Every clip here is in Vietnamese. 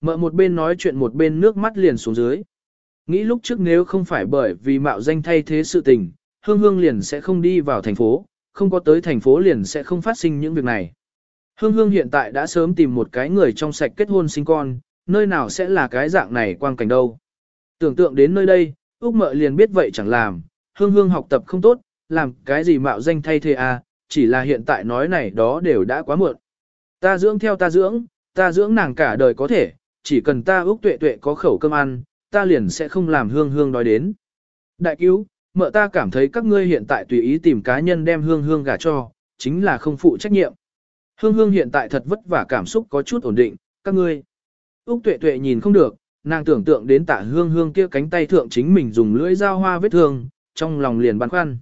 Mợ một bên nói chuyện một bên nước mắt liền xuống dưới. Nghĩ lúc trước nếu không phải bởi vì mạo danh thay thế sự tình, hương hương liền sẽ không đi vào thành phố, không có tới thành phố liền sẽ không phát sinh những việc này. Hương hương hiện tại đã sớm tìm một cái người trong sạch kết hôn sinh con, nơi nào sẽ là cái dạng này quang cảnh đâu. Tưởng tượng đến nơi đây, Úc mợ liền biết vậy chẳng làm, hương hương học tập không tốt, làm cái gì mạo danh thay thế à, chỉ là hiện tại nói này đó đều đã quá muộn. Ta dưỡng theo ta dưỡng, ta dưỡng nàng cả đời có thể, chỉ cần ta Úc tuệ tuệ có khẩu cơm ăn, ta liền sẽ không làm hương hương đói đến. Đại cứu, mợ ta cảm thấy các ngươi hiện tại tùy ý tìm cá nhân đem hương hương gả cho, chính là không phụ trách nhiệm. Hương hương hiện tại thật vất vả cảm xúc có chút ổn định, các ngươi. Úc tuệ tuệ nhìn không được, nàng tưởng tượng đến tạ hương hương kia cánh tay thượng chính mình dùng lưỡi dao hoa vết thương, trong lòng liền băn khoăn.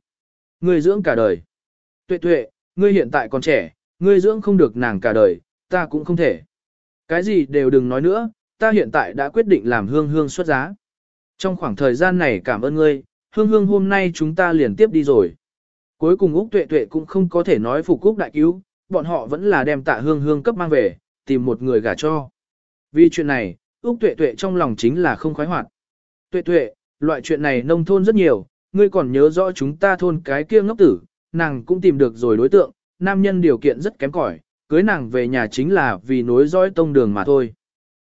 Ngươi dưỡng cả đời. Tuệ tuệ, ngươi hiện tại còn trẻ, ngươi dưỡng không được nàng cả đời, ta cũng không thể. Cái gì đều đừng nói nữa, ta hiện tại đã quyết định làm hương hương xuất giá. Trong khoảng thời gian này cảm ơn ngươi, hương hương hôm nay chúng ta liền tiếp đi rồi. Cuối cùng Úc Tuệ Tuệ cũng không có thể nói phục Úc đại cứu, bọn họ vẫn là đem tạ hương hương cấp mang về, tìm một người gả cho. Vì chuyện này, Úc Tuệ Tuệ trong lòng chính là không khoái hoạt. Tuệ Tuệ, loại chuyện này nông thôn rất nhiều, ngươi còn nhớ rõ chúng ta thôn cái kia ngốc tử, nàng cũng tìm được rồi đối tượng, nam nhân điều kiện rất kém cỏi, cưới nàng về nhà chính là vì nối dõi tông đường mà thôi.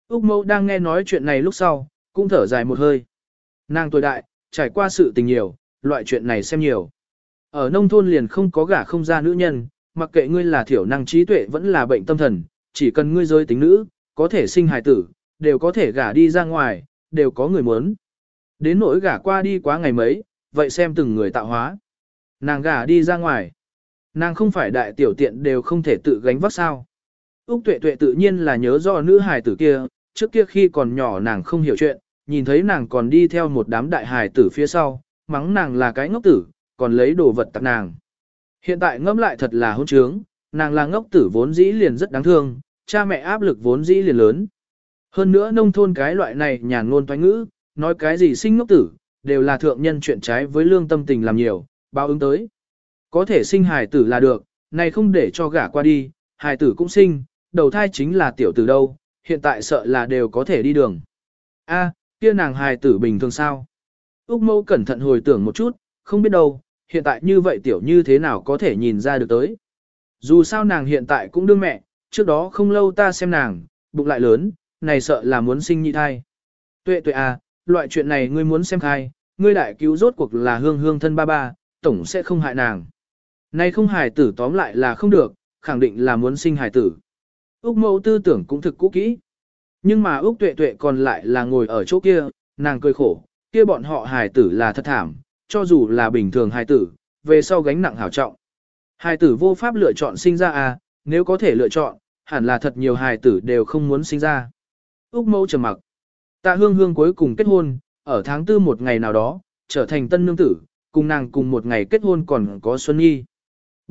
Úc Mẫu đang nghe nói chuyện này lúc sau, cũng thở dài một hơi. Nàng tuổi đại, trải qua sự tình nhiều, loại chuyện này xem nhiều. Ở nông thôn liền không có gả không ra nữ nhân, mặc kệ ngươi là thiểu năng trí tuệ vẫn là bệnh tâm thần, chỉ cần ngươi giới tính nữ, có thể sinh hài tử, đều có thể gả đi ra ngoài, đều có người muốn. Đến nỗi gả qua đi quá ngày mấy, vậy xem từng người tạo hóa. Nàng gả đi ra ngoài. Nàng không phải đại tiểu tiện đều không thể tự gánh vác sao. Úc tuệ tuệ tự nhiên là nhớ do nữ hài tử kia, trước kia khi còn nhỏ nàng không hiểu chuyện, nhìn thấy nàng còn đi theo một đám đại hài tử phía sau, mắng nàng là cái ngốc tử, còn lấy đồ vật tặng nàng. Hiện tại ngẫm lại thật là hôn trướng, nàng là ngốc tử vốn dĩ liền rất đáng thương, cha mẹ áp lực vốn dĩ liền lớn. Hơn nữa nông thôn cái loại này nhàn ngôn toán ngữ, nói cái gì sinh ngốc tử, đều là thượng nhân chuyện trái với lương tâm tình làm nhiều, báo ứng tới. Có thể sinh hài tử là được, này không để cho gả qua đi, hài tử cũng sinh, đầu thai chính là tiểu tử đâu, hiện tại sợ là đều có thể đi đường. A, kia nàng hài tử bình thường sao? Úc mâu cẩn thận hồi tưởng một chút, không biết đâu, hiện tại như vậy tiểu như thế nào có thể nhìn ra được tới. Dù sao nàng hiện tại cũng đương mẹ, trước đó không lâu ta xem nàng, bụng lại lớn, này sợ là muốn sinh nhị thai. Tuệ tuệ à, loại chuyện này ngươi muốn xem khai, ngươi đại cứu rốt cuộc là hương hương thân ba ba, tổng sẽ không hại nàng nay không hài tử tóm lại là không được, khẳng định là muốn sinh hài tử. Úc mẫu tư tưởng cũng thực cũ kỹ. Nhưng mà Úc tuệ tuệ còn lại là ngồi ở chỗ kia, nàng cười khổ, kia bọn họ hài tử là thật thảm, cho dù là bình thường hài tử, về sau gánh nặng hảo trọng. Hài tử vô pháp lựa chọn sinh ra à, nếu có thể lựa chọn, hẳn là thật nhiều hài tử đều không muốn sinh ra. Úc mẫu trầm mặc. Tạ hương hương cuối cùng kết hôn, ở tháng tư một ngày nào đó, trở thành tân nương tử, cùng nàng cùng một ngày kết hôn còn có Xuân Nhi.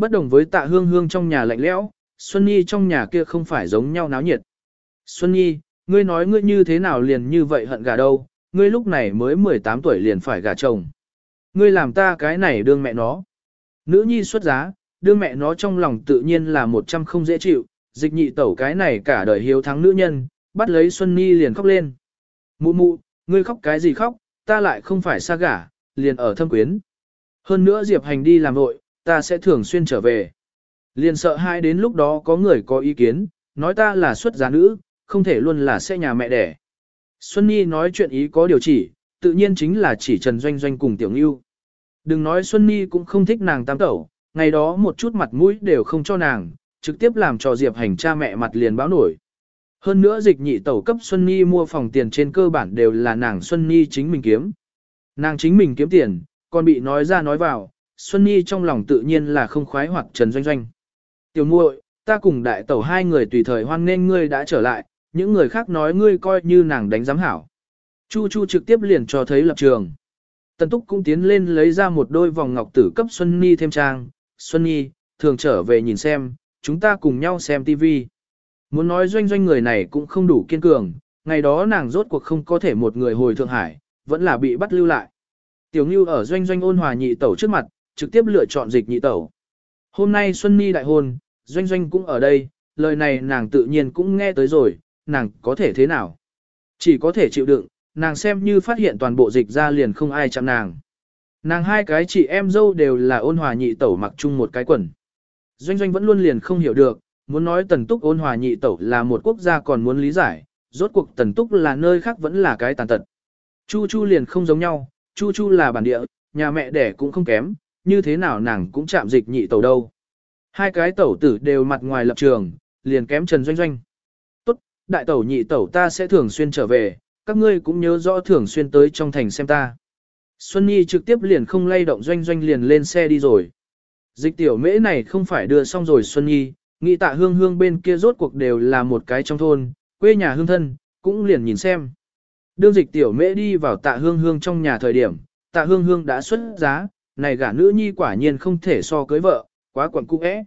Bất đồng với tạ hương hương trong nhà lạnh lẽo, Xuân Nhi trong nhà kia không phải giống nhau náo nhiệt. Xuân Nhi, ngươi nói ngươi như thế nào liền như vậy hận gà đâu, ngươi lúc này mới 18 tuổi liền phải gả chồng. Ngươi làm ta cái này đương mẹ nó. Nữ nhi xuất giá, đương mẹ nó trong lòng tự nhiên là một trăm không dễ chịu, dịch nhị tẩu cái này cả đời hiếu thắng nữ nhân, bắt lấy Xuân Nhi liền khóc lên. Mụ mụ, ngươi khóc cái gì khóc, ta lại không phải xa gả, liền ở thâm quyến. Hơn nữa Diệp Hành đi làm vội, ta sẽ thường xuyên trở về. Liền sợ hai đến lúc đó có người có ý kiến, nói ta là xuất giá nữ, không thể luôn là xe nhà mẹ đẻ. Xuân Nhi nói chuyện ý có điều chỉ, tự nhiên chính là chỉ Trần Doanh Doanh cùng Tiểu Ngưu. Đừng nói Xuân Nhi cũng không thích nàng tam tẩu, ngày đó một chút mặt mũi đều không cho nàng, trực tiếp làm cho Diệp Hành cha mẹ mặt liền báo nổi. Hơn nữa dịch nhị tẩu cấp Xuân Nhi mua phòng tiền trên cơ bản đều là nàng Xuân Nhi chính mình kiếm. Nàng chính mình kiếm tiền, còn bị nói ra nói vào, Xuân Nhi trong lòng tự nhiên là không khoái hoặc Trần Doanh Doanh. Tiểu muội, ta cùng đại tẩu hai người tùy thời hoan nên ngươi đã trở lại, những người khác nói ngươi coi như nàng đánh giám hảo. Chu Chu trực tiếp liền cho thấy lập trường. Tần Túc cũng tiến lên lấy ra một đôi vòng ngọc tử cấp Xuân Nhi thêm trang. Xuân Nhi, thường trở về nhìn xem, chúng ta cùng nhau xem TV. Muốn nói doanh doanh người này cũng không đủ kiên cường, ngày đó nàng rốt cuộc không có thể một người hồi Thượng Hải, vẫn là bị bắt lưu lại. Tiểu Ngưu ở doanh doanh ôn hòa nhị tẩu trước mặt, trực tiếp lựa chọn dịch nhị tẩu. Hôm nay Xuân Ni đại hôn, doanh doanh cũng ở đây, lời này nàng tự nhiên cũng nghe tới rồi, nàng có thể thế nào? Chỉ có thể chịu đựng, nàng xem như phát hiện toàn bộ dịch ra liền không ai chạm nàng. Nàng hai cái chị em dâu đều là ôn hòa nhị tẩu mặc chung một cái quần. Doanh doanh vẫn luôn liền không hiểu được, muốn nói tần túc ôn hòa nhị tẩu là một quốc gia còn muốn lý giải, rốt cuộc tần túc là nơi khác vẫn là cái tàn tật. Chu chu liền không giống nhau, chu chu là bản địa, nhà mẹ đẻ cũng không kém, như thế nào nàng cũng chạm dịch nhị tẩu đâu. Hai cái tẩu tử đều mặt ngoài lập trường, liền kém Trần Doanh Doanh. Tốt, đại tẩu nhị tẩu ta sẽ thường xuyên trở về, các ngươi cũng nhớ rõ thường xuyên tới trong thành xem ta. Xuân Nhi trực tiếp liền không lay động Doanh Doanh liền lên xe đi rồi. Dịch tiểu mễ này không phải đưa xong rồi Xuân Nhi, nghĩ tạ hương hương bên kia rốt cuộc đều là một cái trong thôn, quê nhà hương thân, cũng liền nhìn xem. Đương dịch tiểu mễ đi vào tạ hương hương trong nhà thời điểm, tạ hương hương đã xuất giá, này gả nữ nhi quả nhiên không thể so cưới vợ, quá quẩn cung ẽ.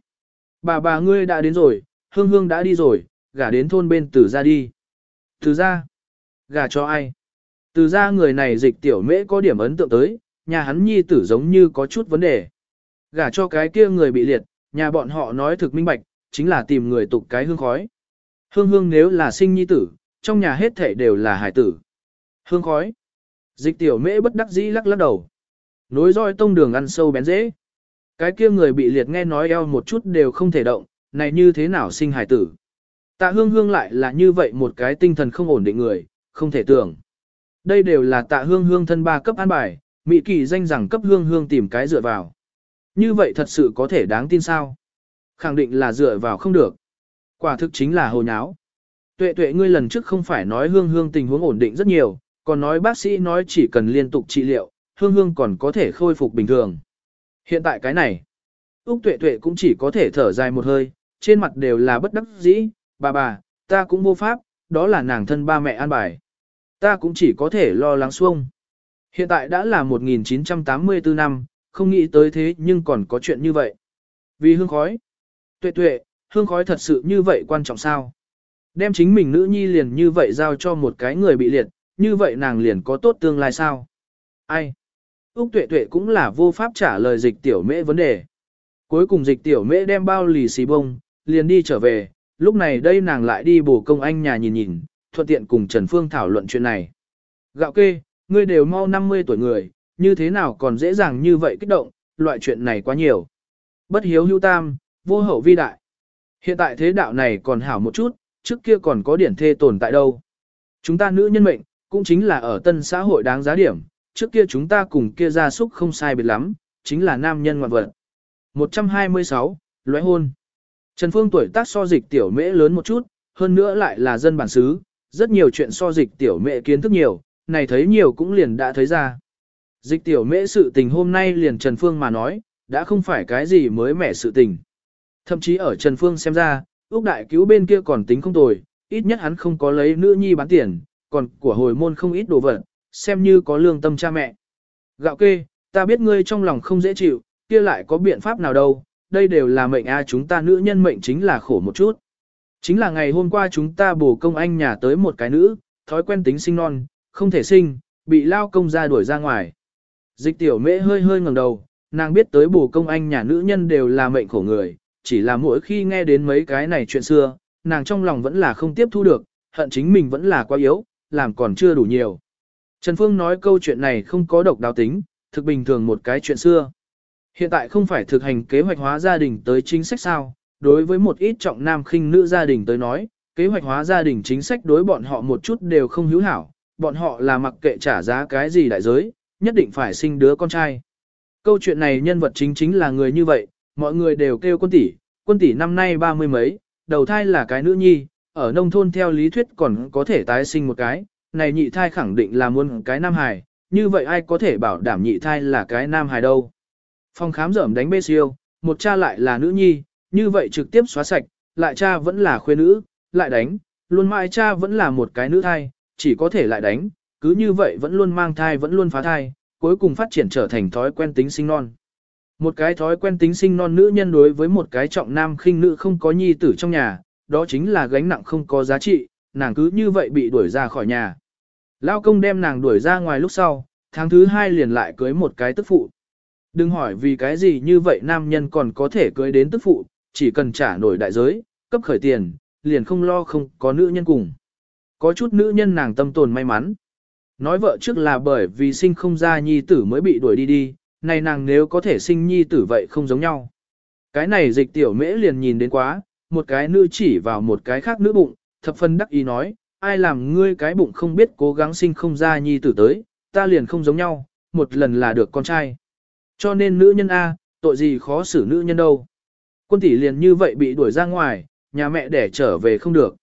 Bà bà ngươi đã đến rồi, hương hương đã đi rồi, gả đến thôn bên tử ra đi. Tử ra, gả cho ai? Từ ra người này dịch tiểu mễ có điểm ấn tượng tới, nhà hắn nhi tử giống như có chút vấn đề. Gả cho cái kia người bị liệt, nhà bọn họ nói thực minh bạch, chính là tìm người tục cái hương khói. Hương hương nếu là sinh nhi tử, trong nhà hết thể đều là hải tử. Hương khói. Dịch tiểu mễ bất đắc dĩ lắc lắc đầu. Nối roi tông đường ăn sâu bén dễ. Cái kia người bị liệt nghe nói eo một chút đều không thể động, này như thế nào sinh hải tử. Tạ hương hương lại là như vậy một cái tinh thần không ổn định người, không thể tưởng. Đây đều là tạ hương hương thân ba cấp an bài, Mỹ kỳ danh rằng cấp hương hương tìm cái dựa vào. Như vậy thật sự có thể đáng tin sao? Khẳng định là dựa vào không được. Quả thực chính là hồ nháo. Tuệ tuệ ngươi lần trước không phải nói hương hương tình huống ổn định rất nhiều, còn nói bác sĩ nói chỉ cần liên tục trị liệu, hương hương còn có thể khôi phục bình thường. Hiện tại cái này, Úc tuệ tuệ cũng chỉ có thể thở dài một hơi, trên mặt đều là bất đắc dĩ, bà bà, ta cũng vô pháp, đó là nàng thân ba mẹ an bài. Ta cũng chỉ có thể lo lắng xuông. Hiện tại đã là 1984 năm, không nghĩ tới thế nhưng còn có chuyện như vậy. Vì hương khói. Tuệ tuệ, hương khói thật sự như vậy quan trọng sao? Đem chính mình nữ nhi liền như vậy giao cho một cái người bị liệt, như vậy nàng liền có tốt tương lai sao? Ai? Úc tuệ tuệ cũng là vô pháp trả lời dịch tiểu mễ vấn đề. Cuối cùng dịch tiểu mễ đem bao lì xì bông, liền đi trở về, lúc này đây nàng lại đi bổ công anh nhà nhìn nhìn, thuận tiện cùng Trần Phương thảo luận chuyện này. Gạo kê, ngươi đều mau 50 tuổi người, như thế nào còn dễ dàng như vậy kích động, loại chuyện này quá nhiều. Bất hiếu hữu tam, vô hậu vi đại. Hiện tại thế đạo này còn hảo một chút, trước kia còn có điển thê tồn tại đâu. Chúng ta nữ nhân mệnh, cũng chính là ở tân xã hội đáng giá điểm, trước kia chúng ta cùng kia gia súc không sai biệt lắm, chính là nam nhân ngoạn vật. 126, lóe hôn. Trần Phương tuổi tác so dịch tiểu mễ lớn một chút, hơn nữa lại là dân bản xứ, rất nhiều chuyện so dịch tiểu mễ kiến thức nhiều, này thấy nhiều cũng liền đã thấy ra. Dịch tiểu mễ sự tình hôm nay liền Trần Phương mà nói, đã không phải cái gì mới mẻ sự tình. Thậm chí ở Trần Phương xem ra, Úc đại cứu bên kia còn tính không tồi, ít nhất hắn không có lấy nữ nhi bán tiền, còn của hồi môn không ít đồ vật, xem như có lương tâm cha mẹ. Gạo kê, ta biết ngươi trong lòng không dễ chịu, kia lại có biện pháp nào đâu, đây đều là mệnh a chúng ta nữ nhân mệnh chính là khổ một chút. Chính là ngày hôm qua chúng ta bổ công anh nhà tới một cái nữ, thói quen tính sinh non, không thể sinh, bị lao công ra đuổi ra ngoài. Dịch tiểu mễ hơi hơi ngẩng đầu, nàng biết tới bổ công anh nhà nữ nhân đều là mệnh khổ người, chỉ là mỗi khi nghe đến mấy cái này chuyện xưa, nàng trong lòng vẫn là không tiếp thu được, hận chính mình vẫn là quá yếu, làm còn chưa đủ nhiều. Trần Phương nói câu chuyện này không có độc đáo tính, thực bình thường một cái chuyện xưa. Hiện tại không phải thực hành kế hoạch hóa gia đình tới chính sách sao, đối với một ít trọng nam khinh nữ gia đình tới nói, kế hoạch hóa gia đình chính sách đối bọn họ một chút đều không hữu hảo, bọn họ là mặc kệ trả giá cái gì đại giới, nhất định phải sinh đứa con trai. Câu chuyện này nhân vật chính chính là người như vậy, mọi người đều kêu quân tỷ, quân tỷ năm nay ba mươi mấy, đầu thai là cái nữ nhi, ở nông thôn theo lý thuyết còn có thể tái sinh một cái, này nhị thai khẳng định là muôn cái nam hài, như vậy ai có thể bảo đảm nhị thai là cái nam hài đâu. Phòng khám dởm đánh bê siêu, một cha lại là nữ nhi, như vậy trực tiếp xóa sạch, lại cha vẫn là khuê nữ, lại đánh, luôn mãi cha vẫn là một cái nữ thai, chỉ có thể lại đánh, cứ như vậy vẫn luôn mang thai vẫn luôn phá thai, cuối cùng phát triển trở thành thói quen tính sinh non. Một cái thói quen tính sinh non nữ nhân đối với một cái trọng nam khinh nữ không có nhi tử trong nhà, đó chính là gánh nặng không có giá trị, nàng cứ như vậy bị đuổi ra khỏi nhà. Lao công đem nàng đuổi ra ngoài lúc sau, tháng thứ hai liền lại cưới một cái tức phụ. Đừng hỏi vì cái gì như vậy nam nhân còn có thể cưới đến tức phụ, chỉ cần trả nổi đại giới, cấp khởi tiền, liền không lo không có nữ nhân cùng. Có chút nữ nhân nàng tâm tồn may mắn. Nói vợ trước là bởi vì sinh không ra nhi tử mới bị đuổi đi đi, này nàng nếu có thể sinh nhi tử vậy không giống nhau. Cái này dịch tiểu mễ liền nhìn đến quá, một cái nữ chỉ vào một cái khác nữ bụng, thập phân đắc ý nói, ai làm ngươi cái bụng không biết cố gắng sinh không ra nhi tử tới, ta liền không giống nhau, một lần là được con trai. Cho nên nữ nhân A, tội gì khó xử nữ nhân đâu. Quân tỷ liền như vậy bị đuổi ra ngoài, nhà mẹ đẻ trở về không được.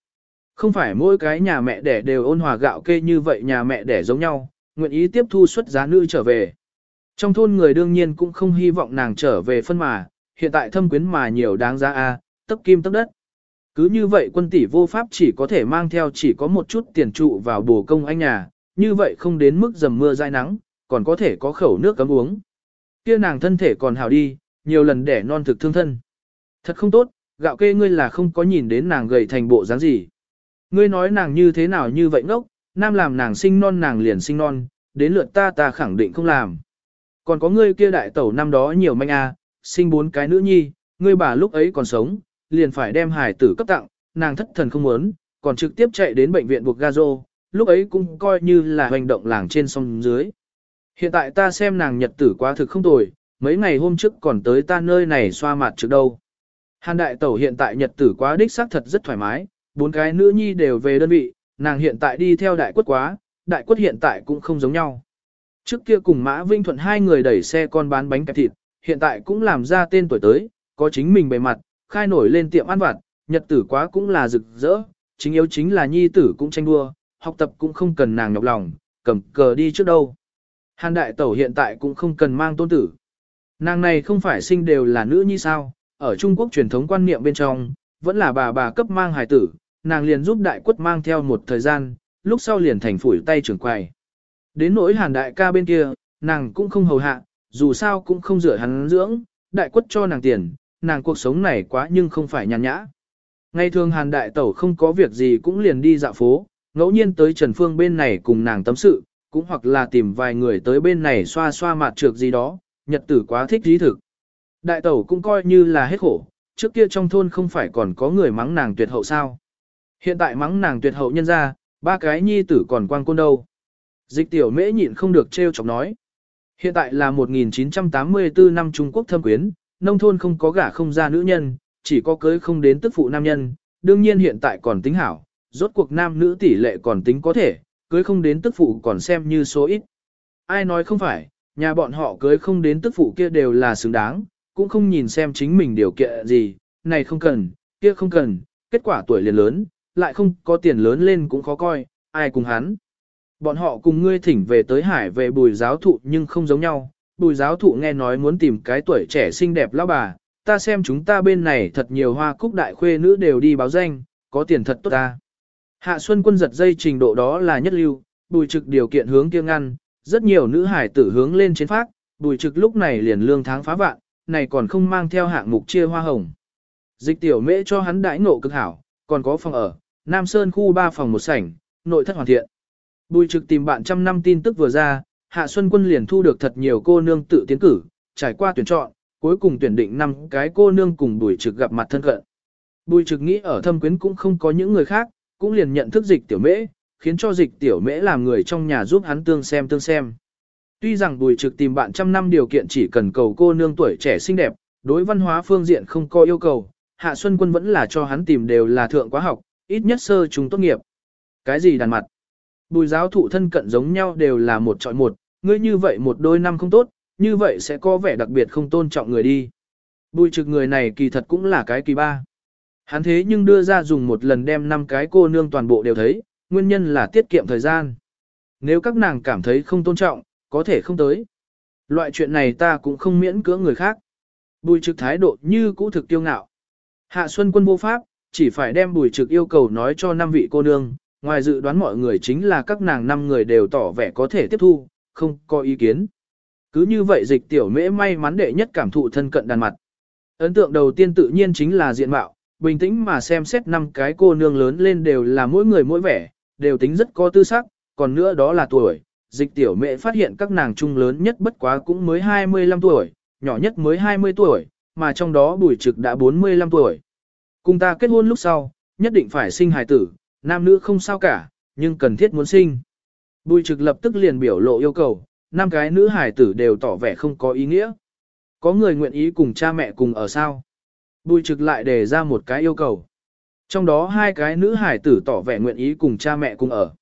Không phải mỗi cái nhà mẹ đẻ đều ôn hòa gạo kê như vậy nhà mẹ đẻ giống nhau, nguyện ý tiếp thu xuất giá nữ trở về. Trong thôn người đương nhiên cũng không hy vọng nàng trở về phân mà, hiện tại thâm quyến mà nhiều đáng giá a, tấp kim tấp đất. Cứ như vậy quân tỷ vô pháp chỉ có thể mang theo chỉ có một chút tiền trụ vào bổ công anh nhà, như vậy không đến mức dầm mưa dai nắng, còn có thể có khẩu nước cấm uống. Kia nàng thân thể còn hào đi, nhiều lần đẻ non thực thương thân. Thật không tốt, gạo kê ngươi là không có nhìn đến nàng gầy thành bộ dáng gì. Ngươi nói nàng như thế nào như vậy ngốc, nam làm nàng sinh non nàng liền sinh non, đến lượt ta ta khẳng định không làm. Còn có ngươi kia đại tẩu năm đó nhiều manh a, sinh bốn cái nữ nhi, ngươi bà lúc ấy còn sống, liền phải đem hài tử cấp tặng, nàng thất thần không muốn, còn trực tiếp chạy đến bệnh viện buộc gazo, lúc ấy cũng coi như là hành động làng trên sông dưới. Hiện tại ta xem nàng nhật tử quá thực không tồi, mấy ngày hôm trước còn tới ta nơi này xoa mặt trước đâu. Hàn đại tẩu hiện tại nhật tử quá đích xác thật rất thoải mái, bốn cái nữ nhi đều về đơn vị, nàng hiện tại đi theo đại quất quá, đại quất hiện tại cũng không giống nhau. Trước kia cùng Mã Vinh Thuận hai người đẩy xe con bán bánh kẹp thịt, hiện tại cũng làm ra tên tuổi tới, có chính mình bề mặt, khai nổi lên tiệm ăn vặt, nhật tử quá cũng là rực rỡ, chính yếu chính là nhi tử cũng tranh đua, học tập cũng không cần nàng nhọc lòng, cầm cờ đi trước đâu. Hàn đại tẩu hiện tại cũng không cần mang tôn tử. Nàng này không phải sinh đều là nữ nhi sao, ở Trung Quốc truyền thống quan niệm bên trong, vẫn là bà bà cấp mang hài tử, nàng liền giúp đại quất mang theo một thời gian, lúc sau liền thành phủi tay trưởng quầy. Đến nỗi hàn đại ca bên kia, nàng cũng không hầu hạ, dù sao cũng không rửa hắn dưỡng, đại quất cho nàng tiền, nàng cuộc sống này quá nhưng không phải nhàn nhã. Ngày thường hàn đại tẩu không có việc gì cũng liền đi dạo phố, ngẫu nhiên tới Trần Phương bên này cùng nàng tâm sự, cũng hoặc là tìm vài người tới bên này xoa xoa mặt trược gì đó, nhật tử quá thích dí thực. Đại tẩu cũng coi như là hết khổ, trước kia trong thôn không phải còn có người mắng nàng tuyệt hậu sao. Hiện tại mắng nàng tuyệt hậu nhân ra, ba cái nhi tử còn quang côn đâu. Dịch tiểu mễ nhịn không được trêu chọc nói. Hiện tại là 1984 năm Trung Quốc thâm quyến, nông thôn không có gả không ra nữ nhân, chỉ có cưới không đến tức phụ nam nhân, đương nhiên hiện tại còn tính hảo, rốt cuộc nam nữ tỷ lệ còn tính có thể, cưới không đến tức phụ còn xem như số ít. Ai nói không phải, nhà bọn họ cưới không đến tức phụ kia đều là xứng đáng, cũng không nhìn xem chính mình điều kiện gì, này không cần, kia không cần, kết quả tuổi liền lớn, lại không có tiền lớn lên cũng khó coi, ai cùng hắn. Bọn họ cùng ngươi thỉnh về tới hải về bùi giáo thụ nhưng không giống nhau, bùi giáo thụ nghe nói muốn tìm cái tuổi trẻ xinh đẹp lão bà, ta xem chúng ta bên này thật nhiều hoa cúc đại khuê nữ đều đi báo danh, có tiền thật tốt ta. Hạ Xuân quân giật dây trình độ đó là nhất lưu, bùi trực điều kiện hướng kia ngăn, rất nhiều nữ hải tử hướng lên trên phát, bùi trực lúc này liền lương tháng phá vạn, này còn không mang theo hạng mục chia hoa hồng. Dịch tiểu mễ cho hắn đãi ngộ cực hảo, còn có phòng ở, Nam Sơn khu 3 phòng một sảnh, nội thất hoàn thiện. Bùi trực tìm bạn trăm năm tin tức vừa ra, Hạ Xuân Quân liền thu được thật nhiều cô nương tự tiến cử, trải qua tuyển chọn, cuối cùng tuyển định năm cái cô nương cùng bùi trực gặp mặt thân cận. Bùi trực nghĩ ở thâm quyến cũng không có những người khác, cũng liền nhận thức dịch tiểu mễ, khiến cho dịch tiểu mễ làm người trong nhà giúp hắn tương xem tương xem. Tuy rằng bùi trực tìm bạn trăm năm điều kiện chỉ cần cầu cô nương tuổi trẻ xinh đẹp, đối văn hóa phương diện không có yêu cầu, Hạ Xuân Quân vẫn là cho hắn tìm đều là thượng quá học, ít nhất sơ chúng tốt nghiệp. Cái gì đàn mặt? Bùi giáo thụ thân cận giống nhau đều là một trọi một, ngươi như vậy một đôi năm không tốt, như vậy sẽ có vẻ đặc biệt không tôn trọng người đi. Bùi trực người này kỳ thật cũng là cái kỳ ba. Hắn thế nhưng đưa ra dùng một lần đem năm cái cô nương toàn bộ đều thấy, nguyên nhân là tiết kiệm thời gian. Nếu các nàng cảm thấy không tôn trọng, có thể không tới. Loại chuyện này ta cũng không miễn cưỡng người khác. Bùi trực thái độ như cũ thực tiêu ngạo. Hạ Xuân quân vô pháp, chỉ phải đem bùi trực yêu cầu nói cho năm vị cô nương, ngoài dự đoán mọi người chính là các nàng năm người đều tỏ vẻ có thể tiếp thu, không có ý kiến. Cứ như vậy dịch tiểu mễ may mắn đệ nhất cảm thụ thân cận đàn mặt. Ấn tượng đầu tiên tự nhiên chính là diện mạo, bình tĩnh mà xem xét năm cái cô nương lớn lên đều là mỗi người mỗi vẻ, đều tính rất có tư sắc, còn nữa đó là tuổi. Dịch tiểu mẹ phát hiện các nàng trung lớn nhất bất quá cũng mới 25 tuổi, nhỏ nhất mới 20 tuổi, mà trong đó bùi trực đã 45 tuổi. Cùng ta kết hôn lúc sau, nhất định phải sinh hài tử, nam nữ không sao cả, nhưng cần thiết muốn sinh. Bùi trực lập tức liền biểu lộ yêu cầu, năm cái nữ hải tử đều tỏ vẻ không có ý nghĩa. Có người nguyện ý cùng cha mẹ cùng ở sao? Bùi trực lại đề ra một cái yêu cầu. Trong đó hai cái nữ hải tử tỏ vẻ nguyện ý cùng cha mẹ cùng ở.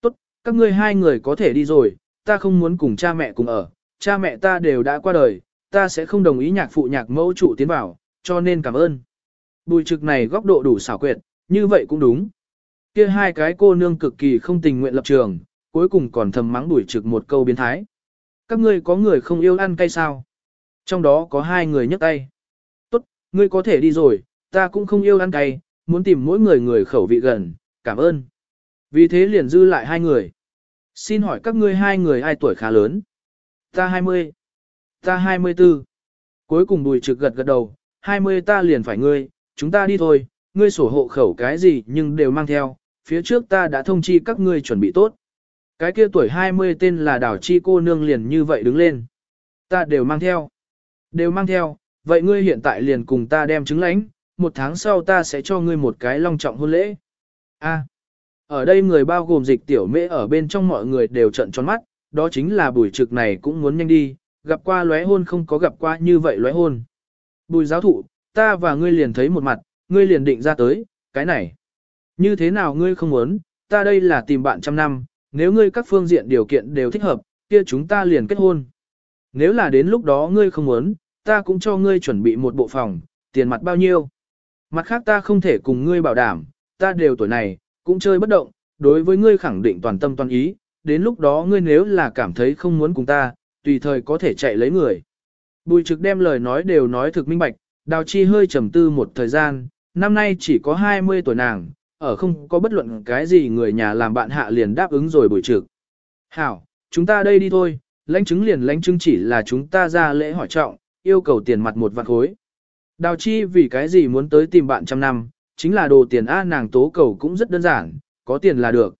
Tốt, các ngươi hai người có thể đi rồi, ta không muốn cùng cha mẹ cùng ở, cha mẹ ta đều đã qua đời, ta sẽ không đồng ý nhạc phụ nhạc mẫu trụ tiến vào, cho nên cảm ơn. Bùi trực này góc độ đủ xảo quyệt, như vậy cũng đúng. Kia hai cái cô nương cực kỳ không tình nguyện lập trường, cuối cùng còn thầm mắng đuổi trực một câu biến thái. Các ngươi có người không yêu ăn cay sao? Trong đó có hai người nhấc tay. Tốt, ngươi có thể đi rồi, ta cũng không yêu ăn cay, muốn tìm mỗi người người khẩu vị gần, cảm ơn. Vì thế liền dư lại hai người. Xin hỏi các ngươi hai người ai tuổi khá lớn? Ta 20. Ta 24. Cuối cùng đùi trực gật gật đầu, 20 ta liền phải ngươi, chúng ta đi thôi, ngươi sổ hộ khẩu cái gì nhưng đều mang theo, phía trước ta đã thông chi các ngươi chuẩn bị tốt. Cái kia tuổi 20 tên là đảo chi cô nương liền như vậy đứng lên. Ta đều mang theo. Đều mang theo, vậy ngươi hiện tại liền cùng ta đem chứng lãnh, một tháng sau ta sẽ cho ngươi một cái long trọng hôn lễ. A. ở đây người bao gồm dịch tiểu mễ ở bên trong mọi người đều trận tròn mắt, đó chính là buổi trực này cũng muốn nhanh đi, gặp qua lóe hôn không có gặp qua như vậy lóe hôn. Bùi giáo thụ, ta và ngươi liền thấy một mặt, ngươi liền định ra tới, cái này. Như thế nào ngươi không muốn, ta đây là tìm bạn trăm năm, nếu ngươi các phương diện điều kiện đều thích hợp, kia chúng ta liền kết hôn. Nếu là đến lúc đó ngươi không muốn, ta cũng cho ngươi chuẩn bị một bộ phòng, tiền mặt bao nhiêu. Mặt khác ta không thể cùng ngươi bảo đảm, ta đều tuổi này, cũng chơi bất động, đối với ngươi khẳng định toàn tâm toàn ý, đến lúc đó ngươi nếu là cảm thấy không muốn cùng ta, tùy thời có thể chạy lấy người. Bùi trực đem lời nói đều nói thực minh bạch, đào chi hơi trầm tư một thời gian, năm nay chỉ có 20 tuổi nàng, ở không có bất luận cái gì người nhà làm bạn hạ liền đáp ứng rồi bùi trực. Hảo, chúng ta đây đi thôi, lãnh chứng liền lãnh chứng chỉ là chúng ta ra lễ hỏi trọng, yêu cầu tiền mặt một vạn khối. Đào chi vì cái gì muốn tới tìm bạn trăm năm, chính là đồ tiền A nàng tố cầu cũng rất đơn giản, có tiền là được.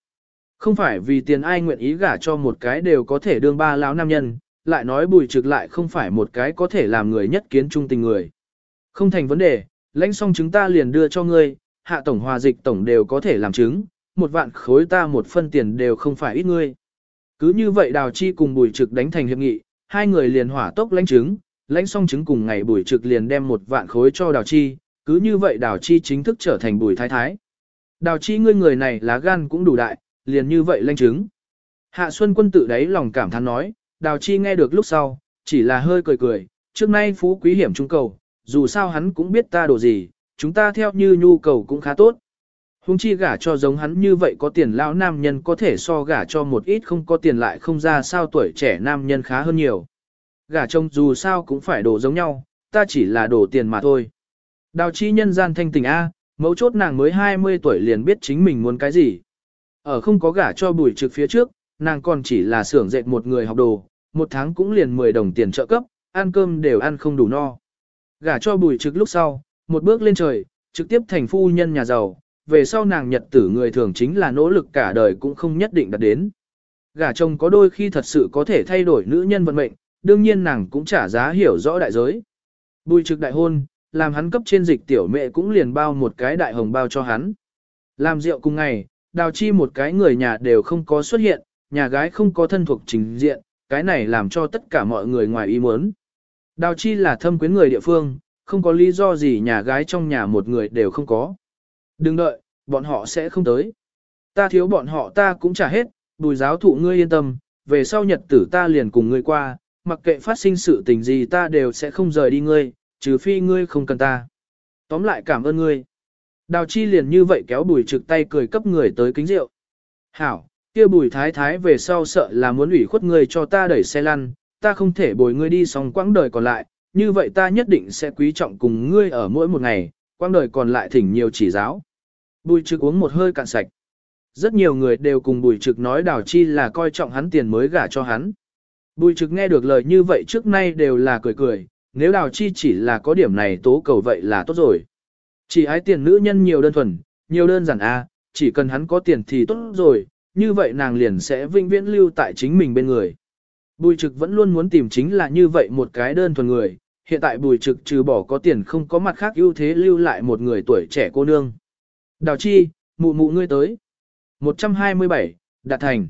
Không phải vì tiền ai nguyện ý gả cho một cái đều có thể đương ba lão nam nhân, lại nói bùi trực lại không phải một cái có thể làm người nhất kiến trung tình người. Không thành vấn đề, lãnh xong chúng ta liền đưa cho ngươi, hạ tổng hòa dịch tổng đều có thể làm chứng, một vạn khối ta một phân tiền đều không phải ít ngươi. Cứ như vậy đào chi cùng bùi trực đánh thành hiệp nghị, hai người liền hỏa tốc lãnh chứng, lãnh xong chứng cùng ngày bùi trực liền đem một vạn khối cho đào chi, cứ như vậy đào chi chính thức trở thành bùi thái thái. Đào chi ngươi người này lá gan cũng đủ đại, liền như vậy lãnh chứng. Hạ Xuân quân tự đáy lòng cảm thán nói, đào chi nghe được lúc sau, chỉ là hơi cười cười, trước nay phú quý hiểm trung cầu, dù sao hắn cũng biết ta đồ gì, chúng ta theo như nhu cầu cũng khá tốt. Hùng chi gả cho giống hắn như vậy có tiền lão nam nhân có thể so gả cho một ít không có tiền lại không ra sao tuổi trẻ nam nhân khá hơn nhiều. Gả chồng dù sao cũng phải đổ giống nhau, ta chỉ là đổ tiền mà thôi. Đào chi nhân gian thanh tình A, mấu chốt nàng mới 20 tuổi liền biết chính mình muốn cái gì. Ở không có gả cho bùi trực phía trước, nàng còn chỉ là xưởng dệt một người học đồ, một tháng cũng liền 10 đồng tiền trợ cấp, ăn cơm đều ăn không đủ no. Gả cho bùi trực lúc sau, một bước lên trời, trực tiếp thành phu nhân nhà giàu, về sau nàng nhật tử người thường chính là nỗ lực cả đời cũng không nhất định đạt đến. Gả chồng có đôi khi thật sự có thể thay đổi nữ nhân vận mệnh, đương nhiên nàng cũng trả giá hiểu rõ đại giới. Bùi trực đại hôn, làm hắn cấp trên dịch tiểu mẹ cũng liền bao một cái đại hồng bao cho hắn. Làm rượu cùng ngày, đào chi một cái người nhà đều không có xuất hiện, nhà gái không có thân thuộc trình diện, cái này làm cho tất cả mọi người ngoài ý muốn. Đào chi là thâm quyến người địa phương, không có lý do gì nhà gái trong nhà một người đều không có. Đừng đợi, bọn họ sẽ không tới. Ta thiếu bọn họ ta cũng trả hết, bùi giáo thụ ngươi yên tâm, về sau nhật tử ta liền cùng ngươi qua, mặc kệ phát sinh sự tình gì ta đều sẽ không rời đi ngươi, trừ phi ngươi không cần ta. Tóm lại cảm ơn ngươi. Đào chi liền như vậy kéo bùi trực tay cười cấp người tới kính rượu. Hảo, kia bùi thái thái về sau sợ là muốn ủy khuất ngươi cho ta đẩy xe lăn, ta không thể bồi ngươi đi xong quãng đời còn lại, như vậy ta nhất định sẽ quý trọng cùng ngươi ở mỗi một ngày, quãng đời còn lại thỉnh nhiều chỉ giáo. Bùi trực uống một hơi cạn sạch. Rất nhiều người đều cùng bùi trực nói đào chi là coi trọng hắn tiền mới gả cho hắn. Bùi trực nghe được lời như vậy trước nay đều là cười cười, nếu đào chi chỉ là có điểm này tố cầu vậy là tốt rồi. Chỉ ái tiền nữ nhân nhiều đơn thuần, nhiều đơn giản a, chỉ cần hắn có tiền thì tốt rồi, như vậy nàng liền sẽ vinh viễn lưu tại chính mình bên người. Bùi trực vẫn luôn muốn tìm chính là như vậy một cái đơn thuần người, hiện tại bùi trực trừ bỏ có tiền không có mặt khác ưu thế lưu lại một người tuổi trẻ cô nương. Đào chi, mụ mụ ngươi tới. 127, Đạt Thành.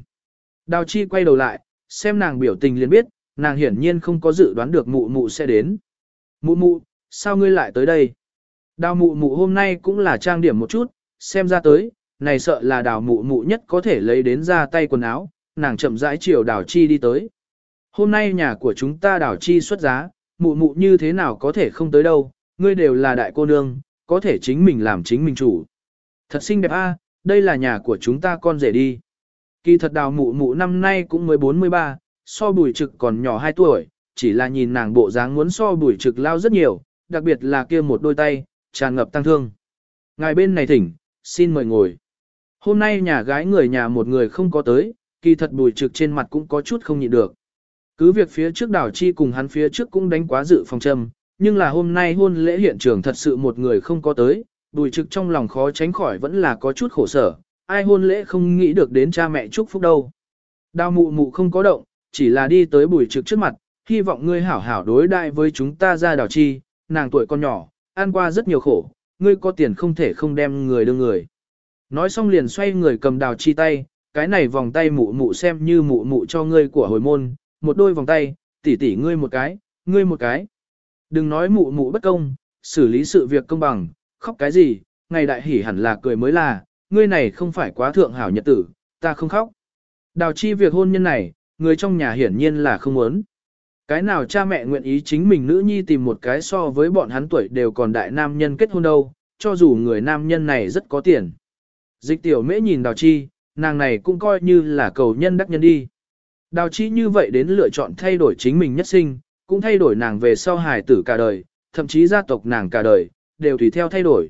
Đào Chi quay đầu lại, xem nàng biểu tình liền biết, nàng hiển nhiên không có dự đoán được mụ mụ sẽ đến. Mụ mụ, sao ngươi lại tới đây? Đào mụ mụ hôm nay cũng là trang điểm một chút, xem ra tới, này sợ là đào mụ mụ nhất có thể lấy đến ra tay quần áo, nàng chậm rãi chiều đào chi đi tới. Hôm nay nhà của chúng ta đào chi xuất giá, mụ mụ như thế nào có thể không tới đâu, ngươi đều là đại cô nương, có thể chính mình làm chính mình chủ. Thật xinh đẹp a, đây là nhà của chúng ta con rể đi. Kỳ thật đào mụ mụ năm nay cũng mới 43, so bùi trực còn nhỏ 2 tuổi, chỉ là nhìn nàng bộ dáng muốn so bùi trực lao rất nhiều, đặc biệt là kia một đôi tay, tràn ngập tăng thương. Ngài bên này thỉnh, xin mời ngồi. Hôm nay nhà gái người nhà một người không có tới, kỳ thật bùi trực trên mặt cũng có chút không nhịn được. Cứ việc phía trước đảo chi cùng hắn phía trước cũng đánh quá dự phòng châm, nhưng là hôm nay hôn lễ hiện trường thật sự một người không có tới, bùi trực trong lòng khó tránh khỏi vẫn là có chút khổ sở, ai hôn lễ không nghĩ được đến cha mẹ chúc phúc đâu. Đào mụ mụ không có động, chỉ là đi tới bùi trực trước mặt, hy vọng ngươi hảo hảo đối đại với chúng ta ra đảo chi, nàng tuổi con nhỏ, ăn qua rất nhiều khổ, ngươi có tiền không thể không đem người đưa người. Nói xong liền xoay người cầm đào chi tay, cái này vòng tay mụ mụ xem như mụ mụ cho ngươi của hồi môn, một đôi vòng tay, tỷ tỷ ngươi một cái, ngươi một cái. Đừng nói mụ mụ bất công, xử lý sự việc công bằng, khóc cái gì, ngày đại hỉ hẳn là cười mới là, ngươi này không phải quá thượng hảo nhật tử, ta không khóc. Đào chi việc hôn nhân này, người trong nhà hiển nhiên là không muốn. Cái nào cha mẹ nguyện ý chính mình nữ nhi tìm một cái so với bọn hắn tuổi đều còn đại nam nhân kết hôn đâu, cho dù người nam nhân này rất có tiền. Dịch tiểu mễ nhìn đào chi, nàng này cũng coi như là cầu nhân đắc nhân đi. Đào chi như vậy đến lựa chọn thay đổi chính mình nhất sinh, cũng thay đổi nàng về sau hài tử cả đời, thậm chí gia tộc nàng cả đời, đều tùy theo thay đổi.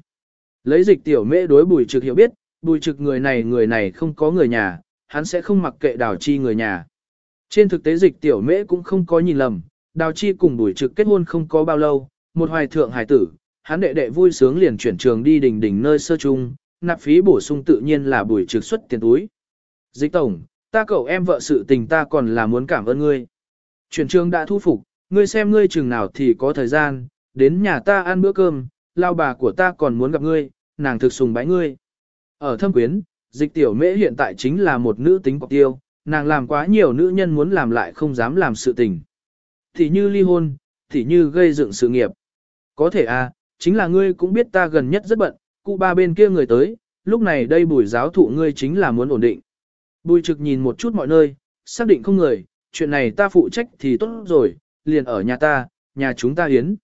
Lấy dịch tiểu mễ đối bùi trực hiểu biết, bùi trực người này người này không có người nhà, hắn sẽ không mặc kệ đào chi người nhà. Trên thực tế dịch tiểu mễ cũng không có nhìn lầm, đào chi cùng bùi trực kết hôn không có bao lâu, một hoài thượng hài tử, hắn đệ đệ vui sướng liền chuyển trường đi đỉnh đỉnh nơi sơ chung, nạp phí bổ sung tự nhiên là bùi trực xuất tiền túi. Dịch tổng, ta cậu em vợ sự tình ta còn là muốn cảm ơn ngươi. Chuyển trường đã thu phục, ngươi xem ngươi chừng nào thì có thời gian, đến nhà ta ăn bữa cơm, lao bà của ta còn muốn gặp ngươi, nàng thực sùng bái ngươi. Ở thâm quyến, dịch tiểu mễ hiện tại chính là một nữ tính cọc tiêu, nàng làm quá nhiều nữ nhân muốn làm lại không dám làm sự tình. Thì như ly hôn, thì như gây dựng sự nghiệp. Có thể à, chính là ngươi cũng biết ta gần nhất rất bận, cụ ba bên kia người tới, lúc này đây bùi giáo thụ ngươi chính là muốn ổn định. Bùi trực nhìn một chút mọi nơi, xác định không người, chuyện này ta phụ trách thì tốt rồi, liền ở nhà ta, nhà chúng ta hiến.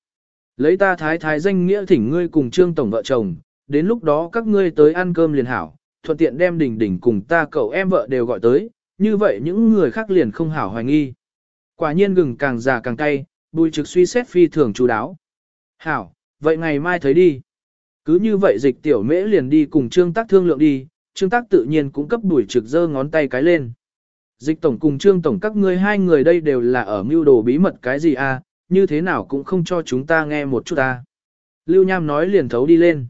Lấy ta thái thái danh nghĩa thỉnh ngươi cùng trương tổng vợ chồng, đến lúc đó các ngươi tới ăn cơm liền hảo, thuận tiện đem đỉnh đỉnh cùng ta cậu em vợ đều gọi tới, như vậy những người khác liền không hảo hoài nghi. Quả nhiên gừng càng già càng cay, bùi trực suy xét phi thường chú đáo. Hảo, vậy ngày mai thấy đi. Cứ như vậy dịch tiểu mễ liền đi cùng trương tác thương lượng đi, trương tác tự nhiên cũng cấp đuổi trực giơ ngón tay cái lên. Dịch tổng cùng trương tổng các ngươi hai người đây đều là ở mưu đồ bí mật cái gì à, như thế nào cũng không cho chúng ta nghe một chút ta. Lưu Nham nói liền thấu đi lên.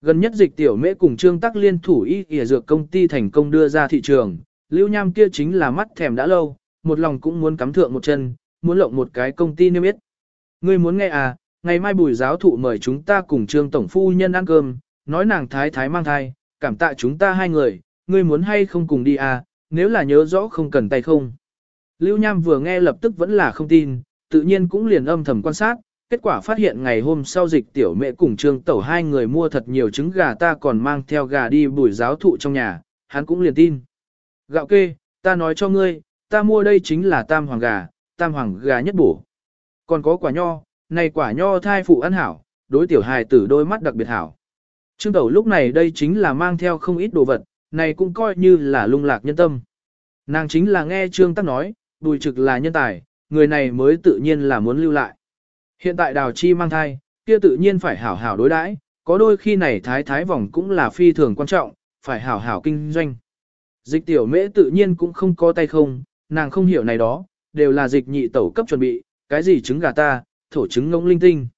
Gần nhất dịch tiểu mễ cùng trương tắc liên thủ y ỉa dược công ty thành công đưa ra thị trường, Lưu Nham kia chính là mắt thèm đã lâu, một lòng cũng muốn cắm thượng một chân, muốn lộng một cái công ty niêm yết. Ngươi muốn nghe à, ngày mai bùi giáo thụ mời chúng ta cùng trương tổng phu nhân ăn cơm, nói nàng thái thái mang thai, cảm tạ chúng ta hai người, ngươi muốn hay không cùng đi à, nếu là nhớ rõ không cần tay không. Lưu Nham vừa nghe lập tức vẫn là không tin, tự nhiên cũng liền âm thầm quan sát, kết quả phát hiện ngày hôm sau dịch tiểu mẹ cùng trương tẩu hai người mua thật nhiều trứng gà ta còn mang theo gà đi bùi giáo thụ trong nhà, hắn cũng liền tin. Gạo kê, ta nói cho ngươi, ta mua đây chính là tam hoàng gà, tam hoàng gà nhất bổ. Còn có quả nho, này quả nho thai phụ ăn hảo, đối tiểu hài tử đôi mắt đặc biệt hảo. Trương tẩu lúc này đây chính là mang theo không ít đồ vật, này cũng coi như là lung lạc nhân tâm. Nàng chính là nghe trương tắc nói, bùi trực là nhân tài, người này mới tự nhiên là muốn lưu lại. Hiện tại đào chi mang thai, kia tự nhiên phải hảo hảo đối đãi, có đôi khi này thái thái vòng cũng là phi thường quan trọng, phải hảo hảo kinh doanh. Dịch tiểu mễ tự nhiên cũng không có tay không, nàng không hiểu này đó, đều là dịch nhị tẩu cấp chuẩn bị, cái gì trứng gà ta, thổ trứng ngỗng linh tinh.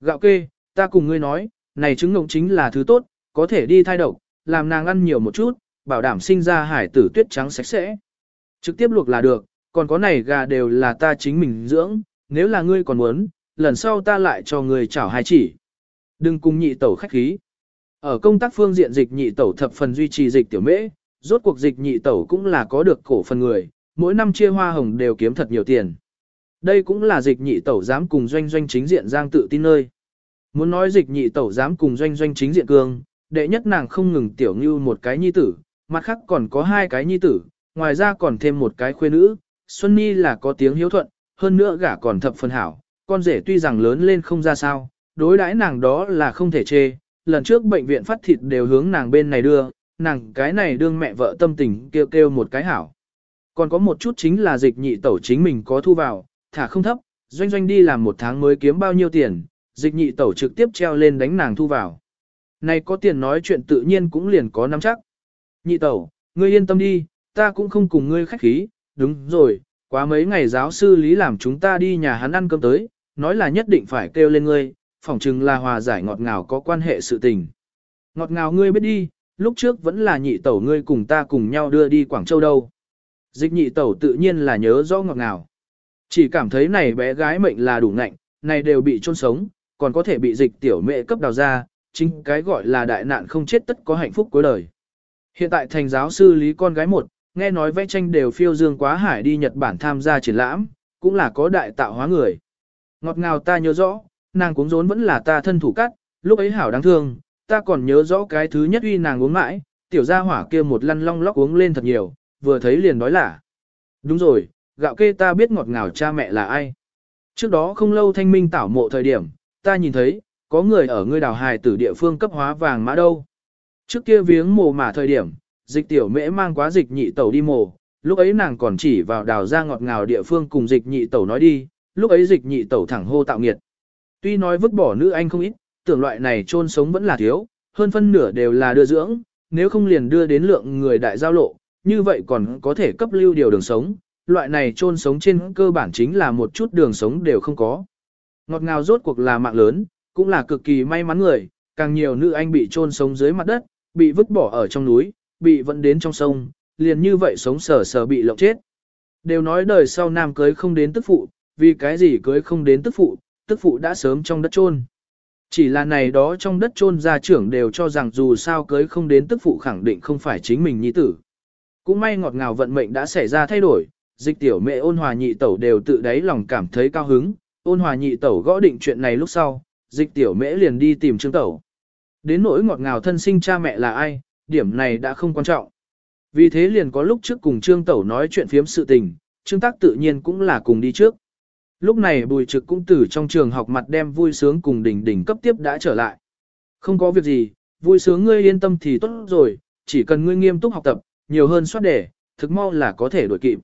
Gạo kê, ta cùng ngươi nói, này trứng ngỗng chính là thứ tốt, có thể đi thai độc, làm nàng ăn nhiều một chút, bảo đảm sinh ra hải tử tuyết trắng sạch sẽ. Trực tiếp luộc là được, còn có này gà đều là ta chính mình dưỡng, nếu là ngươi còn muốn, lần sau ta lại cho ngươi chảo hai chỉ. Đừng cùng nhị tẩu khách khí. Ở công tác phương diện dịch nhị tẩu thập phần duy trì dịch tiểu mễ, rốt cuộc dịch nhị tẩu cũng là có được cổ phần người, mỗi năm chia hoa hồng đều kiếm thật nhiều tiền. Đây cũng là dịch nhị tẩu dám cùng doanh doanh chính diện giang tự tin nơi. Muốn nói dịch nhị tẩu dám cùng doanh doanh chính diện cương, đệ nhất nàng không ngừng tiểu như một cái nhi tử, mặt khác còn có hai cái nhi tử, ngoài ra còn thêm một cái khuê nữ, Xuân Nhi là có tiếng hiếu thuận, hơn nữa gả còn thập phần hảo, con rể tuy rằng lớn lên không ra sao, đối đãi nàng đó là không thể chê, lần trước bệnh viện phát thịt đều hướng nàng bên này đưa, nàng cái này đương mẹ vợ tâm tình kêu kêu một cái hảo. Còn có một chút chính là dịch nhị tẩu chính mình có thu vào, thả không thấp, doanh doanh đi làm một tháng mới kiếm bao nhiêu tiền, dịch nhị tẩu trực tiếp treo lên đánh nàng thu vào. Này có tiền nói chuyện tự nhiên cũng liền có nắm chắc. Nhị tẩu, ngươi yên tâm đi, ta cũng không cùng ngươi khách khí, đúng rồi, quá mấy ngày giáo sư Lý làm chúng ta đi nhà hắn ăn cơm tới, nói là nhất định phải kêu lên ngươi, phỏng chừng là hòa giải ngọt ngào có quan hệ sự tình. Ngọt ngào ngươi biết đi, lúc trước vẫn là nhị tẩu ngươi cùng ta cùng nhau đưa đi Quảng Châu đâu. Dịch nhị tẩu tự nhiên là nhớ rõ ngọt ngào. Chỉ cảm thấy này bé gái mệnh là đủ ngạnh, này đều bị chôn sống, còn có thể bị dịch tiểu mẹ cấp đào ra, chính cái gọi là đại nạn không chết tất có hạnh phúc cuối đời. Hiện tại thành giáo sư lý con gái một, nghe nói vẽ tranh đều phiêu dương quá hải đi Nhật Bản tham gia triển lãm, cũng là có đại tạo hóa người. Ngọt ngào ta nhớ rõ, nàng cuống rốn vẫn là ta thân thủ cắt, lúc ấy hảo đáng thương, ta còn nhớ rõ cái thứ nhất uy nàng uống mãi, tiểu gia hỏa kia một lăn long lóc uống lên thật nhiều, vừa thấy liền đói lả. Đúng rồi, gạo kê ta biết ngọt ngào cha mẹ là ai. Trước đó không lâu thanh minh tảo mộ thời điểm, ta nhìn thấy, có người ở ngươi đào hài tử địa phương cấp hóa vàng mã đâu. Trước kia viếng mồ mà thời điểm, dịch tiểu mễ mang quá dịch nhị tẩu đi mồ, lúc ấy nàng còn chỉ vào đào ra ngọt ngào địa phương cùng dịch nhị tẩu nói đi, lúc ấy dịch nhị tẩu thẳng hô tạo nghiệt. Tuy nói vứt bỏ nữ anh không ít, tưởng loại này chôn sống vẫn là thiếu, hơn phân nửa đều là đưa dưỡng, nếu không liền đưa đến lượng người đại giao lộ, như vậy còn có thể cấp lưu điều đường sống, loại này chôn sống trên cơ bản chính là một chút đường sống đều không có. Ngọt ngào rốt cuộc là mạng lớn, cũng là cực kỳ may mắn người, càng nhiều nữ anh bị chôn sống dưới mặt đất, bị vứt bỏ ở trong núi, bị vận đến trong sông, liền như vậy sống sờ sờ bị lộng chết. Đều nói đời sau nam cưới không đến tức phụ, vì cái gì cưới không đến tức phụ, tức phụ đã sớm trong đất chôn. Chỉ là này đó trong đất chôn gia trưởng đều cho rằng dù sao cưới không đến tức phụ khẳng định không phải chính mình nhi tử. Cũng may ngọt ngào vận mệnh đã xảy ra thay đổi, dịch tiểu mẹ ôn hòa nhị tẩu đều tự đáy lòng cảm thấy cao hứng, ôn hòa nhị tẩu gõ định chuyện này lúc sau, dịch tiểu mễ liền đi tìm trương tẩu. Đến nỗi ngọt ngào thân sinh cha mẹ là ai, điểm này đã không quan trọng. Vì thế liền có lúc trước cùng trương tẩu nói chuyện phiếm sự tình, trương tác tự nhiên cũng là cùng đi trước. Lúc này bùi trực cũng từ trong trường học mặt đem vui sướng cùng đỉnh đỉnh cấp tiếp đã trở lại. Không có việc gì, vui sướng ngươi yên tâm thì tốt rồi, chỉ cần ngươi nghiêm túc học tập, nhiều hơn soát đề, thực mau là có thể đổi kịp.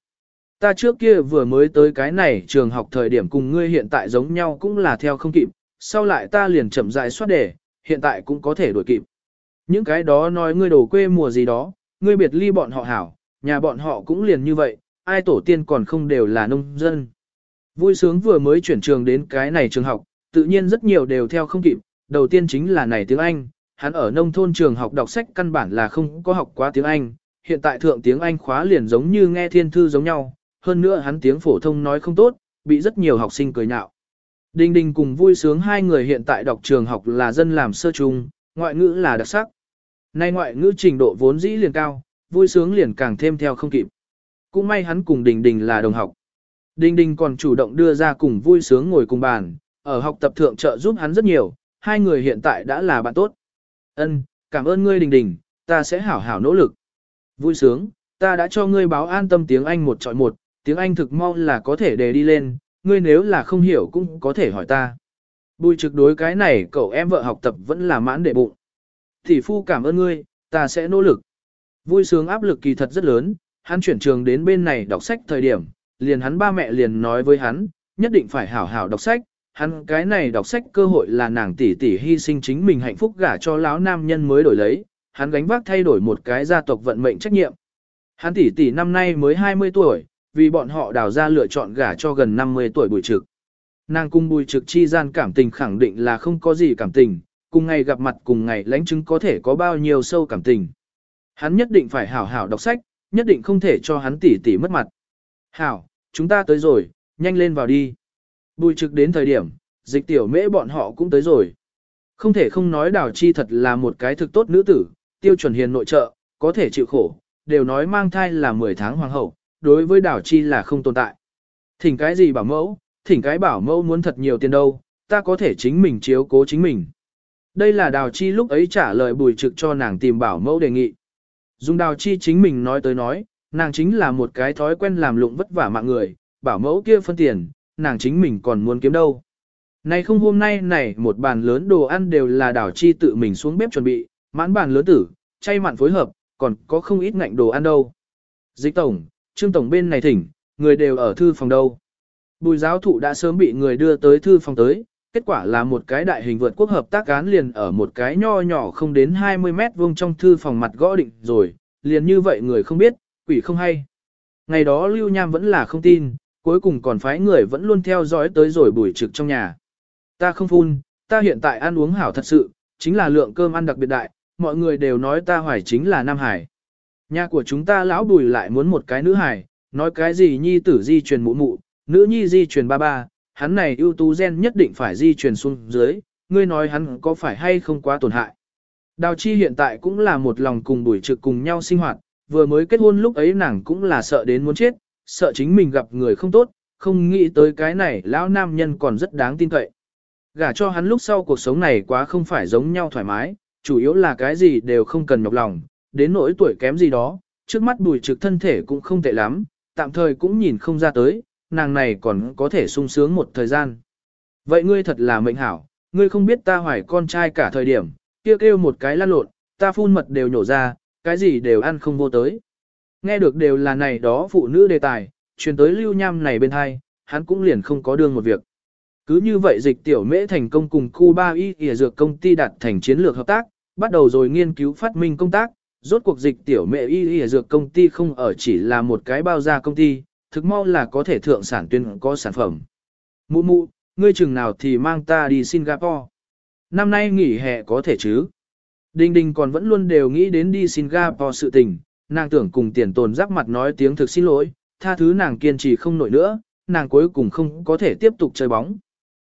Ta trước kia vừa mới tới cái này trường học thời điểm cùng ngươi hiện tại giống nhau cũng là theo không kịp, sau lại ta liền chậm rãi soát đề, hiện tại cũng có thể đuổi kịp. Những cái đó nói ngươi đổ quê mùa gì đó, ngươi biệt ly bọn họ hảo, nhà bọn họ cũng liền như vậy, ai tổ tiên còn không đều là nông dân. Vui sướng vừa mới chuyển trường đến cái này trường học, tự nhiên rất nhiều đều theo không kịp, đầu tiên chính là này tiếng Anh, hắn ở nông thôn trường học đọc sách căn bản là không có học quá tiếng Anh, hiện tại thượng tiếng Anh khóa liền giống như nghe thiên thư giống nhau, hơn nữa hắn tiếng phổ thông nói không tốt, bị rất nhiều học sinh cười nhạo. Đinh Đinh cùng vui sướng hai người hiện tại đọc trường học là dân làm sơ trung, ngoại ngữ là đặc sắc. Nay ngoại ngữ trình độ vốn dĩ liền cao, vui sướng liền càng thêm theo không kịp. Cũng may hắn cùng Đình Đình là đồng học. Đình Đình còn chủ động đưa ra cùng vui sướng ngồi cùng bàn, ở học tập thượng trợ giúp hắn rất nhiều, hai người hiện tại đã là bạn tốt. Ân, cảm ơn ngươi Đình Đình, ta sẽ hảo hảo nỗ lực. Vui sướng, ta đã cho ngươi báo an tâm tiếng Anh một trọi một, tiếng Anh thực mau là có thể đề đi lên, ngươi nếu là không hiểu cũng có thể hỏi ta. Bùi trực đối cái này cậu em vợ học tập vẫn là mãn đệ bụng. Tỷ phu cảm ơn ngươi, ta sẽ nỗ lực. Vui sướng áp lực kỳ thật rất lớn, hắn chuyển trường đến bên này đọc sách thời điểm, liền hắn ba mẹ liền nói với hắn, nhất định phải hảo hảo đọc sách, hắn cái này đọc sách cơ hội là nàng tỷ tỷ hy sinh chính mình hạnh phúc gả cho lão nam nhân mới đổi lấy, hắn gánh vác thay đổi một cái gia tộc vận mệnh trách nhiệm. Hắn tỷ tỷ năm nay mới 20 tuổi, vì bọn họ đào ra lựa chọn gả cho gần 50 tuổi bùi trực. Nàng cung bùi trực chi gian cảm tình khẳng định là không có gì cảm tình, cùng ngày gặp mặt cùng ngày lãnh chứng có thể có bao nhiêu sâu cảm tình. Hắn nhất định phải hảo hảo đọc sách, nhất định không thể cho hắn tỉ tỉ mất mặt. Hảo, chúng ta tới rồi, nhanh lên vào đi. Bùi trực đến thời điểm, dịch tiểu mễ bọn họ cũng tới rồi. Không thể không nói đào chi thật là một cái thực tốt nữ tử, tiêu chuẩn hiền nội trợ, có thể chịu khổ, đều nói mang thai là 10 tháng hoàng hậu, đối với đảo chi là không tồn tại. Thỉnh cái gì bảo mẫu, thỉnh cái bảo mẫu muốn thật nhiều tiền đâu, ta có thể chính mình chiếu cố chính mình. Đây là đào chi lúc ấy trả lời bùi trực cho nàng tìm bảo mẫu đề nghị. Dùng đào chi chính mình nói tới nói, nàng chính là một cái thói quen làm lụng vất vả mạng người, bảo mẫu kia phân tiền, nàng chính mình còn muốn kiếm đâu. Này không hôm nay này một bàn lớn đồ ăn đều là đào chi tự mình xuống bếp chuẩn bị, mãn bàn lớn tử, chay mặn phối hợp, còn có không ít ngạnh đồ ăn đâu. Dịch tổng, trương tổng bên này thỉnh, người đều ở thư phòng đâu. Bùi giáo thụ đã sớm bị người đưa tới thư phòng tới, kết quả là một cái đại hình vượt quốc hợp tác án liền ở một cái nho nhỏ không đến 20 mét vuông trong thư phòng mặt gõ định rồi, liền như vậy người không biết, quỷ không hay. Ngày đó Lưu Nham vẫn là không tin, cuối cùng còn phái người vẫn luôn theo dõi tới rồi bùi trực trong nhà. Ta không phun, ta hiện tại ăn uống hảo thật sự, chính là lượng cơm ăn đặc biệt đại, mọi người đều nói ta hoài chính là Nam Hải. Nhà của chúng ta lão bùi lại muốn một cái nữ hài, nói cái gì nhi tử di truyền mụ mụ, nữ nhi di truyền ba ba, hắn này ưu tú gen nhất định phải di truyền xuống dưới, ngươi nói hắn có phải hay không quá tổn hại. Đào chi hiện tại cũng là một lòng cùng bùi trực cùng nhau sinh hoạt, vừa mới kết hôn lúc ấy nàng cũng là sợ đến muốn chết, sợ chính mình gặp người không tốt, không nghĩ tới cái này lão nam nhân còn rất đáng tin cậy. Gả cho hắn lúc sau cuộc sống này quá không phải giống nhau thoải mái, chủ yếu là cái gì đều không cần nhọc lòng, đến nỗi tuổi kém gì đó, trước mắt bùi trực thân thể cũng không tệ lắm, tạm thời cũng nhìn không ra tới, nàng này còn có thể sung sướng một thời gian. Vậy ngươi thật là mệnh hảo, ngươi không biết ta hoài con trai cả thời điểm, kia kêu, kêu một cái lăn lộn, ta phun mật đều nhổ ra, cái gì đều ăn không vô tới. Nghe được đều là này đó phụ nữ đề tài, truyền tới lưu nham này bên hai, hắn cũng liền không có đương một việc. Cứ như vậy dịch tiểu mễ thành công cùng Cuba y y dược công ty đạt thành chiến lược hợp tác, bắt đầu rồi nghiên cứu phát minh công tác, rốt cuộc dịch tiểu mẹ y y dược công ty không ở chỉ là một cái bao gia công ty, thực mau là có thể thượng sản tuyên có sản phẩm. Mụ mụ, ngươi chừng nào thì mang ta đi Singapore. Năm nay nghỉ hè có thể chứ. Đinh Đinh còn vẫn luôn đều nghĩ đến đi Singapore sự tình, nàng tưởng cùng tiền tồn rắc mặt nói tiếng thực xin lỗi, tha thứ nàng kiên trì không nổi nữa, nàng cuối cùng không có thể tiếp tục chơi bóng.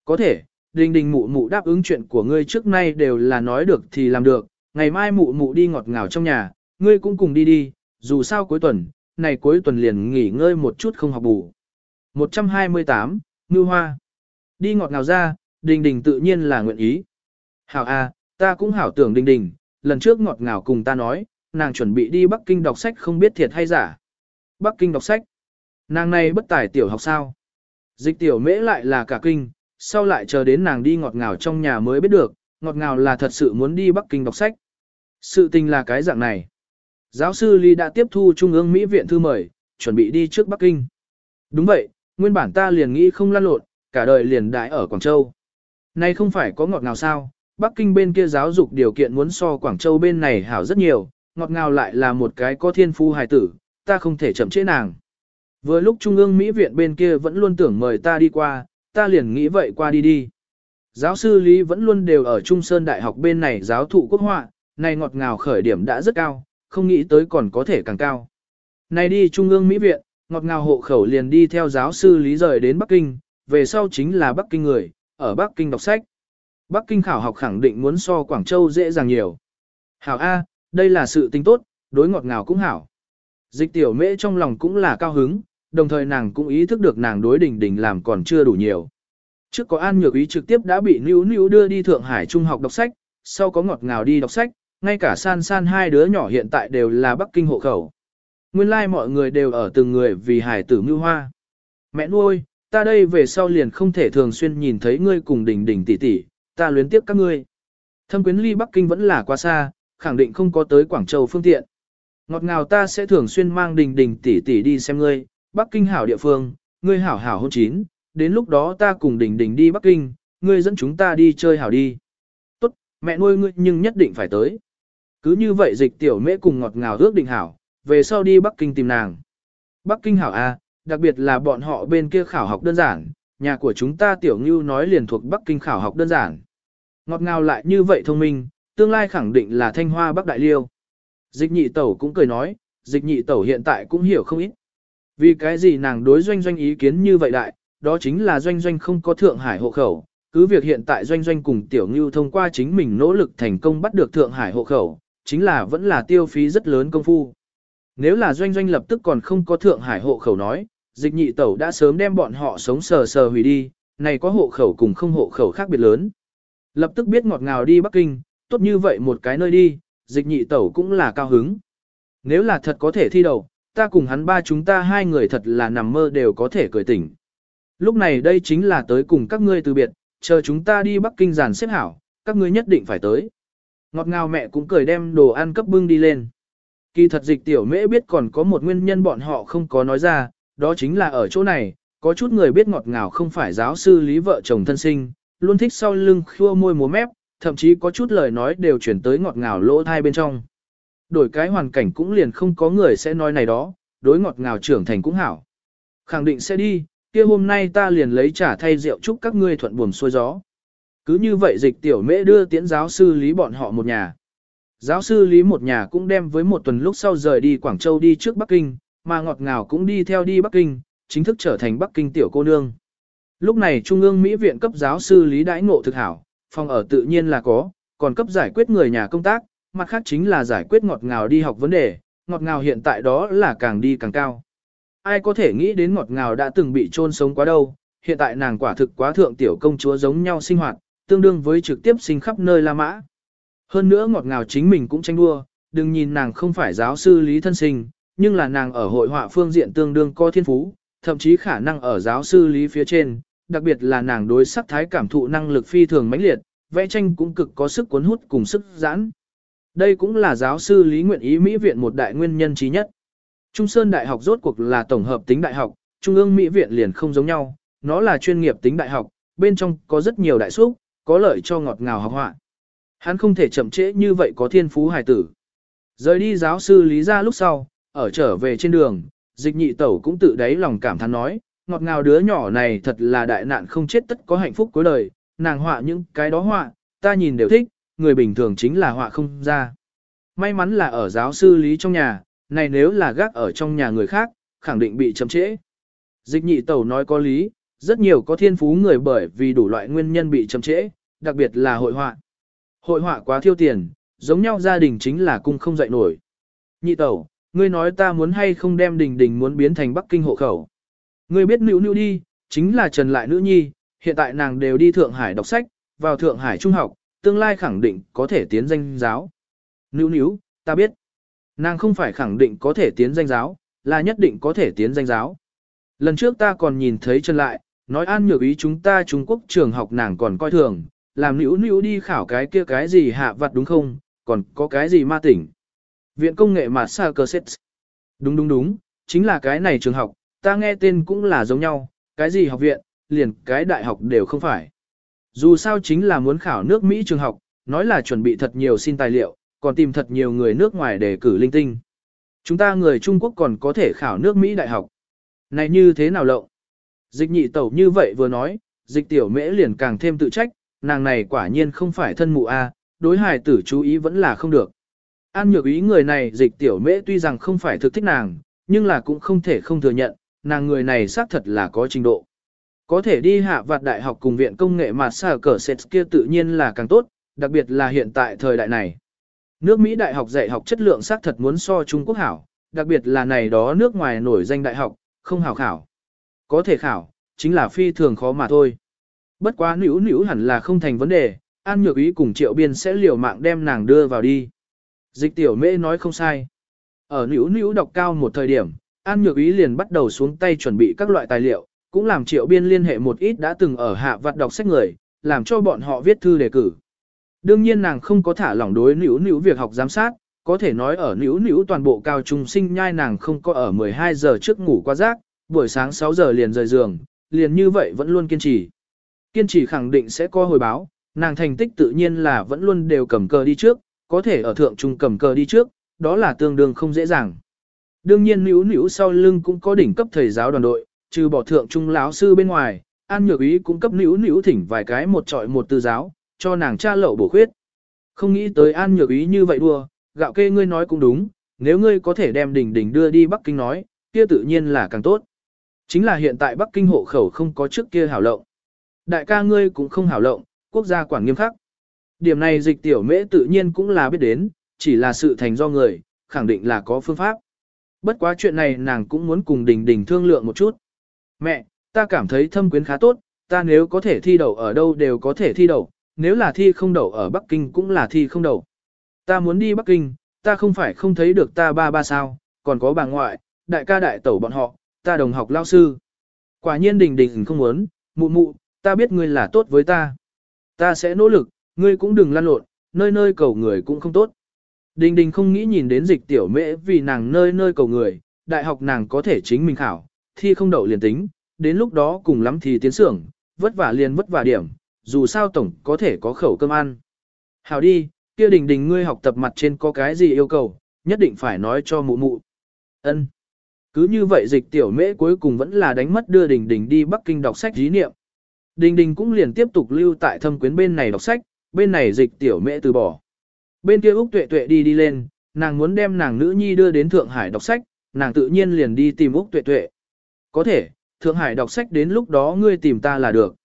Có thể, Đinh Đinh mụ mụ đáp ứng chuyện của ngươi trước nay đều là nói được thì làm được, ngày mai mụ mụ đi ngọt ngào trong nhà, ngươi cũng cùng đi đi, dù sao cuối tuần, này cuối tuần liền nghỉ ngơi một chút không học bù. 128, Ngư Hoa. Đi ngọt ngào ra, Đình Đình tự nhiên là nguyện ý. Hảo a, ta cũng hảo tưởng Đình Đình, lần trước ngọt ngào cùng ta nói, nàng chuẩn bị đi Bắc Kinh đọc sách không biết thiệt hay giả. Bắc Kinh đọc sách. Nàng này bất tài tiểu học sao. Dịch tiểu mễ lại là cả kinh, sau lại chờ đến nàng đi ngọt ngào trong nhà mới biết được, ngọt ngào là thật sự muốn đi Bắc Kinh đọc sách. Sự tình là cái dạng này. Giáo sư Lý đã tiếp thu Trung ương Mỹ viện thư mời, chuẩn bị đi trước Bắc Kinh. Đúng vậy, nguyên bản ta liền nghĩ không lăn lộn, cả đời liền đại ở Quảng Châu. Nay không phải có ngọt ngào sao, Bắc Kinh bên kia giáo dục điều kiện muốn so Quảng Châu bên này hảo rất nhiều, ngọt ngào lại là một cái có thiên phu hài tử, ta không thể chậm trễ nàng. Vừa lúc Trung ương Mỹ viện bên kia vẫn luôn tưởng mời ta đi qua, ta liền nghĩ vậy qua đi đi. Giáo sư Lý vẫn luôn đều ở Trung Sơn Đại học bên này giáo thụ quốc họa, này ngọt ngào khởi điểm đã rất cao, không nghĩ tới còn có thể càng cao. Này đi Trung ương Mỹ viện, ngọt ngào hộ khẩu liền đi theo giáo sư Lý rời đến Bắc Kinh, về sau chính là Bắc Kinh người, ở Bắc Kinh đọc sách. Bắc Kinh khảo học khẳng định muốn so Quảng Châu dễ dàng nhiều. Hảo A, đây là sự tính tốt, đối ngọt ngào cũng hảo. Dịch tiểu mễ trong lòng cũng là cao hứng, đồng thời nàng cũng ý thức được nàng đối đỉnh đỉnh làm còn chưa đủ nhiều. Trước có An Nhược Ý trực tiếp đã bị Nữu Nữu đưa đi Thượng Hải Trung học đọc sách, sau có ngọt ngào đi đọc sách, ngay cả san san hai đứa nhỏ hiện tại đều là Bắc Kinh hộ khẩu. Nguyên lai like mọi người đều ở từng người vì hải tử mưu hoa. Mẹ nuôi, ta đây về sau liền không thể thường xuyên nhìn thấy ngươi cùng đỉnh đỉnh tỷ tỷ, ta luyến tiếp các ngươi. Thâm quyến ly Bắc Kinh vẫn là quá xa, khẳng định không có tới Quảng Châu phương tiện. Ngọt ngào ta sẽ thường xuyên mang đình đình tỷ tỷ đi xem ngươi, Bắc Kinh hảo địa phương, ngươi hảo hảo hôn chín, đến lúc đó ta cùng đình đình đi Bắc Kinh, ngươi dẫn chúng ta đi chơi hảo đi. Tốt, mẹ nuôi ngươi nhưng nhất định phải tới. Cứ như vậy dịch tiểu mễ cùng ngọt ngào ước định hảo, về sau đi Bắc Kinh tìm nàng. Bắc Kinh hảo A, đặc biệt là bọn họ bên kia khảo học đơn giản, nhà của chúng ta tiểu ngưu nói liền thuộc Bắc Kinh khảo học đơn giản. Ngọt ngào lại như vậy thông minh, tương lai khẳng định là thanh hoa Bắc Đại Liêu. Dịch nhị tẩu cũng cười nói, dịch nhị tẩu hiện tại cũng hiểu không ít. Vì cái gì nàng đối doanh doanh ý kiến như vậy đại, đó chính là doanh doanh không có Thượng Hải hộ khẩu, cứ việc hiện tại doanh doanh cùng tiểu ngưu thông qua chính mình nỗ lực thành công bắt được Thượng Hải hộ khẩu, chính là vẫn là tiêu phí rất lớn công phu. Nếu là doanh doanh lập tức còn không có Thượng Hải hộ khẩu nói, dịch nhị tẩu đã sớm đem bọn họ sống sờ sờ hủy đi, này có hộ khẩu cùng không hộ khẩu khác biệt lớn. Lập tức biết ngọt ngào đi Bắc Kinh, tốt như vậy một cái nơi đi, dịch nhị tẩu cũng là cao hứng. Nếu là thật có thể thi đầu, ta cùng hắn ba chúng ta hai người thật là nằm mơ đều có thể cười tỉnh. Lúc này đây chính là tới cùng các ngươi từ biệt, chờ chúng ta đi Bắc Kinh giàn xếp hảo, các ngươi nhất định phải tới. Ngọt ngào mẹ cũng cười đem đồ ăn cấp bưng đi lên. Kỳ thật dịch tiểu mễ biết còn có một nguyên nhân bọn họ không có nói ra, đó chính là ở chỗ này, có chút người biết ngọt ngào không phải giáo sư lý vợ chồng thân sinh, luôn thích sau lưng khua môi múa mép, thậm chí có chút lời nói đều chuyển tới ngọt ngào lỗ thai bên trong. Đổi cái hoàn cảnh cũng liền không có người sẽ nói này đó, đối ngọt ngào trưởng thành cũng hảo. Khẳng định sẽ đi, kia hôm nay ta liền lấy trả thay rượu chúc các ngươi thuận buồm xuôi gió. Cứ như vậy dịch tiểu mễ đưa tiễn giáo sư lý bọn họ một nhà. Giáo sư lý một nhà cũng đem với một tuần lúc sau rời đi Quảng Châu đi trước Bắc Kinh, mà ngọt ngào cũng đi theo đi Bắc Kinh, chính thức trở thành Bắc Kinh tiểu cô nương. Lúc này Trung ương Mỹ viện cấp giáo sư lý đãi ngộ thực hảo, phòng ở tự nhiên là có, còn cấp giải quyết người nhà công tác, mặt khác chính là giải quyết ngọt ngào đi học vấn đề, ngọt ngào hiện tại đó là càng đi càng cao. Ai có thể nghĩ đến ngọt ngào đã từng bị chôn sống quá đâu, hiện tại nàng quả thực quá thượng tiểu công chúa giống nhau sinh hoạt, tương đương với trực tiếp sinh khắp nơi La Mã. Hơn nữa ngọt ngào chính mình cũng tranh đua, đừng nhìn nàng không phải giáo sư lý thân sinh, nhưng là nàng ở hội họa phương diện tương đương có thiên phú, thậm chí khả năng ở giáo sư lý phía trên, đặc biệt là nàng đối sắc thái cảm thụ năng lực phi thường mãnh liệt, vẽ tranh cũng cực có sức cuốn hút cùng sức giãn. Đây cũng là giáo sư Lý Nguyện Ý Mỹ Viện một đại nguyên nhân trí nhất. Trung Sơn Đại học rốt cuộc là tổng hợp tính đại học, Trung ương Mỹ Viện liền không giống nhau, nó là chuyên nghiệp tính đại học, bên trong có rất nhiều đại xúc, có lợi cho ngọt ngào học họa. Hắn không thể chậm trễ như vậy có thiên phú hài tử. Rời đi giáo sư Lý ra lúc sau, ở trở về trên đường, dịch nhị tẩu cũng tự đáy lòng cảm thán nói, ngọt ngào đứa nhỏ này thật là đại nạn không chết tất có hạnh phúc cuối đời, nàng họa những cái đó họa, ta nhìn đều thích, người bình thường chính là họa không ra. May mắn là ở giáo sư Lý trong nhà, này nếu là gác ở trong nhà người khác, khẳng định bị chậm trễ. Dịch nhị tẩu nói có lý, rất nhiều có thiên phú người bởi vì đủ loại nguyên nhân bị chậm trễ, đặc biệt là hội họa. Hội họa quá thiêu tiền, giống nhau gia đình chính là cung không dậy nổi. Nhị tẩu, ngươi nói ta muốn hay không đem đình đình muốn biến thành Bắc Kinh hộ khẩu. Ngươi biết nữ nữ đi, chính là Trần Lại Nữ Nhi, hiện tại nàng đều đi Thượng Hải đọc sách, vào Thượng Hải Trung học, tương lai khẳng định có thể tiến danh giáo. Nữ nữ, ta biết. Nàng không phải khẳng định có thể tiến danh giáo, là nhất định có thể tiến danh giáo. Lần trước ta còn nhìn thấy Trần Lại, nói an nhược ý chúng ta Trung Quốc trường học nàng còn coi thường, làm nữ nữ đi khảo cái kia cái gì hạ vặt đúng không, còn có cái gì ma tỉnh. Viện công nghệ Massachusetts. Đúng đúng đúng, chính là cái này trường học, ta nghe tên cũng là giống nhau, cái gì học viện, liền cái đại học đều không phải. Dù sao chính là muốn khảo nước Mỹ trường học, nói là chuẩn bị thật nhiều xin tài liệu, còn tìm thật nhiều người nước ngoài để cử linh tinh. Chúng ta người Trung Quốc còn có thể khảo nước Mỹ đại học. Này như thế nào lộng? Dịch nhị tẩu như vậy vừa nói, dịch tiểu mễ liền càng thêm tự trách, nàng này quả nhiên không phải thân mụ A, đối hài tử chú ý vẫn là không được. An nhược ý người này dịch tiểu mễ tuy rằng không phải thực thích nàng, nhưng là cũng không thể không thừa nhận, nàng người này xác thật là có trình độ. Có thể đi hạ vạt đại học cùng viện công nghệ mà xa cờ sệt kia tự nhiên là càng tốt, đặc biệt là hiện tại thời đại này. Nước Mỹ đại học dạy học chất lượng xác thật muốn so Trung Quốc hảo, đặc biệt là này đó nước ngoài nổi danh đại học, không hảo khảo. Có thể khảo, chính là phi thường khó mà thôi. Bất quá nữ nữ hẳn là không thành vấn đề, An Nhược Ý cùng Triệu Biên sẽ liều mạng đem nàng đưa vào đi. Dịch tiểu mễ nói không sai. Ở nữ nữ đọc cao một thời điểm, An Nhược Ý liền bắt đầu xuống tay chuẩn bị các loại tài liệu, cũng làm Triệu Biên liên hệ một ít đã từng ở hạ vặt đọc sách người, làm cho bọn họ viết thư đề cử. Đương nhiên nàng không có thả lỏng đối nữ nữ việc học giám sát, có thể nói ở nữ nữ toàn bộ cao trung sinh nhai nàng không có ở 12 giờ trước ngủ qua giấc, buổi sáng 6 giờ liền rời giường, liền như vậy vẫn luôn kiên trì. Kiên trì khẳng định sẽ có hồi báo, nàng thành tích tự nhiên là vẫn luôn đều cầm cờ đi trước, có thể ở thượng trung cầm cờ đi trước, đó là tương đương không dễ dàng. Đương nhiên nữ nữ sau lưng cũng có đỉnh cấp thầy giáo đoàn đội, trừ bỏ thượng trung lão sư bên ngoài, An Nhược Ý cũng cấp nữ nữ thỉnh vài cái một trọi một tư giáo, cho nàng tra lậu bổ khuyết. Không nghĩ tới An Nhược Ý như vậy đua, gạo kê ngươi nói cũng đúng, nếu ngươi có thể đem đỉnh đỉnh đưa đi Bắc Kinh nói, kia tự nhiên là càng tốt. Chính là hiện tại Bắc Kinh hộ khẩu không có trước kia hảo lộng. Đại ca ngươi cũng không hảo lộng, quốc gia quản nghiêm khắc. Điểm này dịch tiểu mễ tự nhiên cũng là biết đến, chỉ là sự thành do người, khẳng định là có phương pháp. Bất quá chuyện này nàng cũng muốn cùng Đình Đình thương lượng một chút. Mẹ, ta cảm thấy thâm quyến khá tốt, ta nếu có thể thi đậu ở đâu đều có thể thi đậu, nếu là thi không đậu ở Bắc Kinh cũng là thi không đậu. Ta muốn đi Bắc Kinh, ta không phải không thấy được ta ba ba sao, còn có bà ngoại, đại ca đại tẩu bọn họ, ta đồng học lao sư. Quả nhiên Đình Đình không muốn, mụ mụ, ta biết ngươi là tốt với ta. Ta sẽ nỗ lực, ngươi cũng đừng lăn lộn, nơi nơi cầu người cũng không tốt. Đình đình không nghĩ nhìn đến dịch tiểu mễ vì nàng nơi nơi cầu người, đại học nàng có thể chính mình khảo, thi không đậu liền tính, đến lúc đó cùng lắm thì tiến sưởng, vất vả liền vất vả điểm, dù sao tổng có thể có khẩu cơm ăn. Hảo đi, kia đình đình ngươi học tập mặt trên có cái gì yêu cầu, nhất định phải nói cho mụ mụ. Ân. Cứ như vậy dịch tiểu mễ cuối cùng vẫn là đánh mất đưa đình đình đi Bắc Kinh đọc sách dí niệm. Đình đình cũng liền tiếp tục lưu tại thâm quyến bên này đọc sách, bên này dịch tiểu mễ từ bỏ. Bên kia Úc Tuệ Tuệ đi đi lên, nàng muốn đem nàng nữ nhi đưa đến Thượng Hải đọc sách, nàng tự nhiên liền đi tìm Úc Tuệ Tuệ. Có thể, Thượng Hải đọc sách đến lúc đó ngươi tìm ta là được.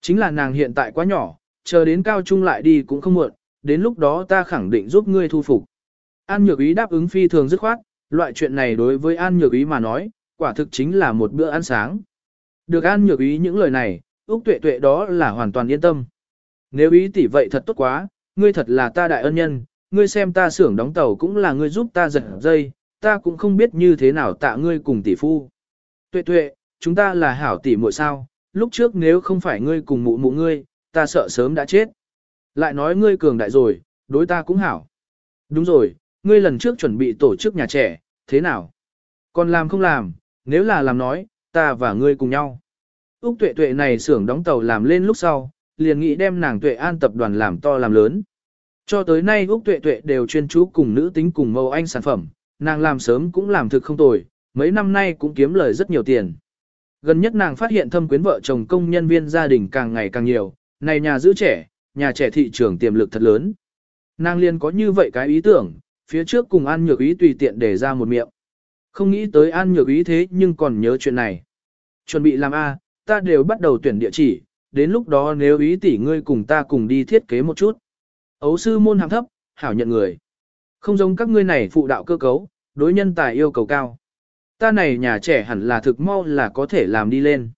Chính là nàng hiện tại quá nhỏ, chờ đến cao trung lại đi cũng không muộn, đến lúc đó ta khẳng định giúp ngươi thu phục. An Nhược Ý đáp ứng phi thường dứt khoát, loại chuyện này đối với An Nhược Ý mà nói, quả thực chính là một bữa ăn sáng. Được An Nhược Ý những lời này, Úc Tuệ Tuệ đó là hoàn toàn yên tâm. Nếu ý tỷ vậy thật tốt quá, ngươi thật là ta đại ân nhân, ngươi xem ta xưởng đóng tàu cũng là ngươi giúp ta giật dây, ta cũng không biết như thế nào tạ ngươi cùng tỷ phu. Tuệ tuệ, chúng ta là hảo tỷ muội sao, lúc trước nếu không phải ngươi cùng mụ mụ ngươi, ta sợ sớm đã chết. Lại nói ngươi cường đại rồi, đối ta cũng hảo. Đúng rồi, ngươi lần trước chuẩn bị tổ chức nhà trẻ, thế nào? Còn làm không làm, nếu là làm nói, ta và ngươi cùng nhau. Úc tuệ tuệ này xưởng đóng tàu làm lên lúc sau, liền nghĩ đem nàng tuệ an tập đoàn làm to làm lớn. Cho tới nay Úc tuệ tuệ đều chuyên chú cùng nữ tính cùng mẫu anh sản phẩm, nàng làm sớm cũng làm thực không tồi, mấy năm nay cũng kiếm lời rất nhiều tiền. Gần nhất nàng phát hiện thâm quyến vợ chồng công nhân viên gia đình càng ngày càng nhiều, này nhà giữ trẻ, nhà trẻ thị trường tiềm lực thật lớn. Nàng liền có như vậy cái ý tưởng, phía trước cùng An Nhược Ý tùy tiện để ra một miệng. Không nghĩ tới An Nhược Ý thế nhưng còn nhớ chuyện này. Chuẩn bị làm A, ta đều bắt đầu tuyển địa chỉ, đến lúc đó nếu ý tỷ ngươi cùng ta cùng đi thiết kế một chút. Ấu sư môn hạng thấp, hảo nhận người. Không giống các ngươi này phụ đạo cơ cấu, đối nhân tài yêu cầu cao. Ta này nhà trẻ hẳn là thực mau là có thể làm đi lên.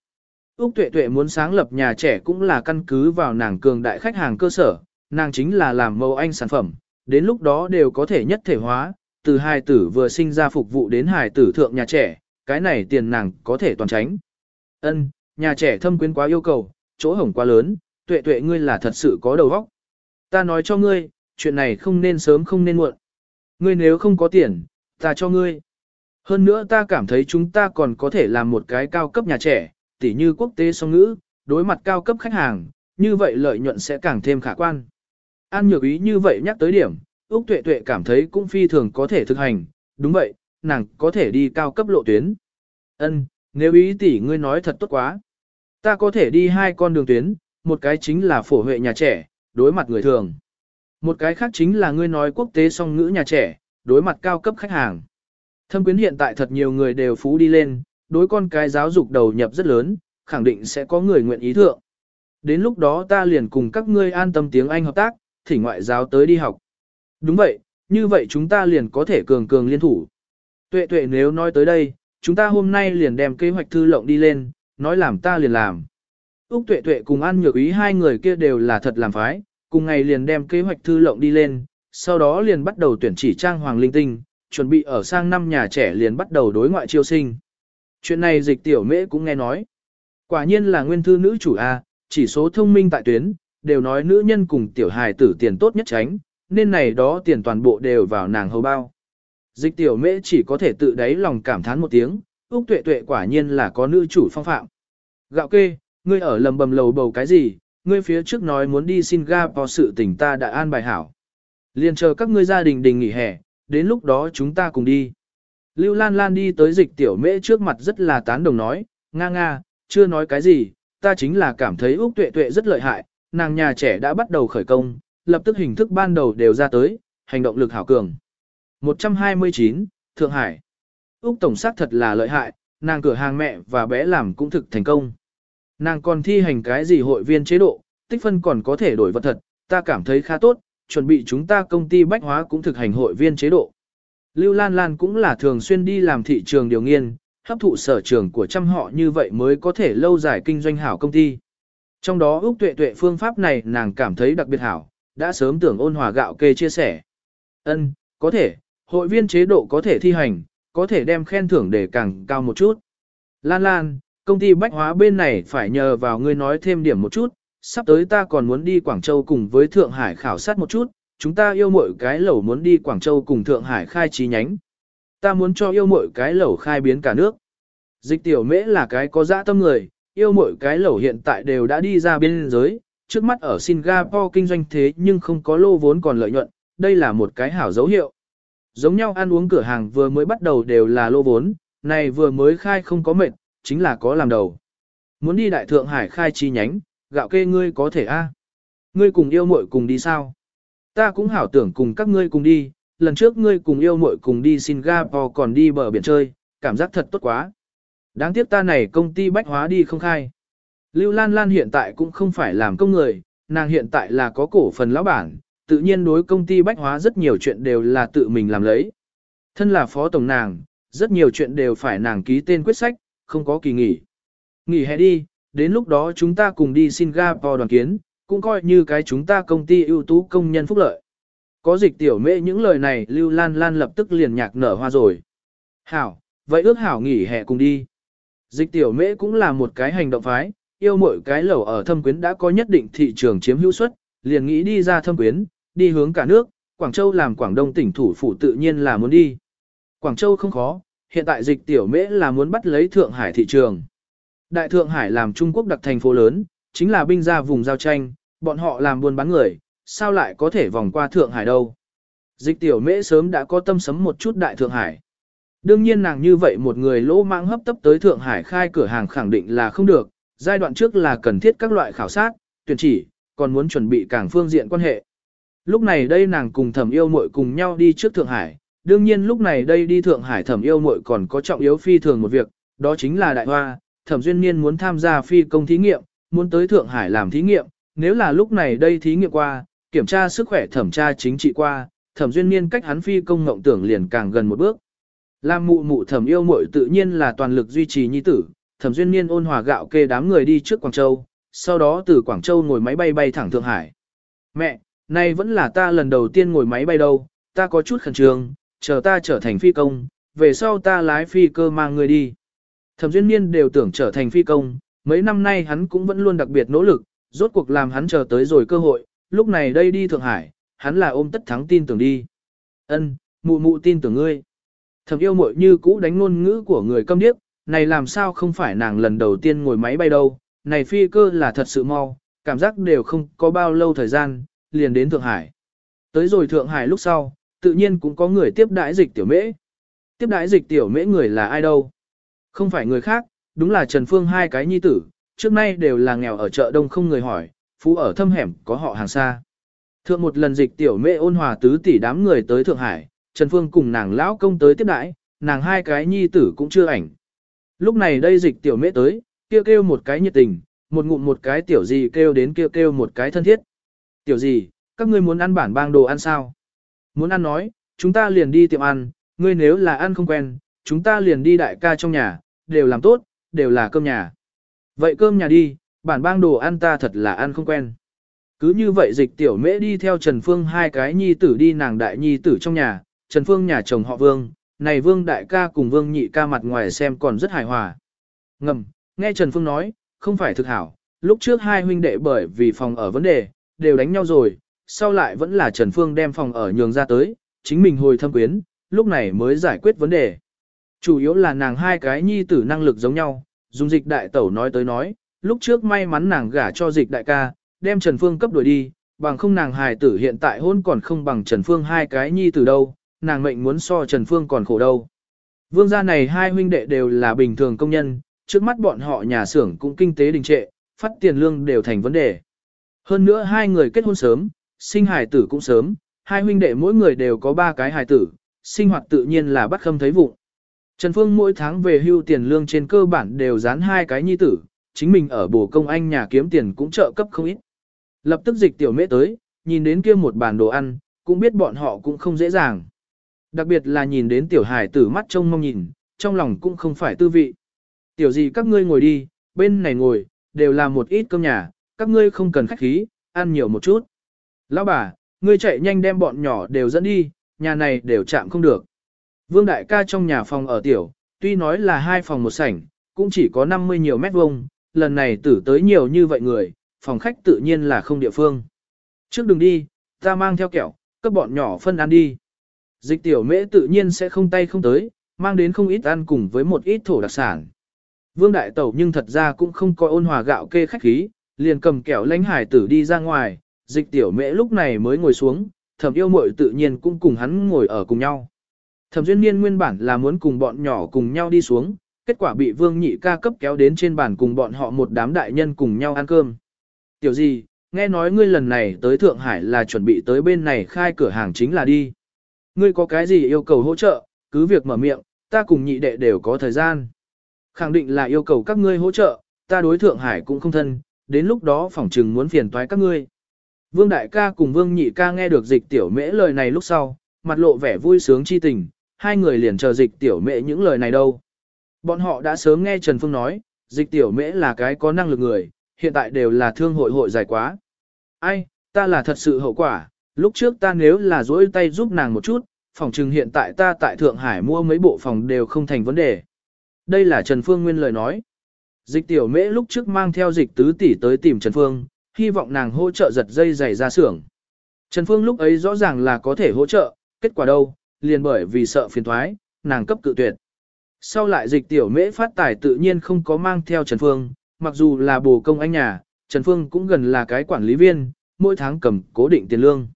Úc Tuệ Tuệ muốn sáng lập nhà trẻ cũng là căn cứ vào nàng cường đại khách hàng cơ sở, nàng chính là làm mẫu anh sản phẩm, đến lúc đó đều có thể nhất thể hóa, từ hài tử vừa sinh ra phục vụ đến hài tử thượng nhà trẻ, cái này tiền nàng có thể toàn tránh. Ân, nhà trẻ thâm quyến quá yêu cầu, chỗ hổng quá lớn, tuệ tuệ ngươi là thật sự có đầu óc. Ta nói cho ngươi, chuyện này không nên sớm không nên muộn. Ngươi nếu không có tiền, ta cho ngươi. Hơn nữa ta cảm thấy chúng ta còn có thể làm một cái cao cấp nhà trẻ, tỉ như quốc tế song ngữ, đối mặt cao cấp khách hàng, như vậy lợi nhuận sẽ càng thêm khả quan. An nhược ý như vậy nhắc tới điểm, Úc Tuệ Tuệ cảm thấy cũng phi thường có thể thực hành, đúng vậy, nàng có thể đi cao cấp lộ tuyến. Ân, nếu ý tỷ ngươi nói thật tốt quá. Ta có thể đi hai con đường tuyến, một cái chính là phổ huệ nhà trẻ, đối mặt người thường. Một cái khác chính là ngươi nói quốc tế song ngữ nhà trẻ, đối mặt cao cấp khách hàng. Thâm quyến hiện tại thật nhiều người đều phú đi lên, đối con cái giáo dục đầu nhập rất lớn, khẳng định sẽ có người nguyện ý thượng. Đến lúc đó ta liền cùng các ngươi an tâm tiếng Anh hợp tác, thỉnh ngoại giáo tới đi học. Đúng vậy, như vậy chúng ta liền có thể cường cường liên thủ. Tuệ tuệ nếu nói tới đây, chúng ta hôm nay liền đem kế hoạch thư lộng đi lên, nói làm ta liền làm. Úc tuệ tuệ cùng An Nhược Ý hai người kia đều là thật làm phái, cùng ngày liền đem kế hoạch thư lộng đi lên, sau đó liền bắt đầu tuyển chỉ trang hoàng linh tinh, chuẩn bị ở sang năm nhà trẻ liền bắt đầu đối ngoại chiêu sinh. Chuyện này dịch tiểu mễ cũng nghe nói. Quả nhiên là nguyên thư nữ chủ A, chỉ số thông minh tại tuyến, đều nói nữ nhân cùng tiểu hài tử tiền tốt nhất tránh, nên này đó tiền toàn bộ đều vào nàng hầu bao. Dịch tiểu mễ chỉ có thể tự đáy lòng cảm thán một tiếng, Úc tuệ tuệ quả nhiên là có nữ chủ phong phạm. Gạo kê, ngươi ở lầm bầm lầu bầu cái gì, ngươi phía trước nói muốn đi Singapore sự tình ta đã an bài hảo. Liền chờ các ngươi gia đình đình nghỉ hè, đến lúc đó chúng ta cùng đi. Lưu Lan Lan đi tới dịch tiểu mễ trước mặt rất là tán đồng nói, nga nga, chưa nói cái gì, ta chính là cảm thấy Úc tuệ tuệ rất lợi hại, nàng nhà trẻ đã bắt đầu khởi công, lập tức hình thức ban đầu đều ra tới, hành động lực hảo cường. 129, Thượng Hải Úc Tổng sát thật là lợi hại, nàng cửa hàng mẹ và bé làm cũng thực thành công. Nàng còn thi hành cái gì hội viên chế độ, tích phân còn có thể đổi vật thật, ta cảm thấy khá tốt, chuẩn bị chúng ta công ty bách hóa cũng thực hành hội viên chế độ. Lưu Lan Lan cũng là thường xuyên đi làm thị trường điều nghiên, hấp thụ sở trường của trăm họ như vậy mới có thể lâu dài kinh doanh hảo công ty. Trong đó Úc Tuệ Tuệ phương pháp này nàng cảm thấy đặc biệt hảo, đã sớm tưởng ôn hòa gạo kê chia sẻ. Ân, có thể, hội viên chế độ có thể thi hành, có thể đem khen thưởng để càng cao một chút. Lan Lan, công ty bách hóa bên này phải nhờ vào ngươi nói thêm điểm một chút, sắp tới ta còn muốn đi Quảng Châu cùng với Thượng Hải khảo sát một chút, chúng ta yêu mỗi cái lẩu muốn đi Quảng Châu cùng Thượng Hải khai trí nhánh. Ta muốn cho yêu mỗi cái lẩu khai biến cả nước. Dịch tiểu mễ là cái có dã tâm người, yêu mỗi cái lẩu hiện tại đều đã đi ra biên giới, trước mắt ở Singapore kinh doanh thế nhưng không có lô vốn còn lợi nhuận, đây là một cái hảo dấu hiệu. Giống nhau ăn uống cửa hàng vừa mới bắt đầu đều là lô vốn, này vừa mới khai không có mệt, chính là có làm đầu. Muốn đi Đại Thượng Hải khai chi nhánh, gạo kê ngươi có thể a Ngươi cùng yêu muội cùng đi sao? Ta cũng hảo tưởng cùng các ngươi cùng đi, lần trước ngươi cùng yêu muội cùng đi Singapore còn đi bờ biển chơi, cảm giác thật tốt quá. Đáng tiếc ta này công ty bách hóa đi không khai. Lưu Lan Lan hiện tại cũng không phải làm công người, nàng hiện tại là có cổ phần lão bản, tự nhiên đối công ty bách hóa rất nhiều chuyện đều là tự mình làm lấy. Thân là phó tổng nàng, rất nhiều chuyện đều phải nàng ký tên quyết sách, không có kỳ nghỉ. Nghỉ hè đi, đến lúc đó chúng ta cùng đi Singapore đoàn kiến, cũng coi như cái chúng ta công ty ưu tú công nhân phúc lợi. Có dịch tiểu mễ những lời này Lưu Lan Lan lập tức liền nhạc nở hoa rồi. Hảo, vậy ước hảo nghỉ hè cùng đi. Dịch tiểu mễ cũng là một cái hành động phái, yêu mỗi cái lẩu ở thâm quyến đã có nhất định thị trường chiếm hữu suất, liền nghĩ đi ra thâm quyến, đi hướng cả nước, Quảng Châu làm Quảng Đông tỉnh thủ phủ tự nhiên là muốn đi. Quảng Châu không khó, hiện tại dịch tiểu mễ là muốn bắt lấy Thượng Hải thị trường. Đại Thượng Hải làm Trung Quốc đặc thành phố lớn, chính là binh ra vùng giao tranh, bọn họ làm buôn bán người, sao lại có thể vòng qua Thượng Hải đâu. Dịch tiểu mễ sớm đã có tâm sấm một chút Đại Thượng Hải. Đương nhiên nàng như vậy một người lỗ mạng hấp tấp tới Thượng Hải khai cửa hàng khẳng định là không được, giai đoạn trước là cần thiết các loại khảo sát, tuyển chỉ, còn muốn chuẩn bị càng phương diện quan hệ. Lúc này đây nàng cùng thẩm yêu muội cùng nhau đi trước Thượng Hải, đương nhiên lúc này đây đi Thượng Hải thẩm yêu muội còn có trọng yếu phi thường một việc, đó chính là đại hoa, thẩm duyên niên muốn tham gia phi công thí nghiệm, muốn tới Thượng Hải làm thí nghiệm, nếu là lúc này đây thí nghiệm qua, kiểm tra sức khỏe thẩm tra chính trị qua, thẩm duyên niên cách hắn phi công ngộng tưởng liền càng gần một bước. Lam mụ mụ thẩm yêu muội tự nhiên là toàn lực duy trì nhi tử, thẩm duyên niên ôn hòa gạo kê đám người đi trước Quảng Châu, sau đó từ Quảng Châu ngồi máy bay bay thẳng Thượng Hải. Mẹ, nay vẫn là ta lần đầu tiên ngồi máy bay đâu, ta có chút khẩn trương, chờ ta trở thành phi công, về sau ta lái phi cơ mang người đi. Thẩm duyên niên đều tưởng trở thành phi công, mấy năm nay hắn cũng vẫn luôn đặc biệt nỗ lực, rốt cuộc làm hắn chờ tới rồi cơ hội, lúc này đây đi Thượng Hải, hắn là ôm tất thắng tin tưởng đi. Ân, mụ mụ tin tưởng ngươi thầm yêu muội như cũ đánh ngôn ngữ của người câm điếc, này làm sao không phải nàng lần đầu tiên ngồi máy bay đâu, này phi cơ là thật sự mau, cảm giác đều không có bao lâu thời gian, liền đến Thượng Hải. Tới rồi Thượng Hải lúc sau, tự nhiên cũng có người tiếp đãi dịch tiểu mễ. Tiếp đãi dịch tiểu mễ người là ai đâu? Không phải người khác, đúng là Trần Phương hai cái nhi tử, trước nay đều là nghèo ở chợ đông không người hỏi, phú ở thâm hẻm có họ hàng xa. Thượng một lần dịch tiểu mễ ôn hòa tứ tỷ đám người tới Thượng Hải, Trần Phương cùng nàng lão công tới tiếp đãi, nàng hai cái nhi tử cũng chưa ảnh. Lúc này đây dịch tiểu mễ tới, kêu kêu một cái nhiệt tình, một ngụm một cái tiểu gì kêu đến kêu kêu một cái thân thiết. Tiểu gì, các ngươi muốn ăn bản bang đồ ăn sao? Muốn ăn nói, chúng ta liền đi tiệm ăn, ngươi nếu là ăn không quen, chúng ta liền đi đại ca trong nhà, đều làm tốt, đều là cơm nhà. Vậy cơm nhà đi, bản bang đồ ăn ta thật là ăn không quen. Cứ như vậy dịch tiểu mễ đi theo Trần Phương hai cái nhi tử đi nàng đại nhi tử trong nhà, Trần Phương nhà chồng họ Vương, này Vương đại ca cùng Vương nhị ca mặt ngoài xem còn rất hài hòa. Ngầm, nghe Trần Phương nói, không phải thực hảo, lúc trước hai huynh đệ bởi vì phòng ở vấn đề, đều đánh nhau rồi, sau lại vẫn là Trần Phương đem phòng ở nhường ra tới, chính mình hồi thâm quyến, lúc này mới giải quyết vấn đề. Chủ yếu là nàng hai cái nhi tử năng lực giống nhau, dùng dịch đại tẩu nói tới nói, lúc trước may mắn nàng gả cho dịch đại ca, đem Trần Phương cấp đuổi đi, bằng không nàng hài tử hiện tại hôn còn không bằng Trần Phương hai cái nhi tử đâu, nàng mệnh muốn so Trần Phương còn khổ đâu. Vương gia này hai huynh đệ đều là bình thường công nhân, trước mắt bọn họ nhà xưởng cũng kinh tế đình trệ, phát tiền lương đều thành vấn đề. Hơn nữa hai người kết hôn sớm, sinh hài tử cũng sớm, hai huynh đệ mỗi người đều có ba cái hài tử, sinh hoạt tự nhiên là bắt khâm thấy vụng. Trần Phương mỗi tháng về hưu tiền lương trên cơ bản đều dán hai cái nhi tử, chính mình ở bổ công anh nhà kiếm tiền cũng trợ cấp không ít. Lập tức dịch tiểu mễ tới, nhìn đến kia một bàn đồ ăn, cũng biết bọn họ cũng không dễ dàng. Đặc biệt là nhìn đến tiểu hải tử mắt trông mong nhìn, trong lòng cũng không phải tư vị. Tiểu gì các ngươi ngồi đi, bên này ngồi, đều là một ít cơm nhà, các ngươi không cần khách khí, ăn nhiều một chút. Lão bà, ngươi chạy nhanh đem bọn nhỏ đều dẫn đi, nhà này đều chạm không được. Vương đại ca trong nhà phòng ở tiểu, tuy nói là hai phòng một sảnh, cũng chỉ có 50 nhiều mét vuông, lần này tử tới nhiều như vậy người, phòng khách tự nhiên là không địa phương. Trước đừng đi, ta mang theo kẹo, các bọn nhỏ phân ăn đi. Dịch tiểu mễ tự nhiên sẽ không tay không tới, mang đến không ít ăn cùng với một ít thổ đặc sản. Vương đại tẩu nhưng thật ra cũng không coi ôn hòa gạo kê khách khí, liền cầm kẹo lánh hải tử đi ra ngoài, dịch tiểu mễ lúc này mới ngồi xuống, thẩm yêu mội tự nhiên cũng cùng hắn ngồi ở cùng nhau. Thẩm duyên niên nguyên bản là muốn cùng bọn nhỏ cùng nhau đi xuống, kết quả bị vương nhị ca cấp kéo đến trên bàn cùng bọn họ một đám đại nhân cùng nhau ăn cơm. Tiểu gì, nghe nói ngươi lần này tới Thượng Hải là chuẩn bị tới bên này khai cửa hàng chính là đi. Ngươi có cái gì yêu cầu hỗ trợ, cứ việc mở miệng, ta cùng nhị đệ đều có thời gian. Khẳng định là yêu cầu các ngươi hỗ trợ, ta đối Thượng Hải cũng không thân, đến lúc đó phỏng trừng muốn phiền toái các ngươi. Vương Đại ca cùng Vương Nhị ca nghe được dịch tiểu mễ lời này lúc sau, mặt lộ vẻ vui sướng chi tình, hai người liền chờ dịch tiểu mễ những lời này đâu. Bọn họ đã sớm nghe Trần Phương nói, dịch tiểu mễ là cái có năng lực người, hiện tại đều là thương hội hội dài quá. Ai, ta là thật sự hậu quả, lúc trước ta nếu là dỗi tay giúp nàng một chút, phòng trừng hiện tại ta tại Thượng Hải mua mấy bộ phòng đều không thành vấn đề. Đây là Trần Phương Nguyên lời nói. Dịch tiểu mễ lúc trước mang theo dịch tứ tỷ tới tìm Trần Phương, hy vọng nàng hỗ trợ giật dây giày ra xưởng. Trần Phương lúc ấy rõ ràng là có thể hỗ trợ, kết quả đâu, liền bởi vì sợ phiền thoái, nàng cấp cự tuyệt. Sau lại dịch tiểu mễ phát tài tự nhiên không có mang theo Trần Phương, mặc dù là bồ công anh nhà, Trần Phương cũng gần là cái quản lý viên, mỗi tháng cầm cố định tiền lương.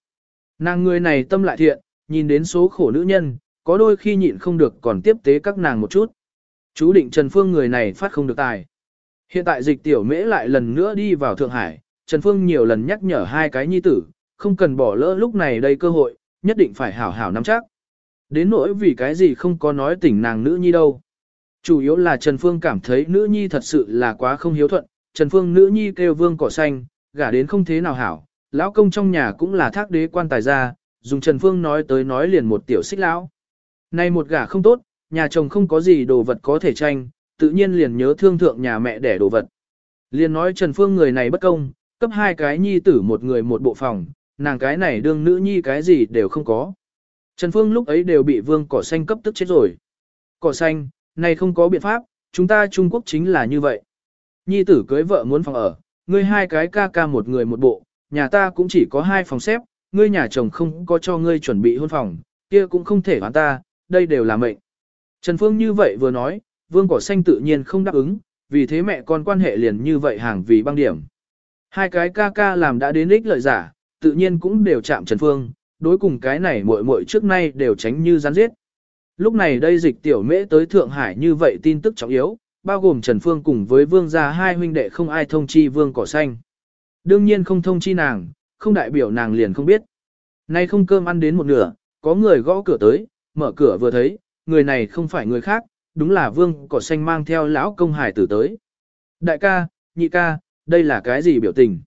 Nàng người này tâm lại thiện, nhìn đến số khổ nữ nhân, có đôi khi nhịn không được còn tiếp tế các nàng một chút. Chú định Trần Phương người này phát không được tài. Hiện tại dịch tiểu mễ lại lần nữa đi vào Thượng Hải, Trần Phương nhiều lần nhắc nhở hai cái nhi tử, không cần bỏ lỡ lúc này đây cơ hội, nhất định phải hảo hảo nắm chắc. Đến nỗi vì cái gì không có nói tỉnh nàng nữ nhi đâu. Chủ yếu là Trần Phương cảm thấy nữ nhi thật sự là quá không hiếu thuận, Trần Phương nữ nhi kêu vương cỏ xanh, gả đến không thế nào hảo, lão công trong nhà cũng là thác đế quan tài gia, dùng Trần Phương nói tới nói liền một tiểu xích lão. Nay một gả không tốt, nhà chồng không có gì đồ vật có thể tranh, tự nhiên liền nhớ thương thượng nhà mẹ đẻ đồ vật. Liền nói Trần Phương người này bất công, cấp hai cái nhi tử một người một bộ phòng, nàng cái này đương nữ nhi cái gì đều không có. Trần Phương lúc ấy đều bị vương cỏ xanh cấp tức chết rồi. Cỏ xanh, này không có biện pháp, chúng ta Trung Quốc chính là như vậy. Nhi tử cưới vợ muốn phòng ở, ngươi hai cái ca ca một người một bộ, nhà ta cũng chỉ có hai phòng xếp, ngươi nhà chồng không có cho ngươi chuẩn bị hôn phòng, kia cũng không thể bán ta, đây đều là mệnh. Trần Phương như vậy vừa nói, vương cỏ xanh tự nhiên không đáp ứng, vì thế mẹ con quan hệ liền như vậy hàng vì băng điểm. Hai cái ca ca làm đã đến ích lợi giả, tự nhiên cũng đều chạm Trần Phương, đối cùng cái này muội muội trước nay đều tránh như rắn giết. Lúc này đây dịch tiểu mễ tới Thượng Hải như vậy tin tức trọng yếu, bao gồm Trần Phương cùng với vương gia hai huynh đệ không ai thông chi vương cỏ xanh. Đương nhiên không thông chi nàng, không đại biểu nàng liền không biết. Nay không cơm ăn đến một nửa, có người gõ cửa tới, mở cửa vừa thấy, người này không phải người khác, đúng là vương cỏ xanh mang theo lão công hải tử tới. Đại ca, nhị ca, đây là cái gì biểu tình?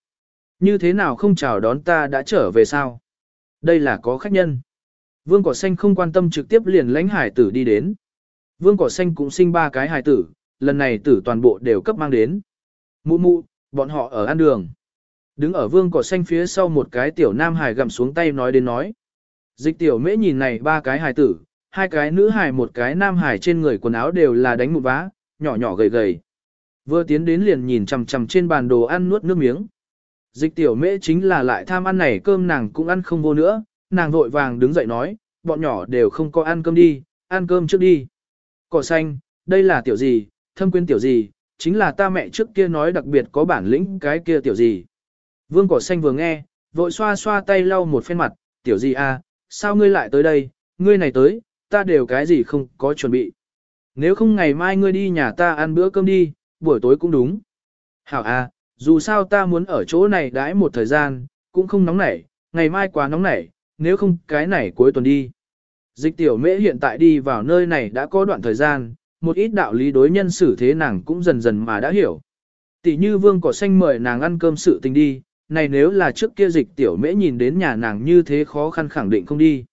Như thế nào không chào đón ta đã trở về sao? Đây là có khách nhân. Vương cỏ xanh không quan tâm trực tiếp liền lãnh hải tử đi đến. Vương cỏ xanh cũng sinh ba cái hải tử, lần này tử toàn bộ đều cấp mang đến. Mụ mụ, bọn họ ở ăn đường. Đứng ở vương cỏ xanh phía sau một cái tiểu nam hải gầm xuống tay nói đến nói. Dịch tiểu mễ nhìn này ba cái hài tử, hai cái nữ hài, một cái nam hài trên người quần áo đều là đánh một vá, nhỏ nhỏ gầy gầy. Vừa tiến đến liền nhìn chằm chằm trên bàn đồ ăn nuốt nước miếng. Dịch tiểu mễ chính là lại tham ăn này cơm nàng cũng ăn không vô nữa, nàng vội vàng đứng dậy nói, bọn nhỏ đều không có ăn cơm đi, ăn cơm trước đi. Cỏ xanh, đây là tiểu gì, thâm quyến tiểu gì, chính là ta mẹ trước kia nói đặc biệt có bản lĩnh cái kia tiểu gì. Vương cỏ xanh vừa nghe, vội xoa xoa tay lau một phen mặt, tiểu gì à, sao ngươi lại tới đây, ngươi này tới, ta đều cái gì không có chuẩn bị. Nếu không ngày mai ngươi đi nhà ta ăn bữa cơm đi, buổi tối cũng đúng. Hảo à, dù sao ta muốn ở chỗ này đãi một thời gian, cũng không nóng nảy, ngày mai quá nóng nảy, nếu không cái này cuối tuần đi. Dịch tiểu mễ hiện tại đi vào nơi này đã có đoạn thời gian, một ít đạo lý đối nhân xử thế nàng cũng dần dần mà đã hiểu. Tỷ như vương cỏ xanh mời nàng ăn cơm sự tình đi, này nếu là trước kia dịch tiểu mễ nhìn đến nhà nàng như thế khó khăn khẳng định không đi.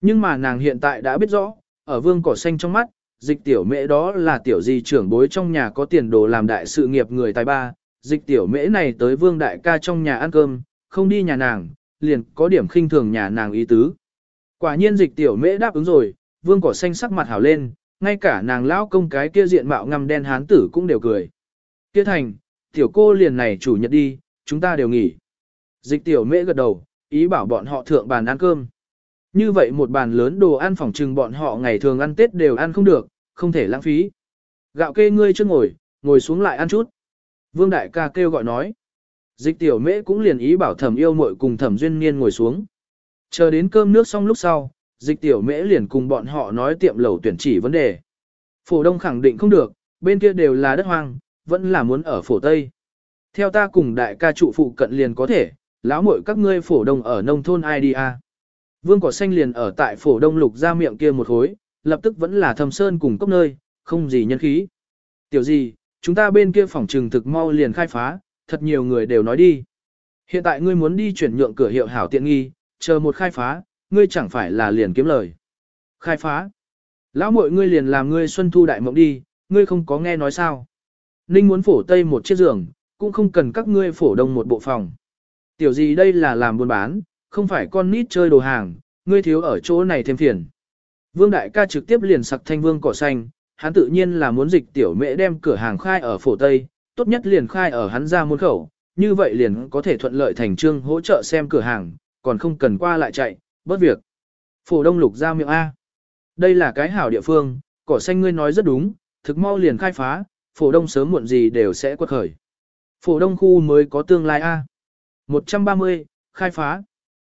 Nhưng mà nàng hiện tại đã biết rõ, ở vương cỏ xanh trong mắt, dịch tiểu mễ đó là tiểu gì trưởng bối trong nhà có tiền đồ làm đại sự nghiệp người tài ba, dịch tiểu mễ này tới vương đại ca trong nhà ăn cơm, không đi nhà nàng, liền có điểm khinh thường nhà nàng ý tứ. Quả nhiên dịch tiểu mễ đáp ứng rồi, vương cỏ xanh sắc mặt hảo lên, ngay cả nàng lão công cái kia diện mạo ngăm đen hán tử cũng đều cười. Kia thành, tiểu cô liền này chủ nhật đi, chúng ta đều nghỉ. Dịch tiểu mễ gật đầu, ý bảo bọn họ thượng bàn ăn cơm. Như vậy một bàn lớn đồ ăn phòng trừng bọn họ ngày thường ăn Tết đều ăn không được, không thể lãng phí. Gạo kê ngươi chưa ngồi, ngồi xuống lại ăn chút. Vương đại ca kêu gọi nói. Dịch tiểu mễ cũng liền ý bảo thẩm yêu muội cùng thẩm duyên niên ngồi xuống. Chờ đến cơm nước xong lúc sau, dịch tiểu mễ liền cùng bọn họ nói tiệm lẩu tuyển chỉ vấn đề. Phổ đông khẳng định không được, bên kia đều là đất hoang, vẫn là muốn ở phổ tây. Theo ta cùng đại ca trụ phụ cận liền có thể, lão muội các ngươi phổ đông ở nông thôn ai đi à. Vương cỏ xanh liền ở tại phổ đông lục ra miệng kia một khối, lập tức vẫn là thâm sơn cùng cốc nơi, không gì nhân khí. Tiểu gì, chúng ta bên kia phòng trừng thực mau liền khai phá, thật nhiều người đều nói đi. Hiện tại ngươi muốn đi chuyển nhượng cửa hiệu hảo tiện nghi, chờ một khai phá, ngươi chẳng phải là liền kiếm lời. Khai phá. Lão muội ngươi liền làm ngươi xuân thu đại mộng đi, ngươi không có nghe nói sao. Ninh muốn phổ tây một chiếc giường, cũng không cần các ngươi phổ đông một bộ phòng. Tiểu gì đây là làm buôn bán, không phải con nít chơi đồ hàng, ngươi thiếu ở chỗ này thêm phiền. Vương đại ca trực tiếp liền sặc thanh vương cỏ xanh, hắn tự nhiên là muốn dịch tiểu mễ đem cửa hàng khai ở phổ Tây, tốt nhất liền khai ở hắn ra môn khẩu, như vậy liền có thể thuận lợi thành trương hỗ trợ xem cửa hàng, còn không cần qua lại chạy, bớt việc. Phổ đông lục ra miệng A. Đây là cái hảo địa phương, cỏ xanh ngươi nói rất đúng, thực mau liền khai phá, phổ đông sớm muộn gì đều sẽ quật khởi. Phổ đông khu mới có tương lai A. 130, khai phá.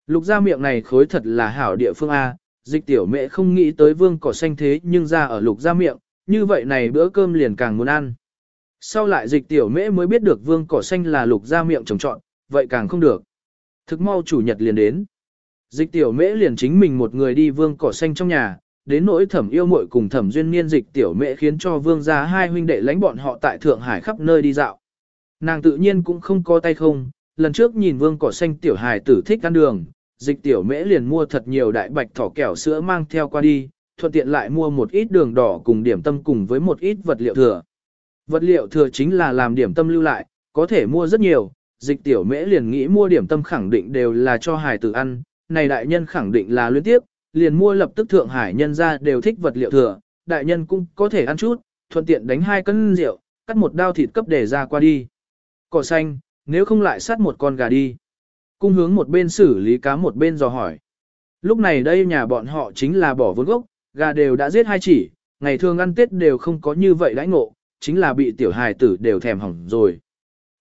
Lục ra miệng này khối thật là hảo địa phương A, dịch tiểu mẹ không nghĩ tới vương cỏ xanh thế nhưng ra ở lục ra miệng, như vậy này bữa cơm liền càng muốn ăn. Sau lại dịch tiểu mễ mới biết được vương cỏ xanh là lục ra miệng trồng trọn, vậy càng không được. Thực mau chủ nhật liền đến. Dịch tiểu mễ liền chính mình một người đi vương cỏ xanh trong nhà, đến nỗi thẩm yêu muội cùng thẩm duyên niên dịch tiểu mễ khiến cho vương gia hai huynh đệ lãnh bọn họ tại Thượng Hải khắp nơi đi dạo. Nàng tự nhiên cũng không có tay không, lần trước nhìn vương cỏ xanh tiểu hài tử thích ăn đường, dịch tiểu mễ liền mua thật nhiều đại bạch thỏ kẹo sữa mang theo qua đi, thuận tiện lại mua một ít đường đỏ cùng điểm tâm cùng với một ít vật liệu thừa. Vật liệu thừa chính là làm điểm tâm lưu lại, có thể mua rất nhiều, dịch tiểu mễ liền nghĩ mua điểm tâm khẳng định đều là cho hài tử ăn, này đại nhân khẳng định là luyến tiếp, liền mua lập tức thượng hải nhân ra đều thích vật liệu thừa, đại nhân cũng có thể ăn chút, thuận tiện đánh hai cân rượu, cắt một đao thịt cấp để ra qua đi. Cỏ xanh, nếu không lại sát một con gà đi. Cung hướng một bên xử lý cá một bên dò hỏi. Lúc này đây nhà bọn họ chính là bỏ vốn gốc, gà đều đã giết hai chỉ, ngày thường ăn tết đều không có như vậy đãi ngộ, chính là bị tiểu hài tử đều thèm hỏng rồi.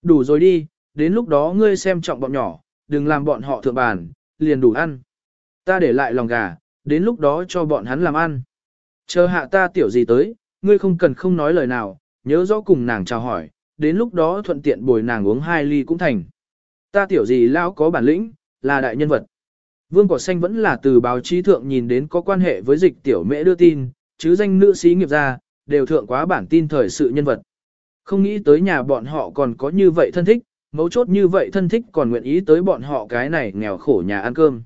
Đủ rồi đi, đến lúc đó ngươi xem trọng bọn nhỏ, đừng làm bọn họ thượng bàn, liền đủ ăn. Ta để lại lòng gà, đến lúc đó cho bọn hắn làm ăn. Chờ hạ ta tiểu gì tới, ngươi không cần không nói lời nào, nhớ rõ cùng nàng chào hỏi, đến lúc đó thuận tiện bồi nàng uống hai ly cũng thành. Ta tiểu gì lão có bản lĩnh, là đại nhân vật. Vương Cỏ Xanh vẫn là từ báo chí thượng nhìn đến có quan hệ với dịch tiểu mễ đưa tin, chứ danh nữ sĩ nghiệp gia, đều thượng quá bản tin thời sự nhân vật. Không nghĩ tới nhà bọn họ còn có như vậy thân thích, mấu chốt như vậy thân thích còn nguyện ý tới bọn họ cái này nghèo khổ nhà ăn cơm.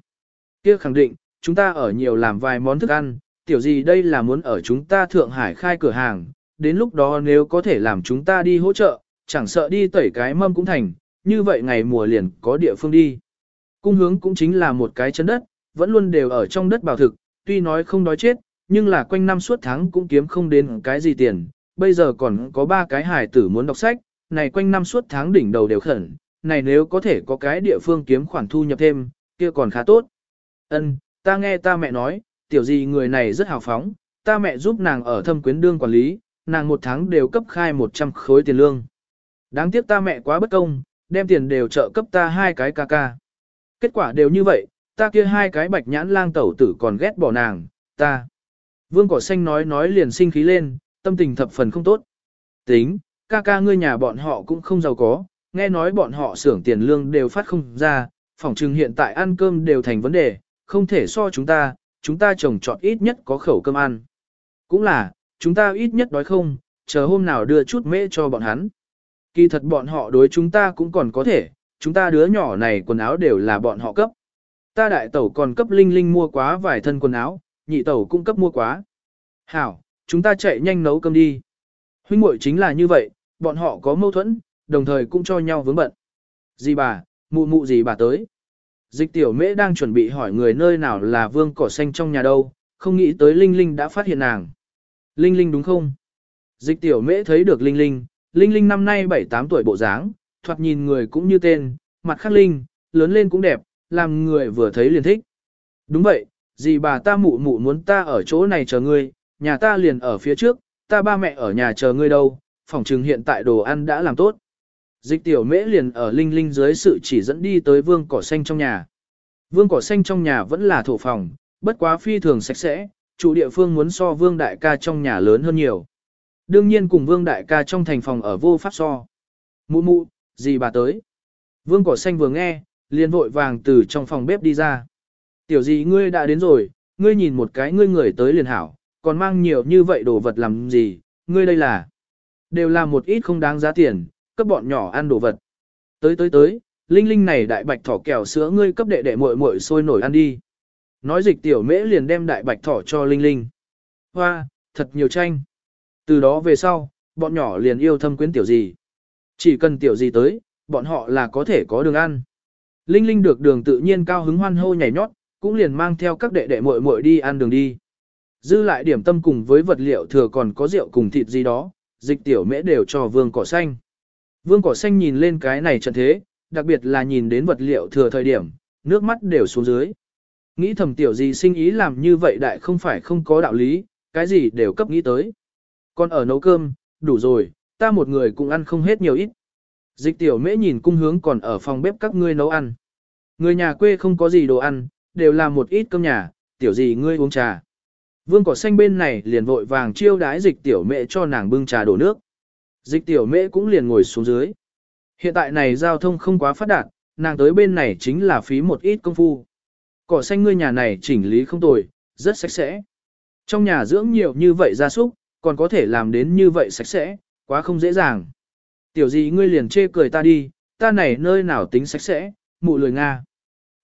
Kia khẳng định, chúng ta ở nhiều làm vài món thức ăn, tiểu gì đây là muốn ở chúng ta Thượng Hải khai cửa hàng, đến lúc đó nếu có thể làm chúng ta đi hỗ trợ, chẳng sợ đi tẩy cái mâm cũng thành, như vậy ngày mùa liền có địa phương đi. Cung hướng cũng chính là một cái chân đất, vẫn luôn đều ở trong đất bảo thực, tuy nói không đói chết, nhưng là quanh năm suốt tháng cũng kiếm không đến cái gì tiền, bây giờ còn có ba cái hài tử muốn đọc sách, này quanh năm suốt tháng đỉnh đầu đều khẩn, này nếu có thể có cái địa phương kiếm khoản thu nhập thêm, kia còn khá tốt. Ân, ta nghe ta mẹ nói, tiểu gì người này rất hào phóng, ta mẹ giúp nàng ở thâm quyến đương quản lý, nàng một tháng đều cấp khai 100 khối tiền lương. Đáng tiếc ta mẹ quá bất công, đem tiền đều trợ cấp ta hai cái ca ca. Kết quả đều như vậy, ta kia hai cái bạch nhãn lang tẩu tử còn ghét bỏ nàng, ta. Vương cỏ xanh nói nói liền sinh khí lên, tâm tình thập phần không tốt. Tính, ca ca ngươi nhà bọn họ cũng không giàu có, nghe nói bọn họ xưởng tiền lương đều phát không ra, phòng trừng hiện tại ăn cơm đều thành vấn đề, không thể so chúng ta, chúng ta trồng trọt ít nhất có khẩu cơm ăn. Cũng là, chúng ta ít nhất đói không, chờ hôm nào đưa chút mễ cho bọn hắn. Kỳ thật bọn họ đối chúng ta cũng còn có thể, chúng ta đứa nhỏ này quần áo đều là bọn họ cấp. Ta đại tẩu còn cấp Linh Linh mua quá vài thân quần áo, nhị tẩu cũng cấp mua quá. Hảo, chúng ta chạy nhanh nấu cơm đi. Huynh muội chính là như vậy, bọn họ có mâu thuẫn, đồng thời cũng cho nhau vướng bận. Dì bà, mụ mụ gì bà tới. Dịch tiểu mễ đang chuẩn bị hỏi người nơi nào là vương cỏ xanh trong nhà đâu, không nghĩ tới Linh Linh đã phát hiện nàng. Linh Linh đúng không? Dịch tiểu mễ thấy được Linh Linh, Linh Linh năm nay 7-8 tuổi bộ dáng, thoạt nhìn người cũng như tên, mặt khắc Linh, lớn lên cũng đẹp, làm người vừa thấy liền thích. Đúng vậy, dì bà ta mụ mụ muốn ta ở chỗ này chờ ngươi, nhà ta liền ở phía trước, ta ba mẹ ở nhà chờ ngươi đâu, phòng trừng hiện tại đồ ăn đã làm tốt. Dịch tiểu mễ liền ở Linh Linh dưới sự chỉ dẫn đi tới vương cỏ xanh trong nhà. Vương cỏ xanh trong nhà vẫn là thổ phòng, bất quá phi thường sạch sẽ, chủ địa phương muốn so vương đại ca trong nhà lớn hơn nhiều. Đương nhiên cùng vương đại ca trong thành phòng ở vô pháp so. Mụ mụ, gì bà tới. Vương cỏ xanh vừa nghe, liền vội vàng từ trong phòng bếp đi ra. Tiểu gì ngươi đã đến rồi, ngươi nhìn một cái ngươi người tới liền hảo, còn mang nhiều như vậy đồ vật làm gì, ngươi đây là. Đều là một ít không đáng giá tiền, cấp bọn nhỏ ăn đồ vật. Tới tới tới, linh linh này đại bạch thỏ kẹo sữa ngươi cấp đệ đệ muội muội sôi nổi ăn đi. Nói dịch tiểu mễ liền đem đại bạch thỏ cho linh linh. Hoa, thật nhiều tranh. Từ đó về sau, bọn nhỏ liền yêu thâm quyến tiểu gì. Chỉ cần tiểu gì tới, bọn họ là có thể có đường ăn. Linh Linh được đường tự nhiên cao hứng hoan hô nhảy nhót, cũng liền mang theo các đệ đệ muội muội đi ăn đường đi. Dư lại điểm tâm cùng với vật liệu thừa còn có rượu cùng thịt gì đó, dịch tiểu mễ đều cho vương cỏ xanh. Vương cỏ xanh nhìn lên cái này trận thế, đặc biệt là nhìn đến vật liệu thừa thời điểm, nước mắt đều xuống dưới. Nghĩ thầm tiểu gì sinh ý làm như vậy đại không phải không có đạo lý, cái gì đều cấp nghĩ tới. Còn ở nấu cơm, đủ rồi, ta một người cũng ăn không hết nhiều ít. Dịch tiểu mễ nhìn cung hướng còn ở phòng bếp các ngươi nấu ăn. Người nhà quê không có gì đồ ăn, đều là một ít cơm nhà, tiểu gì ngươi uống trà. Vương cỏ xanh bên này liền vội vàng chiêu đái dịch tiểu mễ cho nàng bưng trà đổ nước. Dịch tiểu mễ cũng liền ngồi xuống dưới. Hiện tại này giao thông không quá phát đạt, nàng tới bên này chính là phí một ít công phu. Cỏ xanh ngươi nhà này chỉnh lý không tồi, rất sạch sẽ. Trong nhà dưỡng nhiều như vậy gia súc, còn có thể làm đến như vậy sạch sẽ, quá không dễ dàng. Tiểu gì ngươi liền chê cười ta đi, ta này nơi nào tính sạch sẽ, mụ lười Nga.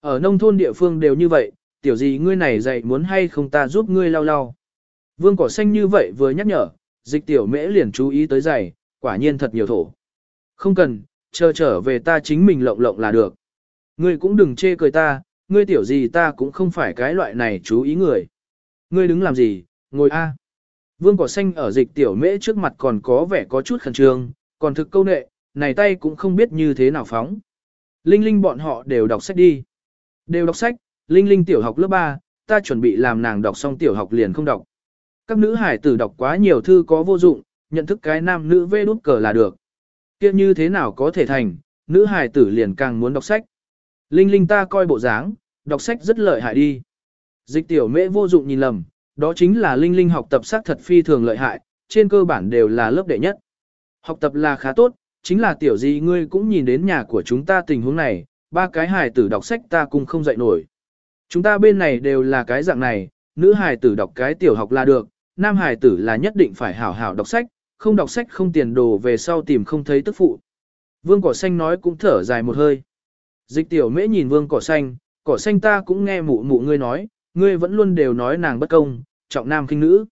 Ở nông thôn địa phương đều như vậy, tiểu gì ngươi này dạy muốn hay không ta giúp ngươi lau lau. Vương cỏ xanh như vậy vừa nhắc nhở, dịch tiểu mễ liền chú ý tới giày, quả nhiên thật nhiều thổ. Không cần, chờ trở về ta chính mình lộng lộng là được. Ngươi cũng đừng chê cười ta, ngươi tiểu gì ta cũng không phải cái loại này chú ý người. Ngươi đứng làm gì, ngồi a. Vương cỏ xanh ở dịch tiểu mễ trước mặt còn có vẻ có chút khẩn trương, còn thực câu nệ, này tay cũng không biết như thế nào phóng. Linh Linh bọn họ đều đọc sách đi. Đều đọc sách, Linh Linh tiểu học lớp 3, ta chuẩn bị làm nàng đọc xong tiểu học liền không đọc. Các nữ hải tử đọc quá nhiều thư có vô dụng, nhận thức cái nam nữ vê đút cờ là được. Kiếp như thế nào có thể thành, nữ hải tử liền càng muốn đọc sách. Linh Linh ta coi bộ dáng, đọc sách rất lợi hại đi. Dịch tiểu mễ vô dụng nhìn lầm, đó chính là Linh Linh học tập sắc thật phi thường lợi hại, trên cơ bản đều là lớp đệ nhất. Học tập là khá tốt, chính là tiểu gì ngươi cũng nhìn đến nhà của chúng ta tình huống này, ba cái hài tử đọc sách ta cũng không dạy nổi. Chúng ta bên này đều là cái dạng này, nữ hài tử đọc cái tiểu học là được, nam hài tử là nhất định phải hảo hảo đọc sách, không đọc sách không tiền đồ về sau tìm không thấy tức phụ. Vương cỏ xanh nói cũng thở dài một hơi. Dịch tiểu mễ nhìn vương cỏ xanh, cỏ xanh ta cũng nghe mụ mụ ngươi nói, ngươi vẫn luôn đều nói nàng bất công, trọng nam khinh nữ.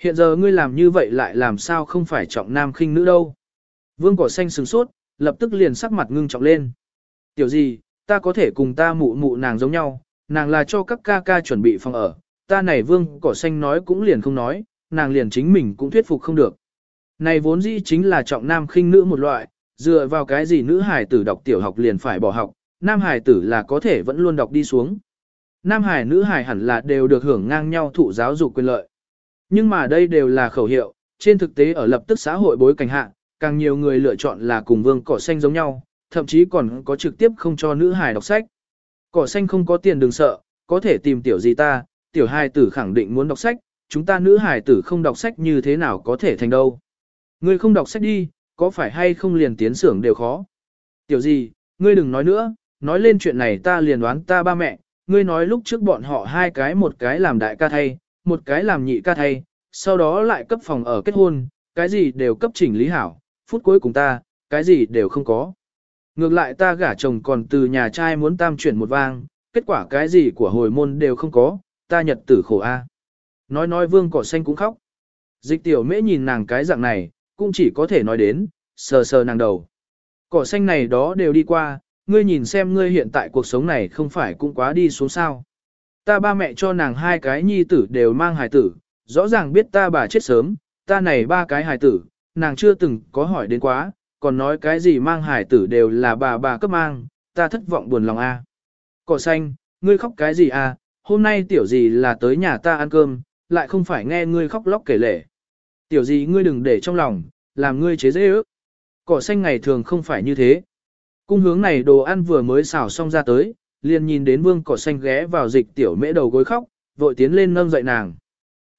Hiện giờ ngươi làm như vậy lại làm sao không phải trọng nam khinh nữ đâu. Vương cỏ xanh sừng sốt, lập tức liền sắc mặt ngưng trọng lên. Tiểu gì, ta có thể cùng ta mụ mụ nàng giống nhau, nàng là cho các ca ca chuẩn bị phòng ở, ta này vương cỏ xanh nói cũng liền không nói, nàng liền chính mình cũng thuyết phục không được. Này vốn dĩ chính là trọng nam khinh nữ một loại, dựa vào cái gì nữ hải tử đọc tiểu học liền phải bỏ học, nam hải tử là có thể vẫn luôn đọc đi xuống. Nam hải nữ hải hẳn là đều được hưởng ngang nhau thụ giáo dục quyền lợi. Nhưng mà đây đều là khẩu hiệu, trên thực tế ở lập tức xã hội bối cảnh hạ, càng nhiều người lựa chọn là cùng vương cỏ xanh giống nhau, thậm chí còn có trực tiếp không cho nữ hải đọc sách. Cỏ xanh không có tiền đừng sợ, có thể tìm tiểu gì ta, tiểu hài tử khẳng định muốn đọc sách, chúng ta nữ hài tử không đọc sách như thế nào có thể thành đâu. Ngươi không đọc sách đi, có phải hay không liền tiến xưởng đều khó. Tiểu gì, ngươi đừng nói nữa, nói lên chuyện này ta liền đoán ta ba mẹ, ngươi nói lúc trước bọn họ hai cái một cái làm đại ca thay, một cái làm nhị ca thay, sau đó lại cấp phòng ở kết hôn, cái gì đều cấp chỉnh lý hảo, phút cuối cùng ta, cái gì đều không có. Ngược lại ta gả chồng còn từ nhà trai muốn tam chuyển một vang, kết quả cái gì của hồi môn đều không có, ta nhật tử khổ a. Nói nói vương cỏ xanh cũng khóc. Dịch tiểu mễ nhìn nàng cái dạng này, cũng chỉ có thể nói đến, sờ sờ nàng đầu. Cỏ xanh này đó đều đi qua, ngươi nhìn xem ngươi hiện tại cuộc sống này không phải cũng quá đi xuống sao. Ta ba mẹ cho nàng hai cái nhi tử đều mang hài tử, rõ ràng biết ta bà chết sớm, ta này ba cái hài tử, nàng chưa từng có hỏi đến quá, còn nói cái gì mang hài tử đều là bà bà cấp mang, ta thất vọng buồn lòng a. Cỏ xanh, ngươi khóc cái gì a? hôm nay tiểu gì là tới nhà ta ăn cơm, lại không phải nghe ngươi khóc lóc kể lể. Tiểu gì ngươi đừng để trong lòng, làm ngươi chế dễ ước. Cỏ xanh ngày thường không phải như thế. Cung hướng này đồ ăn vừa mới xào xong ra tới, liền nhìn đến vương cỏ xanh ghé vào dịch tiểu mễ đầu gối khóc, vội tiến lên nâng dậy nàng.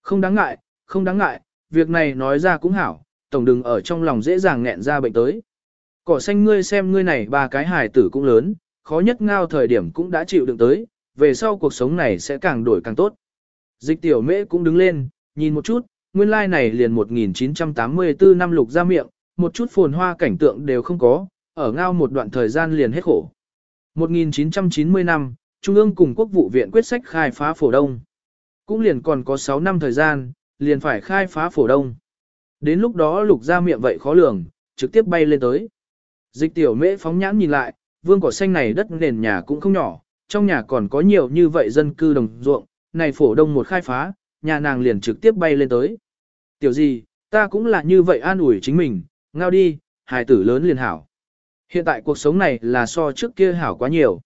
Không đáng ngại, không đáng ngại, việc này nói ra cũng hảo, tổng đừng ở trong lòng dễ dàng nghẹn ra bệnh tới. Cỏ xanh ngươi xem ngươi này ba cái hài tử cũng lớn, khó nhất ngao thời điểm cũng đã chịu đựng tới, về sau cuộc sống này sẽ càng đổi càng tốt. Dịch tiểu mễ cũng đứng lên, nhìn một chút, nguyên lai like này liền 1984 năm lục ra miệng, một chút phồn hoa cảnh tượng đều không có, ở ngao một đoạn thời gian liền hết khổ. 1990 năm, Trung ương cùng quốc vụ viện quyết sách khai phá phổ đông. Cũng liền còn có 6 năm thời gian, liền phải khai phá phổ đông. Đến lúc đó lục ra miệng vậy khó lường, trực tiếp bay lên tới. Dịch tiểu mễ phóng nhãn nhìn lại, vương cỏ xanh này đất nền nhà cũng không nhỏ, trong nhà còn có nhiều như vậy dân cư đồng ruộng, này phổ đông một khai phá, nhà nàng liền trực tiếp bay lên tới. Tiểu gì, ta cũng là như vậy an ủi chính mình, ngao đi, hài tử lớn liền hảo. Hiện tại cuộc sống này là so trước kia hảo quá nhiều.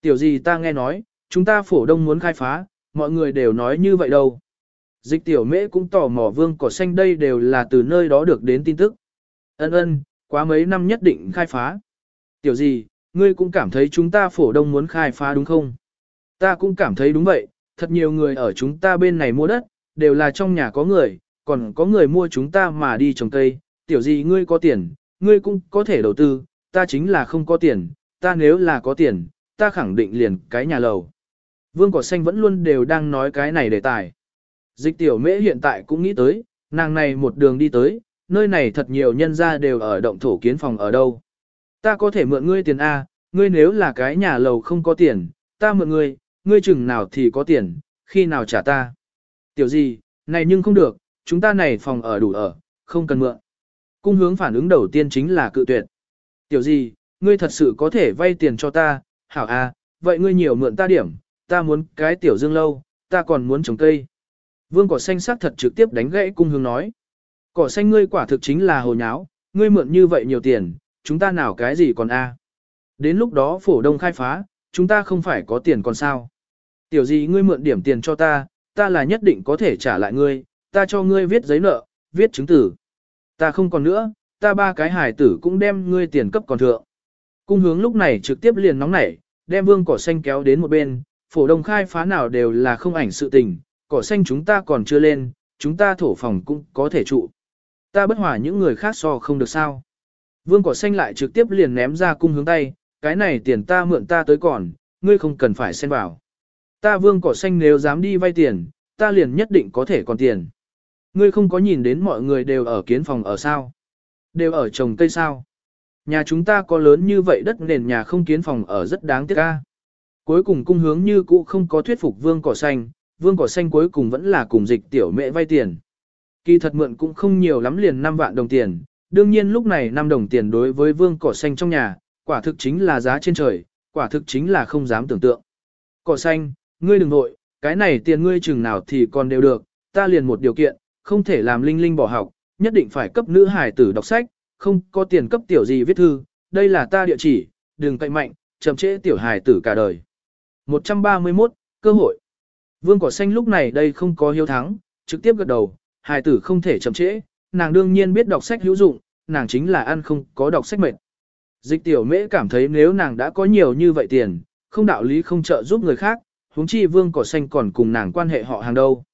Tiểu gì ta nghe nói, chúng ta phổ đông muốn khai phá, mọi người đều nói như vậy đâu. Dịch tiểu mễ cũng tò mò vương cỏ xanh đây đều là từ nơi đó được đến tin tức. Ân ân, quá mấy năm nhất định khai phá. Tiểu gì, ngươi cũng cảm thấy chúng ta phổ đông muốn khai phá đúng không? Ta cũng cảm thấy đúng vậy, thật nhiều người ở chúng ta bên này mua đất, đều là trong nhà có người, còn có người mua chúng ta mà đi trồng cây. Tiểu gì ngươi có tiền, ngươi cũng có thể đầu tư, ta chính là không có tiền, ta nếu là có tiền, ta khẳng định liền cái nhà lầu. Vương Cỏ Xanh vẫn luôn đều đang nói cái này đề tài. Dịch tiểu mễ hiện tại cũng nghĩ tới, nàng này một đường đi tới, nơi này thật nhiều nhân gia đều ở động thổ kiến phòng ở đâu. Ta có thể mượn ngươi tiền A, ngươi nếu là cái nhà lầu không có tiền, ta mượn ngươi, ngươi chừng nào thì có tiền, khi nào trả ta. Tiểu gì, này nhưng không được, chúng ta này phòng ở đủ ở, không cần mượn. Cung hướng phản ứng đầu tiên chính là cự tuyệt. Tiểu gì, ngươi thật sự có thể vay tiền cho ta, hảo à? vậy ngươi nhiều mượn ta điểm, ta muốn cái tiểu dương lâu, ta còn muốn trồng cây. Vương cỏ xanh sắc thật trực tiếp đánh gãy cung hướng nói. Cỏ xanh ngươi quả thực chính là hồ nháo, ngươi mượn như vậy nhiều tiền, chúng ta nào cái gì còn a? Đến lúc đó phổ đông khai phá, chúng ta không phải có tiền còn sao? Tiểu gì ngươi mượn điểm tiền cho ta, ta là nhất định có thể trả lại ngươi, ta cho ngươi viết giấy nợ, viết chứng tử. Ta không còn nữa, ta ba cái hải tử cũng đem ngươi tiền cấp còn thượng. Cung hướng lúc này trực tiếp liền nóng nảy, đem vương cỏ xanh kéo đến một bên, phổ đông khai phá nào đều là không ảnh sự tình, cỏ xanh chúng ta còn chưa lên, chúng ta thổ phòng cũng có thể trụ. Ta bất hòa những người khác so không được sao. Vương cỏ xanh lại trực tiếp liền ném ra cung hướng tay, cái này tiền ta mượn ta tới còn, ngươi không cần phải xen vào. Ta vương cỏ xanh nếu dám đi vay tiền, ta liền nhất định có thể còn tiền. Ngươi không có nhìn đến mọi người đều ở kiến phòng ở sao. Đều ở trồng cây sao. Nhà chúng ta có lớn như vậy đất nền nhà không kiến phòng ở rất đáng tiếc ca. Cuối cùng cung hướng như cũ không có thuyết phục vương cỏ xanh, vương cỏ xanh cuối cùng vẫn là cùng dịch tiểu mẹ vay tiền. Kỳ thật mượn cũng không nhiều lắm liền 5 vạn đồng tiền, đương nhiên lúc này 5 đồng tiền đối với vương cỏ xanh trong nhà, quả thực chính là giá trên trời, quả thực chính là không dám tưởng tượng. Cỏ xanh, ngươi đừng nội, cái này tiền ngươi chừng nào thì còn đều được, ta liền một điều kiện, không thể làm linh linh bỏ học, nhất định phải cấp nữ hải tử đọc sách, không có tiền cấp tiểu gì viết thư, đây là ta địa chỉ, đừng cậy mạnh, chậm trễ tiểu hải tử cả đời. 131, cơ hội. Vương cỏ xanh lúc này đây không có hiếu thắng, trực tiếp gật đầu, hải tử không thể chậm trễ, nàng đương nhiên biết đọc sách hữu dụng, nàng chính là ăn không có đọc sách mệt. Dịch tiểu mễ cảm thấy nếu nàng đã có nhiều như vậy tiền, không đạo lý không trợ giúp người khác, huống chi vương cỏ xanh còn cùng nàng quan hệ họ hàng đâu.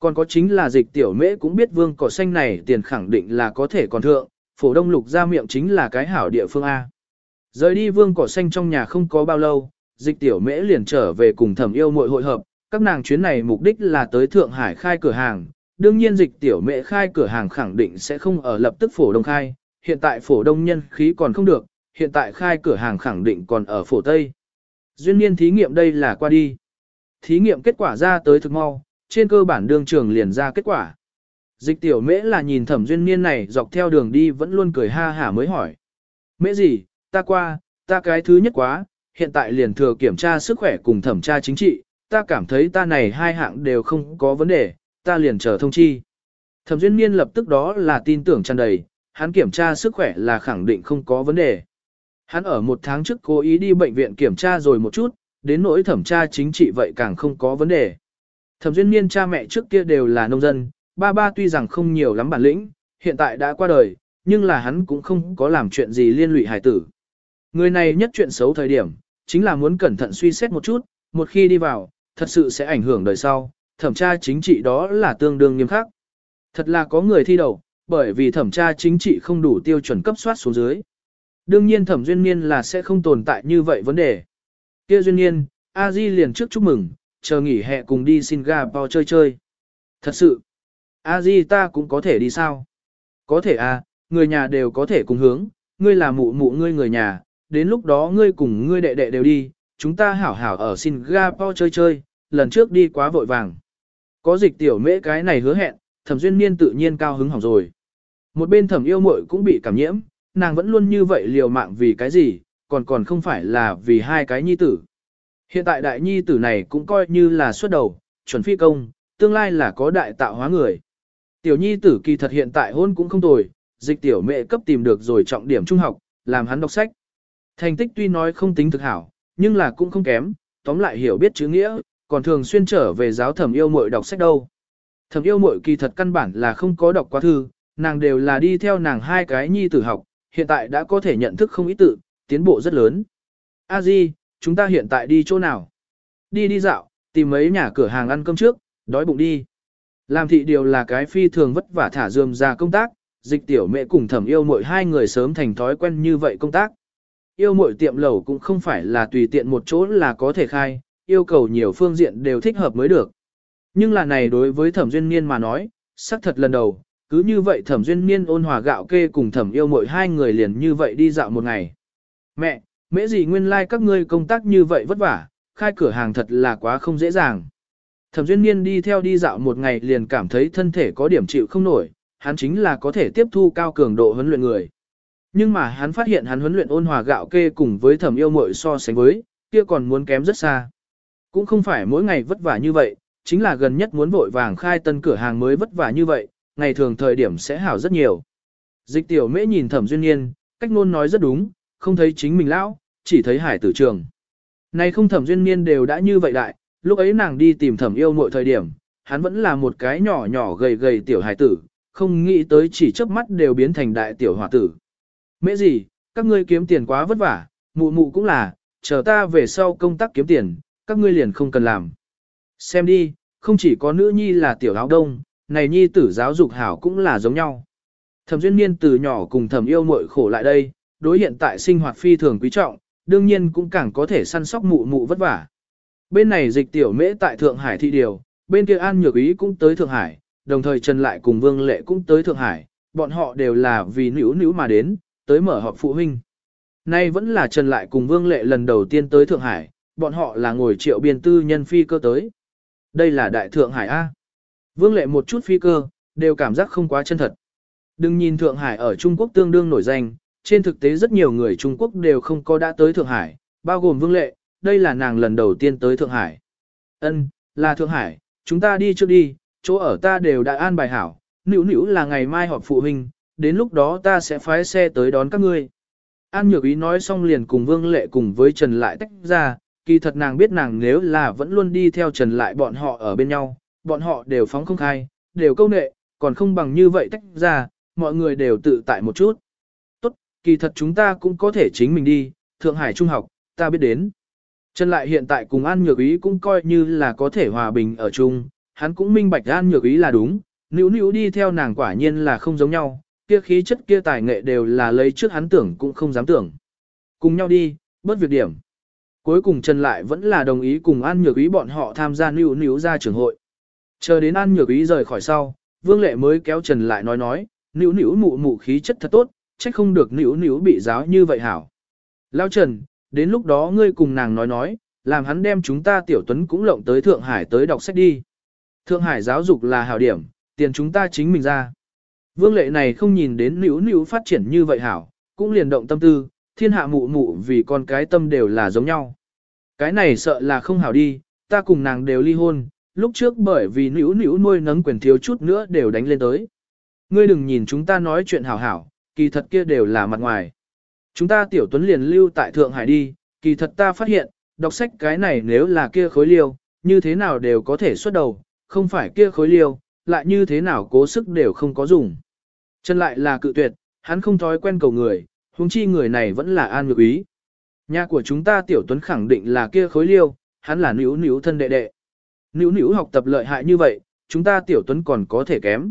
Còn có chính là dịch tiểu mễ cũng biết vương cỏ xanh này tiền khẳng định là có thể còn thượng, phổ đông lục ra miệng chính là cái hảo địa phương A. Rời đi vương cỏ xanh trong nhà không có bao lâu, dịch tiểu mễ liền trở về cùng thẩm yêu mội hội hợp, các nàng chuyến này mục đích là tới Thượng Hải khai cửa hàng. Đương nhiên dịch tiểu mễ khai cửa hàng khẳng định sẽ không ở lập tức phổ đông khai, hiện tại phổ đông nhân khí còn không được, hiện tại khai cửa hàng khẳng định còn ở phổ Tây. Duyên niên thí nghiệm đây là qua đi. Thí nghiệm kết quả ra tới thực mau, trên cơ bản đường trường liền ra kết quả. Dịch tiểu mễ là nhìn thẩm duyên niên này dọc theo đường đi vẫn luôn cười ha hả mới hỏi. Mễ gì, ta qua, ta cái thứ nhất quá, hiện tại liền thừa kiểm tra sức khỏe cùng thẩm tra chính trị, ta cảm thấy ta này hai hạng đều không có vấn đề, ta liền chờ thông chi. Thẩm duyên niên lập tức đó là tin tưởng tràn đầy, hắn kiểm tra sức khỏe là khẳng định không có vấn đề. Hắn ở một tháng trước cố ý đi bệnh viện kiểm tra rồi một chút, đến nỗi thẩm tra chính trị vậy càng không có vấn đề. Thẩm duyên niên cha mẹ trước kia đều là nông dân, ba ba tuy rằng không nhiều lắm bản lĩnh, hiện tại đã qua đời, nhưng là hắn cũng không có làm chuyện gì liên lụy hải tử. Người này nhất chuyện xấu thời điểm, chính là muốn cẩn thận suy xét một chút, một khi đi vào, thật sự sẽ ảnh hưởng đời sau, thẩm tra chính trị đó là tương đương nghiêm khắc. Thật là có người thi đầu, bởi vì thẩm tra chính trị không đủ tiêu chuẩn cấp soát xuống dưới. Đương nhiên thẩm duyên niên là sẽ không tồn tại như vậy vấn đề. Kia duyên niên, a di liền trước chúc mừng, chờ nghỉ hè cùng đi Singapore chơi chơi. Thật sự, a di ta cũng có thể đi sao? Có thể à, người nhà đều có thể cùng hướng, ngươi là mụ mụ ngươi người nhà, đến lúc đó ngươi cùng ngươi đệ đệ đều đi, chúng ta hảo hảo ở Singapore chơi chơi, lần trước đi quá vội vàng. Có dịch tiểu mễ cái này hứa hẹn, thẩm duyên niên tự nhiên cao hứng hỏng rồi. Một bên thẩm yêu muội cũng bị cảm nhiễm, nàng vẫn luôn như vậy liều mạng vì cái gì, còn còn không phải là vì hai cái nhi tử. Hiện tại đại nhi tử này cũng coi như là xuất đầu, chuẩn phi công, tương lai là có đại tạo hóa người. Tiểu nhi tử kỳ thật hiện tại hôn cũng không tồi, dịch tiểu mẹ cấp tìm được rồi trọng điểm trung học, làm hắn đọc sách. Thành tích tuy nói không tính thực hảo, nhưng là cũng không kém, tóm lại hiểu biết chữ nghĩa, còn thường xuyên trở về giáo thẩm yêu muội đọc sách đâu. Thẩm yêu muội kỳ thật căn bản là không có đọc quá thư, nàng đều là đi theo nàng hai cái nhi tử học, hiện tại đã có thể nhận thức không ý tự, tiến bộ rất lớn. A Di, chúng ta hiện tại đi chỗ nào? Đi đi dạo, tìm mấy nhà cửa hàng ăn cơm trước, đói bụng đi. Làm thị điều là cái phi thường vất vả thả dườm ra công tác, dịch tiểu mẹ cùng thẩm yêu mỗi hai người sớm thành thói quen như vậy công tác. Yêu mỗi tiệm lẩu cũng không phải là tùy tiện một chỗ là có thể khai, yêu cầu nhiều phương diện đều thích hợp mới được. Nhưng là này đối với thẩm duyên niên mà nói, xác thật lần đầu, cứ như vậy thẩm duyên niên ôn hòa gạo kê cùng thẩm yêu mỗi hai người liền như vậy đi dạo một ngày. Mẹ, mễ gì nguyên lai like các ngươi công tác như vậy vất vả, khai cửa hàng thật là quá không dễ dàng. Thẩm duyên niên đi theo đi dạo một ngày liền cảm thấy thân thể có điểm chịu không nổi, hắn chính là có thể tiếp thu cao cường độ huấn luyện người. Nhưng mà hắn phát hiện hắn huấn luyện ôn hòa gạo kê cùng với thẩm yêu muội so sánh với, kia còn muốn kém rất xa. Cũng không phải mỗi ngày vất vả như vậy, chính là gần nhất muốn vội vàng khai tân cửa hàng mới vất vả như vậy, ngày thường thời điểm sẽ hảo rất nhiều. Dịch tiểu mễ nhìn thẩm duyên niên, cách ngôn nói rất đúng, không thấy chính mình lão, chỉ thấy hải tử trường. Này không thẩm duyên niên đều đã như vậy đại, lúc ấy nàng đi tìm thẩm yêu mọi thời điểm, hắn vẫn là một cái nhỏ nhỏ gầy gầy tiểu hải tử, không nghĩ tới chỉ chớp mắt đều biến thành đại tiểu hòa tử. Mễ gì, các ngươi kiếm tiền quá vất vả, mụ mụ cũng là, chờ ta về sau công tác kiếm tiền, các ngươi liền không cần làm. Xem đi, không chỉ có nữ nhi là tiểu áo đông, này nhi tử giáo dục hảo cũng là giống nhau. Thẩm duyên niên từ nhỏ cùng thẩm yêu muội khổ lại đây, đối hiện tại sinh hoạt phi thường quý trọng, đương nhiên cũng càng có thể săn sóc mụ mụ vất vả. Bên này dịch tiểu mễ tại Thượng Hải thị điều, bên kia An Nhược Ý cũng tới Thượng Hải, đồng thời Trần Lại cùng Vương Lệ cũng tới Thượng Hải, bọn họ đều là vì nữ nữ mà đến, tới mở họp phụ huynh. Nay vẫn là Trần Lại cùng Vương Lệ lần đầu tiên tới Thượng Hải, bọn họ là ngồi triệu biên tư nhân phi cơ tới. Đây là Đại Thượng Hải A. Vương Lệ một chút phi cơ, đều cảm giác không quá chân thật. Đừng nhìn Thượng Hải ở Trung Quốc tương đương nổi danh, trên thực tế rất nhiều người Trung Quốc đều không có đã tới Thượng Hải, bao gồm Vương Lệ, đây là nàng lần đầu tiên tới Thượng Hải. Ân, là Thượng Hải, chúng ta đi trước đi, chỗ ở ta đều đã an bài hảo, nữ nữ là ngày mai họp phụ huynh, đến lúc đó ta sẽ phái xe tới đón các ngươi. An Nhược Ý nói xong liền cùng Vương Lệ cùng với Trần lại tách ra, kỳ thật nàng biết nàng nếu là vẫn luôn đi theo Trần lại bọn họ ở bên nhau, bọn họ đều phóng không khai, đều câu nệ, còn không bằng như vậy tách ra, mọi người đều tự tại một chút. Kỳ thật chúng ta cũng có thể chính mình đi, Thượng Hải Trung học, ta biết đến. Trần lại hiện tại cùng An Nhược Ý cũng coi như là có thể hòa bình ở chung, hắn cũng minh bạch An Nhược Ý là đúng, nữ nữ đi theo nàng quả nhiên là không giống nhau, kia khí chất kia tài nghệ đều là lấy trước hắn tưởng cũng không dám tưởng. Cùng nhau đi, bớt việc điểm. Cuối cùng Trần lại vẫn là đồng ý cùng An Nhược Ý bọn họ tham gia nữ nữ ra trường hội. Chờ đến An Nhược Ý rời khỏi sau, Vương Lệ mới kéo Trần lại nói nói, nữ nữ mụ mụ khí chất thật tốt, trách không được nữ nữ bị giáo như vậy hảo. Lao Trần, đến lúc đó ngươi cùng nàng nói nói, làm hắn đem chúng ta tiểu tuấn cũng lộng tới Thượng Hải tới đọc sách đi. Thượng Hải giáo dục là hảo điểm, tiền chúng ta chính mình ra. Vương lệ này không nhìn đến nữ nữ phát triển như vậy hảo, cũng liền động tâm tư, thiên hạ mụ mụ vì con cái tâm đều là giống nhau. Cái này sợ là không hảo đi, ta cùng nàng đều ly hôn, lúc trước bởi vì nữ nữ nuôi nấng quyền thiếu chút nữa đều đánh lên tới. Ngươi đừng nhìn chúng ta nói chuyện hảo hảo, kỳ thật kia đều là mặt ngoài. Chúng ta tiểu tuấn liền lưu tại Thượng Hải đi, kỳ thật ta phát hiện, đọc sách cái này nếu là kia khối liêu, như thế nào đều có thể xuất đầu, không phải kia khối liêu, lại như thế nào cố sức đều không có dùng. Chân lại là cự tuyệt, hắn không thói quen cầu người, huống chi người này vẫn là an nhược ý. Nhà của chúng ta tiểu tuấn khẳng định là kia khối liêu, hắn là nữ nữ thân đệ đệ. Nữ nữ học tập lợi hại như vậy, chúng ta tiểu tuấn còn có thể kém.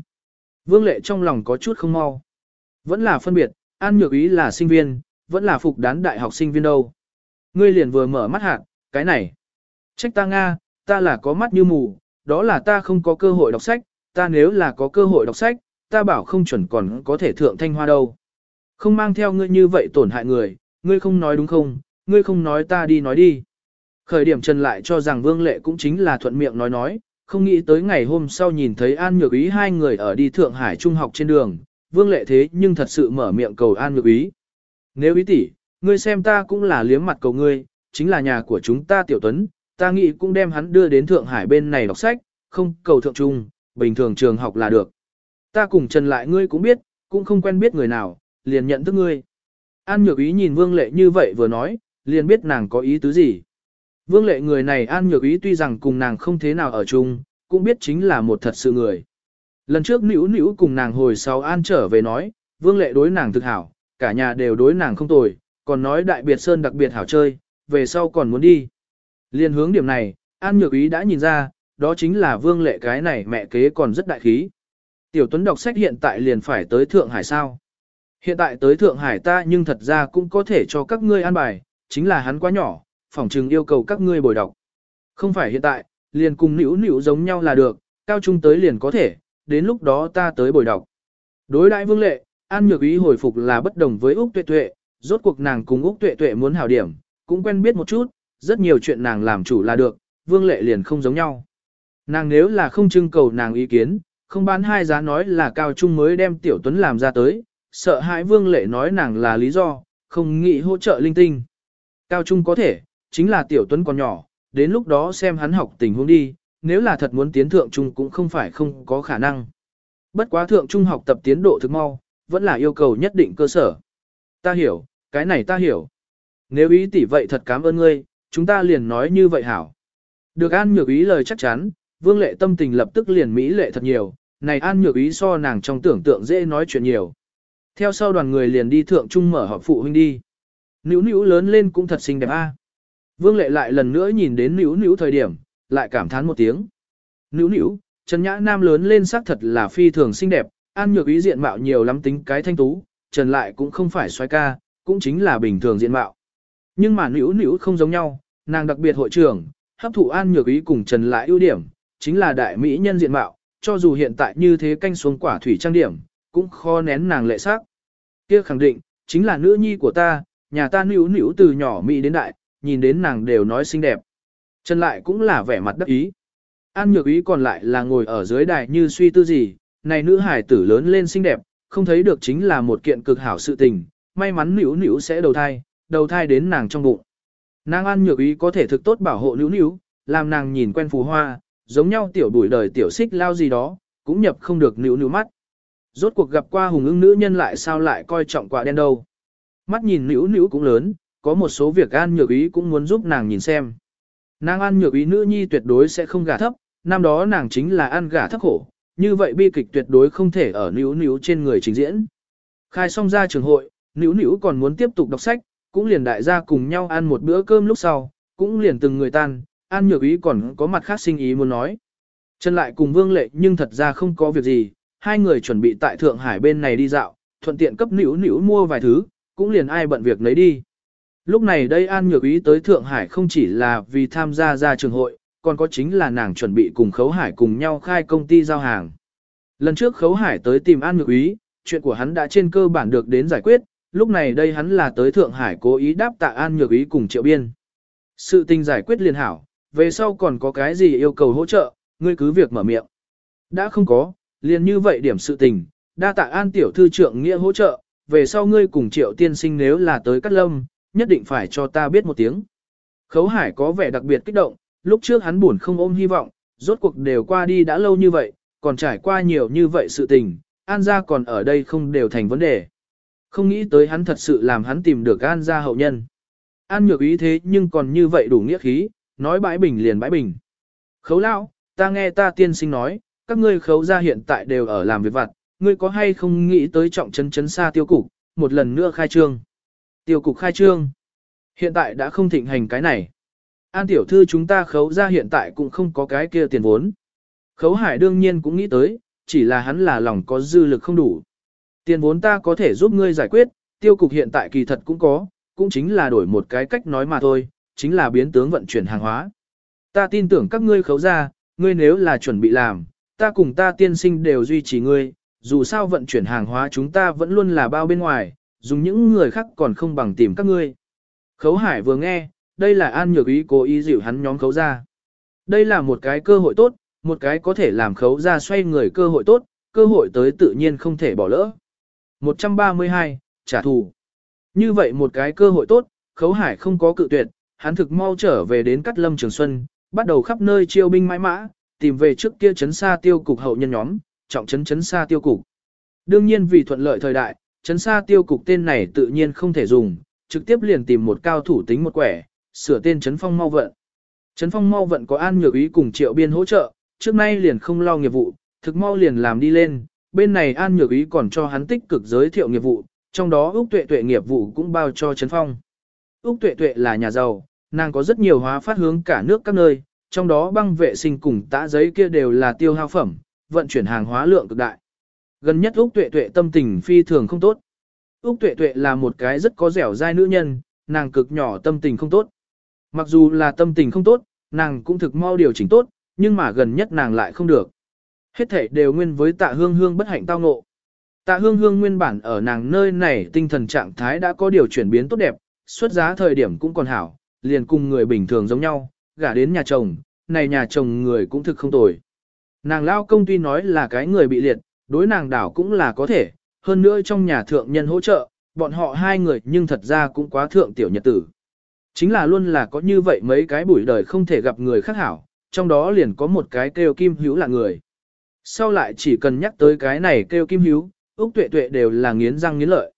Vương lệ trong lòng có chút không mau. Vẫn là phân biệt, an nhược ý là sinh viên, vẫn là phục đán đại học sinh viên đâu. Ngươi liền vừa mở mắt hạt, cái này. Trách ta Nga, ta là có mắt như mù, đó là ta không có cơ hội đọc sách, ta nếu là có cơ hội đọc sách, ta bảo không chuẩn còn có thể thượng thanh hoa đâu. Không mang theo ngươi như vậy tổn hại người, ngươi không nói đúng không, ngươi không nói ta đi nói đi. Khởi điểm Trần lại cho rằng Vương Lệ cũng chính là thuận miệng nói nói, không nghĩ tới ngày hôm sau nhìn thấy An Nhược Ý hai người ở đi Thượng Hải Trung học trên đường, Vương Lệ thế nhưng thật sự mở miệng cầu An Nhược Ý. Nếu ý tỷ, ngươi xem ta cũng là liếm mặt cầu ngươi, chính là nhà của chúng ta Tiểu Tuấn, ta nghĩ cũng đem hắn đưa đến Thượng Hải bên này đọc sách, không cầu thượng trung, bình thường trường học là được. Ta cùng Trần lại ngươi cũng biết, cũng không quen biết người nào, liền nhận thức ngươi. An Nhược Ý nhìn Vương Lệ như vậy vừa nói, liền biết nàng có ý tứ gì. Vương Lệ người này An Nhược Ý tuy rằng cùng nàng không thế nào ở chung, cũng biết chính là một thật sự người. Lần trước Nữu Nữu cùng nàng hồi sau An trở về nói, Vương Lệ đối nàng thực hảo, cả nhà đều đối nàng không tồi, còn nói Đại Biệt Sơn đặc biệt hảo chơi, về sau còn muốn đi. Liên hướng điểm này, An Nhược Ý đã nhìn ra, đó chính là Vương Lệ cái này mẹ kế còn rất đại khí. Tiểu Tuấn đọc sách hiện tại liền phải tới Thượng Hải sao. Hiện tại tới Thượng Hải ta nhưng thật ra cũng có thể cho các ngươi an bài, chính là hắn quá nhỏ, phỏng chừng yêu cầu các ngươi bồi đọc. Không phải hiện tại, liền cùng nữu nữu giống nhau là được, cao trung tới liền có thể, đến lúc đó ta tới bồi đọc. Đối đại vương lệ, An Nhược Ý hồi phục là bất đồng với Úc Tuệ Tuệ, rốt cuộc nàng cùng Úc Tuệ Tuệ muốn hảo điểm, cũng quen biết một chút, rất nhiều chuyện nàng làm chủ là được, vương lệ liền không giống nhau. Nàng nếu là không trưng cầu nàng ý kiến, không bán hai giá nói là cao trung mới đem tiểu tuấn làm ra tới, sợ hãi vương lệ nói nàng là lý do, không nghĩ hỗ trợ linh tinh. Cao trung có thể, chính là tiểu tuấn còn nhỏ, đến lúc đó xem hắn học tình huống đi, nếu là thật muốn tiến thượng trung cũng không phải không có khả năng. Bất quá thượng trung học tập tiến độ thực mau, vẫn là yêu cầu nhất định cơ sở. Ta hiểu, cái này ta hiểu. Nếu ý tỷ vậy thật cảm ơn ngươi, chúng ta liền nói như vậy hảo. Được an nhược ý lời chắc chắn, vương lệ tâm tình lập tức liền mỹ lệ thật nhiều, này an nhược ý so nàng trong tưởng tượng dễ nói chuyện nhiều. Theo sau đoàn người liền đi thượng trung mở họp phụ huynh đi. Nữu nữu lớn lên cũng thật xinh đẹp a. Vương lệ lại lần nữa nhìn đến nữu nữu thời điểm, lại cảm thán một tiếng. Nữu nữu, Trần Nhã Nam lớn lên sắc thật là phi thường xinh đẹp, an nhược ý diện mạo nhiều lắm tính cái thanh tú, Trần lại cũng không phải xoay ca, cũng chính là bình thường diện mạo. Nhưng mà nữu nữu không giống nhau, nàng đặc biệt hội trưởng, hấp thụ an nhược ý cùng Trần lại ưu điểm, chính là đại mỹ nhân diện mạo, cho dù hiện tại như thế canh xuống quả thủy trang điểm, cũng khó nén nàng lệ sắc. Kia khẳng định, chính là nữ nhi của ta, nhà ta nữu nữu từ nhỏ mỹ đến đại, nhìn đến nàng đều nói xinh đẹp. Trần lại cũng là vẻ mặt đắc ý. An nhược ý còn lại là ngồi ở dưới đài như suy tư gì, này nữ hải tử lớn lên xinh đẹp, không thấy được chính là một kiện cực hảo sự tình, may mắn nữ nữ sẽ đầu thai, đầu thai đến nàng trong bụng. Nàng an nhược ý có thể thực tốt bảo hộ nữ nữ, làm nàng nhìn quen phù hoa, giống nhau tiểu bụi đời tiểu xích lao gì đó, cũng nhập không được nữ nữ mắt. Rốt cuộc gặp qua hùng ưng nữ nhân lại sao lại coi trọng quả đen đâu. Mắt nhìn nữ nữ cũng lớn, có một số việc an nhược ý cũng muốn giúp nàng nhìn xem. Nàng ăn nhược ý nữ nhi tuyệt đối sẽ không gả thấp, năm đó nàng chính là ăn gả thấp khổ, như vậy bi kịch tuyệt đối không thể ở níu níu trên người trình diễn. Khai xong ra trường hội, níu níu còn muốn tiếp tục đọc sách, cũng liền đại gia cùng nhau ăn một bữa cơm lúc sau, cũng liền từng người tan, an nhược ý còn có mặt khác sinh ý muốn nói. Trần lại cùng vương lệ nhưng thật ra không có việc gì, hai người chuẩn bị tại Thượng Hải bên này đi dạo, thuận tiện cấp níu níu mua vài thứ, cũng liền ai bận việc lấy đi. Lúc này đây An Nhược Ý tới Thượng Hải không chỉ là vì tham gia ra trường hội, còn có chính là nàng chuẩn bị cùng Khấu Hải cùng nhau khai công ty giao hàng. Lần trước Khấu Hải tới tìm An Nhược Ý, chuyện của hắn đã trên cơ bản được đến giải quyết, lúc này đây hắn là tới Thượng Hải cố ý đáp tạ An Nhược Ý cùng Triệu Biên. Sự tình giải quyết liền hảo, về sau còn có cái gì yêu cầu hỗ trợ, ngươi cứ việc mở miệng. Đã không có, liền như vậy điểm sự tình, đa tạ an tiểu thư trưởng nghĩa hỗ trợ, về sau ngươi cùng triệu tiên sinh nếu là tới Cát Lâm, nhất định phải cho ta biết một tiếng. Khấu Hải có vẻ đặc biệt kích động, lúc trước hắn buồn không ôm hy vọng, rốt cuộc đều qua đi đã lâu như vậy, còn trải qua nhiều như vậy sự tình, An gia còn ở đây không đều thành vấn đề. Không nghĩ tới hắn thật sự làm hắn tìm được An gia hậu nhân. An nhược ý thế nhưng còn như vậy đủ nghĩa khí, nói bãi bình liền bãi bình. Khấu lão, ta nghe ta tiên sinh nói, các ngươi khấu gia hiện tại đều ở làm việc vặt, ngươi có hay không nghĩ tới trọng chấn chấn xa tiêu cục, một lần nữa khai trương. Tiêu cục khai trương. Hiện tại đã không thịnh hành cái này. An tiểu thư chúng ta khấu gia hiện tại cũng không có cái kia tiền vốn. Khấu hải đương nhiên cũng nghĩ tới, chỉ là hắn là lòng có dư lực không đủ. Tiền vốn ta có thể giúp ngươi giải quyết, tiêu cục hiện tại kỳ thật cũng có, cũng chính là đổi một cái cách nói mà thôi, chính là biến tướng vận chuyển hàng hóa. Ta tin tưởng các ngươi khấu ra, ngươi nếu là chuẩn bị làm, ta cùng ta tiên sinh đều duy trì ngươi, dù sao vận chuyển hàng hóa chúng ta vẫn luôn là bao bên ngoài, dùng những người khác còn không bằng tìm các ngươi. Khấu hải vừa nghe, đây là an nhược ý cố ý dịu hắn nhóm khấu ra. Đây là một cái cơ hội tốt, một cái có thể làm khấu ra xoay người cơ hội tốt, cơ hội tới tự nhiên không thể bỏ lỡ. 132, trả thù. Như vậy một cái cơ hội tốt, khấu hải không có cự tuyệt, hắn thực mau trở về đến Cát Lâm Trường Xuân, bắt đầu khắp nơi chiêu binh mãi mã, tìm về trước kia chấn xa tiêu cục hậu nhân nhóm, trọng chấn chấn xa tiêu cục. Đương nhiên vì thuận lợi thời đại, chấn xa tiêu cục tên này tự nhiên không thể dùng, trực tiếp liền tìm một cao thủ tính một quẻ, sửa tên chấn phong mau vận. Chấn phong mau vận có an nhược ý cùng triệu biên hỗ trợ, trước nay liền không lo nghiệp vụ, thực mau liền làm đi lên, bên này an nhược ý còn cho hắn tích cực giới thiệu nghiệp vụ, trong đó Úc Tuệ Tuệ nghiệp vụ cũng bao cho chấn phong. Úc Tuệ Tuệ là nhà giàu, nàng có rất nhiều hóa phát hướng cả nước các nơi, trong đó băng vệ sinh cùng tã giấy kia đều là tiêu hao phẩm, vận chuyển hàng hóa lượng cực đại. Gần nhất Úc Tuệ Tuệ tâm tình phi thường không tốt. Úc Tuệ Tuệ là một cái rất có dẻo dai nữ nhân, nàng cực nhỏ tâm tình không tốt. Mặc dù là tâm tình không tốt, nàng cũng thực mau điều chỉnh tốt, nhưng mà gần nhất nàng lại không được. Hết thể đều nguyên với tạ hương hương bất hạnh tao ngộ. Tạ hương hương nguyên bản ở nàng nơi này tinh thần trạng thái đã có điều chuyển biến tốt đẹp, xuất giá thời điểm cũng còn hảo, liền cùng người bình thường giống nhau, gả đến nhà chồng, này nhà chồng người cũng thực không tồi. Nàng lao công tuy nói là cái người bị liệt, đối nàng đảo cũng là có thể, hơn nữa trong nhà thượng nhân hỗ trợ, bọn họ hai người nhưng thật ra cũng quá thượng tiểu nhật tử. Chính là luôn là có như vậy mấy cái buổi đời không thể gặp người khác hảo, trong đó liền có một cái kêu kim hữu là người. Sau lại chỉ cần nhắc tới cái này kêu kim hữu, Úc Tuệ Tuệ đều là nghiến răng nghiến lợi.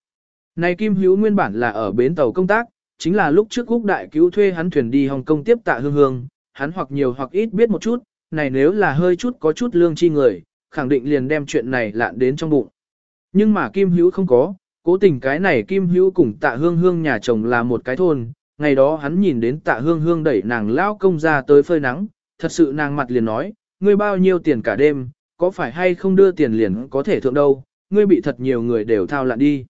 Này Kim Hữu nguyên bản là ở bến tàu công tác, chính là lúc trước Úc Đại cứu thuê hắn thuyền đi Hồng Kông tiếp tạ hương hương, hắn hoặc nhiều hoặc ít biết một chút, này nếu là hơi chút có chút lương chi người, khẳng định liền đem chuyện này lạn đến trong bụng. Nhưng mà Kim Hữu không có, cố tình cái này Kim Hữu cùng tạ hương hương nhà chồng là một cái thôn, ngày đó hắn nhìn đến tạ hương hương đẩy nàng lao công ra tới phơi nắng, thật sự nàng mặt liền nói, ngươi bao nhiêu tiền cả đêm, có phải hay không đưa tiền liền có thể thượng đâu, ngươi bị thật nhiều người đều thao lạn đi.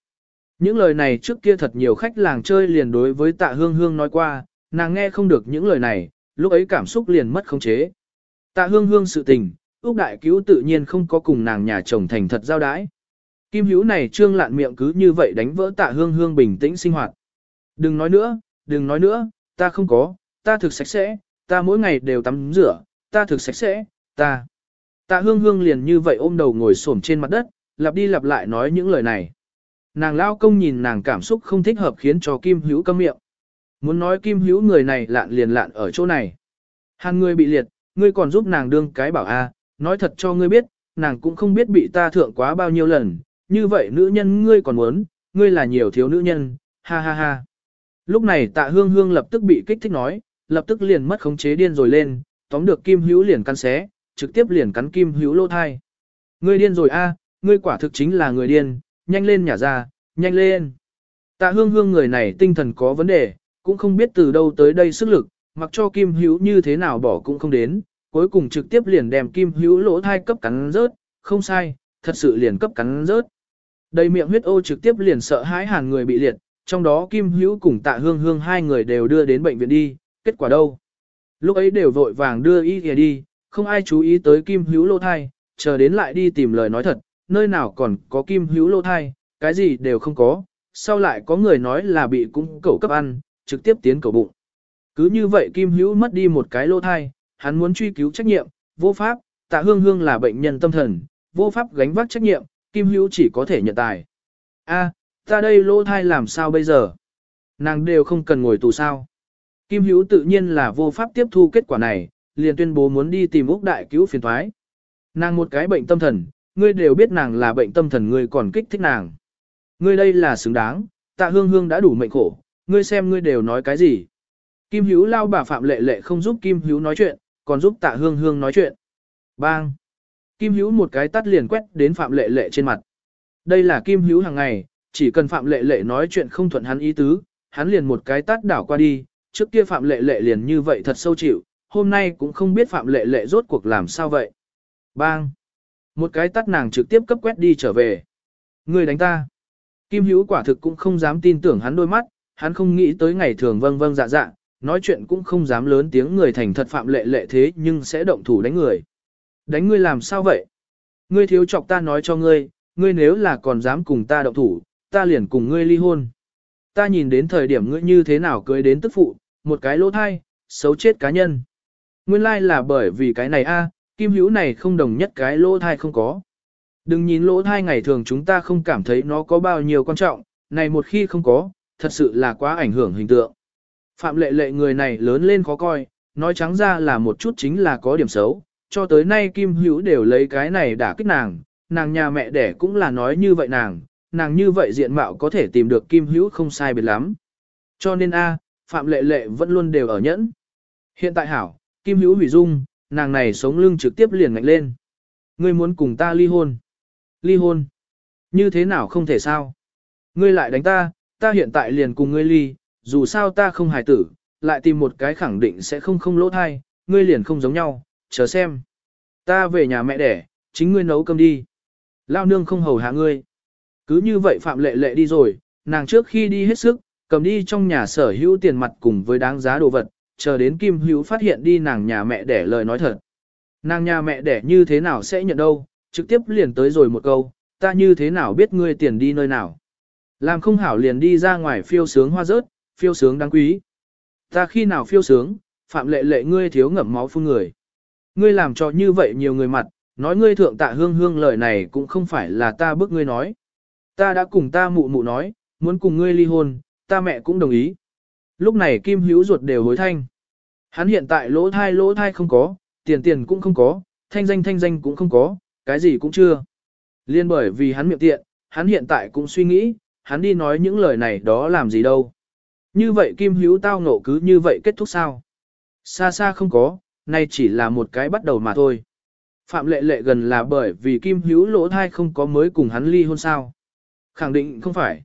Những lời này trước kia thật nhiều khách làng chơi liền đối với tạ hương hương nói qua, nàng nghe không được những lời này, lúc ấy cảm xúc liền mất khống chế. Tạ hương hương sự tình, Úc Đại Cứu tự nhiên không có cùng nàng nhà chồng thành thật giao đái. Kim hữu này trương lạn miệng cứ như vậy đánh vỡ tạ hương hương bình tĩnh sinh hoạt. Đừng nói nữa, đừng nói nữa, ta không có, ta thực sạch sẽ, ta mỗi ngày đều tắm rửa, ta thực sạch sẽ, ta. Tạ hương hương liền như vậy ôm đầu ngồi xổm trên mặt đất, lặp đi lặp lại nói những lời này. Nàng lao công nhìn nàng cảm xúc không thích hợp khiến cho Kim Hữu câm miệng. Muốn nói Kim Hữu người này lạn liền lạn ở chỗ này. Hàng người bị liệt, ngươi còn giúp nàng đương cái bảo a, nói thật cho ngươi biết, nàng cũng không biết bị ta thượng quá bao nhiêu lần, như vậy nữ nhân ngươi còn muốn, ngươi là nhiều thiếu nữ nhân, ha ha ha. Lúc này tạ hương hương lập tức bị kích thích nói, lập tức liền mất khống chế điên rồi lên, tóm được Kim Hữu liền căn xé, trực tiếp liền cắn Kim Hữu lô thai. Ngươi điên rồi a, ngươi quả thực chính là người điên, nhanh lên nhả ra, nhanh lên. Tạ hương hương người này tinh thần có vấn đề, cũng không biết từ đâu tới đây sức lực, mặc cho kim hữu như thế nào bỏ cũng không đến, cuối cùng trực tiếp liền đem kim hữu lỗ thai cấp cắn rớt, không sai, thật sự liền cấp cắn rớt. Đầy miệng huyết ô trực tiếp liền sợ hãi hàn người bị liệt, trong đó kim hữu cùng tạ hương hương hai người đều đưa đến bệnh viện đi, kết quả đâu? Lúc ấy đều vội vàng đưa y kìa đi, không ai chú ý tới kim hữu lỗ thai, chờ đến lại đi tìm lời nói thật, nơi nào còn có kim hữu lỗ thai, cái gì đều không có, sau lại có người nói là bị cung cẩu cấp ăn, trực tiếp tiến cầu bụng. Cứ như vậy Kim Hữu mất đi một cái lỗ thai, hắn muốn truy cứu trách nhiệm, vô pháp, tạ hương hương là bệnh nhân tâm thần, vô pháp gánh vác trách nhiệm, Kim Hữu chỉ có thể nhận tài. A, ta đây lỗ thai làm sao bây giờ? Nàng đều không cần ngồi tù sao. Kim Hữu tự nhiên là vô pháp tiếp thu kết quả này, liền tuyên bố muốn đi tìm Úc Đại cứu phiền thoái. Nàng một cái bệnh tâm thần, ngươi đều biết nàng là bệnh tâm thần ngươi còn kích thích nàng. Ngươi đây là xứng đáng, tạ hương hương đã đủ mệnh khổ, ngươi xem ngươi đều nói cái gì. Kim Hữu lao bà Phạm Lệ Lệ không giúp Kim Hữu nói chuyện, còn giúp tạ hương hương nói chuyện. Bang! Kim Hữu một cái tắt liền quét đến Phạm Lệ Lệ trên mặt. Đây là Kim Hữu hàng ngày, chỉ cần Phạm Lệ Lệ nói chuyện không thuận hắn ý tứ, hắn liền một cái tát đảo qua đi, trước kia Phạm Lệ Lệ liền như vậy thật sâu chịu, hôm nay cũng không biết Phạm Lệ Lệ rốt cuộc làm sao vậy. Bang! Một cái tắt nàng trực tiếp cấp quét đi trở về. Người đánh ta! Kim Hữu quả thực cũng không dám tin tưởng hắn đôi mắt, hắn không nghĩ tới ngày thường vâng vâng dạ dạ, nói chuyện cũng không dám lớn tiếng người thành thật Phạm Lệ Lệ thế nhưng sẽ động thủ đánh người. Đánh ngươi làm sao vậy? Ngươi thiếu chọc ta nói cho ngươi, ngươi nếu là còn dám cùng ta động thủ, ta liền cùng ngươi ly hôn. Ta nhìn đến thời điểm ngươi như thế nào cưới đến tức phụ, một cái lỗ thai, xấu chết cá nhân. Nguyên lai like là bởi vì cái này a, kim hữu này không đồng nhất cái lỗ thai không có. Đừng nhìn lỗ thai ngày thường chúng ta không cảm thấy nó có bao nhiêu quan trọng, này một khi không có, thật sự là quá ảnh hưởng hình tượng. Phạm lệ lệ người này lớn lên khó coi, nói trắng ra là một chút chính là có điểm xấu, cho tới nay Kim Hữu đều lấy cái này đả kích nàng, nàng nhà mẹ đẻ cũng là nói như vậy nàng, nàng như vậy diện mạo có thể tìm được Kim Hữu không sai biệt lắm. Cho nên a, Phạm Lệ Lệ vẫn luôn đều ở nhẫn. Hiện tại hảo, Kim Hữu hủy dung, nàng này sống lưng trực tiếp liền ngạnh lên. Ngươi muốn cùng ta ly hôn. Ly hôn. Như thế nào không thể sao? Ngươi lại đánh ta, ta hiện tại liền cùng ngươi ly, dù sao ta không hài tử, lại tìm một cái khẳng định sẽ không không lỗ thai, ngươi liền không giống nhau, chờ xem. Ta về nhà mẹ đẻ, chính ngươi nấu cơm đi. Lao nương không hầu hạ ngươi. Cứ như vậy Phạm Lệ Lệ đi rồi, nàng trước khi đi hết sức, cầm đi trong nhà sở hữu tiền mặt cùng với đáng giá đồ vật, chờ đến Kim Hữu phát hiện đi nàng nhà mẹ đẻ lời nói thật. Nàng nhà mẹ đẻ như thế nào sẽ nhận đâu, trực tiếp liền tới rồi một câu, ta như thế nào biết ngươi tiền đi nơi nào. Làm không hảo liền đi ra ngoài phiêu sướng hoa rớt, phiêu sướng đáng quý. Ta khi nào phiêu sướng, Phạm Lệ Lệ ngươi thiếu ngậm máu phun người. Ngươi làm cho như vậy nhiều người mặt, nói ngươi thượng tạ hương hương lời này cũng không phải là ta bức ngươi nói. Ta đã cùng ta mụ mụ nói, muốn cùng ngươi ly hôn, ta mẹ cũng đồng ý. Lúc này Kim Hữu ruột đều hối thanh. Hắn hiện tại lỗ thai lỗ thai không có, tiền tiền cũng không có, thanh danh thanh danh cũng không có, cái gì cũng chưa. Liên bởi vì hắn miệng tiện, hắn hiện tại cũng suy nghĩ, hắn đi nói những lời này đó làm gì đâu. Như vậy Kim Hữu tao ngộ cứ như vậy kết thúc sao? Xa xa không có, nay chỉ là một cái bắt đầu mà thôi. Phạm lệ lệ gần là bởi vì Kim Hữu lỗ thai không có mới cùng hắn ly hôn sao. Khẳng định không phải.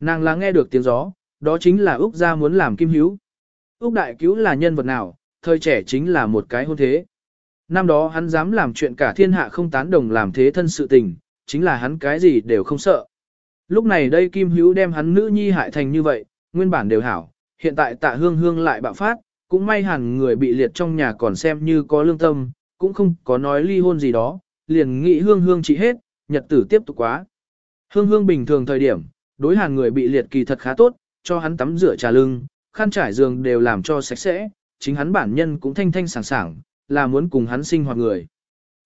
Nàng là nghe được tiếng gió, đó chính là Úc gia muốn làm Kim Hữu. Úc đại cứu là nhân vật nào, thời trẻ chính là một cái hôn thế. Năm đó hắn dám làm chuyện cả thiên hạ không tán đồng làm thế thân sự tình, chính là hắn cái gì đều không sợ. Lúc này đây Kim Hữu đem hắn nữ nhi hại thành như vậy, nguyên bản đều hảo, hiện tại tạ hương hương lại bạo phát, cũng may hẳn người bị liệt trong nhà còn xem như có lương tâm, cũng không có nói ly hôn gì đó, liền nghĩ hương hương trị hết, nhật tử tiếp tục quá. Hương hương bình thường thời điểm, đối hàn người bị liệt kỳ thật khá tốt, cho hắn tắm rửa trà lưng, khăn trải giường đều làm cho sạch sẽ, chính hắn bản nhân cũng thanh thanh sảng sảng, là muốn cùng hắn sinh hoạt người.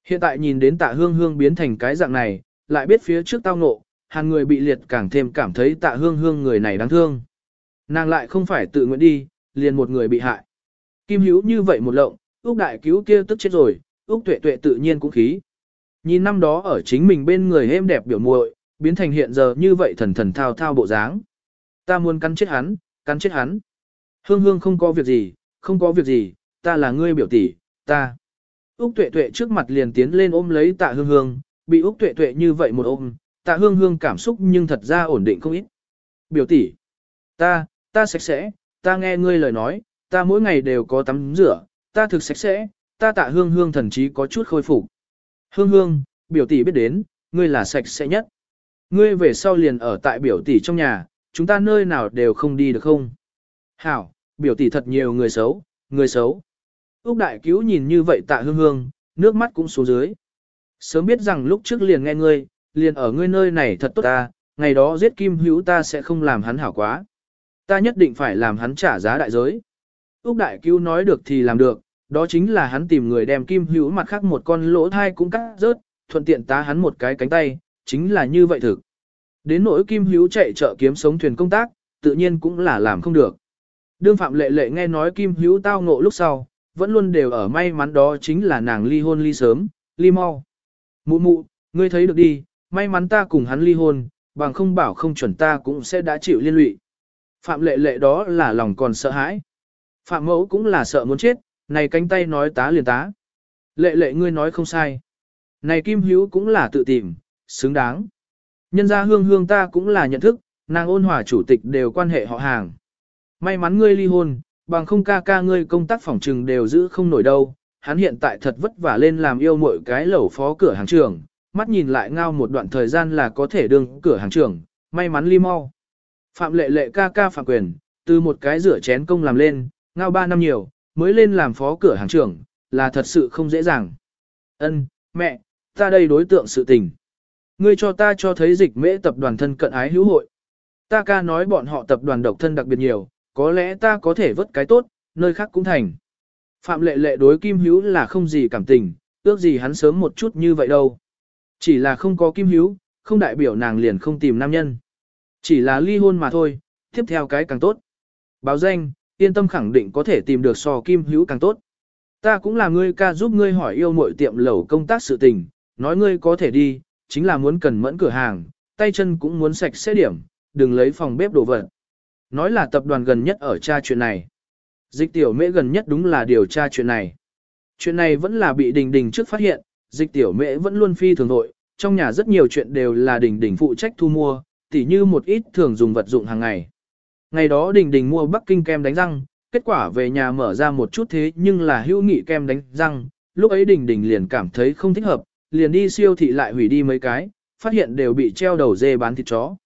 Hiện tại nhìn đến tạ hương hương biến thành cái dạng này, lại biết phía trước tao ngộ, hàn người bị liệt càng thêm cảm thấy tạ hương hương người này đáng thương. Nàng lại không phải tự nguyện đi, liền một người bị hại. Kim Hữu như vậy một lộng, Úc đại cứu kia tức chết rồi, Úc tuệ tuệ tự nhiên cũng khí. Nhìn năm đó ở chính mình bên người êm đẹp biểu muội, biến thành hiện giờ như vậy thần thần thao thao bộ dáng. Ta muốn cắn chết hắn, cắn chết hắn. Hương hương không có việc gì, không có việc gì, ta là ngươi biểu tỷ, ta. Úc tuệ tuệ trước mặt liền tiến lên ôm lấy tạ hương hương, bị Úc tuệ tuệ như vậy một ôm, tạ hương hương cảm xúc nhưng thật ra ổn định không ít. Biểu tỷ, ta, ta sạch sẽ, ta nghe ngươi lời nói, ta mỗi ngày đều có tắm rửa, ta thực sạch sẽ, ta tạ hương hương thần chí có chút khôi phục. Hương hương, biểu tỷ biết đến, ngươi là sạch sẽ nhất. Ngươi về sau liền ở tại biểu tỷ trong nhà, chúng ta nơi nào đều không đi được không? Hảo, biểu tỷ thật nhiều người xấu, người xấu. Úc đại cứu nhìn như vậy tạ hương hương, nước mắt cũng xuống dưới. Sớm biết rằng lúc trước liền nghe ngươi, liền ở ngươi nơi này thật tốt ta, ngày đó giết kim hữu ta sẽ không làm hắn hảo quá. Ta nhất định phải làm hắn trả giá đại giới. Úc Đại Cứu nói được thì làm được, đó chính là hắn tìm người đem kim hữu mặt khác một con lỗ thai cũng cắt rớt, thuận tiện tá hắn một cái cánh tay, chính là như vậy thực. Đến nỗi kim hữu chạy chợ kiếm sống thuyền công tác, tự nhiên cũng là làm không được. Đương Phạm Lệ Lệ nghe nói kim hữu tao ngộ lúc sau, vẫn luôn đều ở may mắn đó chính là nàng ly hôn ly sớm, ly mau. Mụ mụ, ngươi thấy được đi, may mắn ta cùng hắn ly hôn, bằng không bảo không chuẩn ta cũng sẽ đã chịu liên lụy. Phạm lệ lệ đó là lòng còn sợ hãi. Phạm mẫu cũng là sợ muốn chết, này cánh tay nói tá liền tá. Lệ lệ ngươi nói không sai. Này kim hữu cũng là tự tìm, xứng đáng. Nhân gia hương hương ta cũng là nhận thức, nàng ôn hòa chủ tịch đều quan hệ họ hàng. May mắn ngươi ly hôn, bằng không ca ca ngươi công tác phòng trừng đều giữ không nổi đâu. Hắn hiện tại thật vất vả lên làm yêu mọi cái lẩu phó cửa hàng trưởng, mắt nhìn lại ngao một đoạn thời gian là có thể đương cửa hàng trưởng, may mắn ly mau. Phạm lệ lệ ca ca phạm quyền, từ một cái rửa chén công làm lên, ngao ba năm nhiều, mới lên làm phó cửa hàng trưởng, là thật sự không dễ dàng. Ân, mẹ, ta đây đối tượng sự tình. Ngươi cho ta cho thấy dịch mễ tập đoàn thân cận ái hữu hội. Ta ca nói bọn họ tập đoàn độc thân đặc biệt nhiều, có lẽ ta có thể vớt cái tốt, nơi khác cũng thành. Phạm lệ lệ đối kim hữu là không gì cảm tình, ước gì hắn sớm một chút như vậy đâu. Chỉ là không có kim hữu, không đại biểu nàng liền không tìm nam nhân. Chỉ là ly hôn mà thôi, tiếp theo cái càng tốt. Báo danh, yên tâm khẳng định có thể tìm được so kim hữu càng tốt. Ta cũng là ngươi ca giúp ngươi hỏi yêu mọi tiệm lẩu công tác sự tình, nói ngươi có thể đi, chính là muốn cần mẫn cửa hàng, tay chân cũng muốn sạch sẽ điểm, đừng lấy phòng bếp đồ vật. Nói là tập đoàn gần nhất ở tra chuyện này. Dịch tiểu mễ gần nhất đúng là điều tra chuyện này. Chuyện này vẫn là bị đình đình trước phát hiện, dịch tiểu mễ vẫn luôn phi thường nội, trong nhà rất nhiều chuyện đều là đình đình phụ trách thu mua, tỉ như một ít thường dùng vật dụng hàng ngày. Ngày đó đình đình mua Bắc Kinh kem đánh răng, kết quả về nhà mở ra một chút thế nhưng là hữu nghị kem đánh răng, lúc ấy đình đình liền cảm thấy không thích hợp, liền đi siêu thị lại hủy đi mấy cái, phát hiện đều bị treo đầu dê bán thịt chó.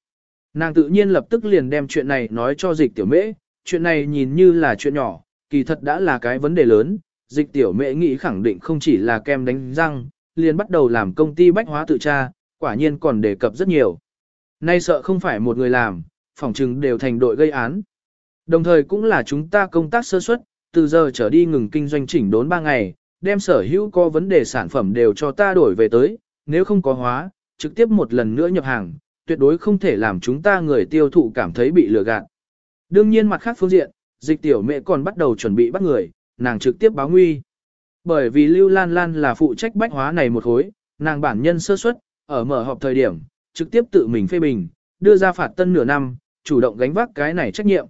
Nàng tự nhiên lập tức liền đem chuyện này nói cho dịch tiểu mễ, chuyện này nhìn như là chuyện nhỏ, kỳ thật đã là cái vấn đề lớn, dịch tiểu mễ nghĩ khẳng định không chỉ là kem đánh răng, liền bắt đầu làm công ty bách hóa tự tra, quả nhiên còn đề cập rất nhiều. Nay sợ không phải một người làm, phỏng chừng đều thành đội gây án. Đồng thời cũng là chúng ta công tác sơ suất, từ giờ trở đi ngừng kinh doanh chỉnh đốn 3 ngày, đem sở hữu có vấn đề sản phẩm đều cho ta đổi về tới, nếu không có hóa, trực tiếp một lần nữa nhập hàng, tuyệt đối không thể làm chúng ta người tiêu thụ cảm thấy bị lừa gạt. Đương nhiên mặt khác phương diện, dịch tiểu mẹ còn bắt đầu chuẩn bị bắt người, nàng trực tiếp báo nguy. Bởi vì Lưu Lan Lan là phụ trách bách hóa này một khối, nàng bản nhân sơ suất, ở mở họp thời điểm, trực tiếp tự mình phê bình, đưa ra phạt tân nửa năm, chủ động gánh vác cái này trách nhiệm.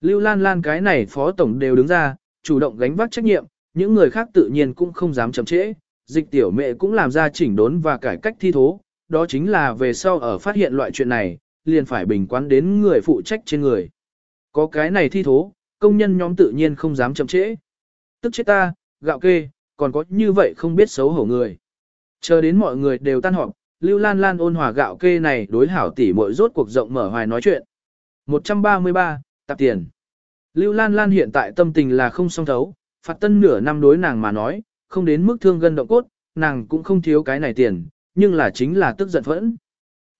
Lưu Lan Lan cái này phó tổng đều đứng ra, chủ động gánh vác trách nhiệm, những người khác tự nhiên cũng không dám chậm trễ, dịch tiểu mẹ cũng làm ra chỉnh đốn và cải cách thi thố, đó chính là về sau ở phát hiện loại chuyện này, liền phải bình quán đến người phụ trách trên người. Có cái này thi thố, công nhân nhóm tự nhiên không dám chậm trễ. Tức chết ta, gạo kê, còn có như vậy không biết xấu hổ người. Chờ đến mọi người đều tan họp, Lưu Lan Lan ôn hòa gạo kê này đối hảo tỷ muội rốt cuộc rộng mở hoài nói chuyện. 133, tạp tiền. Lưu Lan Lan hiện tại tâm tình là không song thấu, phạt tân nửa năm đối nàng mà nói, không đến mức thương gân động cốt, nàng cũng không thiếu cái này tiền, nhưng là chính là tức giận phẫn.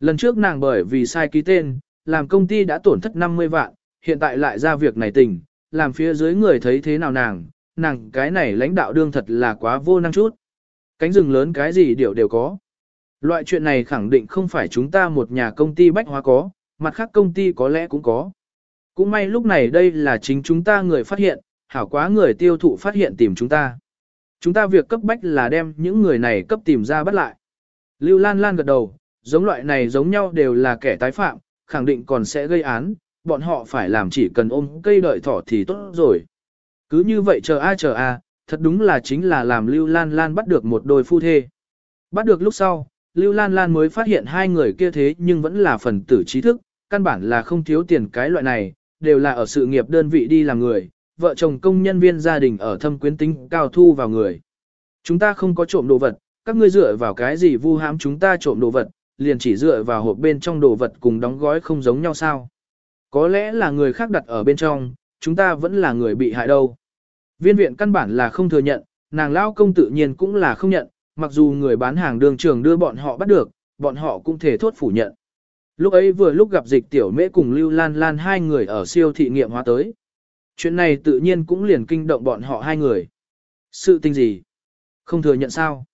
Lần trước nàng bởi vì sai ký tên, làm công ty đã tổn thất 50 vạn, hiện tại lại ra việc này tình, làm phía dưới người thấy thế nào nàng, nàng cái này lãnh đạo đương thật là quá vô năng chút. Cánh rừng lớn cái gì điều đều có. Loại chuyện này khẳng định không phải chúng ta một nhà công ty bách hóa có, mặt khác công ty có lẽ cũng có. Cũng may lúc này đây là chính chúng ta người phát hiện, hảo quá người tiêu thụ phát hiện tìm chúng ta. Chúng ta việc cấp bách là đem những người này cấp tìm ra bắt lại. Lưu Lan Lan gật đầu, giống loại này giống nhau đều là kẻ tái phạm, khẳng định còn sẽ gây án, bọn họ phải làm chỉ cần ôm cây đợi thỏ thì tốt rồi. Cứ như vậy chờ a chờ a, thật đúng là chính là làm Lưu Lan Lan bắt được một đôi phu thê. Bắt được lúc sau, Lưu Lan Lan mới phát hiện hai người kia thế nhưng vẫn là phần tử trí thức, căn bản là không thiếu tiền cái loại này, đều là ở sự nghiệp đơn vị đi làm người, vợ chồng công nhân viên gia đình ở thâm quyến tính cao thu vào người. Chúng ta không có trộm đồ vật, các ngươi dựa vào cái gì vu hãm chúng ta trộm đồ vật, liền chỉ dựa vào hộp bên trong đồ vật cùng đóng gói không giống nhau sao. Có lẽ là người khác đặt ở bên trong, chúng ta vẫn là người bị hại đâu. Viên viện căn bản là không thừa nhận, nàng lao công tự nhiên cũng là không nhận, mặc dù người bán hàng đường trường đưa bọn họ bắt được, bọn họ cũng thể thốt phủ nhận. Lúc ấy vừa lúc gặp dịch tiểu mễ cùng Lưu Lan Lan hai người ở siêu thị nghiệm hóa tới. Chuyện này tự nhiên cũng liền kinh động bọn họ hai người. Sự tình gì? Không thừa nhận sao?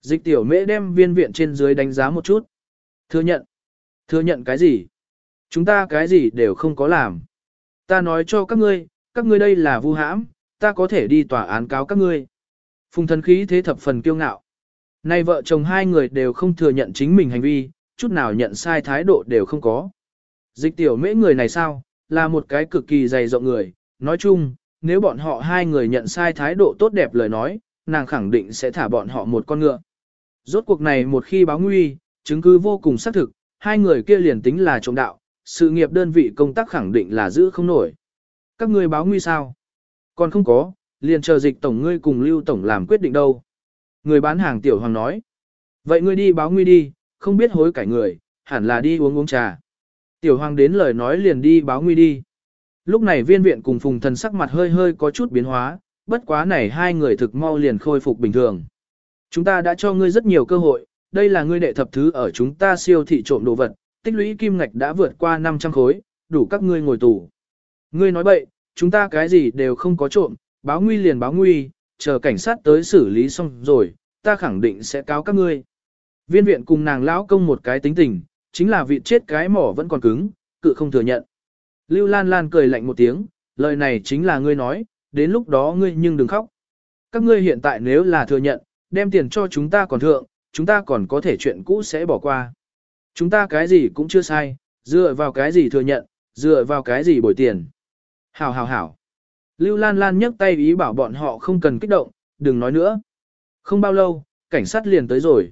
Dịch tiểu mễ đem viên viện trên dưới đánh giá một chút. Thừa nhận. Thừa nhận cái gì? Chúng ta cái gì đều không có làm. Ta nói cho các ngươi, các ngươi đây là vu hãm, ta có thể đi tòa án cáo các ngươi. Phùng thần khí thế thập phần kiêu ngạo. Nay vợ chồng hai người đều không thừa nhận chính mình hành vi, chút nào nhận sai thái độ đều không có. Dịch tiểu mễ người này sao, là một cái cực kỳ dày rộng người, nói chung, nếu bọn họ hai người nhận sai thái độ tốt đẹp lời nói, nàng khẳng định sẽ thả bọn họ một con ngựa. Rốt cuộc này một khi báo nguy, chứng cứ vô cùng xác thực, hai người kia liền tính là trộm đạo, sự nghiệp đơn vị công tác khẳng định là giữ không nổi. Các ngươi báo nguy sao? Còn không có, liền chờ dịch tổng ngươi cùng lưu tổng làm quyết định đâu. Người bán hàng tiểu hoàng nói. Vậy ngươi đi báo nguy đi, không biết hối cải người, hẳn là đi uống uống trà. Tiểu hoàng đến lời nói liền đi báo nguy đi. Lúc này viên viện cùng phùng thần sắc mặt hơi hơi có chút biến hóa, bất quá này hai người thực mau liền khôi phục bình thường. Chúng ta đã cho ngươi rất nhiều cơ hội, đây là ngươi đệ thập thứ ở chúng ta siêu thị trộm đồ vật, tích lũy kim ngạch đã vượt qua 500 khối, đủ các ngươi ngồi tù. Ngươi nói bậy, chúng ta cái gì đều không có trộm, báo nguy liền báo nguy, chờ cảnh sát tới xử lý xong rồi, ta khẳng định sẽ cáo các ngươi. Viên viện cùng nàng lão công một cái tính tình, chính là vị chết cái mỏ vẫn còn cứng, cự không thừa nhận. Lưu Lan Lan cười lạnh một tiếng, lời này chính là ngươi nói, đến lúc đó ngươi nhưng đừng khóc. Các ngươi hiện tại nếu là thừa nhận, đem tiền cho chúng ta còn thượng, chúng ta còn có thể chuyện cũ sẽ bỏ qua. Chúng ta cái gì cũng chưa sai, dựa vào cái gì thừa nhận, dựa vào cái gì bồi tiền. Hảo hảo hảo. Lưu Lan Lan nhấc tay ý bảo bọn họ không cần kích động, đừng nói nữa. Không bao lâu, cảnh sát liền tới rồi.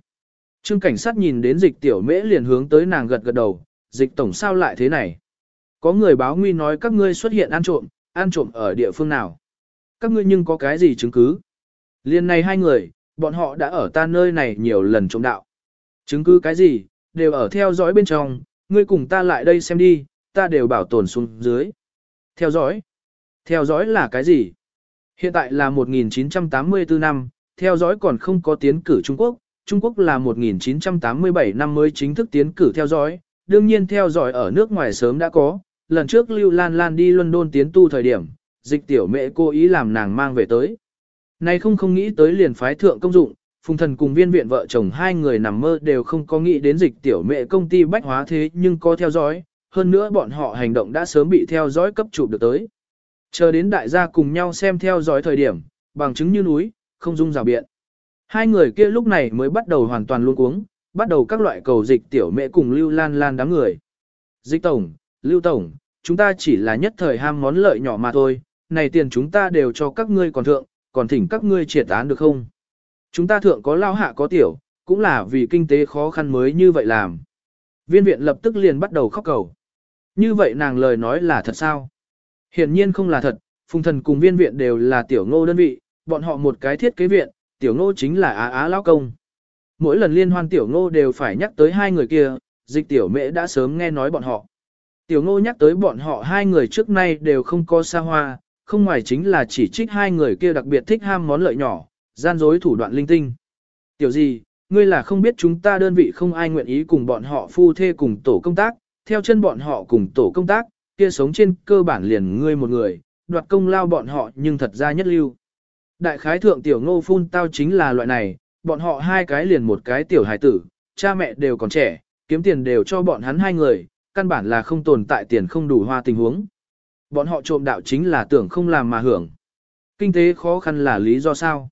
Trương cảnh sát nhìn đến dịch tiểu mễ liền hướng tới nàng gật gật đầu, dịch tổng sao lại thế này. Có người báo nguy nói các ngươi xuất hiện ăn trộm, ăn trộm ở địa phương nào. Các ngươi nhưng có cái gì chứng cứ? Liên này hai người, bọn họ đã ở ta nơi này nhiều lần trộm đạo. Chứng cứ cái gì, đều ở theo dõi bên trong, ngươi cùng ta lại đây xem đi, ta đều bảo tồn xuống dưới. Theo dõi? Theo dõi là cái gì? Hiện tại là 1984 năm, theo dõi còn không có tiến cử Trung Quốc, Trung Quốc là 1987 năm mới chính thức tiến cử theo dõi, đương nhiên theo dõi ở nước ngoài sớm đã có, lần trước Lưu Lan Lan đi London tiến tu thời điểm, dịch tiểu mẹ cố ý làm nàng mang về tới. Này không không nghĩ tới liền phái thượng công dụng, phùng thần cùng viên viện vợ chồng hai người nằm mơ đều không có nghĩ đến dịch tiểu mẹ công ty bách hóa thế nhưng có theo dõi, hơn nữa bọn họ hành động đã sớm bị theo dõi cấp chụp được tới. Chờ đến đại gia cùng nhau xem theo dõi thời điểm, bằng chứng như núi, không dung rào biện. Hai người kia lúc này mới bắt đầu hoàn toàn luôn cuống, bắt đầu các loại cầu dịch tiểu mẹ cùng Lưu Lan Lan đám người. Dịch tổng, Lưu tổng, chúng ta chỉ là nhất thời ham món lợi nhỏ mà thôi, này tiền chúng ta đều cho các ngươi còn thượng, còn thỉnh các ngươi triệt án được không? Chúng ta thượng có lao hạ có tiểu, cũng là vì kinh tế khó khăn mới như vậy làm. Viên viện lập tức liền bắt đầu khóc cầu. Như vậy nàng lời nói là thật sao? Hiển nhiên không là thật, phùng thần cùng viên viện đều là tiểu ngô đơn vị, bọn họ một cái thiết kế viện, tiểu ngô chính là á á lao công. Mỗi lần liên hoan tiểu ngô đều phải nhắc tới hai người kia, dịch tiểu mễ đã sớm nghe nói bọn họ. Tiểu ngô nhắc tới bọn họ hai người trước nay đều không có xa hoa, không ngoài chính là chỉ trích hai người kia đặc biệt thích ham món lợi nhỏ, gian dối thủ đoạn linh tinh. Tiểu gì, ngươi là không biết chúng ta đơn vị không ai nguyện ý cùng bọn họ phu thê cùng tổ công tác, theo chân bọn họ cùng tổ công tác, kia sống trên cơ bản liền ngươi một người, đoạt công lao bọn họ nhưng thật ra nhất lưu. Đại khái thượng tiểu ngô phun tao chính là loại này, bọn họ hai cái liền một cái tiểu hài tử, cha mẹ đều còn trẻ, kiếm tiền đều cho bọn hắn hai người, căn bản là không tồn tại tiền không đủ hoa tình huống. Bọn họ trộm đạo chính là tưởng không làm mà hưởng. Kinh tế khó khăn là lý do sao?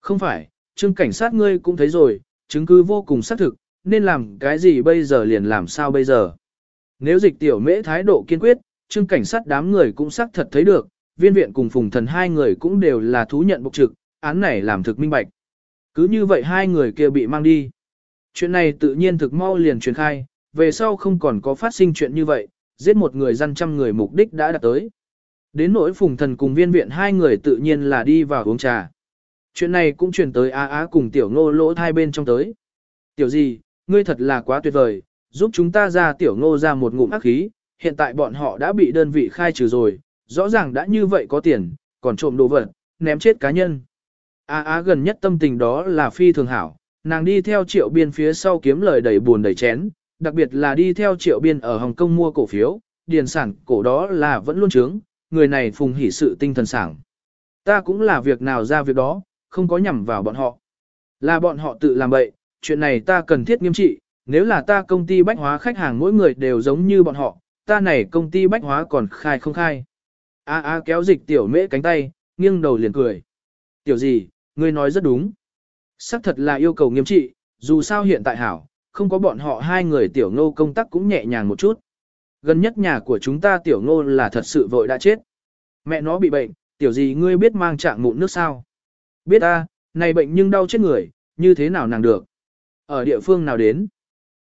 Không phải, trương cảnh sát ngươi cũng thấy rồi, chứng cứ vô cùng xác thực, nên làm cái gì bây giờ liền làm sao bây giờ. Nếu dịch tiểu mễ thái độ kiên quyết, trương cảnh sát đám người cũng xác thật thấy được, viên viện cùng phùng thần hai người cũng đều là thú nhận bộc trực, án này làm thực minh bạch. Cứ như vậy hai người kia bị mang đi. Chuyện này tự nhiên thực mau liền truyền khai, về sau không còn có phát sinh chuyện như vậy, giết một người dân trăm người mục đích đã đạt tới. Đến nỗi phùng thần cùng viên viện hai người tự nhiên là đi vào uống trà. Chuyện này cũng truyền tới Á Á cùng tiểu ngô lỗ hai bên trong tới. Tiểu gì, ngươi thật là quá tuyệt vời, giúp chúng ta ra tiểu ngô ra một ngụm ác khí, hiện tại bọn họ đã bị đơn vị khai trừ rồi, rõ ràng đã như vậy có tiền, còn trộm đồ vật, ném chết cá nhân. Á Á gần nhất tâm tình đó là phi thường hảo, nàng đi theo triệu biên phía sau kiếm lời đầy buồn đầy chén, đặc biệt là đi theo triệu biên ở Hồng Kông mua cổ phiếu, điền sản cổ đó là vẫn luôn trướng, người này phùng hỉ sự tinh thần sảng. Ta cũng là việc nào ra việc đó, không có nhằm vào bọn họ. Là bọn họ tự làm bậy, chuyện này ta cần thiết nghiêm trị, nếu là ta công ty bách hóa khách hàng mỗi người đều giống như bọn họ, ta này công ty bách hóa còn khai không khai. A a kéo dịch tiểu mễ cánh tay, nghiêng đầu liền cười. Tiểu gì, ngươi nói rất đúng. Sắc thật là yêu cầu nghiêm trị, dù sao hiện tại hảo, không có bọn họ hai người tiểu ngô công tác cũng nhẹ nhàng một chút. Gần nhất nhà của chúng ta tiểu ngô là thật sự vội đã chết. Mẹ nó bị bệnh, tiểu gì ngươi biết mang trạng mụn nước sao? Biết ta, này bệnh nhưng đau chết người, như thế nào nàng được? Ở địa phương nào đến?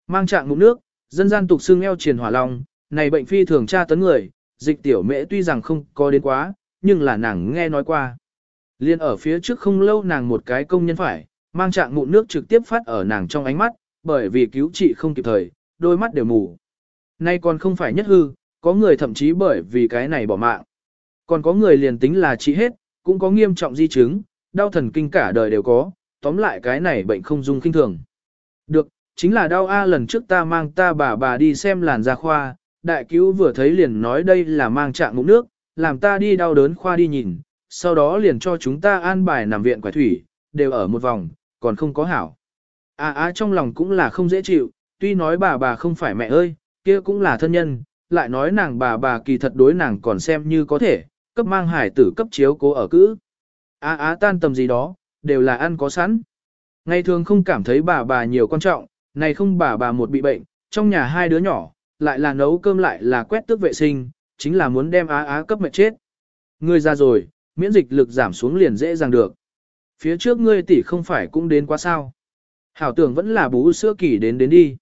Mang trạng ngụm nước, dân gian tục xương eo triền hỏa long, này bệnh phi thường tra tấn người, dịch tiểu mễ tuy rằng không có đến quá, nhưng là nàng nghe nói qua. Liên ở phía trước không lâu nàng một cái công nhân phải, mang trạng ngụm nước trực tiếp phát ở nàng trong ánh mắt, bởi vì cứu trị không kịp thời, đôi mắt đều mù. Nay còn không phải nhất hư, có người thậm chí bởi vì cái này bỏ mạng. Còn có người liền tính là trị hết, cũng có nghiêm trọng di chứng, đau thần kinh cả đời đều có, tóm lại cái này bệnh không dung kinh thường. Được, chính là đau A lần trước ta mang ta bà bà đi xem làn da khoa, đại cứu vừa thấy liền nói đây là mang trạng ngụm nước, làm ta đi đau đớn khoa đi nhìn, sau đó liền cho chúng ta an bài nằm viện quải thủy, đều ở một vòng, còn không có hảo. A á trong lòng cũng là không dễ chịu, tuy nói bà bà không phải mẹ ơi, kia cũng là thân nhân, lại nói nàng bà bà kỳ thật đối nàng còn xem như có thể, cấp mang hải tử cấp chiếu cố ở cữ. A á tan tầm gì đó, đều là ăn có sẵn. Ngày thường không cảm thấy bà bà nhiều quan trọng, này không bà bà một bị bệnh, trong nhà hai đứa nhỏ, lại là nấu cơm lại là quét tước vệ sinh, chính là muốn đem á á cấp mệt chết. Ngươi ra rồi, miễn dịch lực giảm xuống liền dễ dàng được. Phía trước ngươi tỷ không phải cũng đến quá sao. Hảo tưởng vẫn là bú sữa kỳ đến đến đi.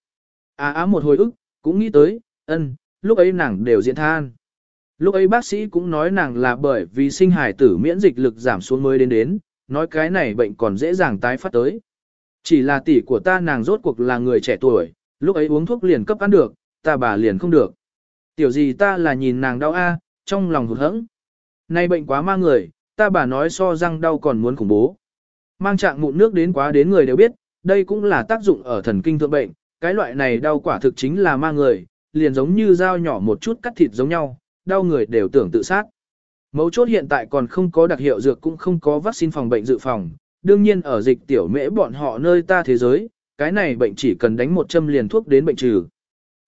Á á một hồi ức, cũng nghĩ tới, ân, lúc ấy nàng đều diễn than. Lúc ấy bác sĩ cũng nói nàng là bởi vì sinh hài tử miễn dịch lực giảm xuống mới đến đến, nói cái này bệnh còn dễ dàng tái phát tới. Chỉ là tỷ của ta nàng rốt cuộc là người trẻ tuổi, lúc ấy uống thuốc liền cấp ăn được, ta bà liền không được. Tiểu gì ta là nhìn nàng đau a, trong lòng hụt hẫng. Nay bệnh quá ma người, ta bà nói so răng đau còn muốn khủng bố. Mang trạng mụn nước đến quá đến người đều biết, đây cũng là tác dụng ở thần kinh thượng bệnh, cái loại này đau quả thực chính là ma người, liền giống như dao nhỏ một chút cắt thịt giống nhau, đau người đều tưởng tự sát. Mấu chốt hiện tại còn không có đặc hiệu dược cũng không có vaccine phòng bệnh dự phòng, đương nhiên ở dịch tiểu mễ bọn họ nơi ta thế giới, cái này bệnh chỉ cần đánh một châm liền thuốc đến bệnh trừ.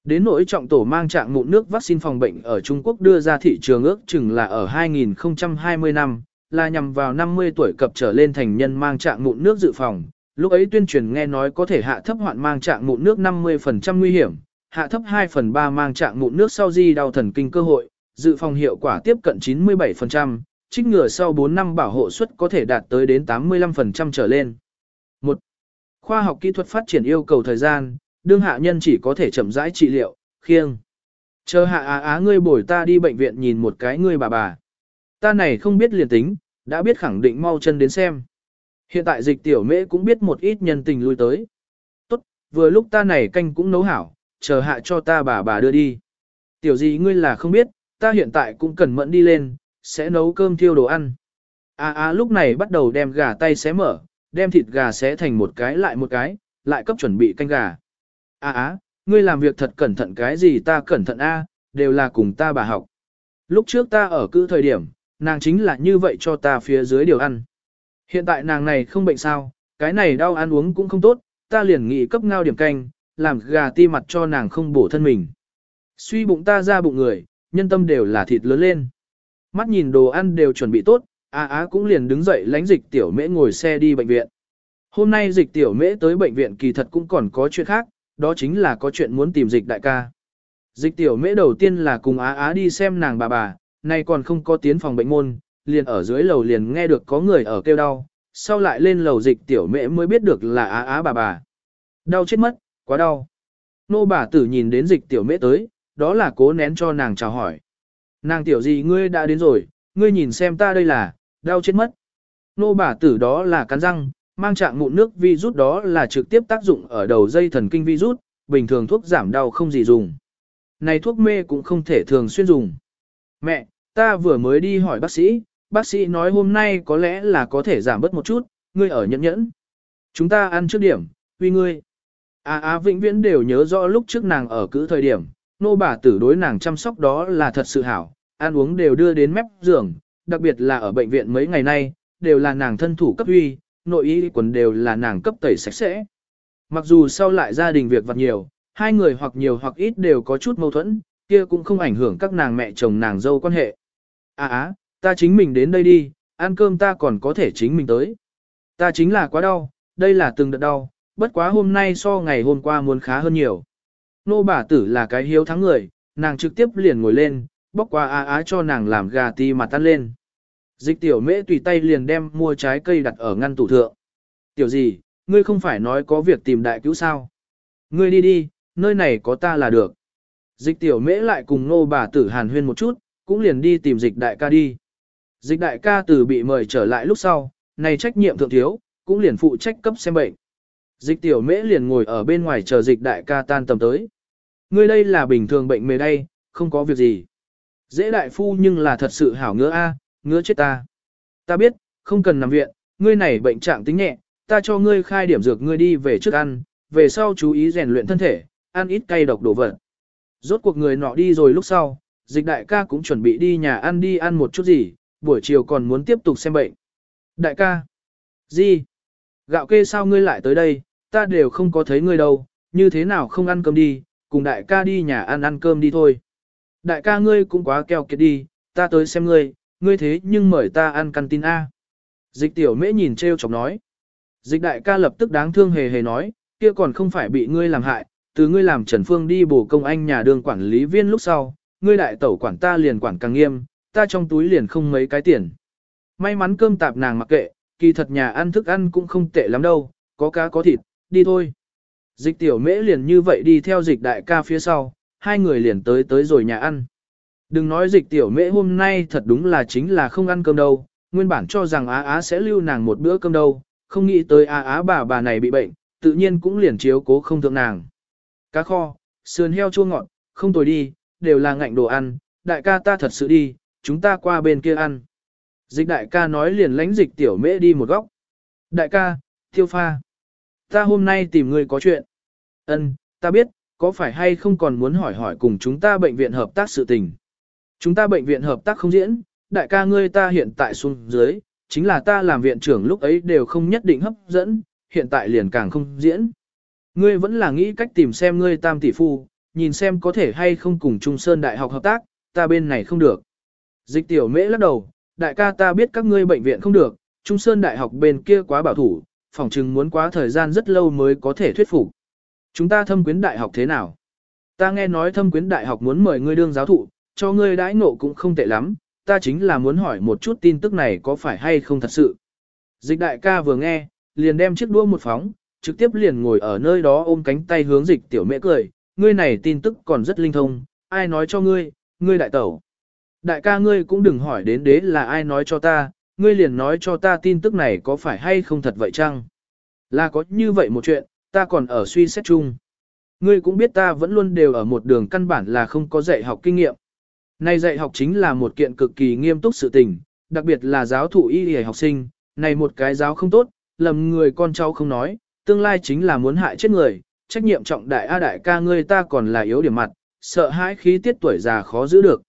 Đến nỗi trọng tổ mang trạng mụn nước vaccine phòng bệnh ở Trung Quốc đưa ra thị trường ước chừng là ở 2020 năm, là nhằm vào 50 tuổi cập trở lên thành nhân mang trạng mụn nước dự phòng. Lúc ấy tuyên truyền nghe nói có thể hạ thấp hoạn mang trạng mụn nước 50% nguy hiểm, hạ thấp 2 phần 3 mang trạng mụn nước sau di đau thần kinh cơ hội, dự phòng hiệu quả tiếp cận 97%, trích ngừa sau 4 năm bảo hộ suất có thể đạt tới đến 85% trở lên. 1. Khoa học kỹ thuật phát triển yêu cầu thời gian, đương hạ nhân chỉ có thể chậm rãi trị liệu, khiêng. Chờ hạ á á ngươi bồi ta đi bệnh viện nhìn một cái ngươi bà bà. Ta này không biết liền tính, đã biết khẳng định mau chân đến xem. Hiện tại dịch tiểu mễ cũng biết một ít nhân tình lui tới. Tốt, vừa lúc ta này canh cũng nấu hảo, chờ hạ cho ta bà bà đưa đi. Tiểu gì ngươi là không biết, ta hiện tại cũng cần mẫn đi lên, sẽ nấu cơm thiêu đồ ăn. A a lúc này bắt đầu đem gà tay xé mở, đem thịt gà xé thành một cái lại một cái, lại cấp chuẩn bị canh gà. A a ngươi làm việc thật cẩn thận cái gì ta cẩn thận a, đều là cùng ta bà học. Lúc trước ta ở cữ thời điểm, nàng chính là như vậy cho ta phía dưới điều ăn. Hiện tại nàng này không bệnh sao, cái này đau ăn uống cũng không tốt, ta liền nghị cấp ngao điểm canh, làm gà ti mặt cho nàng không bổ thân mình. Suy bụng ta ra bụng người, nhân tâm đều là thịt lớn lên. Mắt nhìn đồ ăn đều chuẩn bị tốt, A Á cũng liền đứng dậy lánh dịch tiểu mễ ngồi xe đi bệnh viện. Hôm nay dịch tiểu mễ tới bệnh viện kỳ thật cũng còn có chuyện khác, đó chính là có chuyện muốn tìm dịch đại ca. Dịch tiểu mễ đầu tiên là cùng Á Á đi xem nàng bà bà, nay còn không có tiến phòng bệnh môn, liền ở dưới lầu liền nghe được có người ở kêu đau, sau lại lên lầu dịch tiểu mễ mới biết được là Á Á bà bà. Đau chết mất, quá đau. Nô bà tử nhìn đến dịch tiểu mễ tới, đó là cố nén cho nàng chào hỏi. Nàng tiểu gì ngươi đã đến rồi, ngươi nhìn xem ta đây là, đau chết mất. Nô bà tử đó là cắn răng, mang trạng mụn nước vi rút đó là trực tiếp tác dụng ở đầu dây thần kinh vi rút, bình thường thuốc giảm đau không gì dùng. Này thuốc mê cũng không thể thường xuyên dùng. Mẹ, ta vừa mới đi hỏi bác sĩ, bác sĩ nói hôm nay có lẽ là có thể giảm bớt một chút, ngươi ở nhẫn nhẫn. Chúng ta ăn trước điểm, vì ngươi. À à vĩnh viễn đều nhớ rõ lúc trước nàng ở cữ thời điểm, nô bà tử đối nàng chăm sóc đó là thật sự hảo, ăn uống đều đưa đến mép giường, đặc biệt là ở bệnh viện mấy ngày nay, đều là nàng thân thủ cấp huy, nội y quần đều là nàng cấp tẩy sạch sẽ. Mặc dù sau lại gia đình việc vặt nhiều, hai người hoặc nhiều hoặc ít đều có chút mâu thuẫn, kia cũng không ảnh hưởng các nàng mẹ chồng nàng dâu quan hệ. À á, ta chính mình đến đây đi, ăn cơm ta còn có thể chính mình tới. Ta chính là quá đau, đây là từng đợt đau, bất quá hôm nay so ngày hôm qua muốn khá hơn nhiều. Nô bà tử là cái hiếu thắng người, nàng trực tiếp liền ngồi lên, bóc qua á á cho nàng làm gà ti mà tan lên. Dịch tiểu mễ tùy tay liền đem mua trái cây đặt ở ngăn tủ thượng. Tiểu gì, ngươi không phải nói có việc tìm đại cứu sao? Ngươi đi đi, nơi này có ta là được. Dịch tiểu mễ lại cùng nô bà tử hàn huyên một chút, cũng liền đi tìm dịch đại ca đi. Dịch đại ca từ bị mời trở lại lúc sau, này trách nhiệm thượng thiếu, cũng liền phụ trách cấp xem bệnh. Dịch tiểu mễ liền ngồi ở bên ngoài chờ dịch đại ca tan tầm tới. Ngươi đây là bình thường bệnh mề đây, không có việc gì. Dễ đại phu nhưng là thật sự hảo ngứa a, ngứa chết ta. Ta biết, không cần nằm viện, ngươi này bệnh trạng tính nhẹ, ta cho ngươi khai điểm dược ngươi đi về trước ăn, về sau chú ý rèn luyện thân thể, ăn ít cay độc đồ vật. Rốt cuộc người nọ đi rồi lúc sau, dịch đại ca cũng chuẩn bị đi nhà ăn đi ăn một chút gì, buổi chiều còn muốn tiếp tục xem bệnh. Đại ca. Gì? Gạo kê sao ngươi lại tới đây, ta đều không có thấy ngươi đâu, như thế nào không ăn cơm đi, cùng đại ca đi nhà ăn ăn cơm đi thôi. Đại ca ngươi cũng quá keo kiệt đi, ta tới xem ngươi, ngươi thế nhưng mời ta ăn canteen A. Dịch tiểu mễ nhìn treo chọc nói. Dịch đại ca lập tức đáng thương hề hề nói, kia còn không phải bị ngươi làm hại, từ ngươi làm Trần Phương đi bổ công anh nhà đường quản lý viên lúc sau, ngươi đại tẩu quản ta liền quản càng nghiêm, ta trong túi liền không mấy cái tiền. May mắn cơm tạp nàng mặc kệ, kỳ thật nhà ăn thức ăn cũng không tệ lắm đâu, có cá có thịt, đi thôi. Dịch tiểu mễ liền như vậy đi theo dịch đại ca phía sau, hai người liền tới tới rồi nhà ăn. Đừng nói dịch tiểu mễ hôm nay thật đúng là chính là không ăn cơm đâu, nguyên bản cho rằng Á Á sẽ lưu nàng một bữa cơm đâu, không nghĩ tới Á Á bà bà này bị bệnh, tự nhiên cũng liền chiếu cố không thượng nàng. Cá kho, sườn heo chua ngọt, không tồi đi, đều là ngạnh đồ ăn, đại ca ta thật sự đi, chúng ta qua bên kia ăn. Dịch đại ca nói liền lánh dịch tiểu mễ đi một góc. Đại ca, tiêu pha. Ta hôm nay tìm ngươi có chuyện. Ân, ta biết, có phải hay không còn muốn hỏi hỏi cùng chúng ta bệnh viện hợp tác sự tình. Chúng ta bệnh viện hợp tác không diễn, đại ca ngươi ta hiện tại xuống dưới, chính là ta làm viện trưởng lúc ấy đều không nhất định hấp dẫn, hiện tại liền càng không diễn. Ngươi vẫn là nghĩ cách tìm xem ngươi tam tỷ phu, nhìn xem có thể hay không cùng Trung Sơn Đại học hợp tác, ta bên này không được. Dịch tiểu mễ lắc đầu, đại ca ta biết các ngươi bệnh viện không được, Trung Sơn Đại học bên kia quá bảo thủ, phỏng chừng muốn quá thời gian rất lâu mới có thể thuyết phục. Chúng ta thâm quyến đại học thế nào? Ta nghe nói thâm quyến đại học muốn mời ngươi đương giáo thụ, cho ngươi đãi ngộ cũng không tệ lắm, ta chính là muốn hỏi một chút tin tức này có phải hay không thật sự. Dịch đại ca vừa nghe, liền đem chiếc đũa một phóng, trực tiếp liền ngồi ở nơi đó ôm cánh tay hướng dịch tiểu mẹ cười, ngươi này tin tức còn rất linh thông, ai nói cho ngươi, ngươi đại tẩu. Đại ca ngươi cũng đừng hỏi đến đế là ai nói cho ta, ngươi liền nói cho ta tin tức này có phải hay không thật vậy chăng? Là có như vậy một chuyện, ta còn ở suy xét chung. Ngươi cũng biết ta vẫn luôn đều ở một đường căn bản là không có dạy học kinh nghiệm. Này dạy học chính là một kiện cực kỳ nghiêm túc sự tình, đặc biệt là giáo thụ y y học sinh, này một cái giáo không tốt, lầm người con cháu không nói, tương lai chính là muốn hại chết người, trách nhiệm trọng đại A đại ca ngươi ta còn là yếu điểm mặt, sợ hãi khí tiết tuổi già khó giữ được.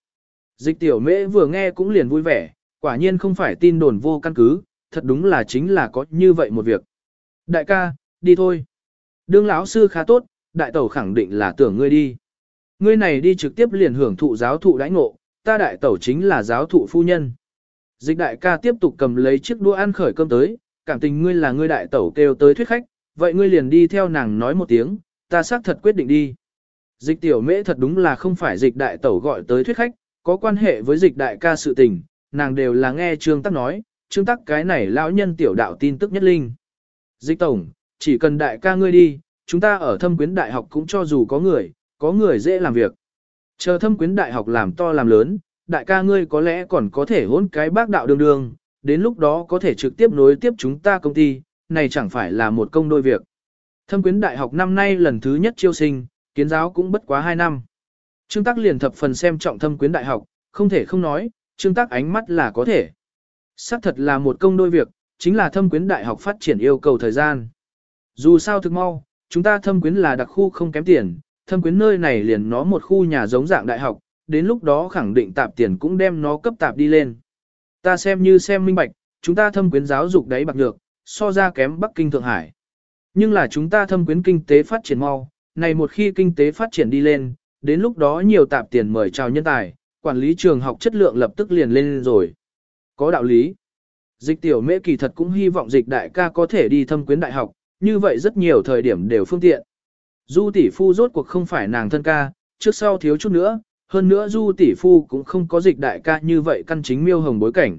Dịch tiểu mễ vừa nghe cũng liền vui vẻ, quả nhiên không phải tin đồn vô căn cứ, thật đúng là chính là có như vậy một việc. Đại ca, đi thôi. Đương lão sư khá tốt, đại tẩu khẳng định là tưởng ngươi đi. Ngươi này đi trực tiếp liền hưởng thụ giáo thụ đãi ngộ, ta đại tẩu chính là giáo thụ phu nhân. Dịch đại ca tiếp tục cầm lấy chiếc đũa ăn khởi cơm tới, cảm tình ngươi là ngươi đại tẩu kêu tới thuyết khách, vậy ngươi liền đi theo nàng nói một tiếng, ta xác thật quyết định đi. Dịch tiểu mễ thật đúng là không phải dịch đại tẩu gọi tới thuyết khách, có quan hệ với dịch đại ca sự tình, nàng đều là nghe trương tắc nói, trương tắc cái này lão nhân tiểu đạo tin tức nhất linh. Dịch tổng, chỉ cần đại ca ngươi đi, chúng ta ở thâm quyến đại học cũng cho dù có người, có người dễ làm việc. Chờ thâm quyến đại học làm to làm lớn, đại ca ngươi có lẽ còn có thể hôn cái bác đạo đường đường, đến lúc đó có thể trực tiếp nối tiếp chúng ta công ty, này chẳng phải là một công đôi việc. Thâm quyến đại học năm nay lần thứ nhất chiêu sinh, kiến giáo cũng bất quá 2 năm. Trương Tắc liền thập phần xem trọng thâm quyến đại học, không thể không nói, Trương tác ánh mắt là có thể. Xác thật là một công đôi việc, chính là thâm quyến đại học phát triển yêu cầu thời gian. Dù sao thực mau, chúng ta thâm quyến là đặc khu không kém tiền, thâm quyến nơi này liền nó một khu nhà giống dạng đại học, đến lúc đó khẳng định tạp tiền cũng đem nó cấp tạp đi lên. Ta xem như xem minh bạch, chúng ta thâm quyến giáo dục đấy bạc nhược, so ra kém Bắc Kinh Thượng Hải. Nhưng là chúng ta thâm quyến kinh tế phát triển mau, này một khi kinh tế phát triển đi lên, đến lúc đó nhiều tạp tiền mời chào nhân tài, quản lý trường học chất lượng lập tức liền lên rồi. Có đạo lý. Dịch tiểu mễ kỳ thật cũng hy vọng dịch đại ca có thể đi thâm quyến đại học, như vậy rất nhiều thời điểm đều phương tiện. Du tỷ phu rốt cuộc không phải nàng thân ca, trước sau thiếu chút nữa, hơn nữa du tỷ phu cũng không có dịch đại ca như vậy căn chính miêu hồng bối cảnh.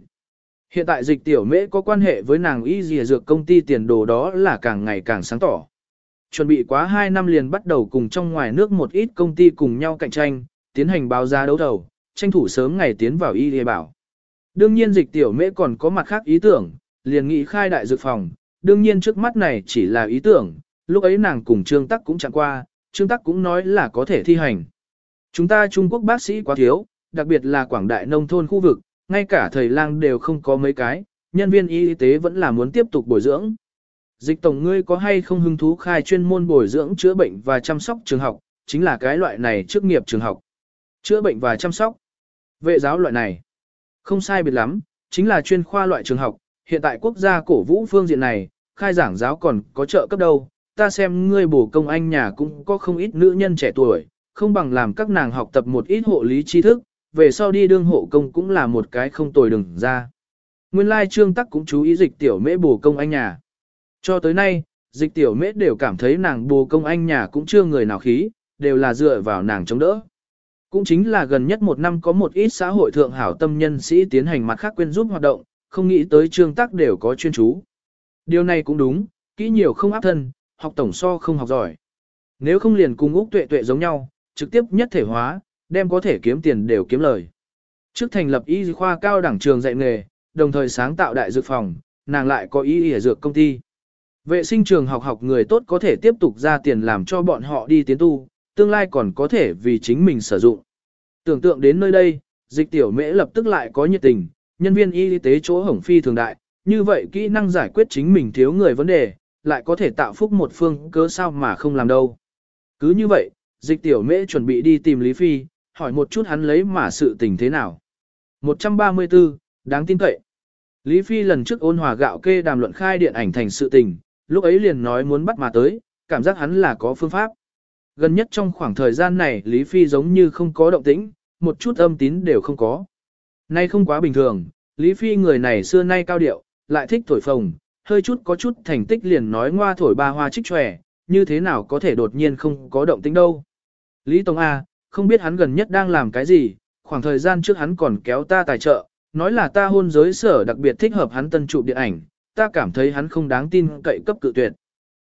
Hiện tại dịch tiểu mễ có quan hệ với nàng y dìa dược công ty tiền đồ đó là càng ngày càng sáng tỏ. Chuẩn bị quá 2 năm liền bắt đầu cùng trong ngoài nước một ít công ty cùng nhau cạnh tranh, tiến hành báo giá đấu thầu, tranh thủ sớm ngày tiến vào y dìa bảo. Đương nhiên dịch tiểu mễ còn có mặt khác ý tưởng, liền nghĩ khai đại dược phòng, đương nhiên trước mắt này chỉ là ý tưởng, lúc ấy nàng cùng Trương Tắc cũng chẳng qua, Trương Tắc cũng nói là có thể thi hành. Chúng ta Trung Quốc bác sĩ quá thiếu, đặc biệt là quảng đại nông thôn khu vực, ngay cả thầy lang đều không có mấy cái, nhân viên y tế vẫn là muốn tiếp tục bồi dưỡng. Dịch tổng ngươi có hay không hứng thú khai chuyên môn bồi dưỡng chữa bệnh và chăm sóc trường học, chính là cái loại này trước nghiệp trường học. Chữa bệnh và chăm sóc. Vệ giáo loại này. Không sai biệt lắm, chính là chuyên khoa loại trường học, hiện tại quốc gia cổ vũ phương diện này, khai giảng giáo còn có trợ cấp đâu. Ta xem ngươi bổ công anh nhà cũng có không ít nữ nhân trẻ tuổi, không bằng làm các nàng học tập một ít hộ lý tri thức, về sau đi đương hộ công cũng là một cái không tồi đừng ra. Nguyên lai trương tắc cũng chú ý dịch tiểu mễ bổ công anh nhà. Cho tới nay, dịch tiểu mễ đều cảm thấy nàng bổ công anh nhà cũng chưa người nào khí, đều là dựa vào nàng chống đỡ. Cũng chính là gần nhất một năm có một ít xã hội thượng hảo tâm nhân sĩ tiến hành mặt khác quên giúp hoạt động, không nghĩ tới trương tác đều có chuyên chú. Điều này cũng đúng, kỹ nhiều không áp thân, học tổng so không học giỏi. Nếu không liền cùng Úc tuệ tuệ giống nhau, trực tiếp nhất thể hóa, đem có thể kiếm tiền đều kiếm lời. Trước thành lập y khoa cao đẳng trường dạy nghề, đồng thời sáng tạo đại dược phòng, nàng lại có y y dược công ty. Vệ sinh trường học học người tốt có thể tiếp tục ra tiền làm cho bọn họ đi tiến tu, tương lai còn có thể vì chính mình sử dụng. Tưởng tượng đến nơi đây, dịch tiểu mễ lập tức lại có nhiệt tình, nhân viên y tế chỗ hổng phi thường đại, như vậy kỹ năng giải quyết chính mình thiếu người vấn đề, lại có thể tạo phúc một phương cớ sao mà không làm đâu. Cứ như vậy, dịch tiểu mễ chuẩn bị đi tìm Lý Phi, hỏi một chút hắn lấy mà sự tình thế nào. 134, đáng tin cậy. Lý Phi lần trước ôn hòa gạo kê đàm luận khai điện ảnh thành sự tình, lúc ấy liền nói muốn bắt mà tới, cảm giác hắn là có phương pháp. Gần nhất trong khoảng thời gian này Lý Phi giống như không có động tĩnh, một chút âm tín đều không có. Nay không quá bình thường, Lý Phi người này xưa nay cao điệu, lại thích thổi phồng, hơi chút có chút thành tích liền nói ngoa thổi ba hoa trích tròe, như thế nào có thể đột nhiên không có động tĩnh đâu. Lý Tông A, không biết hắn gần nhất đang làm cái gì, khoảng thời gian trước hắn còn kéo ta tài trợ, nói là ta hôn giới sở đặc biệt thích hợp hắn tân trụ điện ảnh, ta cảm thấy hắn không đáng tin cậy cấp cự tuyệt.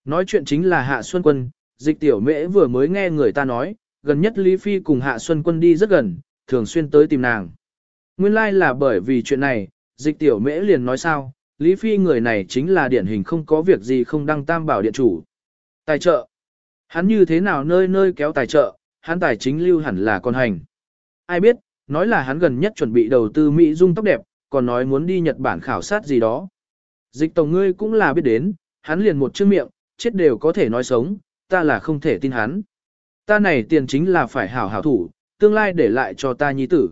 Nói chuyện chính là Hạ Xuân Quân, dịch tiểu mễ vừa mới nghe người ta nói, gần nhất Lý Phi cùng Hạ Xuân Quân đi rất gần, thường xuyên tới tìm nàng. Nguyên lai like là bởi vì chuyện này, dịch tiểu mễ liền nói sao, Lý Phi người này chính là điển hình không có việc gì không đăng tam bảo điện chủ. Tài trợ. Hắn như thế nào nơi nơi kéo tài trợ, hắn tài chính lưu hẳn là con hành. Ai biết, nói là hắn gần nhất chuẩn bị đầu tư Mỹ dung tóc đẹp, còn nói muốn đi Nhật Bản khảo sát gì đó. Dịch tổng ngươi cũng là biết đến, hắn liền một chữ miệng, chết đều có thể nói sống, ta là không thể tin hắn. Ta này tiền chính là phải hảo hảo thủ, tương lai để lại cho ta nhi tử.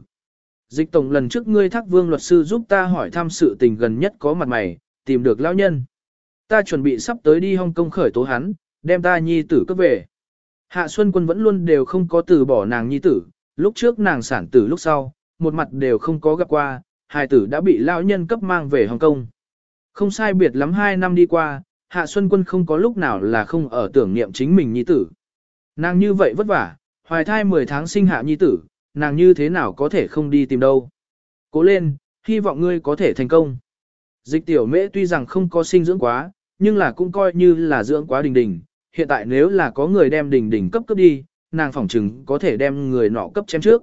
Dịch tổng lần trước ngươi thác vương luật sư giúp ta hỏi thăm sự tình gần nhất có mặt mày, tìm được lão nhân. Ta chuẩn bị sắp tới đi Hong Kong khởi tố hắn, đem ta nhi tử cấp về. Hạ Xuân Quân vẫn luôn đều không có từ bỏ nàng nhi tử, lúc trước nàng sản tử lúc sau, một mặt đều không có gặp qua, hài tử đã bị lão nhân cấp mang về Hồng Kông. Không sai biệt lắm hai năm đi qua, Hạ Xuân Quân không có lúc nào là không ở tưởng niệm chính mình nhi tử. Nàng như vậy vất vả, hoài thai 10 tháng sinh hạ nhi tử, nàng như thế nào có thể không đi tìm đâu. Cố lên, hy vọng ngươi có thể thành công. Dịch tiểu mễ tuy rằng không có sinh dưỡng quá, nhưng là cũng coi như là dưỡng quá đình đình, hiện tại nếu là có người đem đình đình cấp cấp đi, nàng phỏng chừng có thể đem người nọ cấp chém trước.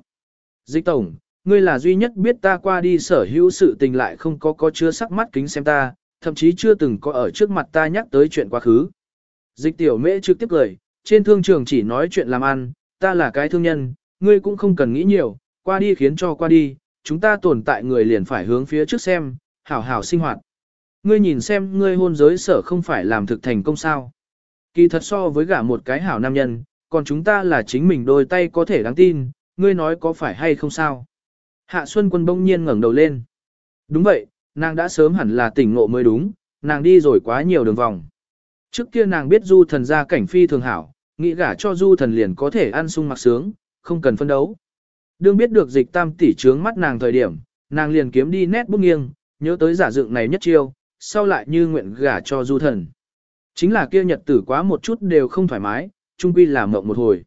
Dịch tổng, ngươi là duy nhất biết ta qua đi sở hữu sự tình lại không có có chứa sắc mắt kính xem ta, thậm chí chưa từng có ở trước mặt ta nhắc tới chuyện quá khứ. Dịch tiểu mễ trực tiếp cười, trên thương trường chỉ nói chuyện làm ăn, ta là cái thương nhân, ngươi cũng không cần nghĩ nhiều, qua đi khiến cho qua đi, chúng ta tồn tại người liền phải hướng phía trước xem, hảo hảo sinh hoạt. Ngươi nhìn xem ngươi hôn giới sở không phải làm thực thành công sao. Kỳ thật so với gả một cái hảo nam nhân, còn chúng ta là chính mình đôi tay có thể đáng tin, ngươi nói có phải hay không sao? Hạ Xuân Quân bỗng nhiên ngẩng đầu lên. Đúng vậy, nàng đã sớm hẳn là tỉnh ngộ mới đúng, nàng đi rồi quá nhiều đường vòng. Trước kia nàng biết du thần ra cảnh phi thường hảo, nghĩ gả cho du thần liền có thể ăn sung mặc sướng, không cần phân đấu. Đương biết được dịch tam tỷ trướng mắt nàng thời điểm, nàng liền kiếm đi nét bút nghiêng, nhớ tới giả dựng này nhất chiêu, sau lại như nguyện gả cho du thần. Chính là kia nhật tử quá một chút đều không thoải mái, chung quy là mộng một hồi.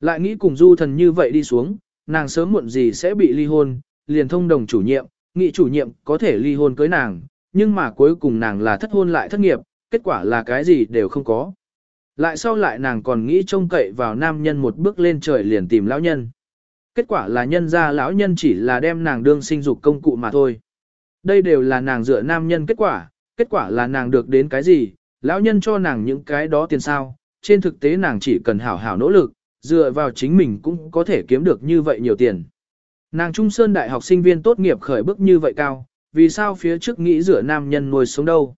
Lại nghĩ cùng du thần như vậy đi xuống, nàng sớm muộn gì sẽ bị ly hôn, liền thông đồng chủ nhiệm, nghị chủ nhiệm có thể ly hôn cưới nàng, nhưng mà cuối cùng nàng là thất hôn lại thất nghiệp, kết quả là cái gì đều không có. Lại sau lại nàng còn nghĩ trông cậy vào nam nhân một bước lên trời liền tìm lão nhân. Kết quả là nhân ra lão nhân chỉ là đem nàng đương sinh dục công cụ mà thôi. Đây đều là nàng dựa nam nhân kết quả, kết quả là nàng được đến cái gì, lão nhân cho nàng những cái đó tiền sao, trên thực tế nàng chỉ cần hảo hảo nỗ lực, dựa vào chính mình cũng có thể kiếm được như vậy nhiều tiền. Nàng Trung Sơn Đại học sinh viên tốt nghiệp khởi bước như vậy cao, vì sao phía trước nghĩ rửa nam nhân nuôi sống đâu?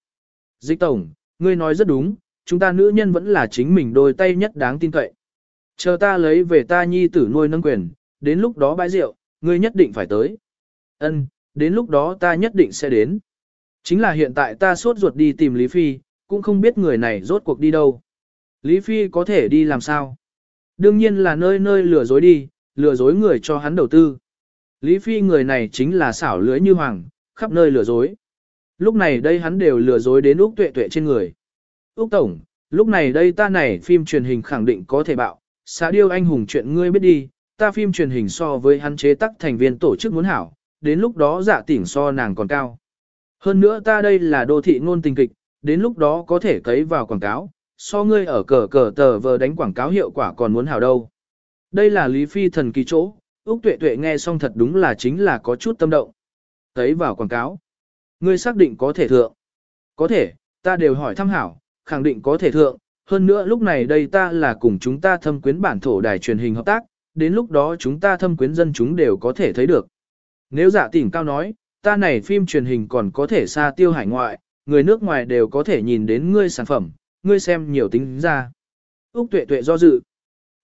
Dịch tổng, ngươi nói rất đúng, chúng ta nữ nhân vẫn là chính mình đôi tay nhất đáng tin cậy. Chờ ta lấy về ta nhi tử nuôi nâng quyền, đến lúc đó bãi rượu, ngươi nhất định phải tới. Ân, đến lúc đó ta nhất định sẽ đến. Chính là hiện tại ta sốt ruột đi tìm Lý Phi, cũng không biết người này rốt cuộc đi đâu. Lý Phi có thể đi làm sao? Đương nhiên là nơi nơi lừa dối đi, lừa dối người cho hắn đầu tư. Lý Phi người này chính là xảo lưới như hoàng, khắp nơi lừa dối. Lúc này đây hắn đều lừa dối đến Úc Tuệ Tuệ trên người. Úc Tổng, lúc này đây ta này phim truyền hình khẳng định có thể bạo, xã điêu anh hùng chuyện ngươi biết đi, ta phim truyền hình so với hắn chế tác thành viên tổ chức muốn hảo, đến lúc đó giả tỉnh so nàng còn cao. Hơn nữa ta đây là đô thị ngôn tình kịch, đến lúc đó có thể cấy vào quảng cáo, so ngươi ở cờ cờ tờ vờ đánh quảng cáo hiệu quả còn muốn hảo đâu. Đây là Lý Phi thần kỳ chỗ, Úc Tuệ Tuệ nghe xong thật đúng là chính là có chút tâm động. Thấy vào quảng cáo. Ngươi xác định có thể thượng. Có thể, ta đều hỏi thăm hảo, khẳng định có thể thượng. Hơn nữa lúc này đây ta là cùng chúng ta thâm quyến bản thổ đài truyền hình hợp tác, đến lúc đó chúng ta thâm quyến dân chúng đều có thể thấy được. Nếu giả tỉnh cao nói, ta này phim truyền hình còn có thể xa tiêu hải ngoại, người nước ngoài đều có thể nhìn đến ngươi sản phẩm, ngươi xem nhiều tính ra. Úc tuệ tuệ do dự.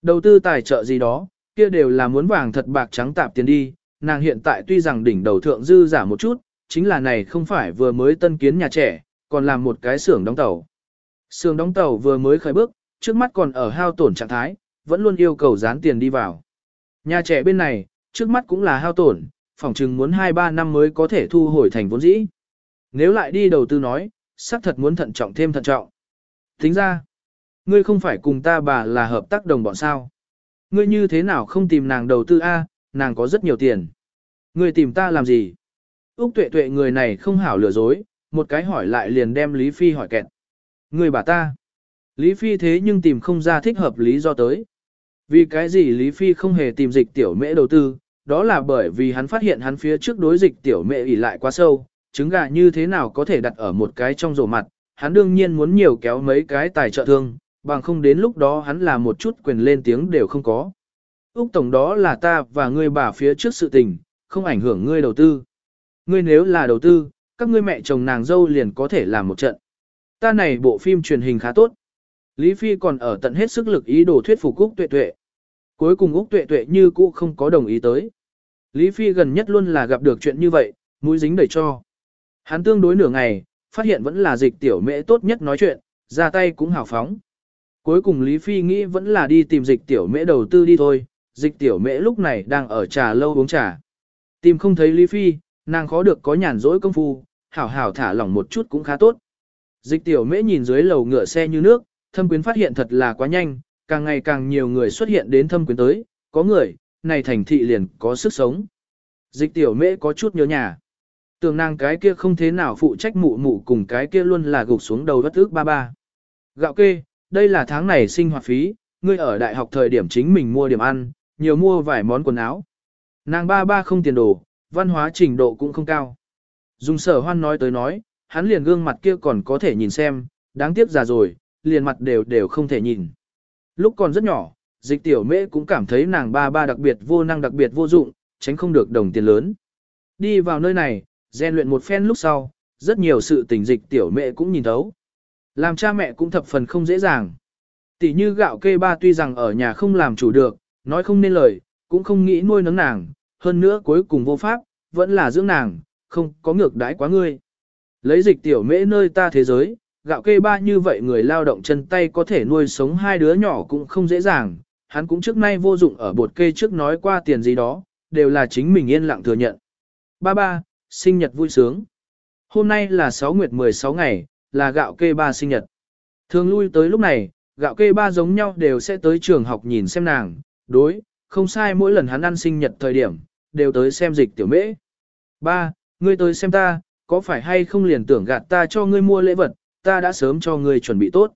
Đầu tư tài trợ gì đó, kia đều là muốn vàng thật bạc trắng tạp tiền đi, nàng hiện tại tuy rằng đỉnh đầu thượng dư giả một chút, chính là này không phải vừa mới tân kiến nhà trẻ, còn làm một cái xưởng đóng tàu. Xưởng đóng tàu vừa mới khởi bước, trước mắt còn ở hao tổn trạng thái, vẫn luôn yêu cầu dán tiền đi vào. Nhà trẻ bên này, trước mắt cũng là hao tổn, phòng chừng muốn 2-3 năm mới có thể thu hồi thành vốn dĩ. Nếu lại đi đầu tư nói, xác thật muốn thận trọng thêm thận trọng. Tính ra, ngươi không phải cùng ta bà là hợp tác đồng bọn sao. Ngươi như thế nào không tìm nàng đầu tư A, nàng có rất nhiều tiền. Ngươi tìm ta làm gì? Úc tuệ tuệ người này không hảo lừa dối, một cái hỏi lại liền đem Lý Phi hỏi kẹt. Ngươi bà ta. Lý Phi thế nhưng tìm không ra thích hợp lý do tới. Vì cái gì Lý Phi không hề tìm dịch tiểu mễ đầu tư, đó là bởi vì hắn phát hiện hắn phía trước đối dịch tiểu mễ ỉ lại quá sâu, trứng gà như thế nào có thể đặt ở một cái trong rổ mặt, hắn đương nhiên muốn nhiều kéo mấy cái tài trợ thương, bằng không đến lúc đó hắn là một chút quyền lên tiếng đều không có. Úc Tổng đó là ta và ngươi bà phía trước sự tình, không ảnh hưởng ngươi đầu tư. Ngươi nếu là đầu tư, các ngươi mẹ chồng nàng dâu liền có thể làm một trận. Ta này bộ phim truyền hình khá tốt. Lý Phi còn ở tận hết sức lực ý đồ thuyết phục Úc Tuệ Tuệ. Cuối cùng Úc Tuệ Tuệ như cũ không có đồng ý tới. Lý Phi gần nhất luôn là gặp được chuyện như vậy, mũi dính đầy cho. Hắn tương đối nửa ngày, phát hiện vẫn là dịch tiểu mễ tốt nhất nói chuyện, ra tay cũng hào phóng. Cuối cùng Lý Phi nghĩ vẫn là đi tìm dịch tiểu mễ đầu tư đi thôi, dịch tiểu mễ lúc này đang ở trà lâu uống trà. Tìm không thấy Lý Phi, nàng khó được có nhàn rỗi công phu, hảo hảo thả lỏng một chút cũng khá tốt. Dịch tiểu mễ nhìn dưới lầu ngựa xe như nước, thâm quyến phát hiện thật là quá nhanh, càng ngày càng nhiều người xuất hiện đến thâm quyến tới, có người, này thành thị liền có sức sống. Dịch tiểu mễ có chút nhớ nhà. Tưởng nàng cái kia không thế nào phụ trách mụ mụ cùng cái kia luôn là gục xuống đầu đất ước ba ba. Gạo kê, đây là tháng này sinh hoạt phí, ngươi ở đại học thời điểm chính mình mua điểm ăn, nhiều mua vài món quần áo. Nàng ba ba không tiền đồ, văn hóa trình độ cũng không cao. Dùng sở hoan nói tới nói, hắn liền gương mặt kia còn có thể nhìn xem, đáng tiếc già rồi, liền mặt đều đều không thể nhìn. Lúc còn rất nhỏ, dịch tiểu mễ cũng cảm thấy nàng ba ba đặc biệt vô năng đặc biệt vô dụng, tránh không được đồng tiền lớn. Đi vào nơi này, rèn luyện một phen lúc sau, rất nhiều sự tình dịch tiểu mẹ cũng nhìn thấu. Làm cha mẹ cũng thập phần không dễ dàng. Tỷ như gạo kê ba tuy rằng ở nhà không làm chủ được, nói không nên lời, cũng không nghĩ nuôi nấng nàng, hơn nữa cuối cùng vô pháp, vẫn là dưỡng nàng, không có ngược đãi quá ngươi. Lấy dịch tiểu mễ nơi ta thế giới, gạo kê ba như vậy người lao động chân tay có thể nuôi sống hai đứa nhỏ cũng không dễ dàng, hắn cũng trước nay vô dụng ở bột kê trước nói qua tiền gì đó, đều là chính mình yên lặng thừa nhận. Ba ba, sinh nhật vui sướng. Hôm nay là 6 nguyệt 16 ngày, là gạo kê ba sinh nhật. Thường lui tới lúc này, gạo kê ba giống nhau đều sẽ tới trường học nhìn xem nàng, đối, không sai mỗi lần hắn ăn sinh nhật thời điểm, đều tới xem dịch tiểu mễ. Ba, ngươi tới xem ta, có phải hay không liền tưởng gạt ta cho ngươi mua lễ vật, ta đã sớm cho ngươi chuẩn bị tốt.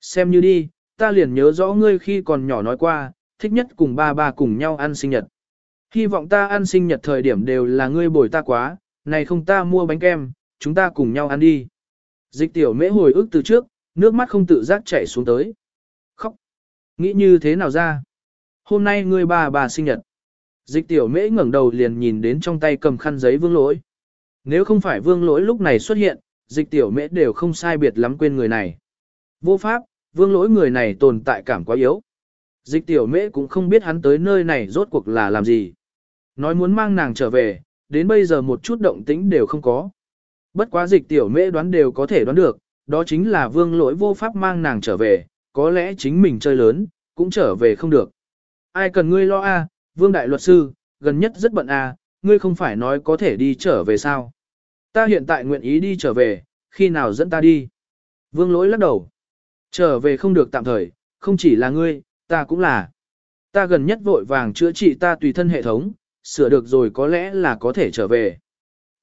Xem như đi, ta liền nhớ rõ ngươi khi còn nhỏ nói qua, thích nhất cùng ba ba cùng nhau ăn sinh nhật. Hy vọng ta ăn sinh nhật thời điểm đều là ngươi bồi ta quá, này không ta mua bánh kem, chúng ta cùng nhau ăn đi. Dịch tiểu mễ hồi ức từ trước, nước mắt không tự giác chảy xuống tới. Khóc. Nghĩ như thế nào ra? Hôm nay ngươi bà bà sinh nhật. Dịch tiểu mễ ngẩng đầu liền nhìn đến trong tay cầm khăn giấy vương lỗi. Nếu không phải vương lỗi lúc này xuất hiện, dịch tiểu mễ đều không sai biệt lắm quên người này. Vô pháp, vương lỗi người này tồn tại cảm quá yếu. Dịch tiểu mễ cũng không biết hắn tới nơi này rốt cuộc là làm gì. Nói muốn mang nàng trở về, đến bây giờ một chút động tĩnh đều không có. Bất quá dịch tiểu mễ đoán đều có thể đoán được, đó chính là vương lỗi vô pháp mang nàng trở về, có lẽ chính mình chơi lớn, cũng trở về không được. Ai cần ngươi lo a vương đại luật sư, gần nhất rất bận a ngươi không phải nói có thể đi trở về sao. Ta hiện tại nguyện ý đi trở về, khi nào dẫn ta đi. Vương lỗi lắc đầu. Trở về không được tạm thời, không chỉ là ngươi, ta cũng là. Ta gần nhất vội vàng chữa trị ta tùy thân hệ thống, sửa được rồi có lẽ là có thể trở về.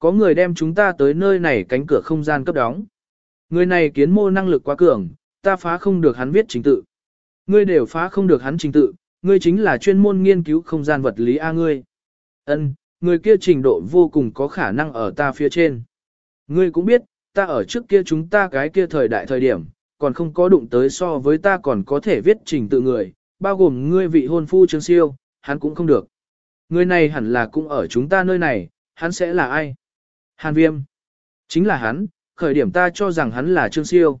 Có người đem chúng ta tới nơi này cánh cửa không gian cấp đóng. Người này kiến mô năng lực quá cường, ta phá không được hắn viết trình tự. Ngươi đều phá không được hắn trình tự, ngươi chính là chuyên môn nghiên cứu không gian vật lý A ngươi. Ân, người kia trình độ vô cùng có khả năng ở ta phía trên. Ngươi cũng biết, ta ở trước kia chúng ta cái kia thời đại thời điểm, còn không có đụng tới so với ta còn có thể viết trình tự người, bao gồm ngươi vị hôn phu Trương Siêu, hắn cũng không được. Người này hẳn là cũng ở chúng ta nơi này, hắn sẽ là ai? Hàn Viêm. Chính là hắn, khởi điểm ta cho rằng hắn là Trương Siêu.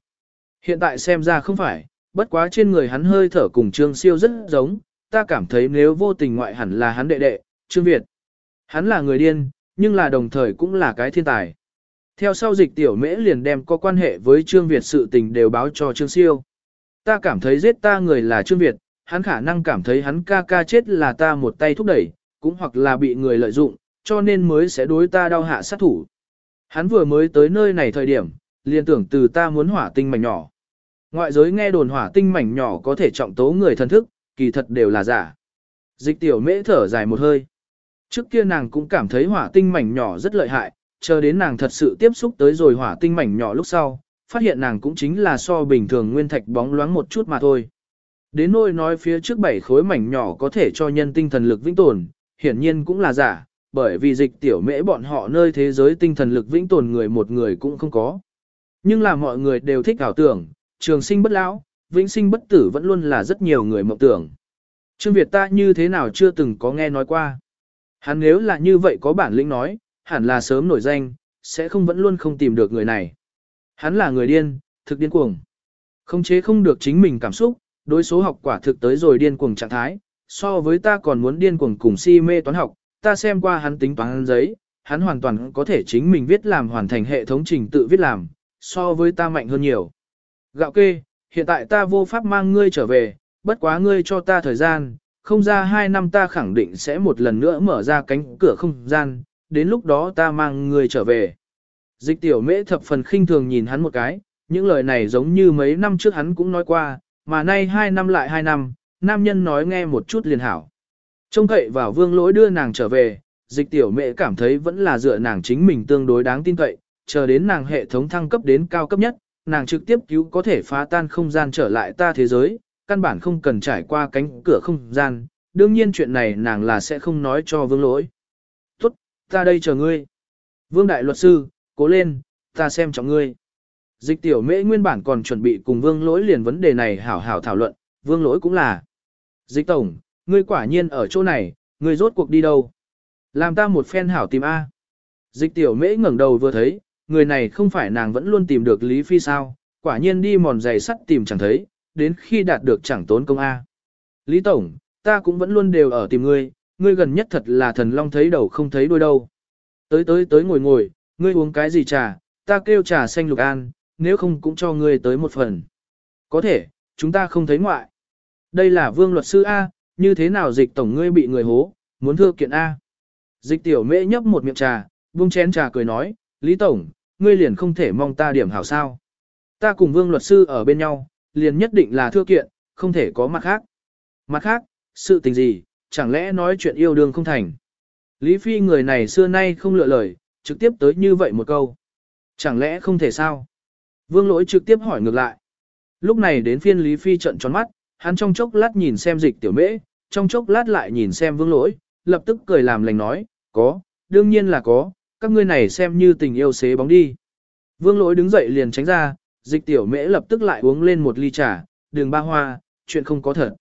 Hiện tại xem ra không phải, bất quá trên người hắn hơi thở cùng Trương Siêu rất giống, ta cảm thấy nếu vô tình ngoại hẳn là hắn đệ đệ, Trương Việt. Hắn là người điên, nhưng là đồng thời cũng là cái thiên tài. Theo sau dịch tiểu mễ liền đem có quan hệ với Trương Việt sự tình đều báo cho Trương Siêu. Ta cảm thấy giết ta người là Trương Việt, hắn khả năng cảm thấy hắn ca ca chết là ta một tay thúc đẩy, cũng hoặc là bị người lợi dụng, cho nên mới sẽ đối ta đau hạ sát thủ. Hắn vừa mới tới nơi này thời điểm, liền tưởng từ ta muốn hỏa tinh mảnh nhỏ. Ngoại giới nghe đồn hỏa tinh mảnh nhỏ có thể trọng tố người thần thức, kỳ thật đều là giả. Dịch tiểu mễ thở dài một hơi. Trước kia nàng cũng cảm thấy hỏa tinh mảnh nhỏ rất lợi hại, chờ đến nàng thật sự tiếp xúc tới rồi hỏa tinh mảnh nhỏ lúc sau, phát hiện nàng cũng chính là so bình thường nguyên thạch bóng loáng một chút mà thôi. Đến nỗi nói phía trước bảy khối mảnh nhỏ có thể cho nhân tinh thần lực vĩnh tồn, hiển nhiên cũng là giả, bởi vì dịch tiểu mễ bọn họ nơi thế giới tinh thần lực vĩnh tồn người một người cũng không có. Nhưng là mọi người đều thích ảo tưởng, trường sinh bất lão, vĩnh sinh bất tử vẫn luôn là rất nhiều người mộng tưởng. Trương Việt ta như thế nào chưa từng có nghe nói qua. Hắn nếu là như vậy có bản lĩnh nói, hẳn là sớm nổi danh, sẽ không vẫn luôn không tìm được người này. Hắn là người điên, thực điên cuồng. Không chế không được chính mình cảm xúc, đối số học quả thực tới rồi điên cuồng trạng thái, so với ta còn muốn điên cuồng cùng si mê toán học, ta xem qua hắn tính toán giấy, hắn hoàn toàn có thể chính mình viết làm hoàn thành hệ thống trình tự viết làm, so với ta mạnh hơn nhiều. Gạo kê, hiện tại ta vô pháp mang ngươi trở về, bất quá ngươi cho ta thời gian, không ra hai năm ta khẳng định sẽ một lần nữa mở ra cánh cửa không gian, đến lúc đó ta mang ngươi trở về. Dịch tiểu mễ thập phần khinh thường nhìn hắn một cái, những lời này giống như mấy năm trước hắn cũng nói qua, mà nay hai năm lại hai năm, nam nhân nói nghe một chút liền hảo. Trông cậy vào vương lỗi đưa nàng trở về, dịch tiểu mẹ cảm thấy vẫn là dựa nàng chính mình tương đối đáng tin cậy, chờ đến nàng hệ thống thăng cấp đến cao cấp nhất, nàng trực tiếp cứu có thể phá tan không gian trở lại ta thế giới, căn bản không cần trải qua cánh cửa không gian, đương nhiên chuyện này nàng là sẽ không nói cho vương lỗi. Tốt, ta đây chờ ngươi. Vương đại luật sư, cố lên, ta xem trọng ngươi. Dịch tiểu mễ nguyên bản còn chuẩn bị cùng vương lỗi liền vấn đề này hảo hảo thảo luận, vương lỗi cũng là. Dịch tổng, ngươi quả nhiên ở chỗ này, ngươi rốt cuộc đi đâu? Làm ta một phen hảo tìm A. Dịch tiểu mễ ngẩng đầu vừa thấy, người này không phải nàng vẫn luôn tìm được Lý Phi sao, quả nhiên đi mòn giày sắt tìm chẳng thấy, đến khi đạt được chẳng tốn công A. Lý Tổng, ta cũng vẫn luôn đều ở tìm ngươi, ngươi gần nhất thật là thần long thấy đầu không thấy đuôi đâu. Tới tới tới ngồi ngồi, ngươi uống cái gì trà, ta kêu trà xanh lục an, nếu không cũng cho ngươi tới một phần. Có thể, chúng ta không thấy ngoại. Đây là vương luật sư A, như thế nào dịch tổng ngươi bị người hố, muốn thưa kiện A. Dịch tiểu mễ nhấp một miệng trà, buông chén trà cười nói, Lý Tổng, ngươi liền không thể mong ta điểm hảo sao. Ta cùng vương luật sư ở bên nhau, liền nhất định là thưa kiện, không thể có mặt khác. Mặt khác, sự tình gì, chẳng lẽ nói chuyện yêu đương không thành. Lý Phi người này xưa nay không lựa lời, trực tiếp tới như vậy một câu. Chẳng lẽ không thể sao? Vương lỗi trực tiếp hỏi ngược lại. Lúc này đến phiên Lý Phi trận tròn mắt, hắn trong chốc lát nhìn xem dịch tiểu mễ, trong chốc lát lại nhìn xem vương lỗi, lập tức cười làm lành nói, có, đương nhiên là có, các ngươi này xem như tình yêu xế bóng đi. Vương lỗi đứng dậy liền tránh ra, dịch tiểu mễ lập tức lại uống lên một ly trà, đường ba hoa, chuyện không có thật.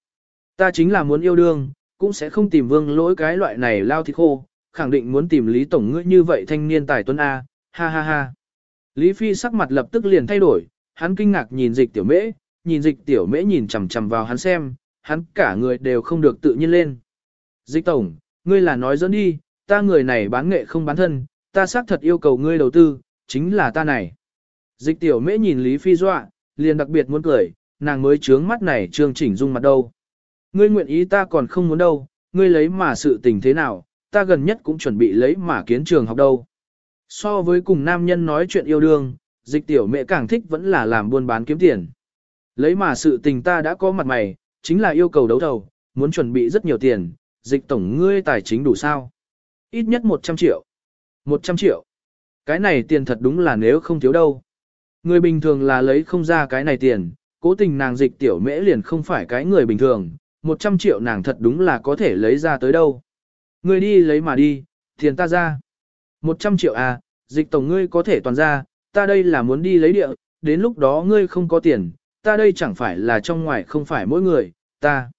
Ta chính là muốn yêu đương, cũng sẽ không tìm vương lỗi cái loại này lao thịt khô, khẳng định muốn tìm Lý Tổng ngươi như vậy thanh niên tài tuấn A, ha ha ha. Lý Phi sắc mặt lập tức liền thay đổi, hắn kinh ngạc nhìn dịch tiểu mễ, nhìn dịch tiểu mễ nhìn chằm chằm vào hắn xem, hắn cả người đều không được tự nhiên lên. Dịch Tổng, ngươi là nói dẫn đi, ta người này bán nghệ không bán thân, ta xác thật yêu cầu ngươi đầu tư, chính là ta này. Dịch tiểu mễ nhìn Lý Phi dọa, liền đặc biệt muốn cười, nàng mới trướng mắt này trương chỉnh dung mặt đâu. Ngươi nguyện ý ta còn không muốn đâu, ngươi lấy mà sự tình thế nào, ta gần nhất cũng chuẩn bị lấy mà kiến trường học đâu. So với cùng nam nhân nói chuyện yêu đương, dịch tiểu mẹ càng thích vẫn là làm buôn bán kiếm tiền. Lấy mà sự tình ta đã có mặt mày, chính là yêu cầu đấu thầu, muốn chuẩn bị rất nhiều tiền, dịch tổng ngươi tài chính đủ sao. Ít nhất 100 triệu. 100 triệu. Cái này tiền thật đúng là nếu không thiếu đâu. Người bình thường là lấy không ra cái này tiền, cố tình nàng dịch tiểu mễ liền không phải cái người bình thường, 100 triệu nàng thật đúng là có thể lấy ra tới đâu. Ngươi đi lấy mà đi, tiền ta ra. 100 triệu à, dịch tổng ngươi có thể toàn ra, ta đây là muốn đi lấy địa, đến lúc đó ngươi không có tiền, ta đây chẳng phải là trong ngoài không phải mỗi người, ta.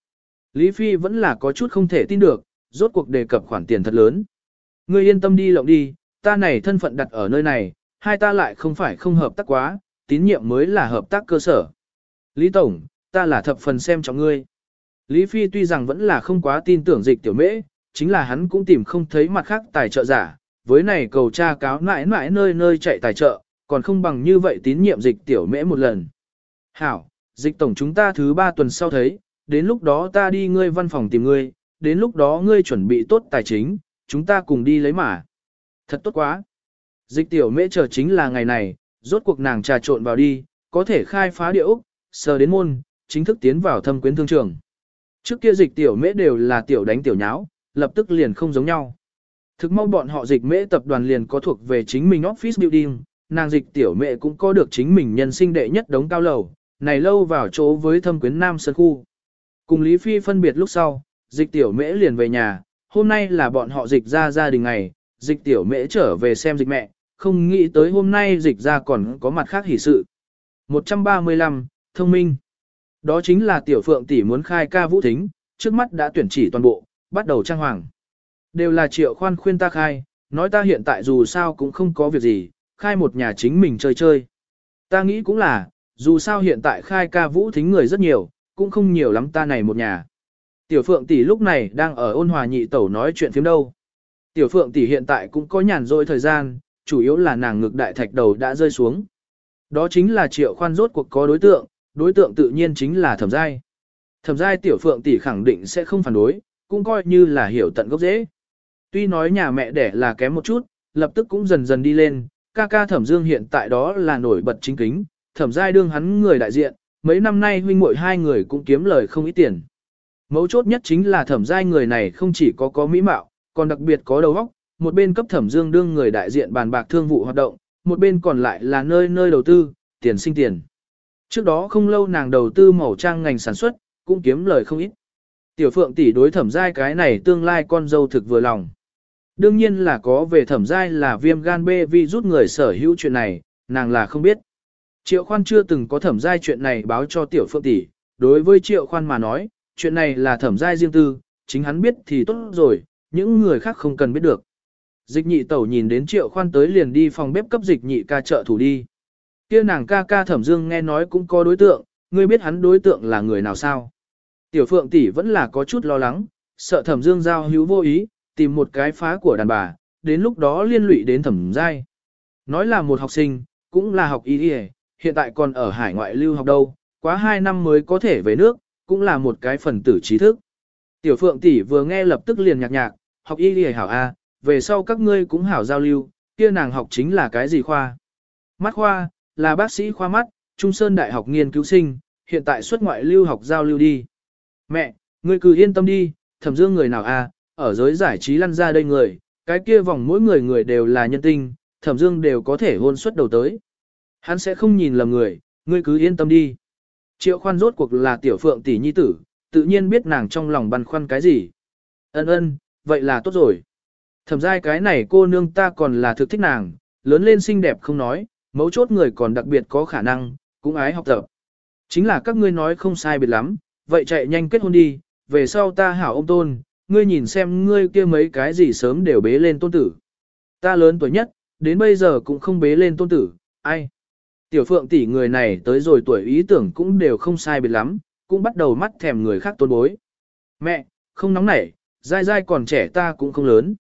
Lý Phi vẫn là có chút không thể tin được, rốt cuộc đề cập khoản tiền thật lớn. Ngươi yên tâm đi lộng đi, ta này thân phận đặt ở nơi này, hai ta lại không phải không hợp tác quá, tín nhiệm mới là hợp tác cơ sở. Lý Tổng, ta là thập phần xem trọng ngươi. Lý Phi tuy rằng vẫn là không quá tin tưởng dịch tiểu mễ, chính là hắn cũng tìm không thấy mặt khác tài trợ giả, với này cầu tra cáo mãi mãi nơi nơi chạy tài trợ, còn không bằng như vậy tín nhiệm dịch tiểu mễ một lần. Hảo, dịch tổng chúng ta thứ ba tuần sau thấy, đến lúc đó ta đi ngươi văn phòng tìm ngươi, đến lúc đó ngươi chuẩn bị tốt tài chính, chúng ta cùng đi lấy mà. Thật tốt quá. Dịch tiểu mễ chờ chính là ngày này, rốt cuộc nàng trà trộn vào đi, có thể khai phá địa Úc, sờ đến môn, chính thức tiến vào thâm quyến thương trường. Trước kia dịch tiểu mễ đều là tiểu đánh tiểu nháo, lập tức liền không giống nhau. Thực mau bọn họ dịch mễ tập đoàn liền có thuộc về chính mình office building, nàng dịch tiểu mễ cũng có được chính mình nhân sinh đệ nhất đống cao lầu, này lâu vào chỗ với thâm quyến nam sơn khu. Cùng Lý Phi phân biệt lúc sau, dịch tiểu mễ liền về nhà, hôm nay là bọn họ dịch ra gia đình ngày, dịch tiểu mễ trở về xem dịch mẹ, không nghĩ tới hôm nay dịch ra còn có mặt khác hỷ sự. 135, thông minh. Đó chính là tiểu phượng tỷ muốn khai ca vũ thính, trước mắt đã tuyển chỉ toàn bộ, bắt đầu trang hoàng. Đều là triệu khoan khuyên ta khai, nói ta hiện tại dù sao cũng không có việc gì, khai một nhà chính mình chơi chơi. Ta nghĩ cũng là, dù sao hiện tại khai ca vũ thính người rất nhiều, cũng không nhiều lắm ta này một nhà. Tiểu Phượng tỷ lúc này đang ở ôn hòa nhị tẩu nói chuyện phiếm đâu. Tiểu Phượng tỷ hiện tại cũng có nhàn rỗi thời gian, chủ yếu là nàng ngực đại thạch đầu đã rơi xuống. Đó chính là triệu khoan rốt cuộc có đối tượng, đối tượng tự nhiên chính là thẩm giai. Thẩm giai tiểu phượng tỷ khẳng định sẽ không phản đối, cũng coi như là hiểu tận gốc dễ. Tuy nói nhà mẹ đẻ là kém một chút, lập tức cũng dần dần đi lên, ca ca thẩm dương hiện tại đó là nổi bật chính kính, thẩm giai đương hắn người đại diện, mấy năm nay huynh muội hai người cũng kiếm lời không ít tiền. Mấu chốt nhất chính là thẩm giai người này không chỉ có có mỹ mạo, còn đặc biệt có đầu óc, một bên cấp thẩm dương đương người đại diện bàn bạc thương vụ hoạt động, một bên còn lại là nơi nơi đầu tư, tiền sinh tiền. Trước đó không lâu nàng đầu tư màu trang ngành sản xuất, cũng kiếm lời không ít. Tiểu phượng tỷ đối thẩm giai cái này tương lai con dâu thực vừa lòng. Đương nhiên là có về thẩm giai là viêm gan B vi rút người sở hữu chuyện này, nàng là không biết. Triệu khoan chưa từng có thẩm giai chuyện này báo cho tiểu phượng tỷ, đối với triệu khoan mà nói, chuyện này là thẩm giai riêng tư, chính hắn biết thì tốt rồi, những người khác không cần biết được. Dịch nhị tẩu nhìn đến triệu khoan tới liền đi phòng bếp cấp dịch nhị ca trợ thủ đi. Kia nàng ca ca thẩm dương nghe nói cũng có đối tượng, ngươi biết hắn đối tượng là người nào sao? Tiểu phượng tỷ vẫn là có chút lo lắng, sợ thẩm dương giao hữu vô ý, tìm một cái phá của đàn bà, đến lúc đó liên lụy đến thẩm giai. Nói là một học sinh, cũng là học y y, hiện tại còn ở hải ngoại lưu học đâu, quá 2 năm mới có thể về nước, cũng là một cái phần tử trí thức. Tiểu Phượng tỷ vừa nghe lập tức liền nhạc nhạc, học y y hảo A, về sau các ngươi cũng hảo giao lưu, kia nàng học chính là cái gì khoa? Mắt khoa, là bác sĩ khoa mắt, Trung Sơn Đại học nghiên cứu sinh, hiện tại xuất ngoại lưu học giao lưu đi. Mẹ, ngươi cứ yên tâm đi, thẩm dương người nào a, ở giới giải trí lăn ra đây người, cái kia vòng mỗi người người đều là nhân tinh, thẩm dương đều có thể hôn suất đầu tới. Hắn sẽ không nhìn lầm người, ngươi cứ yên tâm đi. Triệu khoan rốt cuộc là tiểu phượng tỷ nhi tử, tự nhiên biết nàng trong lòng băn khoăn cái gì. Ân ân, vậy là tốt rồi. Thẩm giai cái này cô nương ta còn là thực thích nàng, lớn lên xinh đẹp không nói, mấu chốt người còn đặc biệt có khả năng, cũng ái học tập. Chính là các ngươi nói không sai biệt lắm, vậy chạy nhanh kết hôn đi, về sau ta hảo ông tôn, ngươi nhìn xem ngươi kia mấy cái gì sớm đều bế lên tôn tử. Ta lớn tuổi nhất, đến bây giờ cũng không bế lên tôn tử, ai. Tiểu phượng tỷ người này tới rồi tuổi ý tưởng cũng đều không sai biệt lắm, cũng bắt đầu mắt thèm người khác tôn bối. Mẹ, không nóng nảy, dai dai còn trẻ ta cũng không lớn.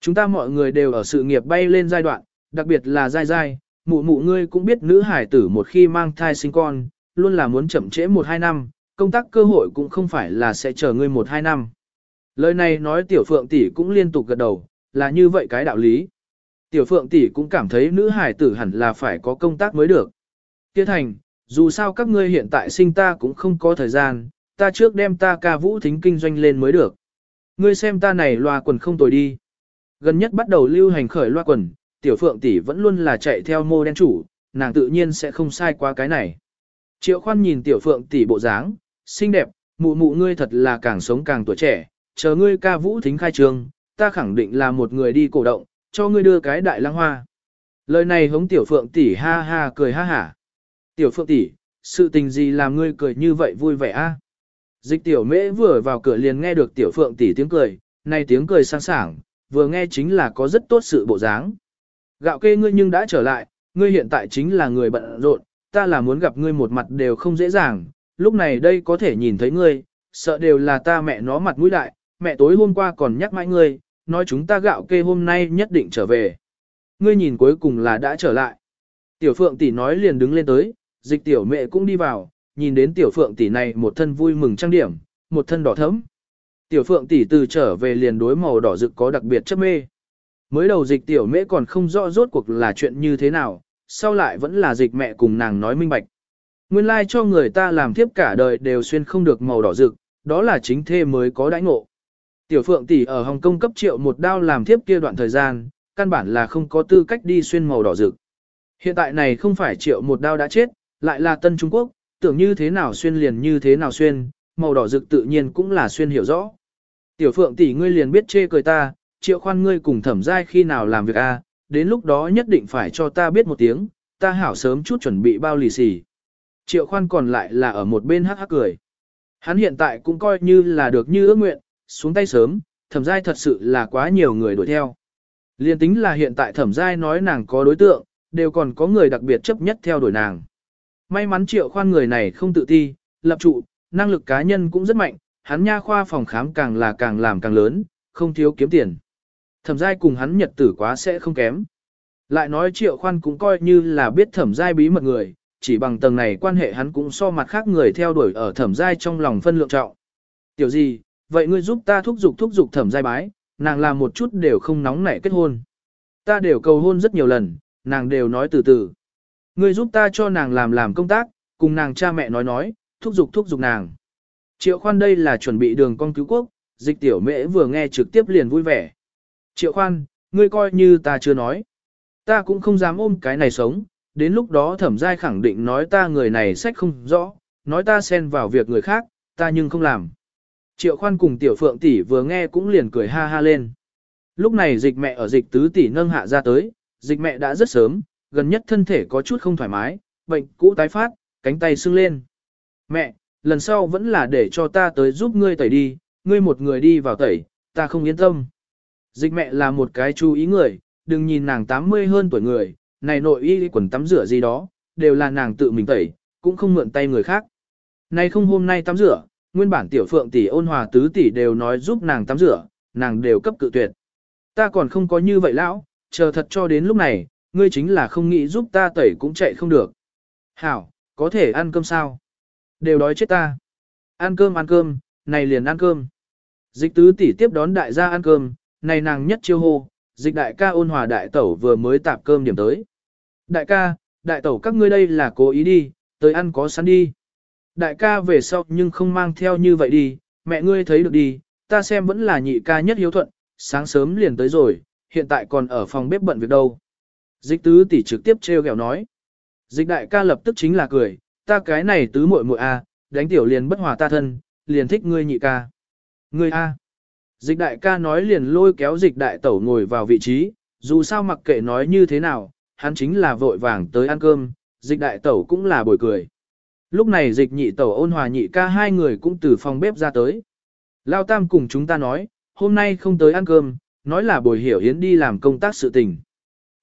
Chúng ta mọi người đều ở sự nghiệp bay lên giai đoạn, đặc biệt là dai dai, mụ mụ ngươi cũng biết nữ hải tử một khi mang thai sinh con, luôn là muốn chậm trễ một hai năm, công tác cơ hội cũng không phải là sẽ chờ ngươi một hai năm. Lời này nói tiểu phượng tỷ cũng liên tục gật đầu, là như vậy cái đạo lý. Tiểu phượng tỷ cũng cảm thấy nữ hải tử hẳn là phải có công tác mới được. Tiết thành, dù sao các ngươi hiện tại sinh ta cũng không có thời gian, ta trước đem ta ca vũ thính kinh doanh lên mới được. Ngươi xem ta này loa quần không tồi đi. Gần nhất bắt đầu lưu hành khởi loa quần, tiểu phượng tỷ vẫn luôn là chạy theo mô đen chủ, nàng tự nhiên sẽ không sai qua cái này. Triệu khoan nhìn tiểu phượng tỷ bộ dáng, xinh đẹp, mụ mụ ngươi thật là càng sống càng tuổi trẻ, chờ ngươi ca vũ thính khai trường, ta khẳng định là một người đi cổ động, cho ngươi đưa cái đại lăng hoa. Lời này hống tiểu phượng tỷ ha ha cười ha hả. Tiểu phượng tỷ, sự tình gì làm ngươi cười như vậy vui vẻ a? Dịch tiểu mễ vừa vào cửa liền nghe được tiểu phượng tỷ tiếng cười, này tiếng cười sang sảng, vừa nghe chính là có rất tốt sự bộ dáng. Gạo kê ngươi nhưng đã trở lại, ngươi hiện tại chính là người bận rộn, ta là muốn gặp ngươi một mặt đều không dễ dàng, lúc này đây có thể nhìn thấy ngươi, sợ đều là ta mẹ nó mặt mũi đại, mẹ tối hôm qua còn nhắc mãi ngươi, nói chúng ta gạo kê hôm nay nhất định trở về. Ngươi nhìn cuối cùng là đã trở lại. Tiểu phượng tỷ nói liền đứng lên tới, dịch tiểu mẹ cũng đi vào, nhìn đến tiểu phượng tỷ này một thân vui mừng trang điểm, một thân đỏ thẫm. Tiểu phượng tỷ từ trở về liền đối màu đỏ rực có đặc biệt chấp mê. Mới đầu dịch tiểu mẹ còn không rõ rốt cuộc là chuyện như thế nào, sau lại vẫn là dịch mẹ cùng nàng nói minh bạch. Nguyên lai like cho người ta làm thiếp cả đời đều xuyên không được màu đỏ rực, đó là chính thê mới có đãi ngộ. Tiểu Phượng tỷ ở Hồng Kông cấp triệu một đao làm tiếp kia đoạn thời gian, căn bản là không có tư cách đi xuyên màu đỏ rực. Hiện tại này không phải triệu một đao đã chết, lại là Tân Trung Quốc, tưởng như thế nào xuyên liền như thế nào xuyên, màu đỏ rực tự nhiên cũng là xuyên hiểu rõ. Tiểu Phượng tỷ ngươi liền biết chê cười ta, triệu khoan ngươi cùng thẩm giai khi nào làm việc a, đến lúc đó nhất định phải cho ta biết một tiếng, ta hảo sớm chút chuẩn bị bao lì xì. Triệu khoan còn lại là ở một bên hắc hắc cười. Hắn hiện tại cũng coi như là được như ước nguyện, xuống tay sớm, thẩm giai thật sự là quá nhiều người đuổi theo. Liên tính là hiện tại thẩm giai nói nàng có đối tượng, đều còn có người đặc biệt chấp nhất theo đuổi nàng. May mắn triệu khoan người này không tự ti, lập trụ, năng lực cá nhân cũng rất mạnh, hắn nha khoa phòng khám càng là càng làm càng lớn, không thiếu kiếm tiền. Thẩm giai cùng hắn nhật tử quá sẽ không kém. Lại nói triệu khoan cũng coi như là biết thẩm giai bí mật người, chỉ bằng tầng này quan hệ hắn cũng so mặt khác người theo đuổi ở thẩm giai trong lòng phân lượng trọng. Tiểu gì, vậy ngươi giúp ta thúc giục thúc giục thẩm giai bái, nàng làm một chút đều không nóng nảy kết hôn. Ta đều cầu hôn rất nhiều lần, nàng đều nói từ từ. Ngươi giúp ta cho nàng làm làm công tác, cùng nàng cha mẹ nói nói, thúc giục thúc giục nàng. Triệu khoan đây là chuẩn bị đường con cứu quốc, dịch tiểu mễ vừa nghe trực tiếp liền vui vẻ. Triệu khoan, ngươi coi như ta chưa nói. Ta cũng không dám ôm cái này sống, đến lúc đó thẩm giai khẳng định nói ta người này sách không rõ, nói ta xen vào việc người khác, ta nhưng không làm. Triệu khoan cùng tiểu phượng tỷ vừa nghe cũng liền cười ha ha lên. Lúc này dịch mẹ ở dịch tứ tỷ nâng hạ ra tới, dịch mẹ đã rất sớm, gần nhất thân thể có chút không thoải mái, bệnh cũ tái phát, cánh tay sưng lên. Mẹ, lần sau vẫn là để cho ta tới giúp ngươi tẩy đi, ngươi một người đi vào tẩy, ta không yên tâm. Dịch mẹ là một cái chú ý người, đừng nhìn nàng 80 hơn tuổi người, này nội y quần tắm rửa gì đó, đều là nàng tự mình tẩy, cũng không mượn tay người khác. Này không hôm nay tắm rửa, nguyên bản tiểu phượng tỷ ôn hòa tứ tỷ đều nói giúp nàng tắm rửa, nàng đều cấp cự tuyệt. Ta còn không có như vậy lão, chờ thật cho đến lúc này, ngươi chính là không nghĩ giúp ta tẩy cũng chạy không được. Hảo, có thể ăn cơm sao? Đều đói chết ta. Ăn cơm ăn cơm, này liền ăn cơm. Dịch tứ tỷ tiếp đón đại gia ăn cơm, này nàng nhất chiêu hô, dịch đại ca ôn hòa đại tẩu vừa mới tạp cơm điểm tới. Đại ca, đại tẩu các ngươi đây là cố ý đi, tới ăn có sẵn đi. Đại ca về sau nhưng không mang theo như vậy đi, mẹ ngươi thấy được đi, ta xem vẫn là nhị ca nhất hiếu thuận, sáng sớm liền tới rồi, hiện tại còn ở phòng bếp bận việc đâu. Dịch tứ tỷ trực tiếp treo gẹo nói. Dịch đại ca lập tức chính là cười, ta cái này tứ muội muội a, đánh tiểu liền bất hòa ta thân, liền thích ngươi nhị ca. Ngươi a. Dịch đại ca nói liền lôi kéo dịch đại tẩu ngồi vào vị trí, dù sao mặc kệ nói như thế nào, hắn chính là vội vàng tới ăn cơm, dịch đại tẩu cũng là bồi cười. Lúc này dịch nhị tẩu ôn hòa nhị ca hai người cũng từ phòng bếp ra tới. Lao tam cùng chúng ta nói, hôm nay không tới ăn cơm, nói là bồi hiểu hiến đi làm công tác sự tình.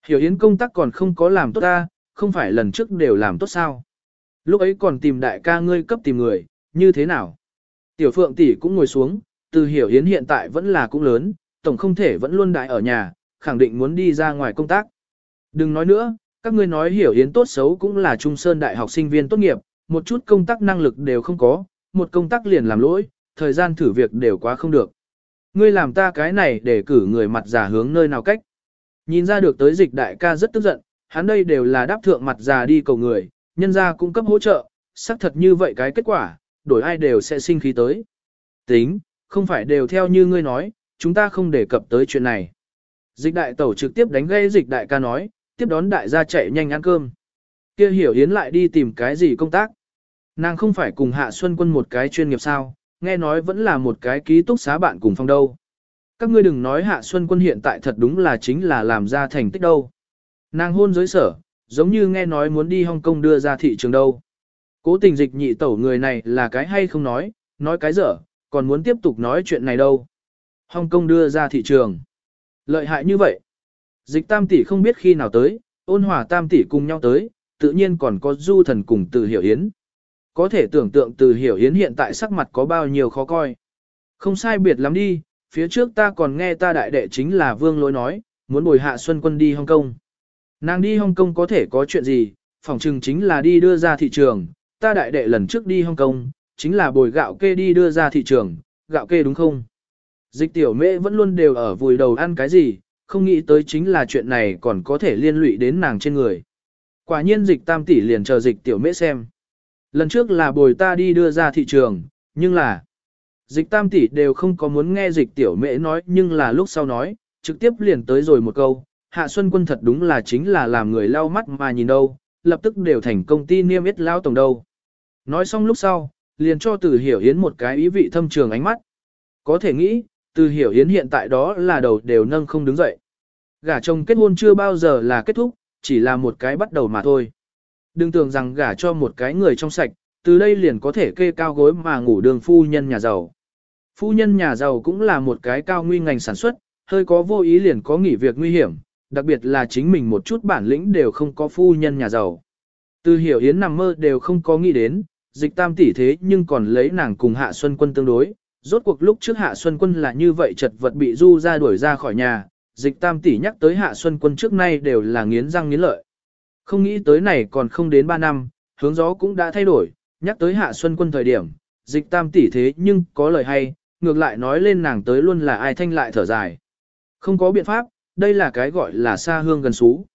Hiểu hiến công tác còn không có làm tốt ta, không phải lần trước đều làm tốt sao. Lúc ấy còn tìm đại ca ngươi cấp tìm người, như thế nào? Tiểu phượng tỷ cũng ngồi xuống, từ hiểu hiến hiện tại vẫn là cũng lớn, tổng không thể vẫn luôn đại ở nhà, khẳng định muốn đi ra ngoài công tác. Đừng nói nữa, các ngươi nói hiểu hiến tốt xấu cũng là trung sơn đại học sinh viên tốt nghiệp, một chút công tác năng lực đều không có, một công tác liền làm lỗi, thời gian thử việc đều quá không được. Ngươi làm ta cái này để cử người mặt giả hướng nơi nào cách. Nhìn ra được tới dịch đại ca rất tức giận, hắn đây đều là đáp thượng mặt già đi cầu người, nhân ra cung cấp hỗ trợ, xác thật như vậy cái kết quả, đổi ai đều sẽ sinh khí tới. Tính, không phải đều theo như ngươi nói, chúng ta không đề cập tới chuyện này. Dịch đại tẩu trực tiếp đánh gây dịch đại ca nói, tiếp đón đại gia chạy nhanh ăn cơm. Kia hiểu yến lại đi tìm cái gì công tác. Nàng không phải cùng hạ xuân quân một cái chuyên nghiệp sao, nghe nói vẫn là một cái ký túc xá bạn cùng phòng đâu. Các ngươi đừng nói hạ xuân quân hiện tại thật đúng là chính là làm ra thành tích đâu. Nàng hôn giới sở, giống như nghe nói muốn đi Hong Kong đưa ra thị trường đâu. Cố tình dịch nhị tẩu người này là cái hay không nói, nói cái dở, còn muốn tiếp tục nói chuyện này đâu. Hong Kong đưa ra thị trường. Lợi hại như vậy. Dịch tam tỷ không biết khi nào tới, ôn hòa tam tỷ cùng nhau tới, tự nhiên còn có du thần cùng từ hiểu yến. Có thể tưởng tượng từ hiểu hiến hiện tại sắc mặt có bao nhiêu khó coi. Không sai biệt lắm đi, phía trước ta còn nghe ta đại đệ chính là vương lỗi nói, muốn bồi hạ xuân quân đi Hong Kong. Nàng đi Hong Kong có thể có chuyện gì, phòng trừng chính là đi đưa ra thị trường, ta đại đệ lần trước đi Hong Kong, chính là bồi gạo kê đi đưa ra thị trường, gạo kê đúng không? Dịch tiểu mễ vẫn luôn đều ở vùi đầu ăn cái gì, không nghĩ tới chính là chuyện này còn có thể liên lụy đến nàng trên người. Quả nhiên dịch tam tỷ liền chờ dịch tiểu mễ xem. Lần trước là bồi ta đi đưa ra thị trường, nhưng là dịch tam tỷ đều không có muốn nghe dịch tiểu mễ nói nhưng là lúc sau nói, trực tiếp liền tới rồi một câu, hạ xuân quân thật đúng là chính là làm người lau mắt mà nhìn đâu, lập tức đều thành công ty niêm yết lao tổng đâu. Nói xong lúc sau, liền cho từ hiểu hiến một cái ý vị thâm trường ánh mắt. Có thể nghĩ, từ hiểu hiến hiện tại đó là đầu đều nâng không đứng dậy. Gả chồng kết hôn chưa bao giờ là kết thúc, chỉ là một cái bắt đầu mà thôi. Đừng tưởng rằng gả cho một cái người trong sạch, từ đây liền có thể kê cao gối mà ngủ đường phu nhân nhà giàu. Phu nhân nhà giàu cũng là một cái cao nguy ngành sản xuất, hơi có vô ý liền có nghỉ việc nguy hiểm, đặc biệt là chính mình một chút bản lĩnh đều không có phu nhân nhà giàu. Từ hiểu yến nằm mơ đều không có nghĩ đến, dịch tam tỷ thế nhưng còn lấy nàng cùng hạ xuân quân tương đối. Rốt cuộc lúc trước hạ xuân quân là như vậy chật vật bị du ra đuổi ra khỏi nhà, dịch tam tỷ nhắc tới hạ xuân quân trước nay đều là nghiến răng nghiến lợi. Không nghĩ tới này còn không đến 3 năm, hướng gió cũng đã thay đổi, nhắc tới hạ xuân quân thời điểm, dịch tam tỷ thế nhưng có lời hay, ngược lại nói lên nàng tới luôn là ai thanh lại thở dài. Không có biện pháp, đây là cái gọi là xa hương gần xú.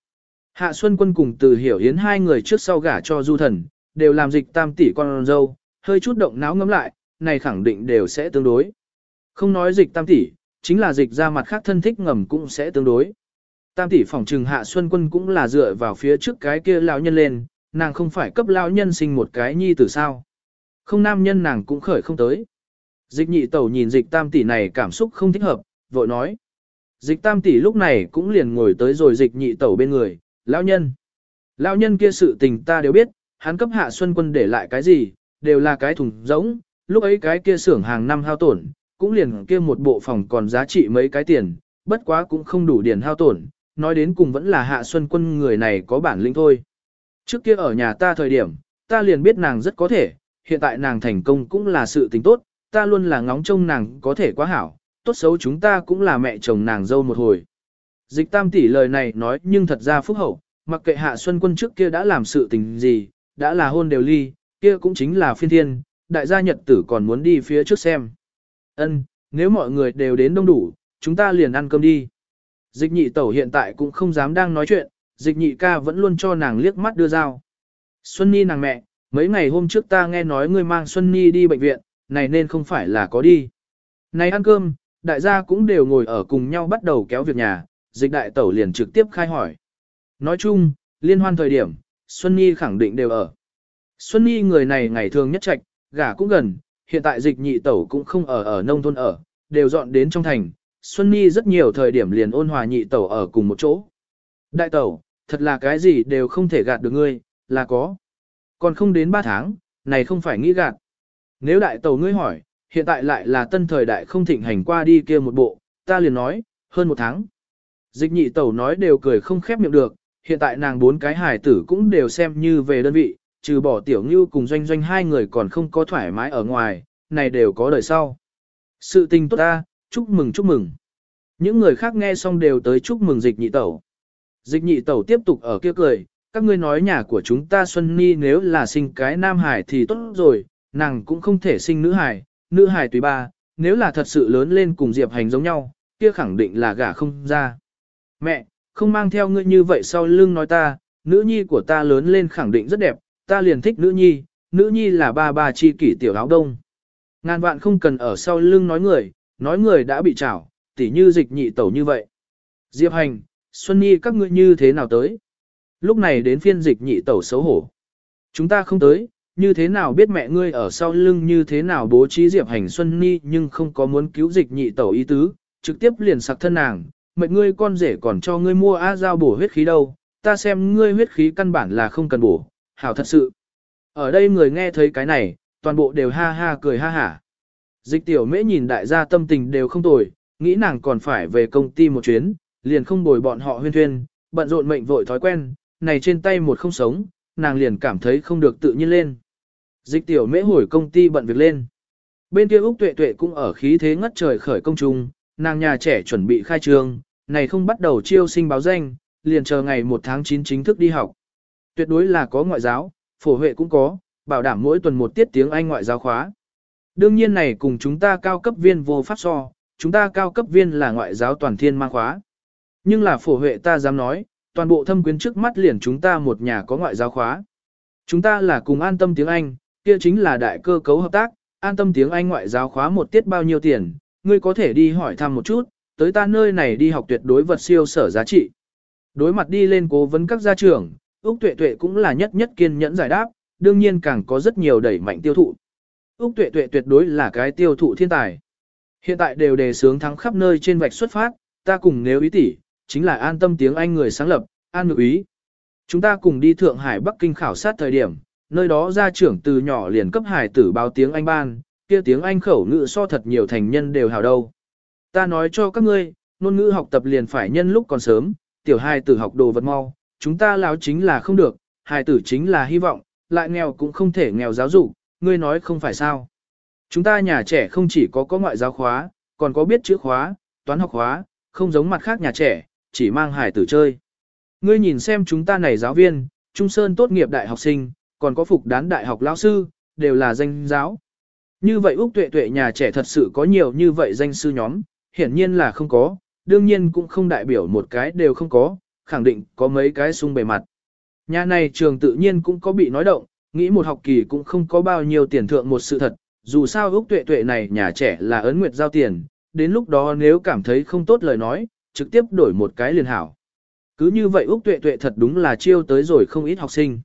Hạ Xuân Quân cùng từ hiểu hiến hai người trước sau gả cho du thần, đều làm dịch tam tỷ con dâu, hơi chút động náo ngấm lại, này khẳng định đều sẽ tương đối. Không nói dịch tam tỷ, chính là dịch ra mặt khác thân thích ngầm cũng sẽ tương đối. Tam tỷ phòng trừng Hạ Xuân Quân cũng là dựa vào phía trước cái kia lão nhân lên, nàng không phải cấp lão nhân sinh một cái nhi tử sao. Không nam nhân nàng cũng khởi không tới. Dịch nhị tẩu nhìn dịch tam tỷ này cảm xúc không thích hợp, vội nói. Dịch tam tỷ lúc này cũng liền ngồi tới rồi dịch nhị tẩu bên người, lão nhân. Lão nhân kia sự tình ta đều biết, hắn cấp hạ xuân quân để lại cái gì, đều là cái thùng giống, lúc ấy cái kia xưởng hàng năm hao tổn, cũng liền kia một bộ phòng còn giá trị mấy cái tiền, bất quá cũng không đủ điền hao tổn, nói đến cùng vẫn là hạ xuân quân người này có bản lĩnh thôi. Trước kia ở nhà ta thời điểm, ta liền biết nàng rất có thể, hiện tại nàng thành công cũng là sự tình tốt, ta luôn là ngóng trông nàng có thể quá hảo, tốt xấu chúng ta cũng là mẹ chồng nàng dâu một hồi. Dịch tam tỷ lời này nói nhưng thật ra phúc hậu, mặc kệ hạ xuân quân trước kia đã làm sự tình gì, đã là hôn đều ly, kia cũng chính là phiên thiên, đại gia nhật tử còn muốn đi phía trước xem. Ân, nếu mọi người đều đến đông đủ, chúng ta liền ăn cơm đi. Dịch nhị tẩu hiện tại cũng không dám đang nói chuyện, dịch nhị ca vẫn luôn cho nàng liếc mắt đưa dao. Xuân Ni nàng mẹ, mấy ngày hôm trước ta nghe nói ngươi mang Xuân Ni đi bệnh viện, này nên không phải là có đi. Này ăn cơm, đại gia cũng đều ngồi ở cùng nhau bắt đầu kéo việc nhà, dịch đại tẩu liền trực tiếp khai hỏi. Nói chung, liên hoan thời điểm, Xuân Nhi khẳng định đều ở. Xuân Nhi người này ngày thường nhất trạch, gả cũng gần, hiện tại dịch nhị tẩu cũng không ở ở nông thôn ở, đều dọn đến trong thành. Xuân Nhi rất nhiều thời điểm liền ôn hòa nhị tẩu ở cùng một chỗ. Đại tẩu, thật là cái gì đều không thể gạt được ngươi, là có. Còn không đến 3 tháng, này không phải nghĩ gạt. Nếu đại tẩu ngươi hỏi, hiện tại lại là tân thời đại không thịnh hành qua đi kia một bộ, ta liền nói, hơn một tháng. Dịch nhị tẩu nói đều cười không khép miệng được, hiện tại nàng bốn cái hài tử cũng đều xem như về đơn vị, trừ bỏ tiểu ngưu cùng doanh doanh hai người còn không có thoải mái ở ngoài, này đều có đời sau. Sự tình tốt ta, chúc mừng chúc mừng. Những người khác nghe xong đều tới chúc mừng dịch nhị tẩu. Dịch nhị tẩu tiếp tục ở kia cười, các ngươi nói nhà của chúng ta Xuân Ni nếu là sinh cái nam hải thì tốt rồi, nàng cũng không thể sinh nữ hải, nữ hải tùy ba, nếu là thật sự lớn lên cùng Diệp Hành giống nhau, kia khẳng định là gả không ra. Mẹ, không mang theo ngươi như vậy sau lưng nói ta, nữ nhi của ta lớn lên khẳng định rất đẹp, ta liền thích nữ nhi, nữ nhi là ba ba chi kỷ tiểu áo đông. Ngàn vạn không cần ở sau lưng nói người, nói người đã bị trảo, tỉ như dịch nhị tẩu như vậy. Diệp Hành, Xuân Nhi các ngươi như thế nào tới? Lúc này đến phiên dịch nhị tẩu xấu hổ. Chúng ta không tới, như thế nào biết mẹ ngươi ở sau lưng như thế nào bố trí Diệp Hành Xuân Nhi nhưng không có muốn cứu dịch nhị tẩu ý tứ, trực tiếp liền sặc thân nàng, mệnh ngươi con rể còn cho ngươi mua A dao bổ huyết khí đâu, ta xem ngươi huyết khí căn bản là không cần bổ, hảo thật sự. Ở đây người nghe thấy cái này, toàn bộ đều ha ha cười ha hả. Dịch tiểu mễ nhìn đại gia tâm tình đều không tồi, nghĩ nàng còn phải về công ty một chuyến, liền không bồi bọn họ huyên thuyên, bận rộn mệnh vội thói quen, này trên tay một không sống, nàng liền cảm thấy không được tự nhiên lên. Dịch tiểu mễ hồi công ty bận việc lên. Bên kia Úc Tuệ Tuệ cũng ở khí thế ngất trời khởi công trung, nàng nhà trẻ chuẩn bị khai trường, này không bắt đầu chiêu sinh báo danh, liền chờ ngày 1 tháng 9 chính thức đi học. Tuyệt đối là có ngoại giáo, phổ huệ cũng có, bảo đảm mỗi tuần một tiết tiếng Anh ngoại giáo khóa. Đương nhiên này cùng chúng ta cao cấp viên vô pháp so, chúng ta cao cấp viên là ngoại giáo toàn thiên mang khóa. Nhưng là phổ huệ ta dám nói, toàn bộ thâm quyến trước mắt liền chúng ta một nhà có ngoại giáo khóa. Chúng ta là cùng an tâm tiếng Anh, kia chính là đại cơ cấu hợp tác, an tâm tiếng Anh ngoại giáo khóa một tiết bao nhiêu tiền, ngươi có thể đi hỏi thăm một chút, tới ta nơi này đi học tuyệt đối vật siêu sở giá trị. Đối mặt đi lên cố vấn các gia trưởng, Úc Tuệ Tuệ cũng là nhất nhất kiên nhẫn giải đáp, đương nhiên càng có rất nhiều đẩy mạnh tiêu thụ. Úc Tuệ Tuệ tuyệt đối là cái tiêu thụ thiên tài. Hiện tại đều đề sướng thắng khắp nơi trên vạch xuất phát, ta cùng nếu ý tỷ, chính là an tâm tiếng Anh người sáng lập, an ngự ý. Chúng ta cùng đi Thượng Hải Bắc Kinh khảo sát thời điểm, nơi đó gia trưởng từ nhỏ liền cấp hải tử báo tiếng Anh ban, kia tiếng Anh khẩu ngữ so thật nhiều thành nhân đều hào đâu. Ta nói cho các ngươi, ngôn ngữ học tập liền phải nhân lúc còn sớm, tiểu hài tử học đồ vật mau, chúng ta láo chính là không được, hài tử chính là hy vọng, lại nghèo cũng không thể nghèo giáo dục, ngươi nói không phải sao. Chúng ta nhà trẻ không chỉ có có ngoại giáo khóa, còn có biết chữ khóa, toán học khóa, không giống mặt khác nhà trẻ, chỉ mang hải tử chơi. Ngươi nhìn xem chúng ta này giáo viên, Trung Sơn tốt nghiệp đại học sinh, còn có phục đán đại học lão sư, đều là danh giáo. Như vậy Úc Tuệ Tuệ nhà trẻ thật sự có nhiều như vậy danh sư nhóm, hiển nhiên là không có, đương nhiên cũng không đại biểu một cái đều không có, khẳng định có mấy cái sung bề mặt. Nhà này trường tự nhiên cũng có bị nói động, nghĩ một học kỳ cũng không có bao nhiêu tiền thượng một sự thật, dù sao Úc Tuệ Tuệ này nhà trẻ là ấn nguyệt giao tiền, đến lúc đó nếu cảm thấy không tốt lời nói, trực tiếp đổi một cái liền hảo. Cứ như vậy Úc Tuệ Tuệ thật đúng là chiêu tới rồi không ít học sinh.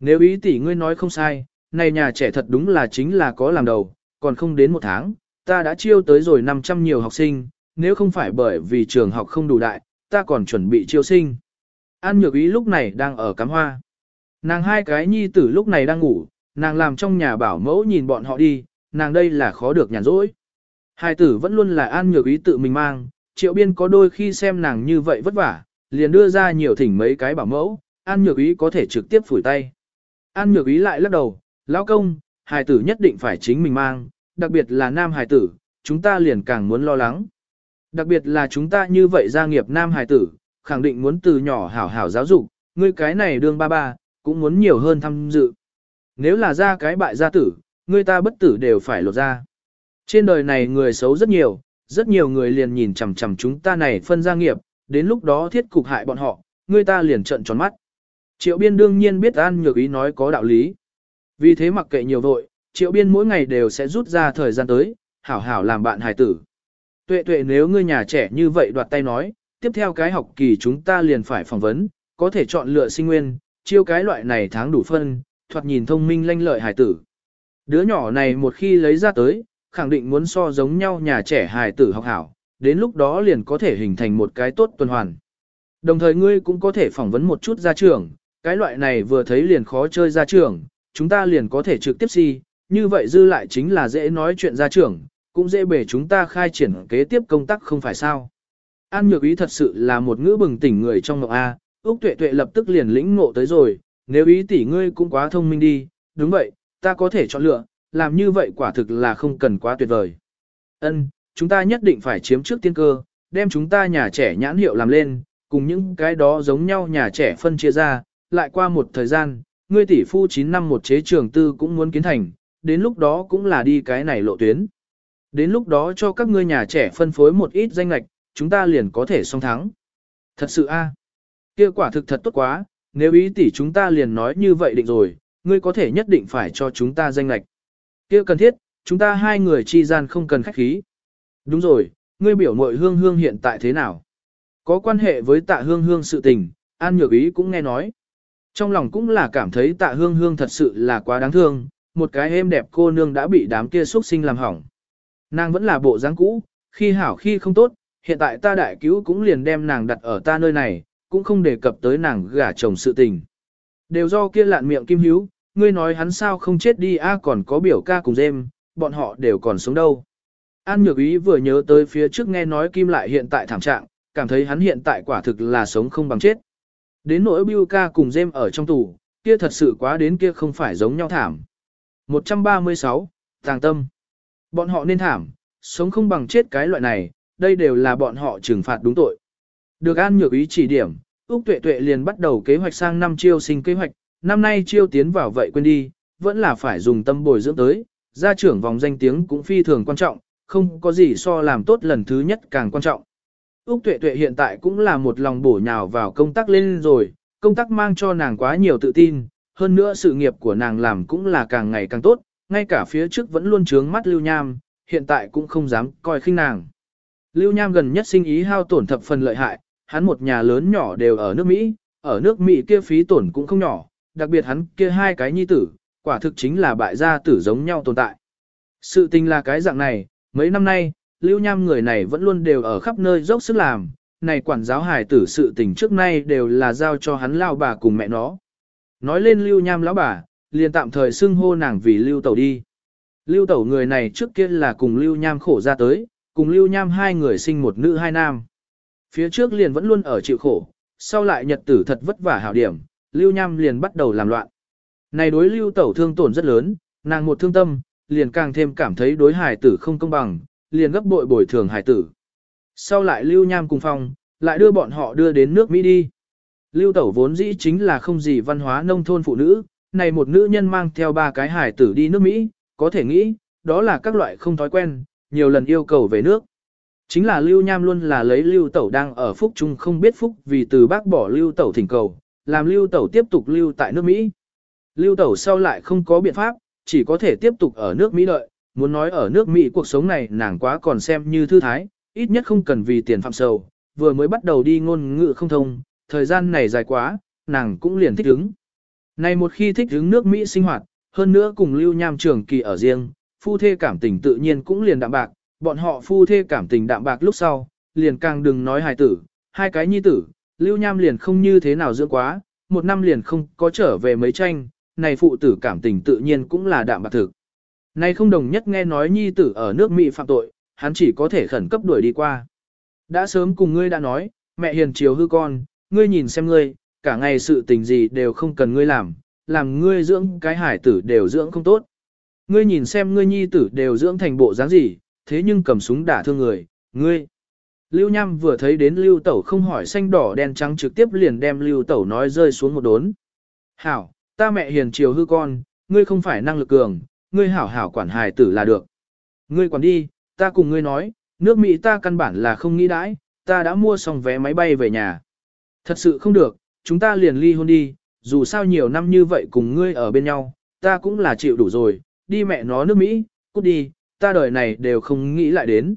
Nếu ý tỷ ngươi nói không sai, này nhà trẻ thật đúng là chính là có làm đầu, còn không đến một tháng, ta đã chiêu tới rồi 500 nhiều học sinh, nếu không phải bởi vì trường học không đủ đại, ta còn chuẩn bị chiêu sinh. An nhược ý lúc này đang ở cắm hoa. Nàng hai cái nhi tử lúc này đang ngủ, nàng làm trong nhà bảo mẫu nhìn bọn họ đi, nàng đây là khó được nhàn rỗi. Hai tử vẫn luôn là an nhược ý tự mình mang, triệu biên có đôi khi xem nàng như vậy vất vả, liền đưa ra nhiều thỉnh mấy cái bảo mẫu, an nhược ý có thể trực tiếp phủi tay. An nhược ý lại lắc đầu, lão công, hài tử nhất định phải chính mình mang, đặc biệt là nam hài tử, chúng ta liền càng muốn lo lắng. Đặc biệt là chúng ta như vậy gia nghiệp nam hài tử, khẳng định muốn từ nhỏ hảo hảo giáo dục, ngươi cái này đương ba ba, cũng muốn nhiều hơn tham dự. Nếu là ra cái bại gia tử, người ta bất tử đều phải lột ra. Trên đời này người xấu rất nhiều, rất nhiều người liền nhìn chằm chằm chúng ta này phân gia nghiệp, đến lúc đó thiết cục hại bọn họ, người ta liền trợn tròn mắt. Triệu biên đương nhiên biết An Nhược Ý nói có đạo lý. Vì thế mặc kệ nhiều vội, triệu biên mỗi ngày đều sẽ rút ra thời gian tới, hảo hảo làm bạn hài tử. Tuệ tuệ nếu ngươi nhà trẻ như vậy đoạt tay nói, tiếp theo cái học kỳ chúng ta liền phải phỏng vấn, có thể chọn lựa sinh nguyên, chiêu cái loại này tháng đủ phân, thoạt nhìn thông minh lanh lợi hài tử. Đứa nhỏ này một khi lấy ra tới, khẳng định muốn so giống nhau nhà trẻ hài tử học hảo, đến lúc đó liền có thể hình thành một cái tốt tuần hoàn. Đồng thời ngươi cũng có thể phỏng vấn một chút gia trưởng, cái loại này vừa thấy liền khó chơi gia trưởng, chúng ta liền có thể trực tiếp si, như vậy dư lại chính là dễ nói chuyện gia trưởng, cũng dễ bể chúng ta khai triển kế tiếp công tác không phải sao. An nhược ý thật sự là một ngữ bừng tỉnh người trong mộng A, Úc tuệ tuệ lập tức liền lĩnh ngộ tới rồi, nếu ý tỷ ngươi cũng quá thông minh đi, đúng vậy, ta có thể chọn lựa, làm như vậy quả thực là không cần quá tuyệt vời. Ân, chúng ta nhất định phải chiếm trước tiên cơ, đem chúng ta nhà trẻ nhãn hiệu làm lên, cùng những cái đó giống nhau nhà trẻ phân chia ra, lại qua một thời gian, ngươi tỷ phu 9 năm một chế trường tư cũng muốn kiến thành, đến lúc đó cũng là đi cái này lộ tuyến. Đến lúc đó cho các ngươi nhà trẻ phân phối một ít danh lạch, chúng ta liền có thể song thắng. Thật sự a, kia quả thực thật tốt quá, nếu ý tỷ chúng ta liền nói như vậy định rồi, ngươi có thể nhất định phải cho chúng ta danh lạch. Kia cần thiết, chúng ta hai người chi gian không cần khách khí. Đúng rồi, ngươi biểu mội hương hương hiện tại thế nào? Có quan hệ với tạ hương hương sự tình, An Nhược Ý cũng nghe nói. Trong lòng cũng là cảm thấy tạ hương hương thật sự là quá đáng thương, một cái êm đẹp cô nương đã bị đám kia xuất sinh làm hỏng. Nàng vẫn là bộ dáng cũ, khi hảo khi không tốt, hiện tại ta đại cứu cũng liền đem nàng đặt ở ta nơi này, cũng không đề cập tới nàng gả chồng sự tình. Đều do kia lạn miệng kim hiếu, ngươi nói hắn sao không chết đi a còn có biểu ca cùng dêm, bọn họ đều còn sống đâu. An nhược ý vừa nhớ tới phía trước nghe nói kim lại hiện tại thảm trạng, cảm thấy hắn hiện tại quả thực là sống không bằng chết. Đến nỗi biểu ca cùng dêm ở trong tù, kia thật sự quá đến kia không phải giống nhau thảm. 136. Tàng tâm. Bọn họ nên thảm, sống không bằng chết cái loại này, đây đều là bọn họ trừng phạt đúng tội. Được An Nhược Ý chỉ điểm, Úc Tuệ Tuệ liền bắt đầu kế hoạch sang năm chiêu sinh kế hoạch, năm nay chiêu tiến vào vậy quên đi, vẫn là phải dùng tâm bồi dưỡng tới, gia trưởng vòng danh tiếng cũng phi thường quan trọng, không có gì so làm tốt lần thứ nhất càng quan trọng. Úc Tuệ Tuệ hiện tại cũng là một lòng bổ nhào vào công tác lên rồi, công tác mang cho nàng quá nhiều tự tin, hơn nữa sự nghiệp của nàng làm cũng là càng ngày càng tốt, ngay cả phía trước vẫn luôn trướng mắt Lưu Nham, hiện tại cũng không dám coi khinh nàng. Lưu Nham gần nhất sinh ý hao tổn thập phần lợi hại, hắn một nhà lớn nhỏ đều ở nước Mỹ, ở nước Mỹ kia phí tổn cũng không nhỏ, đặc biệt hắn kia hai cái nhi tử, quả thực chính là bại gia tử giống nhau tồn tại. Sự tình là cái dạng này, mấy năm nay, Lưu Nham người này vẫn luôn đều ở khắp nơi dốc sức làm, này quản giáo hài tử sự tình trước nay đều là giao cho hắn lao bà cùng mẹ nó. Nói lên Lưu Nham lão bà, liền tạm thời xưng hô nàng vì Lưu Tẩu đi. Lưu Tẩu người này trước kia là cùng Lưu Nham khổ ra tới, cùng Lưu Nham hai người sinh một nữ hai nam. Phía trước liền vẫn luôn ở chịu khổ, sau lại nhật tử thật vất vả hảo điểm, Lưu Nham liền bắt đầu làm loạn. Này đối Lưu Tẩu thương tổn rất lớn, nàng một thương tâm, liền càng thêm cảm thấy đối hải tử không công bằng, liền gấp bội bồi thường hải tử. Sau lại Lưu Nham cùng phong, lại đưa bọn họ đưa đến nước Mỹ đi. Lưu Tẩu vốn dĩ chính là không gì văn hóa nông thôn phụ nữ, này một nữ nhân mang theo ba cái hải tử đi nước Mỹ, có thể nghĩ, đó là các loại không thói quen, nhiều lần yêu cầu về nước. Chính là Lưu Nham luôn là lấy Lưu Tẩu đang ở phúc chung không biết phúc vì từ bác bỏ Lưu Tẩu thỉnh cầu, làm Lưu Tẩu tiếp tục lưu tại nước Mỹ. Lưu Tẩu sau lại không có biện pháp, chỉ có thể tiếp tục ở nước Mỹ đợi, muốn nói ở nước Mỹ cuộc sống này nàng quá còn xem như thư thái, ít nhất không cần vì tiền phạm sầu, vừa mới bắt đầu đi ngôn ngữ không thông, thời gian này dài quá, nàng cũng liền thích ứng. Này một khi thích ứng nước Mỹ sinh hoạt, hơn nữa cùng Lưu Nham trường kỳ ở riêng, phu thê cảm tình tự nhiên cũng liền đạm bạc, bọn họ phu thê cảm tình đạm bạc lúc sau, liền càng đừng nói hài tử, hai cái nhi tử, Lưu Nham liền không như thế nào dưỡng quá, một năm liền không có trở về mấy tranh, này phụ tử cảm tình tự nhiên cũng là đạm bạc thực. Này không đồng nhất nghe nói nhi tử ở nước Mỹ phạm tội, hắn chỉ có thể khẩn cấp đuổi đi qua. Đã sớm cùng ngươi đã nói, mẹ hiền chiều hư con, ngươi nhìn xem ngươi, cả ngày sự tình gì đều không cần ngươi làm, làm ngươi dưỡng cái hải tử đều dưỡng không tốt. Ngươi nhìn xem ngươi nhi tử đều dưỡng thành bộ dáng gì, thế nhưng cầm súng đả thương người, ngươi. Lưu Nham vừa thấy đến Lưu Tẩu không hỏi xanh đỏ đen trắng trực tiếp liền đem Lưu Tẩu nói rơi xuống một đốn. Hảo, ta mẹ hiền chiều hư con, ngươi không phải năng lực cường, ngươi hảo hảo quản hài tử là được. Ngươi quản đi, ta cùng ngươi nói, nước Mỹ ta căn bản là không nghĩ đãi, ta đã mua xong vé máy bay về nhà. Thật sự không được, chúng ta liền ly hôn đi, dù sao nhiều năm như vậy cùng ngươi ở bên nhau, ta cũng là chịu đủ rồi, đi mẹ nó nước Mỹ, cút đi, ta đời này đều không nghĩ lại đến.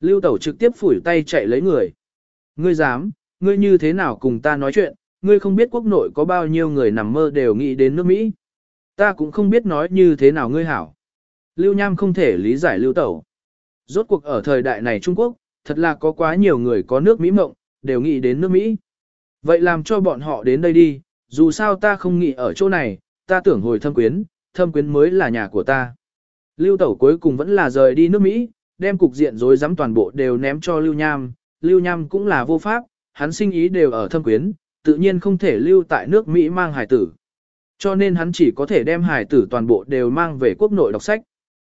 Lưu Tẩu trực tiếp phủi tay chạy lấy người. Ngươi dám, ngươi như thế nào cùng ta nói chuyện, ngươi không biết quốc nội có bao nhiêu người nằm mơ đều nghĩ đến nước Mỹ. Ta cũng không biết nói như thế nào ngươi hảo. Lưu Nham không thể lý giải Lưu Tẩu. Rốt cuộc ở thời đại này Trung Quốc, thật là có quá nhiều người có nước Mỹ mộng, đều nghĩ đến nước Mỹ. Vậy làm cho bọn họ đến đây đi, dù sao ta không nghĩ ở chỗ này, ta tưởng hồi thâm quyến, thâm quyến mới là nhà của ta. Lưu Tẩu cuối cùng vẫn là rời đi nước Mỹ, đem cục diện rối rắm toàn bộ đều ném cho Lưu Nham. Lưu Nham cũng là vô pháp, hắn sinh ý đều ở thâm quyến, tự nhiên không thể lưu tại nước Mỹ mang hải tử. Cho nên hắn chỉ có thể đem hải tử toàn bộ đều mang về quốc nội đọc sách.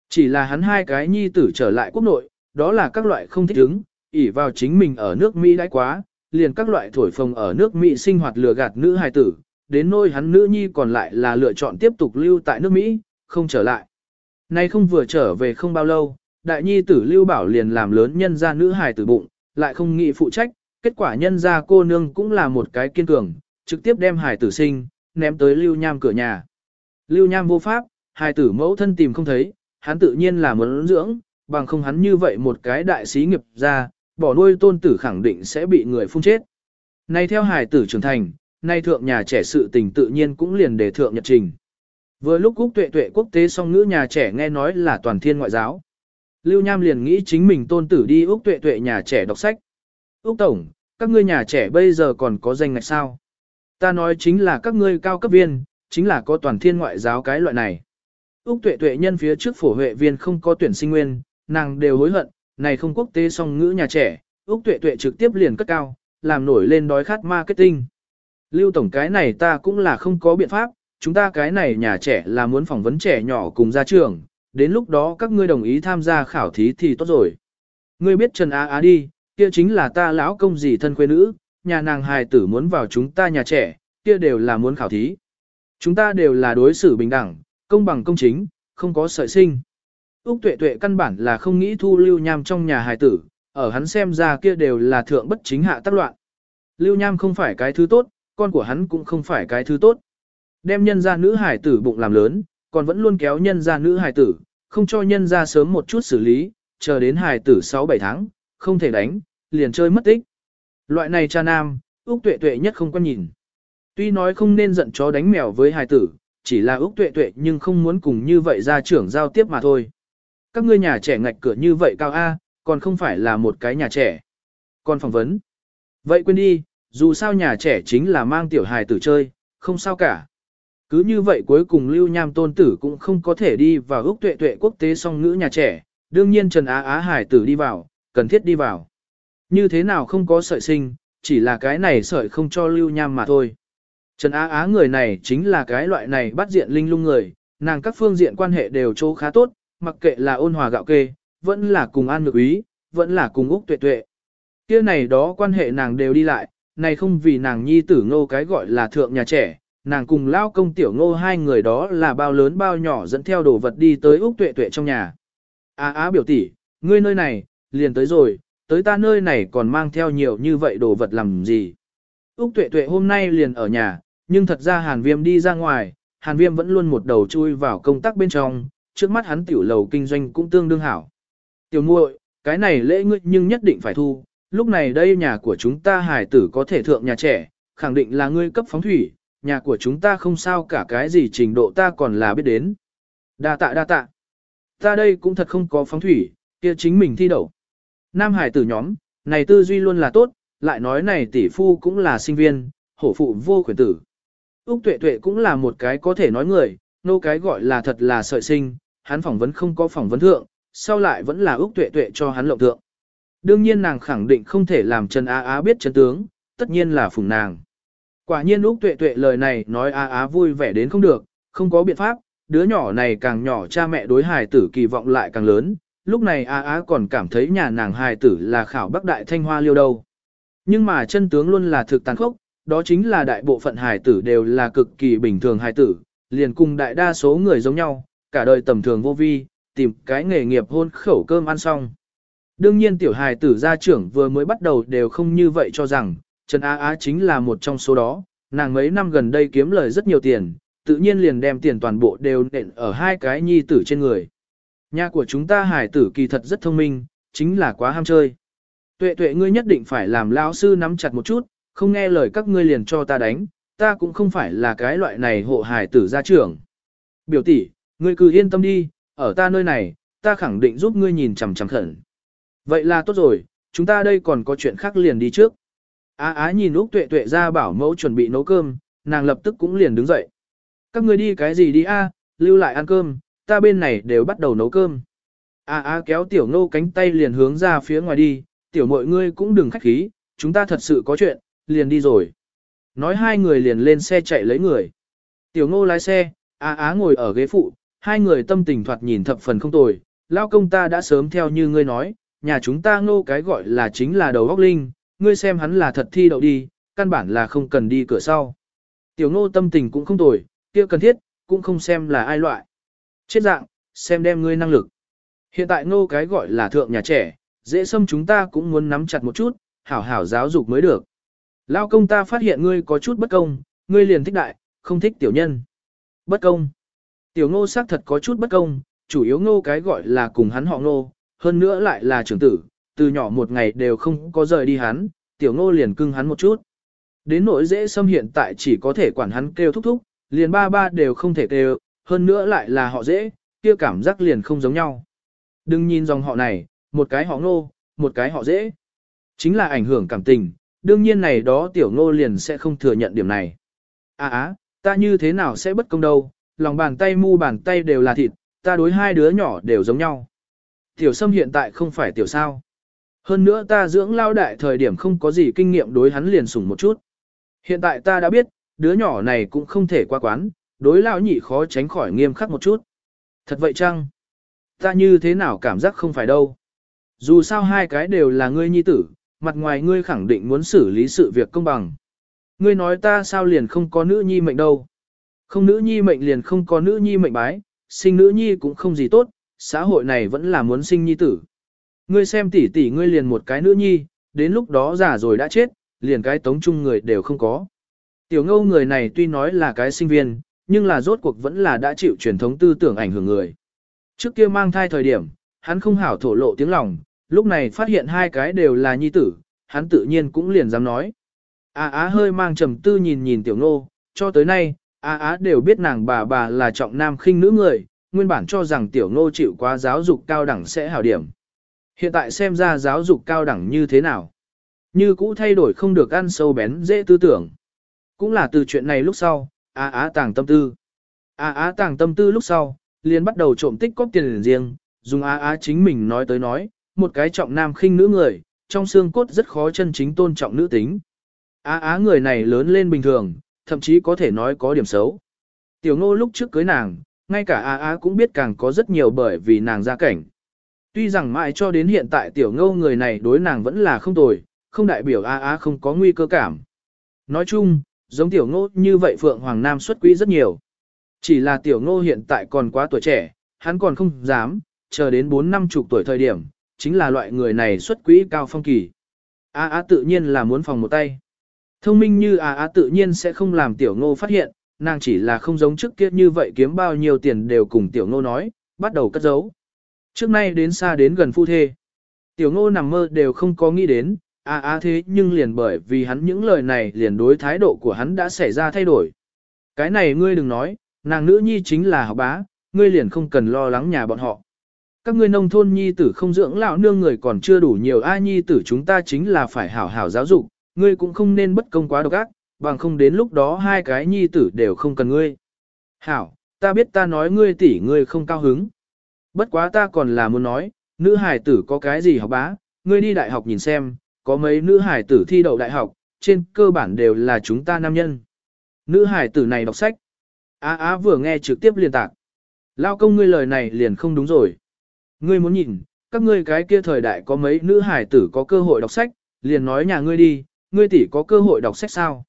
Chỉ là hắn hai cái nhi tử trở lại quốc nội, đó là các loại không thích ứng, ỉ vào chính mình ở nước Mỹ đãi quá, liền các loại thổi phồng ở nước Mỹ sinh hoạt lừa gạt nữ hài tử, đến nôi hắn nữ nhi còn lại là lựa chọn tiếp tục lưu tại nước Mỹ, không trở lại. Nay không vừa trở về không bao lâu, đại nhi tử lưu bảo liền làm lớn nhân gia nữ hài tử bụng, lại không nghĩ phụ trách, kết quả nhân gia cô nương cũng là một cái kiên cường, trực tiếp đem hài tử sinh, ném tới lưu nham cửa nhà. Lưu nham vô pháp, hài tử mẫu thân tìm không thấy, hắn tự nhiên là muốn dưỡng, bằng không hắn như vậy một cái đại sĩ nghiệp ra, bỏ nuôi tôn tử khẳng định sẽ bị người phun chết. Nay theo hài tử trưởng thành, nay thượng nhà trẻ sự tình tự nhiên cũng liền đề thượng nhật trình. Vừa lúc Úc Tuệ Tuệ quốc tế song ngữ nhà trẻ nghe nói là toàn thiên ngoại giáo. Lưu Nham liền nghĩ chính mình tôn tử đi Úc Tuệ Tuệ nhà trẻ đọc sách. Úc Tổng, các ngươi nhà trẻ bây giờ còn có danh ngạch sao? Ta nói chính là các ngươi cao cấp viên, chính là có toàn thiên ngoại giáo cái loại này. Úc Tuệ Tuệ nhân phía trước phổ huệ viên không có tuyển sinh nguyên, nàng đều hối hận, này không quốc tế song ngữ nhà trẻ, Úc Tuệ Tuệ trực tiếp liền cất cao, làm nổi lên đói khát marketing. Lưu Tổng cái này ta cũng là không có biện pháp, chúng ta cái này nhà trẻ là muốn phỏng vấn trẻ nhỏ cùng ra trường, đến lúc đó các ngươi đồng ý tham gia khảo thí thì tốt rồi. Ngươi biết Trần Á Á đi, kia chính là ta lão công gì thân quê nữ, nhà nàng hài tử muốn vào chúng ta nhà trẻ, kia đều là muốn khảo thí. Chúng ta đều là đối xử bình đẳng, công bằng công chính, không có sợi sinh. Úc tuệ tuệ căn bản là không nghĩ thu lưu nham trong nhà hài tử, ở hắn xem ra kia đều là thượng bất chính hạ tác loạn. Lưu nham không phải cái thứ tốt, con của hắn cũng không phải cái thứ tốt. Đem nhân ra nữ hài tử bụng làm lớn, còn vẫn luôn kéo nhân ra nữ hài tử, không cho nhân ra sớm một chút xử lý, chờ đến hài tử 6-7 tháng, không thể đánh, liền chơi mất tích. Loại này cha nam, Úc tuệ tuệ nhất không quan nhìn. Tuy nói không nên giận chó đánh mèo với hài tử, chỉ là Úc tuệ tuệ nhưng không muốn cùng như vậy ra trưởng giao tiếp mà thôi. Các ngươi nhà trẻ ngạch cửa như vậy cao A, còn không phải là một cái nhà trẻ. Còn phỏng vấn. Vậy quên đi, dù sao nhà trẻ chính là mang tiểu hài tử chơi, không sao cả. Cứ như vậy cuối cùng Lưu Nham tôn tử cũng không có thể đi vào Úc tuệ tuệ quốc tế song ngữ nhà trẻ, đương nhiên Trần Á Á hải tử đi vào, cần thiết đi vào. Như thế nào không có sợi sinh, chỉ là cái này sợi không cho Lưu Nham mà thôi. Trần Á Á người này chính là cái loại này bắt diện linh lung người, nàng các phương diện quan hệ đều chỗ khá tốt, mặc kệ là ôn hòa gạo kê, vẫn là cùng an ngược ý, vẫn là cùng Úc tuệ tuệ. kia này đó quan hệ nàng đều đi lại, này không vì nàng nhi tử ngô cái gọi là thượng nhà trẻ, nàng cùng lao công tiểu ngô hai người đó là bao lớn bao nhỏ dẫn theo đồ vật đi tới Úc tuệ tuệ trong nhà. Á á biểu tỷ, ngươi nơi này, liền tới rồi, tới ta nơi này còn mang theo nhiều như vậy đồ vật làm gì. Úc tuệ tuệ hôm nay liền ở nhà, nhưng thật ra hàn viêm đi ra ngoài, hàn viêm vẫn luôn một đầu chui vào công tác bên trong, trước mắt hắn tiểu lầu kinh doanh cũng tương đương hảo. Tiểu muội, cái này lễ ngươi nhưng nhất định phải thu, lúc này đây nhà của chúng ta hải tử có thể thượng nhà trẻ, khẳng định là ngươi cấp phóng thủy, nhà của chúng ta không sao cả cái gì trình độ ta còn là biết đến. Đa tạ đa tạ. Ta đây cũng thật không có phóng thủy, kia chính mình thi đậu. Nam hải tử nhóm, này tư duy luôn là tốt, lại nói này tỷ phu cũng là sinh viên, hổ phụ vô quyền tử. Úc tuệ tuệ cũng là một cái có thể nói người, nô cái gọi là thật là sợi sinh, hắn phỏng vấn không có phỏng vấn thượng, sau lại vẫn là Úc tuệ tuệ cho hắn lộng thượng. Đương nhiên nàng khẳng định không thể làm Trần Á Á biết chân tướng, tất nhiên là phùng nàng. Quả nhiên Úc tuệ tuệ lời này nói Á Á vui vẻ đến không được, không có biện pháp, đứa nhỏ này càng nhỏ cha mẹ đối hài tử kỳ vọng lại càng lớn, lúc này Á Á còn cảm thấy nhà nàng hài tử là khảo bắc đại thanh hoa liêu đâu. Nhưng mà chân tướng luôn là thực tàn khốc, đó chính là đại bộ phận hài tử đều là cực kỳ bình thường hài tử, liền cùng đại đa số người giống nhau, cả đời tầm thường vô vi, tìm cái nghề nghiệp hôn khẩu cơm ăn xong. Đương nhiên tiểu hài tử gia trưởng vừa mới bắt đầu đều không như vậy cho rằng, Trần Á Á chính là một trong số đó, nàng mấy năm gần đây kiếm lời rất nhiều tiền, tự nhiên liền đem tiền toàn bộ đều nện ở hai cái nhi tử trên người. Nhà của chúng ta Hải tử kỳ thật rất thông minh, chính là quá ham chơi. Tuệ tuệ ngươi nhất định phải làm lão sư nắm chặt một chút, không nghe lời các ngươi liền cho ta đánh, ta cũng không phải là cái loại này hộ Hải tử gia trưởng. Biểu tỷ, ngươi cứ yên tâm đi, ở ta nơi này, ta khẳng định giúp ngươi nhìn chằm chằm khẩn. Vậy là tốt rồi, chúng ta đây còn có chuyện khác liền đi trước. Á á nhìn Úc Tuệ Tuệ ra bảo mẫu chuẩn bị nấu cơm, nàng lập tức cũng liền đứng dậy. Các người đi cái gì đi a, lưu lại ăn cơm, ta bên này đều bắt đầu nấu cơm. Á á kéo tiểu nô cánh tay liền hướng ra phía ngoài đi, tiểu mọi ngươi cũng đừng khách khí, chúng ta thật sự có chuyện, liền đi rồi. Nói hai người liền lên xe chạy lấy người. Tiểu ngô lái xe, á á ngồi ở ghế phụ, hai người tâm tình thoạt nhìn thập phần không tồi. Lao công ta đã sớm theo như ngươi nói, nhà chúng ta ngô cái gọi là chính là đầu góc linh, ngươi xem hắn là thật thi đậu đi, căn bản là không cần đi cửa sau. Tiểu ngô tâm tình cũng không tồi, kia cần thiết, cũng không xem là ai loại. Chết dạng, xem đem ngươi năng lực. Hiện tại ngô cái gọi là thượng nhà trẻ, dễ xâm chúng ta cũng muốn nắm chặt một chút, hảo hảo giáo dục mới được. Lao công ta phát hiện ngươi có chút bất công, ngươi liền thích đại, không thích tiểu nhân. Bất công. Tiểu ngô xác thật có chút bất công, chủ yếu ngô cái gọi là cùng hắn họ ngô, hơn nữa lại là trưởng tử, từ nhỏ một ngày đều không có rời đi hắn, tiểu ngô liền cưng hắn một chút. Đến nỗi dễ xâm hiện tại chỉ có thể quản hắn kêu thúc thúc, liền ba ba đều không thể kêu, hơn nữa lại là họ dễ, kia cảm giác liền không giống nhau. Đừng nhìn dòng họ này, một cái họ ngô, một cái họ dễ. Chính là ảnh hưởng cảm tình, đương nhiên này đó tiểu ngô liền sẽ không thừa nhận điểm này. À á, ta như thế nào sẽ bất công đâu, lòng bàn tay mu bàn tay đều là thịt, ta đối hai đứa nhỏ đều giống nhau. Tiểu sâm hiện tại không phải tiểu sao. Hơn nữa ta dưỡng lao đại thời điểm không có gì kinh nghiệm đối hắn liền sủng một chút. Hiện tại ta đã biết, đứa nhỏ này cũng không thể qua quán, đối lao nhị khó tránh khỏi nghiêm khắc một chút. Thật vậy chăng? Ta như thế nào cảm giác không phải đâu. Dù sao hai cái đều là ngươi nhi tử, mặt ngoài ngươi khẳng định muốn xử lý sự việc công bằng. Ngươi nói ta sao liền không có nữ nhi mệnh đâu. Không nữ nhi mệnh liền không có nữ nhi mệnh bái, sinh nữ nhi cũng không gì tốt, xã hội này vẫn là muốn sinh nhi tử. Ngươi xem tỷ tỷ ngươi liền một cái nữ nhi, đến lúc đó già rồi đã chết, liền cái tống chung người đều không có. Tiểu ngâu người này tuy nói là cái sinh viên, nhưng là rốt cuộc vẫn là đã chịu truyền thống tư tưởng ảnh hưởng người. Trước kia mang thai thời điểm, hắn không hảo thổ lộ tiếng lòng, lúc này phát hiện hai cái đều là nhi tử, hắn tự nhiên cũng liền dám nói. Á á hơi mang trầm tư nhìn nhìn tiểu ngô, cho tới nay, Á á đều biết nàng bà bà là trọng nam khinh nữ người, nguyên bản cho rằng tiểu ngô chịu quá giáo dục cao đẳng sẽ hảo điểm. Hiện tại xem ra giáo dục cao đẳng như thế nào. Như cũ thay đổi không được ăn sâu bén dễ tư tưởng. Cũng là từ chuyện này lúc sau, Á á tàng tâm tư. Á á tàng tâm tư lúc sau, liền bắt đầu trộm tích cóp tiền riêng, dùng Á á chính mình nói tới nói, một cái trọng nam khinh nữ người, trong xương cốt rất khó chân chính tôn trọng nữ tính. Á á người này lớn lên bình thường, thậm chí có thể nói có điểm xấu. Tiểu ngô lúc trước cưới nàng, ngay cả Á á cũng biết càng có rất nhiều bởi vì nàng gia cảnh. Tuy rằng mãi cho đến hiện tại tiểu ngô người này đối nàng vẫn là không tồi, không đại biểu A á không có nguy cơ cảm. Nói chung, giống tiểu ngô như vậy Phượng Hoàng Nam xuất quỹ rất nhiều. Chỉ là tiểu ngô hiện tại còn quá tuổi trẻ, hắn còn không dám, chờ đến 4 năm chục tuổi thời điểm, chính là loại người này xuất quỹ cao phong kỳ. A Á tự nhiên là muốn phòng một tay. Thông minh như A Á tự nhiên sẽ không làm tiểu ngô phát hiện, nàng chỉ là không giống trước kia như vậy kiếm bao nhiêu tiền đều cùng tiểu ngô nói, bắt đầu cất giấu. Trước nay đến xa đến gần phu thê. Tiểu ngô nằm mơ đều không có nghĩ đến, A a thế nhưng liền bởi vì hắn những lời này liền đối thái độ của hắn đã xảy ra thay đổi. Cái này ngươi đừng nói, nàng nữ nhi chính là học bá, ngươi liền không cần lo lắng nhà bọn họ. Các ngươi nông thôn nhi tử không dưỡng lão nương người còn chưa đủ nhiều ai nhi tử chúng ta chính là phải hảo hảo giáo dục, ngươi cũng không nên bất công quá độc ác, bằng không đến lúc đó hai cái nhi tử đều không cần ngươi. Hảo, ta biết ta nói ngươi tỷ ngươi không cao hứng. Bất quá ta còn là muốn nói, nữ hải tử có cái gì học bá, ngươi đi đại học nhìn xem, có mấy nữ hải tử thi đậu đại học, trên cơ bản đều là chúng ta nam nhân. Nữ hải tử này đọc sách. Á á vừa nghe trực tiếp liên tạc. Lao công ngươi lời này liền không đúng rồi. Ngươi muốn nhìn, các ngươi cái kia thời đại có mấy nữ hải tử có cơ hội đọc sách, liền nói nhà ngươi đi, ngươi tỷ có cơ hội đọc sách sao?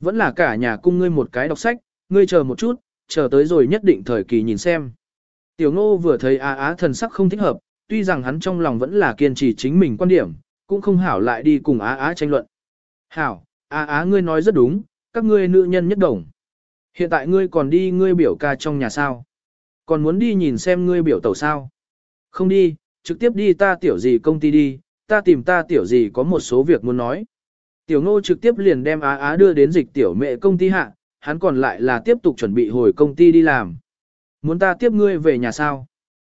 Vẫn là cả nhà cung ngươi một cái đọc sách, ngươi chờ một chút, chờ tới rồi nhất định thời kỳ nhìn xem. Tiểu ngô vừa thấy á á thần sắc không thích hợp, tuy rằng hắn trong lòng vẫn là kiên trì chính mình quan điểm, cũng không hảo lại đi cùng á á tranh luận. Hảo, á á ngươi nói rất đúng, các ngươi nữ nhân nhất đồng. Hiện tại ngươi còn đi ngươi biểu ca trong nhà sao? Còn muốn đi nhìn xem ngươi biểu tẩu sao? Không đi, trực tiếp đi ta tiểu gì công ty đi, ta tìm ta tiểu gì có một số việc muốn nói. Tiểu ngô trực tiếp liền đem Á Á đưa đến dịch tiểu mẹ công ty hạ, hắn còn lại là tiếp tục chuẩn bị hồi công ty đi làm. Muốn ta tiếp ngươi về nhà sao?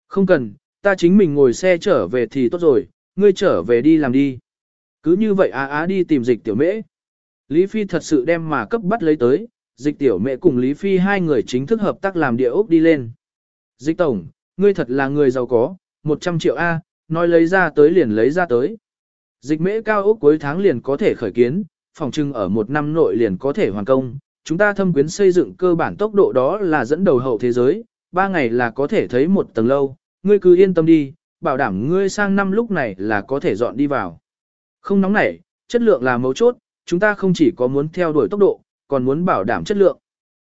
Không cần, ta chính mình ngồi xe trở về thì tốt rồi, ngươi trở về đi làm đi. Cứ như vậy Á Á đi tìm dịch tiểu mễ. Lý Phi thật sự đem mà cấp bắt lấy tới, dịch tiểu mẹ cùng Lý Phi hai người chính thức hợp tác làm địa ốc đi lên. Dịch tổng, ngươi thật là người giàu có, 100 triệu A, nói lấy ra tới liền lấy ra tới. Dịch mễ cao ốc cuối tháng liền có thể khởi kiến, phòng trưng ở một năm nội liền có thể hoàn công. Chúng ta thâm quyến xây dựng cơ bản tốc độ đó là dẫn đầu hậu thế giới, ba ngày là có thể thấy một tầng lâu, ngươi cứ yên tâm đi, bảo đảm ngươi sang năm lúc này là có thể dọn đi vào. Không nóng nảy, chất lượng là mấu chốt, chúng ta không chỉ có muốn theo đuổi tốc độ, còn muốn bảo đảm chất lượng.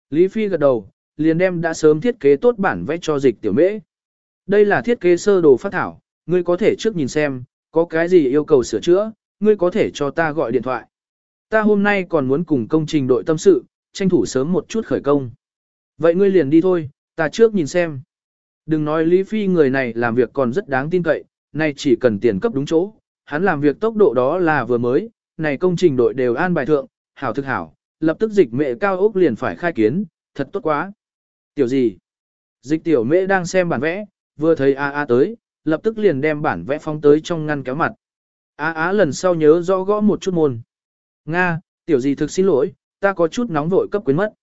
Lý Phi gật đầu, liền đem đã sớm thiết kế tốt bản vẽ cho dịch tiểu mễ. Đây là thiết kế sơ đồ phát thảo, ngươi có thể trước nhìn xem, có cái gì yêu cầu sửa chữa, ngươi có thể cho ta gọi điện thoại. Ta hôm nay còn muốn cùng công trình đội tâm sự, tranh thủ sớm một chút khởi công. Vậy ngươi liền đi thôi, ta trước nhìn xem. Đừng nói Lý Phi người này làm việc còn rất đáng tin cậy, nay chỉ cần tiền cấp đúng chỗ, hắn làm việc tốc độ đó là vừa mới, này công trình đội đều an bài thượng, hảo thực hảo, lập tức dịch mẹ cao ốc liền phải khai kiến, thật tốt quá. Tiểu gì? Dịch tiểu mẹ đang xem bản vẽ, vừa thấy A A tới, lập tức liền đem bản vẽ phóng tới trong ngăn kéo mặt. A Á lần sau nhớ rõ gõ một chút môn. Nga, tiểu gì thực xin lỗi, ta có chút nóng vội cấp quyến mất.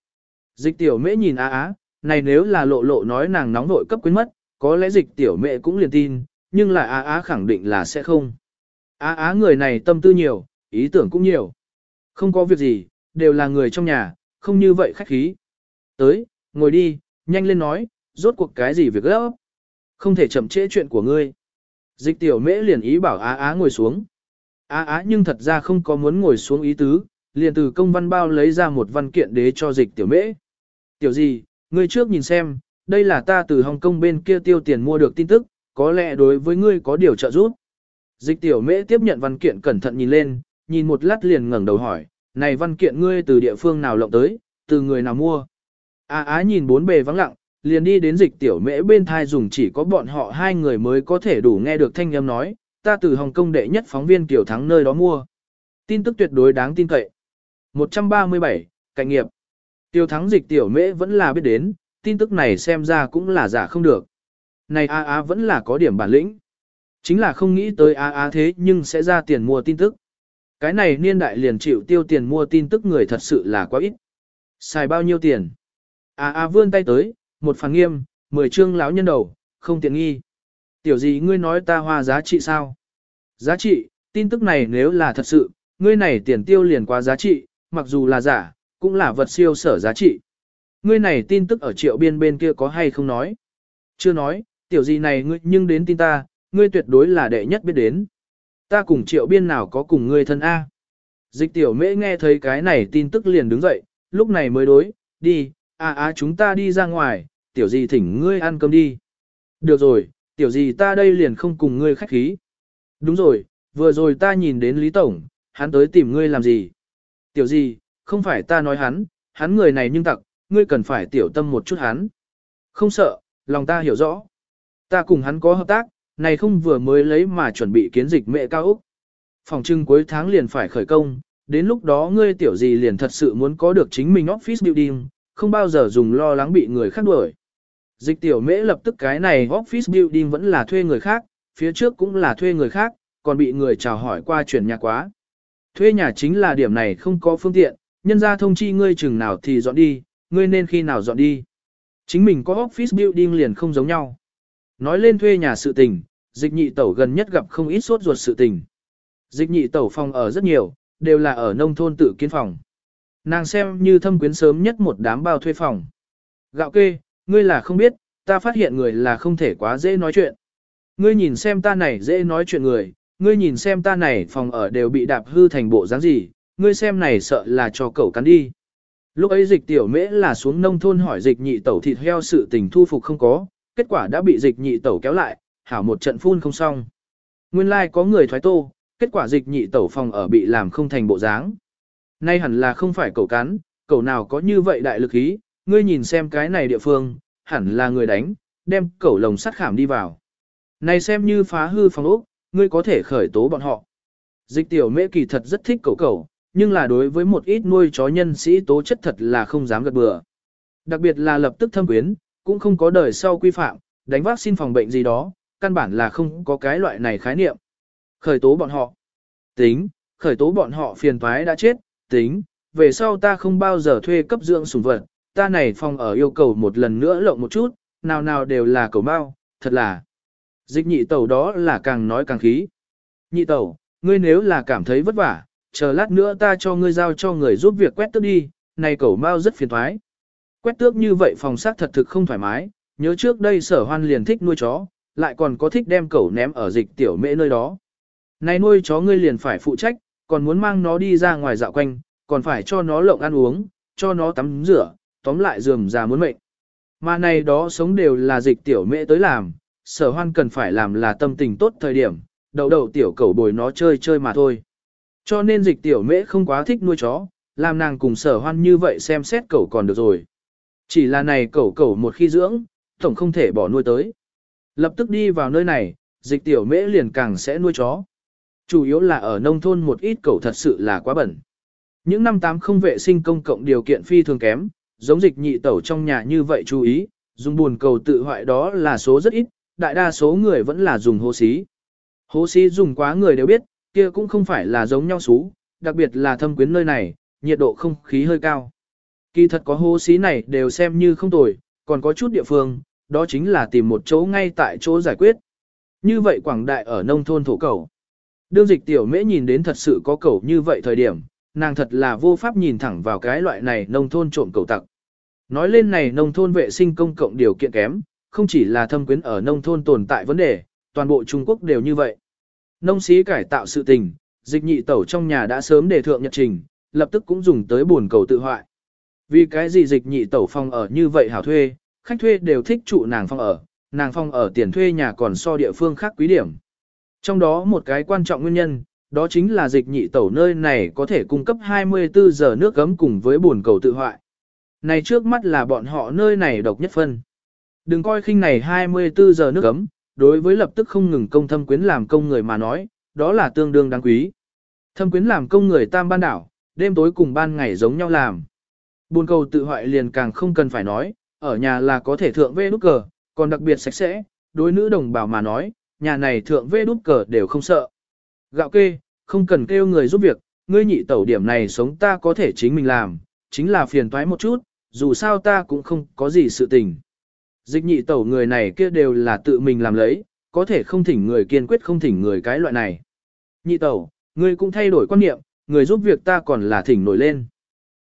Dịch tiểu mễ nhìn A Á, này nếu là lộ lộ nói nàng nóng vội cấp quyến mất, có lẽ dịch tiểu mẹ cũng liền tin, nhưng là Á Á khẳng định là sẽ không. Á Á người này tâm tư nhiều, ý tưởng cũng nhiều. Không có việc gì, đều là người trong nhà, không như vậy khách khí. Tới, ngồi đi, nhanh lên nói, rốt cuộc cái gì việc gấp. Không thể chậm trễ chuyện của ngươi. Dịch tiểu mễ liền ý bảo Á Á ngồi xuống. Á Á nhưng thật ra không có muốn ngồi xuống ý tứ, liền từ công văn bao lấy ra một văn kiện đế cho dịch tiểu mễ. Tiểu gì, ngươi trước nhìn xem, đây là ta từ Hồng Kông bên kia tiêu tiền mua được tin tức, có lẽ đối với ngươi có điều trợ giúp. Dịch tiểu mễ tiếp nhận văn kiện cẩn thận nhìn lên, nhìn một lát liền ngẩng đầu hỏi, này văn kiện ngươi từ địa phương nào lộng tới, từ người nào mua. Á Á nhìn bốn bề vắng lặng, liền đi đến dịch tiểu mễ bên thai dùng chỉ có bọn họ hai người mới có thể đủ nghe được thanh âm nói, ta từ Hồng Kông đệ nhất phóng viên Kiều Thắng nơi đó mua. Tin tức tuyệt đối đáng tin cậy. 137, Cạnh nghiệp. Tiêu Thắng dịch tiểu mễ vẫn là biết đến, tin tức này xem ra cũng là giả không được. Này A A vẫn là có điểm bản lĩnh. Chính là không nghĩ tới A A thế nhưng sẽ ra tiền mua tin tức. Cái này niên đại liền chịu tiêu tiền mua tin tức người thật sự là quá ít. Xài bao nhiêu tiền? A A vươn tay tới, một phần nghiêm, mười chương lão nhân đầu, không tiện nghi. Tiểu gì ngươi nói ta hoa giá trị sao? Giá trị, tin tức này nếu là thật sự, ngươi này tiền tiêu liền quá giá trị, mặc dù là giả, cũng là vật siêu sở giá trị. Ngươi này tin tức ở triệu biên bên kia có hay không nói? Chưa nói, tiểu gì này ngươi nhưng đến tin ta, ngươi tuyệt đối là đệ nhất biết đến. Ta cùng triệu biên nào có cùng ngươi thân A. Dịch tiểu mễ nghe thấy cái này tin tức liền đứng dậy, lúc này mới đối, đi, à à chúng ta đi ra ngoài, tiểu gì thỉnh ngươi ăn cơm đi. Được rồi, tiểu gì ta đây liền không cùng ngươi khách khí. Đúng rồi, vừa rồi ta nhìn đến Lý Tổng, hắn tới tìm ngươi làm gì. Tiểu gì, không phải ta nói hắn, hắn người này nhưng tặc, ngươi cần phải tiểu tâm một chút hắn. Không sợ, lòng ta hiểu rõ. Ta cùng hắn có hợp tác, này không vừa mới lấy mà chuẩn bị kiến dịch mẹ cao Úc. Phòng trưng cuối tháng liền phải khởi công, đến lúc đó ngươi tiểu gì liền thật sự muốn có được chính mình office building, không bao giờ dùng lo lắng bị người khác đuổi. Dịch tiểu mễ lập tức cái này office building vẫn là thuê người khác, phía trước cũng là thuê người khác, còn bị người chào hỏi qua chuyển nhà quá. Thuê nhà chính là điểm này không có phương tiện, nhân ra thông chi ngươi chừng nào thì dọn đi, ngươi nên khi nào dọn đi. Chính mình có office building liền không giống nhau. Nói lên thuê nhà sự tình, dịch nhị tẩu gần nhất gặp không ít sốt ruột sự tình. Dịch nhị tẩu phòng ở rất nhiều, đều là ở nông thôn tự kiến phòng. Nàng xem như thâm quyến sớm nhất một đám bao thuê phòng. Gạo kê, ngươi là không biết, ta phát hiện người là không thể quá dễ nói chuyện. Ngươi nhìn xem ta này dễ nói chuyện người, ngươi nhìn xem ta này phòng ở đều bị đạp hư thành bộ dáng gì, ngươi xem này sợ là cho cậu cắn đi. Lúc ấy dịch tiểu mễ là xuống nông thôn hỏi dịch nhị tẩu thịt heo sự tình thu phục không có, kết quả đã bị dịch nhị tẩu kéo lại, hảo một trận phun không xong. Nguyên lai like có người thoái tô, kết quả dịch nhị tẩu phòng ở bị làm không thành bộ dáng. Nay hẳn là không phải cậu cắn, cậu nào có như vậy đại lực ý, ngươi nhìn xem cái này địa phương, hẳn là người đánh, đem cậu lồng sắt khảm đi vào. Này xem như phá hư phòng ốc, ngươi có thể khởi tố bọn họ. Dịch tiểu mễ kỳ thật rất thích cậu cậu, nhưng là đối với một ít nuôi chó nhân sĩ tố chất thật là không dám gật bừa. Đặc biệt là lập tức thâm quyến, cũng không có đời sau quy phạm, đánh vác xin phòng bệnh gì đó, căn bản là không có cái loại này khái niệm. Khởi tố bọn họ. Tính, khởi tố bọn họ phiền toái đã chết, tính, về sau ta không bao giờ thuê cấp dưỡng sủng vật, ta này phòng ở yêu cầu một lần nữa lộng một chút, nào nào đều là cầu bao, thật là. Dịch nhị tẩu đó là càng nói càng khí. Nhị tẩu, ngươi nếu là cảm thấy vất vả, chờ lát nữa ta cho ngươi giao cho người giúp việc quét tước đi, này cẩu mau rất phiền thoái. Quét tước như vậy phòng xác thật thực không thoải mái, nhớ trước đây sở hoan liền thích nuôi chó, lại còn có thích đem cẩu ném ở dịch tiểu mễ nơi đó. Này nuôi chó ngươi liền phải phụ trách, còn muốn mang nó đi ra ngoài dạo quanh, còn phải cho nó lộng ăn uống, cho nó tắm rửa, tóm lại dườm già muốn mệnh. Mà này đó sống đều là dịch tiểu mễ tới làm, sở hoan cần phải làm là tâm tình tốt thời điểm, đầu đầu tiểu cẩu bồi nó chơi chơi mà thôi. Cho nên dịch tiểu mễ không quá thích nuôi chó, làm nàng cùng sở hoan như vậy xem xét cẩu còn được rồi. Chỉ là này cẩu cẩu một khi dưỡng, tổng không thể bỏ nuôi tới. Lập tức đi vào nơi này, dịch tiểu mễ liền càng sẽ nuôi chó. Chủ yếu là ở nông thôn một ít cẩu thật sự là quá bẩn. Những năm tám không vệ sinh công cộng điều kiện phi thường kém, giống dịch nhị tẩu trong nhà như vậy chú ý, dùng buồn cầu tự hoại đó là số rất ít, đại đa số người vẫn là dùng hố xí. Hố xí dùng quá người đều biết, kia cũng không phải là giống nhau xú, đặc biệt là thâm quyến nơi này, nhiệt độ không khí hơi cao. Kỳ thật có hố xí này đều xem như không tồi, còn có chút địa phương, đó chính là tìm một chỗ ngay tại chỗ giải quyết. Như vậy quảng đại ở nông thôn thổ cầu. Đương dịch tiểu mễ nhìn đến thật sự có cầu như vậy thời điểm, nàng thật là vô pháp nhìn thẳng vào cái loại này nông thôn trộm cầu tặc. Nói lên này nông thôn vệ sinh công cộng điều kiện kém, không chỉ là thâm quyến ở nông thôn tồn tại vấn đề, toàn bộ Trung Quốc đều như vậy. Nông sĩ cải tạo sự tình, dịch nhị tẩu trong nhà đã sớm đề thượng nhật trình, lập tức cũng dùng tới buồn cầu tự hoại. Vì cái gì dịch nhị tẩu phòng ở như vậy hảo thuê, khách thuê đều thích trụ nàng phòng ở, nàng phòng ở tiền thuê nhà còn so địa phương khác quý điểm. Trong đó một cái quan trọng nguyên nhân, đó chính là dịch nhị tẩu nơi này có thể cung cấp 24 giờ nước gấm cùng với buồn cầu tự hoại. Này trước mắt là bọn họ nơi này độc nhất phân. Đừng coi khinh này 24 giờ nước gấm, đối với lập tức không ngừng công thâm quyến làm công người mà nói, đó là tương đương đáng quý. Thâm quyến làm công người tam ban đảo, đêm tối cùng ban ngày giống nhau làm. Buồn cầu tự hoại liền càng không cần phải nói, ở nhà là có thể thượng vê nút cờ, còn đặc biệt sạch sẽ, đối nữ đồng bào mà nói, nhà này thượng vê nút cờ đều không sợ. Gạo kê, không cần kêu người giúp việc, ngươi nhị tẩu điểm này sống ta có thể chính mình làm, chính là phiền toái một chút, dù sao ta cũng không có gì sự tình. Dịch nhị tẩu người này kia đều là tự mình làm lấy, có thể không thỉnh người kiên quyết không thỉnh người cái loại này. Nhị tẩu, ngươi cũng thay đổi quan niệm, người giúp việc ta còn là thỉnh nổi lên.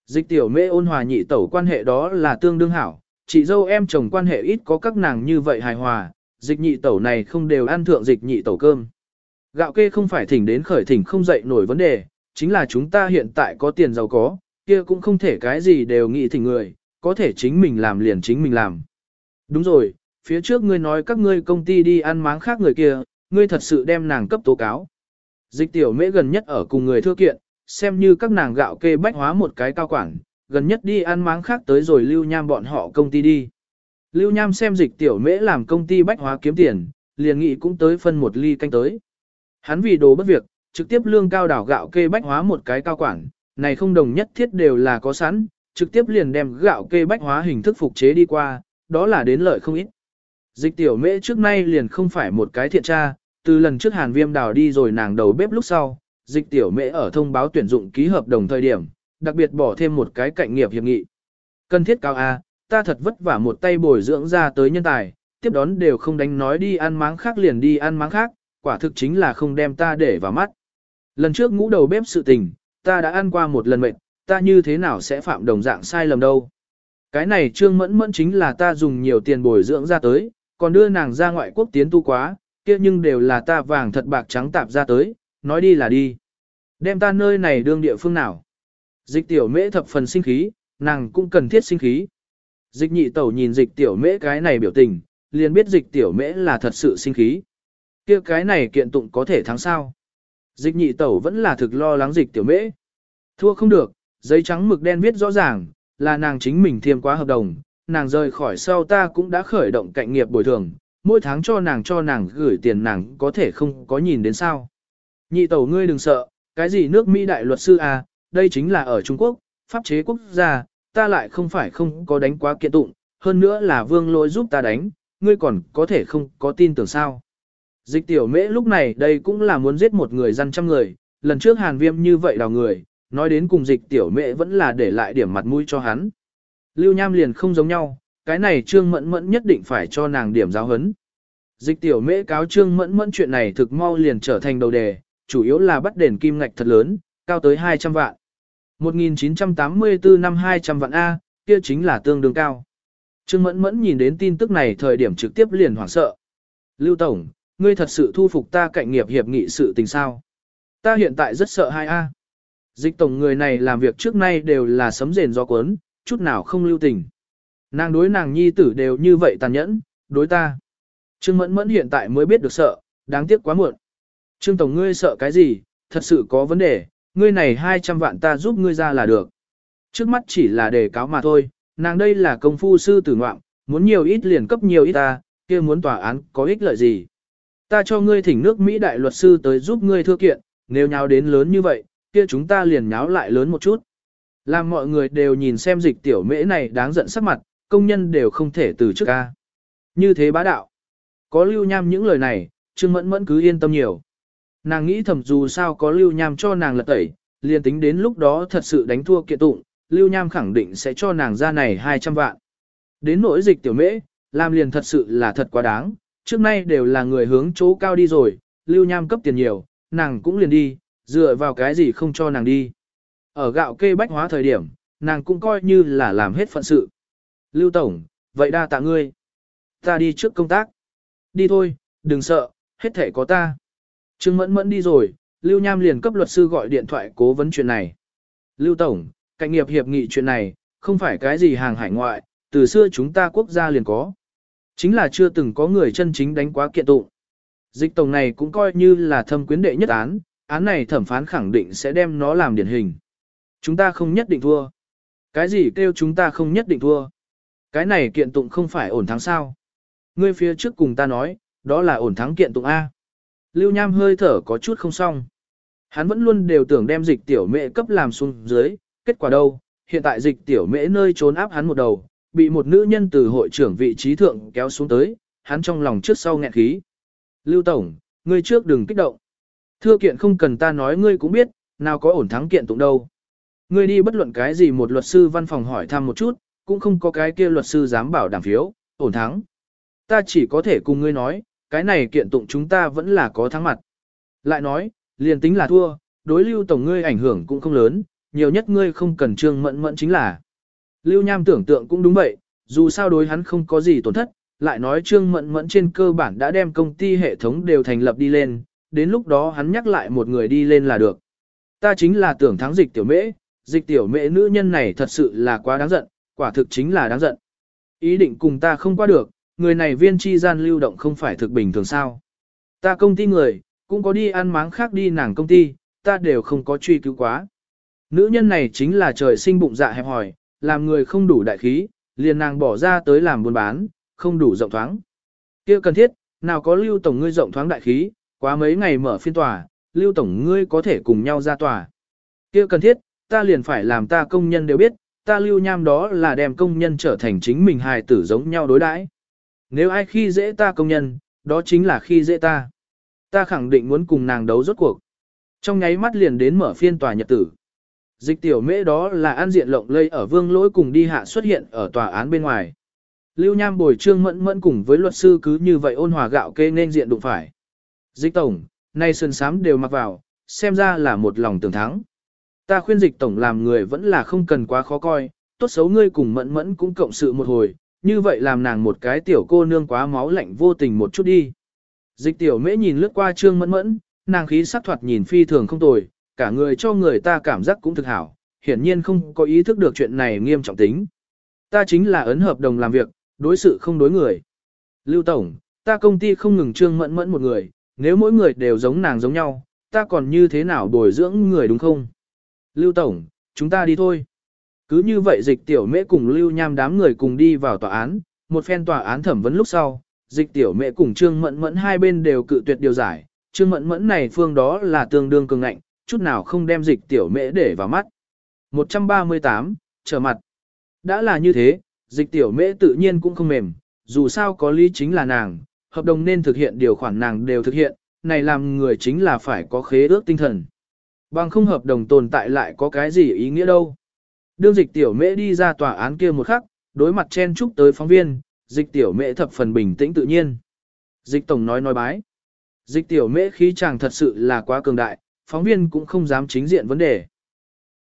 Dịch tiểu mê ôn hòa nhị tẩu quan hệ đó là tương đương hảo, chị dâu em chồng quan hệ ít có các nàng như vậy hài hòa, dịch nhị tẩu này không đều ăn thượng dịch nhị tẩu cơm. Gạo kê không phải thỉnh đến khởi thỉnh không dậy nổi vấn đề, chính là chúng ta hiện tại có tiền giàu có, kia cũng không thể cái gì đều nghĩ thỉnh người, có thể chính mình làm liền chính mình làm. Đúng rồi, phía trước ngươi nói các ngươi công ty đi ăn máng khác người kia, ngươi thật sự đem nàng cấp tố cáo. Dịch tiểu mễ gần nhất ở cùng người thưa kiện, xem như các nàng gạo kê bách hóa một cái cao quản, gần nhất đi ăn máng khác tới rồi lưu nham bọn họ công ty đi. Lưu nham xem dịch tiểu mễ làm công ty bách hóa kiếm tiền, liền nghị cũng tới phân một ly canh tới. Hắn vì đồ bất việc, trực tiếp lương cao đảo gạo kê bách hóa một cái cao quản, này không đồng nhất thiết đều là có sẵn, trực tiếp liền đem gạo kê bách hóa hình thức phục chế đi qua, đó là đến lợi không ít. Dịch tiểu mễ trước nay liền không phải một cái thiện tra, từ lần trước hàn viêm đào đi rồi nàng đầu bếp lúc sau, dịch tiểu mễ ở thông báo tuyển dụng ký hợp đồng thời điểm, đặc biệt bỏ thêm một cái cạnh nghiệp hiệp nghị. Cần thiết cao A, ta thật vất vả một tay bồi dưỡng ra tới nhân tài, tiếp đón đều không đánh nói đi ăn máng khác liền đi ăn máng khác, quả thực chính là không đem ta để vào mắt. Lần trước ngũ đầu bếp sự tình, ta đã ăn qua một lần mệt, ta như thế nào sẽ phạm đồng dạng sai lầm đâu. Cái này trương mẫn mẫn chính là ta dùng nhiều tiền bồi dưỡng ra tới, còn đưa nàng ra ngoại quốc tiến tu quá, kia nhưng đều là ta vàng thật bạc trắng tạp ra tới, nói đi là đi. Đem ta nơi này đương địa phương nào. Dịch tiểu mễ thập phần sinh khí, nàng cũng cần thiết sinh khí. Dịch nhị tẩu nhìn dịch tiểu mễ cái này biểu tình, liền biết dịch tiểu mễ là thật sự sinh khí. kia cái này kiện tụng có thể thắng sao. Dịch nhị tẩu vẫn là thực lo lắng dịch tiểu mễ. Thua không được, giấy trắng mực đen viết rõ ràng, là nàng chính mình thiêm quá hợp đồng, nàng rời khỏi sau ta cũng đã khởi động cạnh nghiệp bồi thường, mỗi tháng cho nàng cho nàng gửi tiền nàng có thể không có nhìn đến sao. Nhị tẩu ngươi đừng sợ, cái gì nước Mỹ đại luật sư à, đây chính là ở Trung Quốc, pháp chế quốc gia, ta lại không phải không có đánh quá kiện tụng, hơn nữa là vương lôi giúp ta đánh, ngươi còn có thể không có tin tưởng sao. Dịch tiểu mễ lúc này đây cũng là muốn giết một người dân trăm người, lần trước hàn viêm như vậy đào người, nói đến cùng dịch tiểu mẹ vẫn là để lại điểm mặt mũi cho hắn. Lưu Nham liền không giống nhau, cái này trương mẫn mẫn nhất định phải cho nàng điểm giáo hấn. Dịch tiểu mễ cáo trương mẫn mẫn chuyện này thực mau liền trở thành đầu đề, chủ yếu là bắt đền kim ngạch thật lớn, cao tới 200 vạn. 1984 năm 200 vạn A, kia chính là tương đương cao. Trương Mẫn Mẫn nhìn đến tin tức này thời điểm trực tiếp liền hoảng sợ. Lưu Tổng, ngươi thật sự thu phục ta cạnh nghiệp hiệp nghị sự tình sao? Ta hiện tại rất sợ hai A. Dịch tổng người này làm việc trước nay đều là sấm rền do cuốn, chút nào không lưu tình. Nàng đối nàng nhi tử đều như vậy tàn nhẫn, đối ta. Trương Mẫn Mẫn hiện tại mới biết được sợ, đáng tiếc quá muộn. Trương Tổng ngươi sợ cái gì, thật sự có vấn đề, ngươi này 200 vạn ta giúp ngươi ra là được. Trước mắt chỉ là đề cáo mà thôi, nàng đây là công phu sư tử ngoạm, muốn nhiều ít liền cấp nhiều ít ta, kia muốn tòa án có ích lợi gì. Ta cho ngươi thỉnh nước Mỹ đại luật sư tới giúp ngươi thưa kiện, nếu nháo đến lớn như vậy, kia chúng ta liền nháo lại lớn một chút. Làm mọi người đều nhìn xem dịch tiểu mễ này đáng giận sắc mặt, công nhân đều không thể từ trước ca. Như thế bá đạo. Có lưu nham những lời này, Trương Mẫn Mẫn cứ yên tâm nhiều. Nàng nghĩ thầm dù sao có lưu nham cho nàng lật tẩy, liền tính đến lúc đó thật sự đánh thua kiện tụng, lưu nham khẳng định sẽ cho nàng ra này 200 vạn. Đến nỗi dịch tiểu mễ, làm liền thật sự là thật quá đáng, trước nay đều là người hướng chỗ cao đi rồi, lưu nham cấp tiền nhiều, nàng cũng liền đi, dựa vào cái gì không cho nàng đi. Ở gạo kê bách hóa thời điểm, nàng cũng coi như là làm hết phận sự. Lưu Tổng, vậy đa tạ ngươi. Ta đi trước công tác. Đi thôi, đừng sợ, hết thể có ta. Trương Mẫn Mẫn đi rồi, Lưu Nham liền cấp luật sư gọi điện thoại cố vấn chuyện này. Lưu Tổng, cạnh nghiệp hiệp nghị chuyện này, không phải cái gì hàng hải ngoại, từ xưa chúng ta quốc gia liền có. Chính là chưa từng có người chân chính đánh quá kiện tụng. Dịch tổng này cũng coi như là thâm quyến đệ nhất án, án này thẩm phán khẳng định sẽ đem nó làm điển hình. Chúng ta không nhất định thua. Cái gì kêu chúng ta không nhất định thua? Cái này kiện tụng không phải ổn thắng sao? Ngươi phía trước cùng ta nói, đó là ổn thắng kiện tụng A. Lưu Nham hơi thở có chút không xong. Hắn vẫn luôn đều tưởng đem dịch tiểu mẹ cấp làm xuống dưới, kết quả đâu, hiện tại dịch tiểu mễ nơi trốn áp hắn một đầu, bị một nữ nhân từ hội trưởng vị trí thượng kéo xuống tới, hắn trong lòng trước sau nghẹn khí. Lưu Tổng, ngươi trước đừng kích động. Thưa kiện không cần ta nói ngươi cũng biết, nào có ổn thắng kiện tụng đâu. Ngươi đi bất luận cái gì một luật sư văn phòng hỏi thăm một chút, cũng không có cái kia luật sư dám bảo đảm phiếu, ổn thắng. Ta chỉ có thể cùng ngươi nói, cái này kiện tụng chúng ta vẫn là có thắng mặt. Lại nói, liền tính là thua, đối lưu tổng ngươi ảnh hưởng cũng không lớn, nhiều nhất ngươi không cần trương mẫn mẫn chính là. Lưu Nham tưởng tượng cũng đúng vậy, dù sao đối hắn không có gì tổn thất, lại nói trương mẫn mẫn trên cơ bản đã đem công ty hệ thống đều thành lập đi lên, đến lúc đó hắn nhắc lại một người đi lên là được. Ta chính là tưởng thắng dịch tiểu mễ, dịch tiểu mễ nữ nhân này thật sự là quá đáng giận, quả thực chính là đáng giận. Ý định cùng ta không qua được, người này viên chi gian lưu động không phải thực bình thường sao. Ta công ty người, cũng có đi ăn máng khác đi nàng công ty, ta đều không có truy cứu quá. Nữ nhân này chính là trời sinh bụng dạ hẹp hòi, làm người không đủ đại khí, liền nàng bỏ ra tới làm buôn bán, không đủ rộng thoáng. kia cần thiết, nào có lưu tổng ngươi rộng thoáng đại khí, quá mấy ngày mở phiên tòa, lưu tổng ngươi có thể cùng nhau ra tòa. kia cần thiết, ta liền phải làm ta công nhân đều biết, ta lưu nham đó là đem công nhân trở thành chính mình hài tử giống nhau đối đãi. Nếu ai khi dễ ta công nhân, đó chính là khi dễ ta. Ta khẳng định muốn cùng nàng đấu rốt cuộc. Trong nháy mắt liền đến mở phiên tòa nhật tử. Dịch tiểu mễ đó là an diện lộng lây ở vương lỗi cùng đi hạ xuất hiện ở tòa án bên ngoài. Lưu Nham bồi trương mẫn mẫn cùng với luật sư cứ như vậy ôn hòa gạo kê nên diện đụng phải. Dịch tổng, nay sơn sám đều mặc vào, xem ra là một lòng tưởng thắng. Ta khuyên dịch tổng làm người vẫn là không cần quá khó coi, tốt xấu ngươi cùng mẫn mẫn cũng cộng sự một hồi, như vậy làm nàng một cái tiểu cô nương quá máu lạnh vô tình một chút đi. Dịch tiểu mễ nhìn lướt qua trương mẫn mẫn, nàng khí sắc thoạt nhìn phi thường không tồi, cả người cho người ta cảm giác cũng thực hảo, hiển nhiên không có ý thức được chuyện này nghiêm trọng tính. Ta chính là ấn hợp đồng làm việc, đối sự không đối người. Lưu Tổng, ta công ty không ngừng trương mẫn mẫn một người, nếu mỗi người đều giống nàng giống nhau, ta còn như thế nào bồi dưỡng người đúng không? Lưu Tổng, chúng ta đi thôi. Cứ như vậy dịch tiểu mễ cùng Lưu Nham đám người cùng đi vào tòa án, một phen tòa án thẩm vấn lúc sau, dịch tiểu mễ cùng Trương Mẫn Mẫn hai bên đều cự tuyệt điều giải, Trương Mẫn Mẫn này phương đó là tương đương cường ngạnh, chút nào không đem dịch tiểu mễ để vào mắt. 138, trở mặt. Đã là như thế, dịch tiểu mễ tự nhiên cũng không mềm, dù sao có lý chính là nàng, hợp đồng nên thực hiện điều khoản nàng đều thực hiện, này làm người chính là phải có khế ước tinh thần. Bằng không hợp đồng tồn tại lại có cái gì ý nghĩa đâu. Đương dịch tiểu mễ đi ra tòa án kia một khắc, đối mặt chen chúc tới phóng viên, dịch tiểu mễ thập phần bình tĩnh tự nhiên. Dịch tổng nói nói bái. Dịch tiểu mễ khí chàng thật sự là quá cường đại, phóng viên cũng không dám chính diện vấn đề.